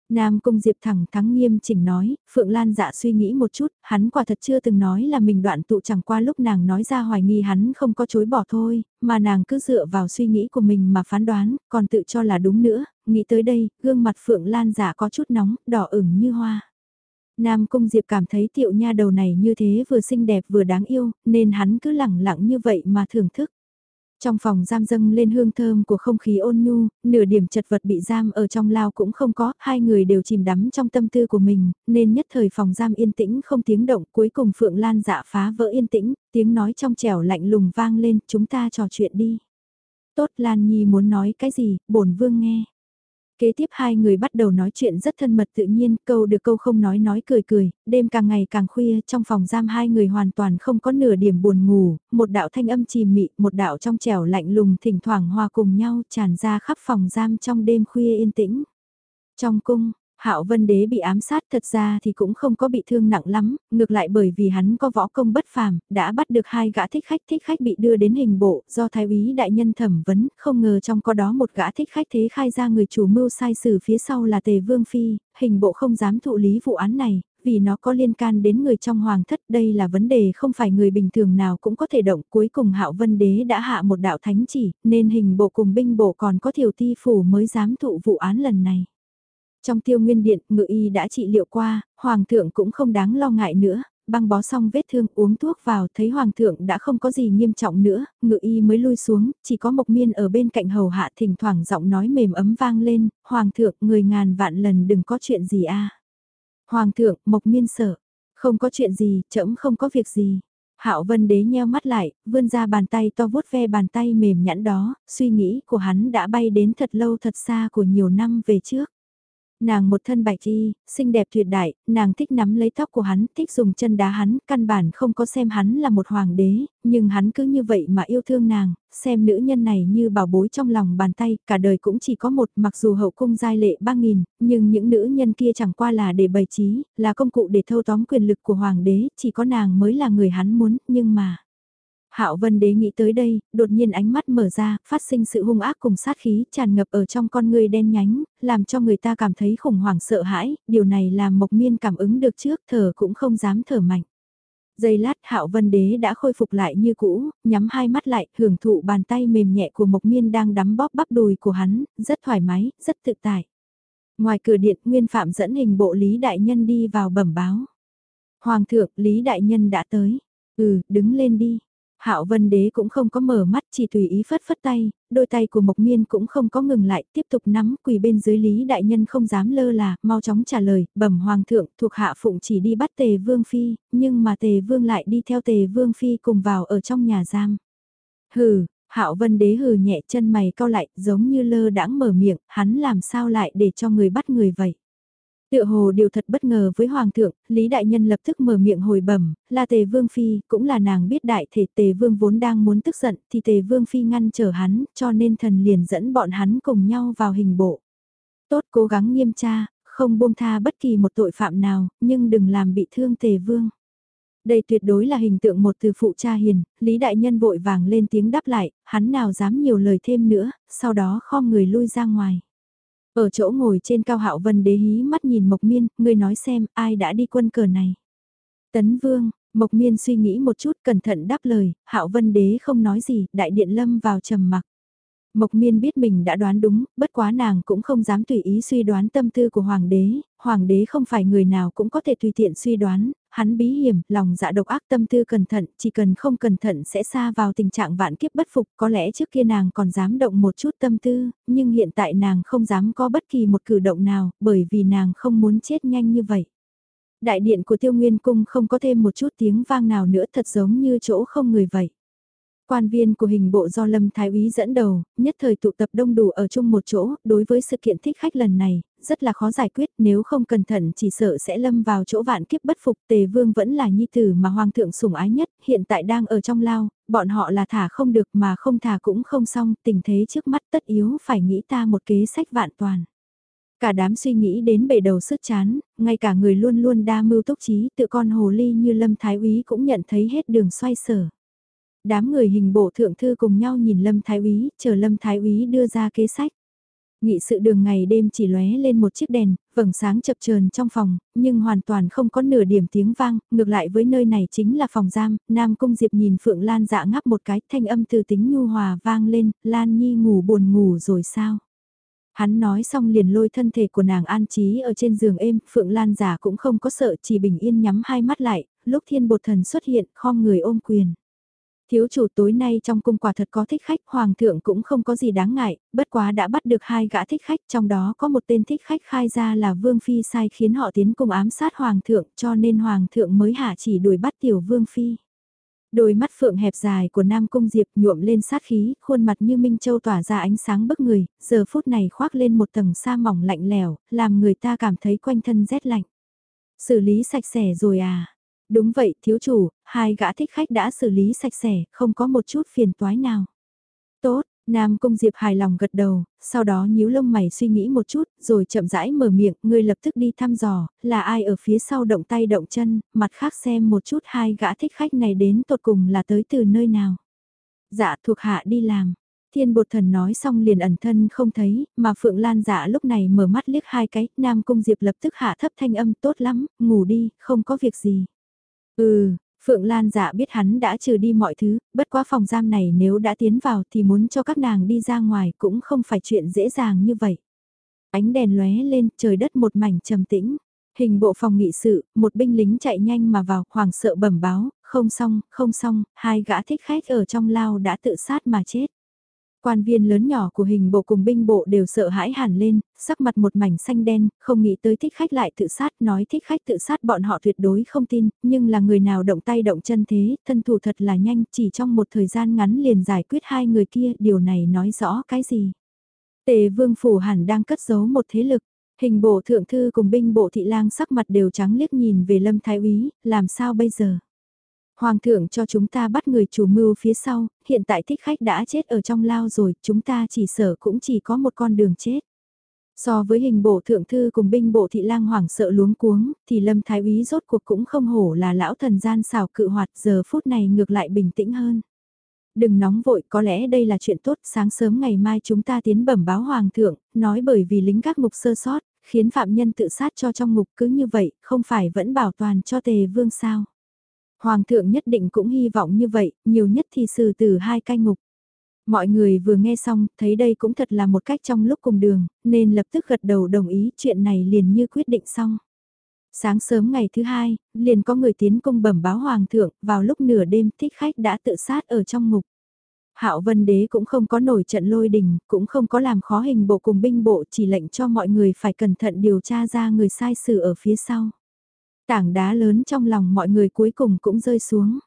Nam Cung Diệp thẳng thắng nghiêm chỉnh nói, Phượng Lan dạ suy nghĩ một chút, hắn quả thật chưa từng nói là mình đoạn tụ chẳng qua lúc nàng nói ra hoài nghi hắn không có chối bỏ thôi, mà nàng cứ dựa vào suy nghĩ của mình mà phán đoán, còn tự cho là đúng nữa, nghĩ tới đây, gương mặt Phượng Lan dạ có chút nóng, đỏ ửng như hoa. Nam Cung Diệp cảm thấy tiệu nha đầu này như thế vừa xinh đẹp vừa đáng yêu, nên hắn cứ lẳng lặng như vậy mà thưởng thức. Trong phòng giam dâng lên hương thơm của không khí ôn nhu, nửa điểm chật vật bị giam ở trong lao cũng không có, hai người đều chìm đắm trong tâm tư của mình, nên nhất thời phòng giam yên tĩnh không tiếng động, cuối cùng Phượng Lan dạ phá vỡ yên tĩnh, tiếng nói trong trẻo lạnh lùng vang lên, chúng ta trò chuyện đi. Tốt Lan Nhi muốn nói cái gì, bổn vương nghe. Kế tiếp hai người bắt đầu nói chuyện rất thân mật tự nhiên, câu được câu không nói nói cười cười, đêm càng ngày càng khuya, trong phòng giam hai người hoàn toàn không có nửa điểm buồn ngủ, một đạo thanh âm trì mị, một đạo trong trẻo lạnh lùng thỉnh thoảng hòa cùng nhau tràn ra khắp phòng giam trong đêm khuya yên tĩnh. Trong cung, Hạo Vân Đế bị ám sát thật ra thì cũng không có bị thương nặng lắm, ngược lại bởi vì hắn có võ công bất phàm, đã bắt được hai gã thích khách thích khách bị đưa đến hình bộ do thái úy đại nhân thẩm vấn, không ngờ trong có đó một gã thích khách thế khai ra người chủ mưu sai xử phía sau là Tề Vương Phi, hình bộ không dám thụ lý vụ án này, vì nó có liên can đến người trong hoàng thất đây là vấn đề không phải người bình thường nào cũng có thể động cuối cùng Hạo Vân Đế đã hạ một đạo thánh chỉ nên hình bộ cùng binh bộ còn có thiểu ti phủ mới dám thụ vụ án lần này. Trong tiêu nguyên điện, ngự y đã trị liệu qua, hoàng thượng cũng không đáng lo ngại nữa, băng bó xong vết thương uống thuốc vào thấy hoàng thượng đã không có gì nghiêm trọng nữa, ngự y mới lui xuống, chỉ có mộc miên ở bên cạnh hầu hạ thỉnh thoảng giọng nói mềm ấm vang lên, hoàng thượng người ngàn vạn lần đừng có chuyện gì a Hoàng thượng, mộc miên sợ, không có chuyện gì, trẫm không có việc gì. Hạo Vân Đế nheo mắt lại, vươn ra bàn tay to vuốt ve bàn tay mềm nhẵn đó, suy nghĩ của hắn đã bay đến thật lâu thật xa của nhiều năm về trước. Nàng một thân bạch y, xinh đẹp tuyệt đại, nàng thích nắm lấy tóc của hắn, thích dùng chân đá hắn, căn bản không có xem hắn là một hoàng đế, nhưng hắn cứ như vậy mà yêu thương nàng, xem nữ nhân này như bảo bối trong lòng bàn tay, cả đời cũng chỉ có một, mặc dù hậu cung giai lệ ba nghìn, nhưng những nữ nhân kia chẳng qua là để bày trí, là công cụ để thâu tóm quyền lực của hoàng đế, chỉ có nàng mới là người hắn muốn, nhưng mà... Hạo Vân Đế nghĩ tới đây, đột nhiên ánh mắt mở ra, phát sinh sự hung ác cùng sát khí tràn ngập ở trong con người đen nhánh, làm cho người ta cảm thấy khủng hoảng sợ hãi, điều này làm Mộc Miên cảm ứng được trước, thở cũng không dám thở mạnh. Giây lát Hạo Vân Đế đã khôi phục lại như cũ, nhắm hai mắt lại, hưởng thụ bàn tay mềm nhẹ của Mộc Miên đang đắm bóp bắp đùi của hắn, rất thoải mái, rất tự tại. Ngoài cửa điện, Nguyên Phạm dẫn hình bộ Lý Đại Nhân đi vào bẩm báo. Hoàng thượng, Lý Đại Nhân đã tới. Ừ, đứng lên đi. Hạo Vân Đế cũng không có mở mắt, chỉ tùy ý phất phất tay, đôi tay của Mộc Miên cũng không có ngừng lại, tiếp tục nắm quỳ bên dưới Lý đại nhân không dám lơ là, mau chóng trả lời, bẩm hoàng thượng, thuộc hạ phụng chỉ đi bắt Tề Vương phi, nhưng mà Tề Vương lại đi theo Tề Vương phi cùng vào ở trong nhà giam. Hừ, Hạo Vân Đế hừ nhẹ chân mày cau lại, giống như lơ đãng mở miệng, hắn làm sao lại để cho người bắt người vậy? Tựa hồ điều thật bất ngờ với Hoàng thượng, Lý Đại Nhân lập tức mở miệng hồi bẩm là Tề Vương Phi, cũng là nàng biết đại thể Tề Vương vốn đang muốn tức giận, thì Tề Vương Phi ngăn trở hắn, cho nên thần liền dẫn bọn hắn cùng nhau vào hình bộ. Tốt cố gắng nghiêm tra, không buông tha bất kỳ một tội phạm nào, nhưng đừng làm bị thương Tề Vương. Đây tuyệt đối là hình tượng một từ phụ cha hiền, Lý Đại Nhân vội vàng lên tiếng đáp lại, hắn nào dám nhiều lời thêm nữa, sau đó khom người lui ra ngoài. Ở chỗ ngồi trên cao hạo vân đế hí mắt nhìn Mộc Miên, người nói xem ai đã đi quân cờ này. Tấn Vương, Mộc Miên suy nghĩ một chút cẩn thận đáp lời, hạo vân đế không nói gì, đại điện lâm vào trầm mặc. Mộc miên biết mình đã đoán đúng, bất quá nàng cũng không dám tùy ý suy đoán tâm tư của hoàng đế, hoàng đế không phải người nào cũng có thể tùy tiện suy đoán, hắn bí hiểm, lòng dạ độc ác tâm tư cẩn thận, chỉ cần không cẩn thận sẽ xa vào tình trạng vạn kiếp bất phục, có lẽ trước kia nàng còn dám động một chút tâm tư, nhưng hiện tại nàng không dám có bất kỳ một cử động nào, bởi vì nàng không muốn chết nhanh như vậy. Đại điện của tiêu nguyên cung không có thêm một chút tiếng vang nào nữa thật giống như chỗ không người vậy. Quan viên của hình bộ do Lâm Thái Úy dẫn đầu, nhất thời tụ tập đông đủ ở chung một chỗ, đối với sự kiện thích khách lần này, rất là khó giải quyết nếu không cẩn thận chỉ sợ sẽ lâm vào chỗ vạn kiếp bất phục. Tề Vương vẫn là nhi tử mà Hoàng thượng sủng ái nhất, hiện tại đang ở trong lao, bọn họ là thả không được mà không thả cũng không xong, tình thế trước mắt tất yếu phải nghĩ ta một kế sách vạn toàn. Cả đám suy nghĩ đến bể đầu sức chán, ngay cả người luôn luôn đa mưu túc trí tự con hồ ly như Lâm Thái Úy cũng nhận thấy hết đường xoay sở. Đám người hình bộ thượng thư cùng nhau nhìn Lâm Thái Úy, chờ Lâm Thái Úy đưa ra kế sách. Nghị sự đường ngày đêm chỉ lóe lên một chiếc đèn, vầng sáng chập chờn trong phòng, nhưng hoàn toàn không có nửa điểm tiếng vang, ngược lại với nơi này chính là phòng giam, Nam Cung Diệp nhìn Phượng Lan dạ ngắp một cái, thanh âm từ tính nhu hòa vang lên, Lan Nhi ngủ buồn ngủ rồi sao? Hắn nói xong liền lôi thân thể của nàng an trí ở trên giường êm, Phượng Lan giả cũng không có sợ chỉ bình yên nhắm hai mắt lại, lúc thiên bột thần xuất hiện, khom người ôm quyền. Thiếu chủ tối nay trong cung quả thật có thích khách, hoàng thượng cũng không có gì đáng ngại, bất quá đã bắt được hai gã thích khách, trong đó có một tên thích khách khai ra là Vương Phi sai khiến họ tiến cùng ám sát hoàng thượng cho nên hoàng thượng mới hạ chỉ đuổi bắt tiểu Vương Phi. Đôi mắt phượng hẹp dài của Nam Cung Diệp nhuộm lên sát khí, khuôn mặt như Minh Châu tỏa ra ánh sáng bức người, giờ phút này khoác lên một tầng sa mỏng lạnh lẻo, làm người ta cảm thấy quanh thân rét lạnh. Xử lý sạch sẽ rồi à? Đúng vậy, thiếu chủ, hai gã thích khách đã xử lý sạch sẽ, không có một chút phiền toái nào. Tốt, Nam Cung Diệp hài lòng gật đầu, sau đó nhíu lông mày suy nghĩ một chút, rồi chậm rãi mở miệng, ngươi lập tức đi thăm dò, là ai ở phía sau động tay động chân, mặt khác xem một chút hai gã thích khách này đến tột cùng là tới từ nơi nào. Dạ thuộc hạ đi làm. Thiên bột thần nói xong liền ẩn thân không thấy, mà Phượng Lan dạ lúc này mở mắt liếc hai cái, Nam Cung Diệp lập tức hạ thấp thanh âm tốt lắm, ngủ đi, không có việc gì. Ừ, Phượng Lan dạ biết hắn đã trừ đi mọi thứ, bất quá phòng giam này nếu đã tiến vào thì muốn cho các nàng đi ra ngoài cũng không phải chuyện dễ dàng như vậy. Ánh đèn lóe lên, trời đất một mảnh trầm tĩnh. Hình bộ phòng nghị sự, một binh lính chạy nhanh mà vào, hoảng sợ bẩm báo, không xong, không xong, hai gã thích khách ở trong lao đã tự sát mà chết. Quan viên lớn nhỏ của hình bộ cùng binh bộ đều sợ hãi hẳn lên, sắc mặt một mảnh xanh đen, không nghĩ tới thích khách lại tự sát, nói thích khách tự sát bọn họ tuyệt đối không tin, nhưng là người nào động tay động chân thế, thân thủ thật là nhanh, chỉ trong một thời gian ngắn liền giải quyết hai người kia, điều này nói rõ cái gì. Tề vương phủ hẳn đang cất giấu một thế lực, hình bộ thượng thư cùng binh bộ thị lang sắc mặt đều trắng liếc nhìn về lâm thái úy, làm sao bây giờ? Hoàng thượng cho chúng ta bắt người chủ mưu phía sau, hiện tại thích khách đã chết ở trong lao rồi, chúng ta chỉ sợ cũng chỉ có một con đường chết. So với hình bộ thượng thư cùng binh bộ thị lang hoảng sợ luống cuống, thì lâm thái úy rốt cuộc cũng không hổ là lão thần gian xào cự hoạt giờ phút này ngược lại bình tĩnh hơn. Đừng nóng vội, có lẽ đây là chuyện tốt, sáng sớm ngày mai chúng ta tiến bẩm báo hoàng thượng, nói bởi vì lính các ngục sơ sót, khiến phạm nhân tự sát cho trong ngục cứ như vậy, không phải vẫn bảo toàn cho tề vương sao. Hoàng thượng nhất định cũng hy vọng như vậy, nhiều nhất thì xử từ hai cai ngục. Mọi người vừa nghe xong, thấy đây cũng thật là một cách trong lúc cùng đường, nên lập tức gật đầu đồng ý chuyện này liền như quyết định xong. Sáng sớm ngày thứ hai, liền có người tiến cung bẩm báo hoàng thượng, vào lúc nửa đêm thích khách đã tự sát ở trong ngục. Hạo Vân Đế cũng không có nổi trận lôi đình, cũng không có làm khó hình bộ cùng binh bộ chỉ lệnh cho mọi người phải cẩn thận điều tra ra người sai sự ở phía sau. Tảng đá lớn trong lòng mọi người cuối cùng cũng rơi xuống.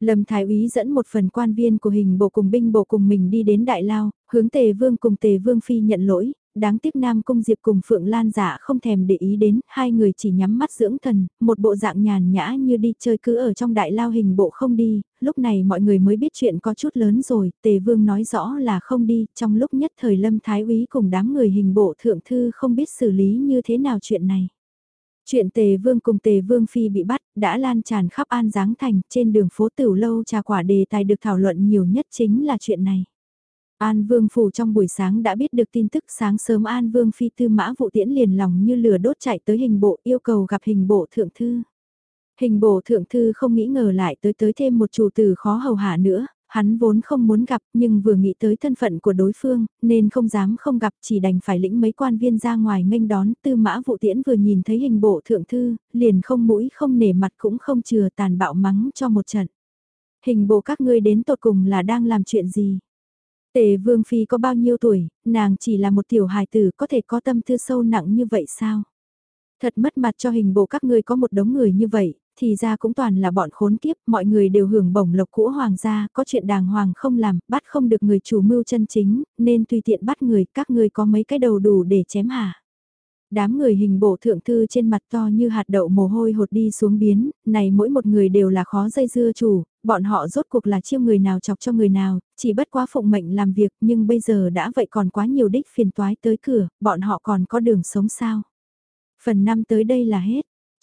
Lâm Thái Úy dẫn một phần quan viên của hình bộ cùng binh bộ cùng mình đi đến Đại Lao, hướng Tề Vương cùng Tề Vương Phi nhận lỗi, đáng tiếc Nam Cung Diệp cùng Phượng Lan giả không thèm để ý đến, hai người chỉ nhắm mắt dưỡng thần, một bộ dạng nhàn nhã như đi chơi cứ ở trong Đại Lao hình bộ không đi, lúc này mọi người mới biết chuyện có chút lớn rồi, Tề Vương nói rõ là không đi, trong lúc nhất thời Lâm Thái Úy cùng đám người hình bộ thượng thư không biết xử lý như thế nào chuyện này. Chuyện Tề Vương cùng Tề Vương Phi bị bắt đã lan tràn khắp An Giáng Thành, trên đường phố Tửu Lâu trà quả đề tài được thảo luận nhiều nhất chính là chuyện này. An Vương Phủ trong buổi sáng đã biết được tin tức sáng sớm An Vương Phi tư mã vụ tiễn liền lòng như lửa đốt chạy tới hình bộ yêu cầu gặp hình bộ thượng thư. Hình bộ thượng thư không nghĩ ngờ lại tới tới thêm một chủ tử khó hầu hạ nữa, Hắn vốn không muốn gặp nhưng vừa nghĩ tới thân phận của đối phương, nên không dám không gặp chỉ đành phải lĩnh mấy quan viên ra ngoài nghênh đón tư mã vụ tiễn vừa nhìn thấy hình bộ thượng thư, liền không mũi không nể mặt cũng không chừa tàn bạo mắng cho một trận. Hình bộ các ngươi đến tột cùng là đang làm chuyện gì? Tề Vương Phi có bao nhiêu tuổi, nàng chỉ là một tiểu hài tử có thể có tâm tư sâu nặng như vậy sao? Thật mất mặt cho hình bộ các ngươi có một đống người như vậy, thì ra cũng toàn là bọn khốn kiếp, mọi người đều hưởng bổng lộc cũ hoàng gia, có chuyện đàng hoàng không làm, bắt không được người chủ mưu chân chính, nên tùy tiện bắt người, các người có mấy cái đầu đủ để chém hả? Đám người hình bộ thượng thư trên mặt to như hạt đậu mồ hôi hột đi xuống biến, này mỗi một người đều là khó dây dưa chủ, bọn họ rốt cuộc là chiêu người nào chọc cho người nào, chỉ bất quá phụng mệnh làm việc nhưng bây giờ đã vậy còn quá nhiều đích phiền toái tới cửa, bọn họ còn có đường sống sao. Phần 5 tới đây là hết.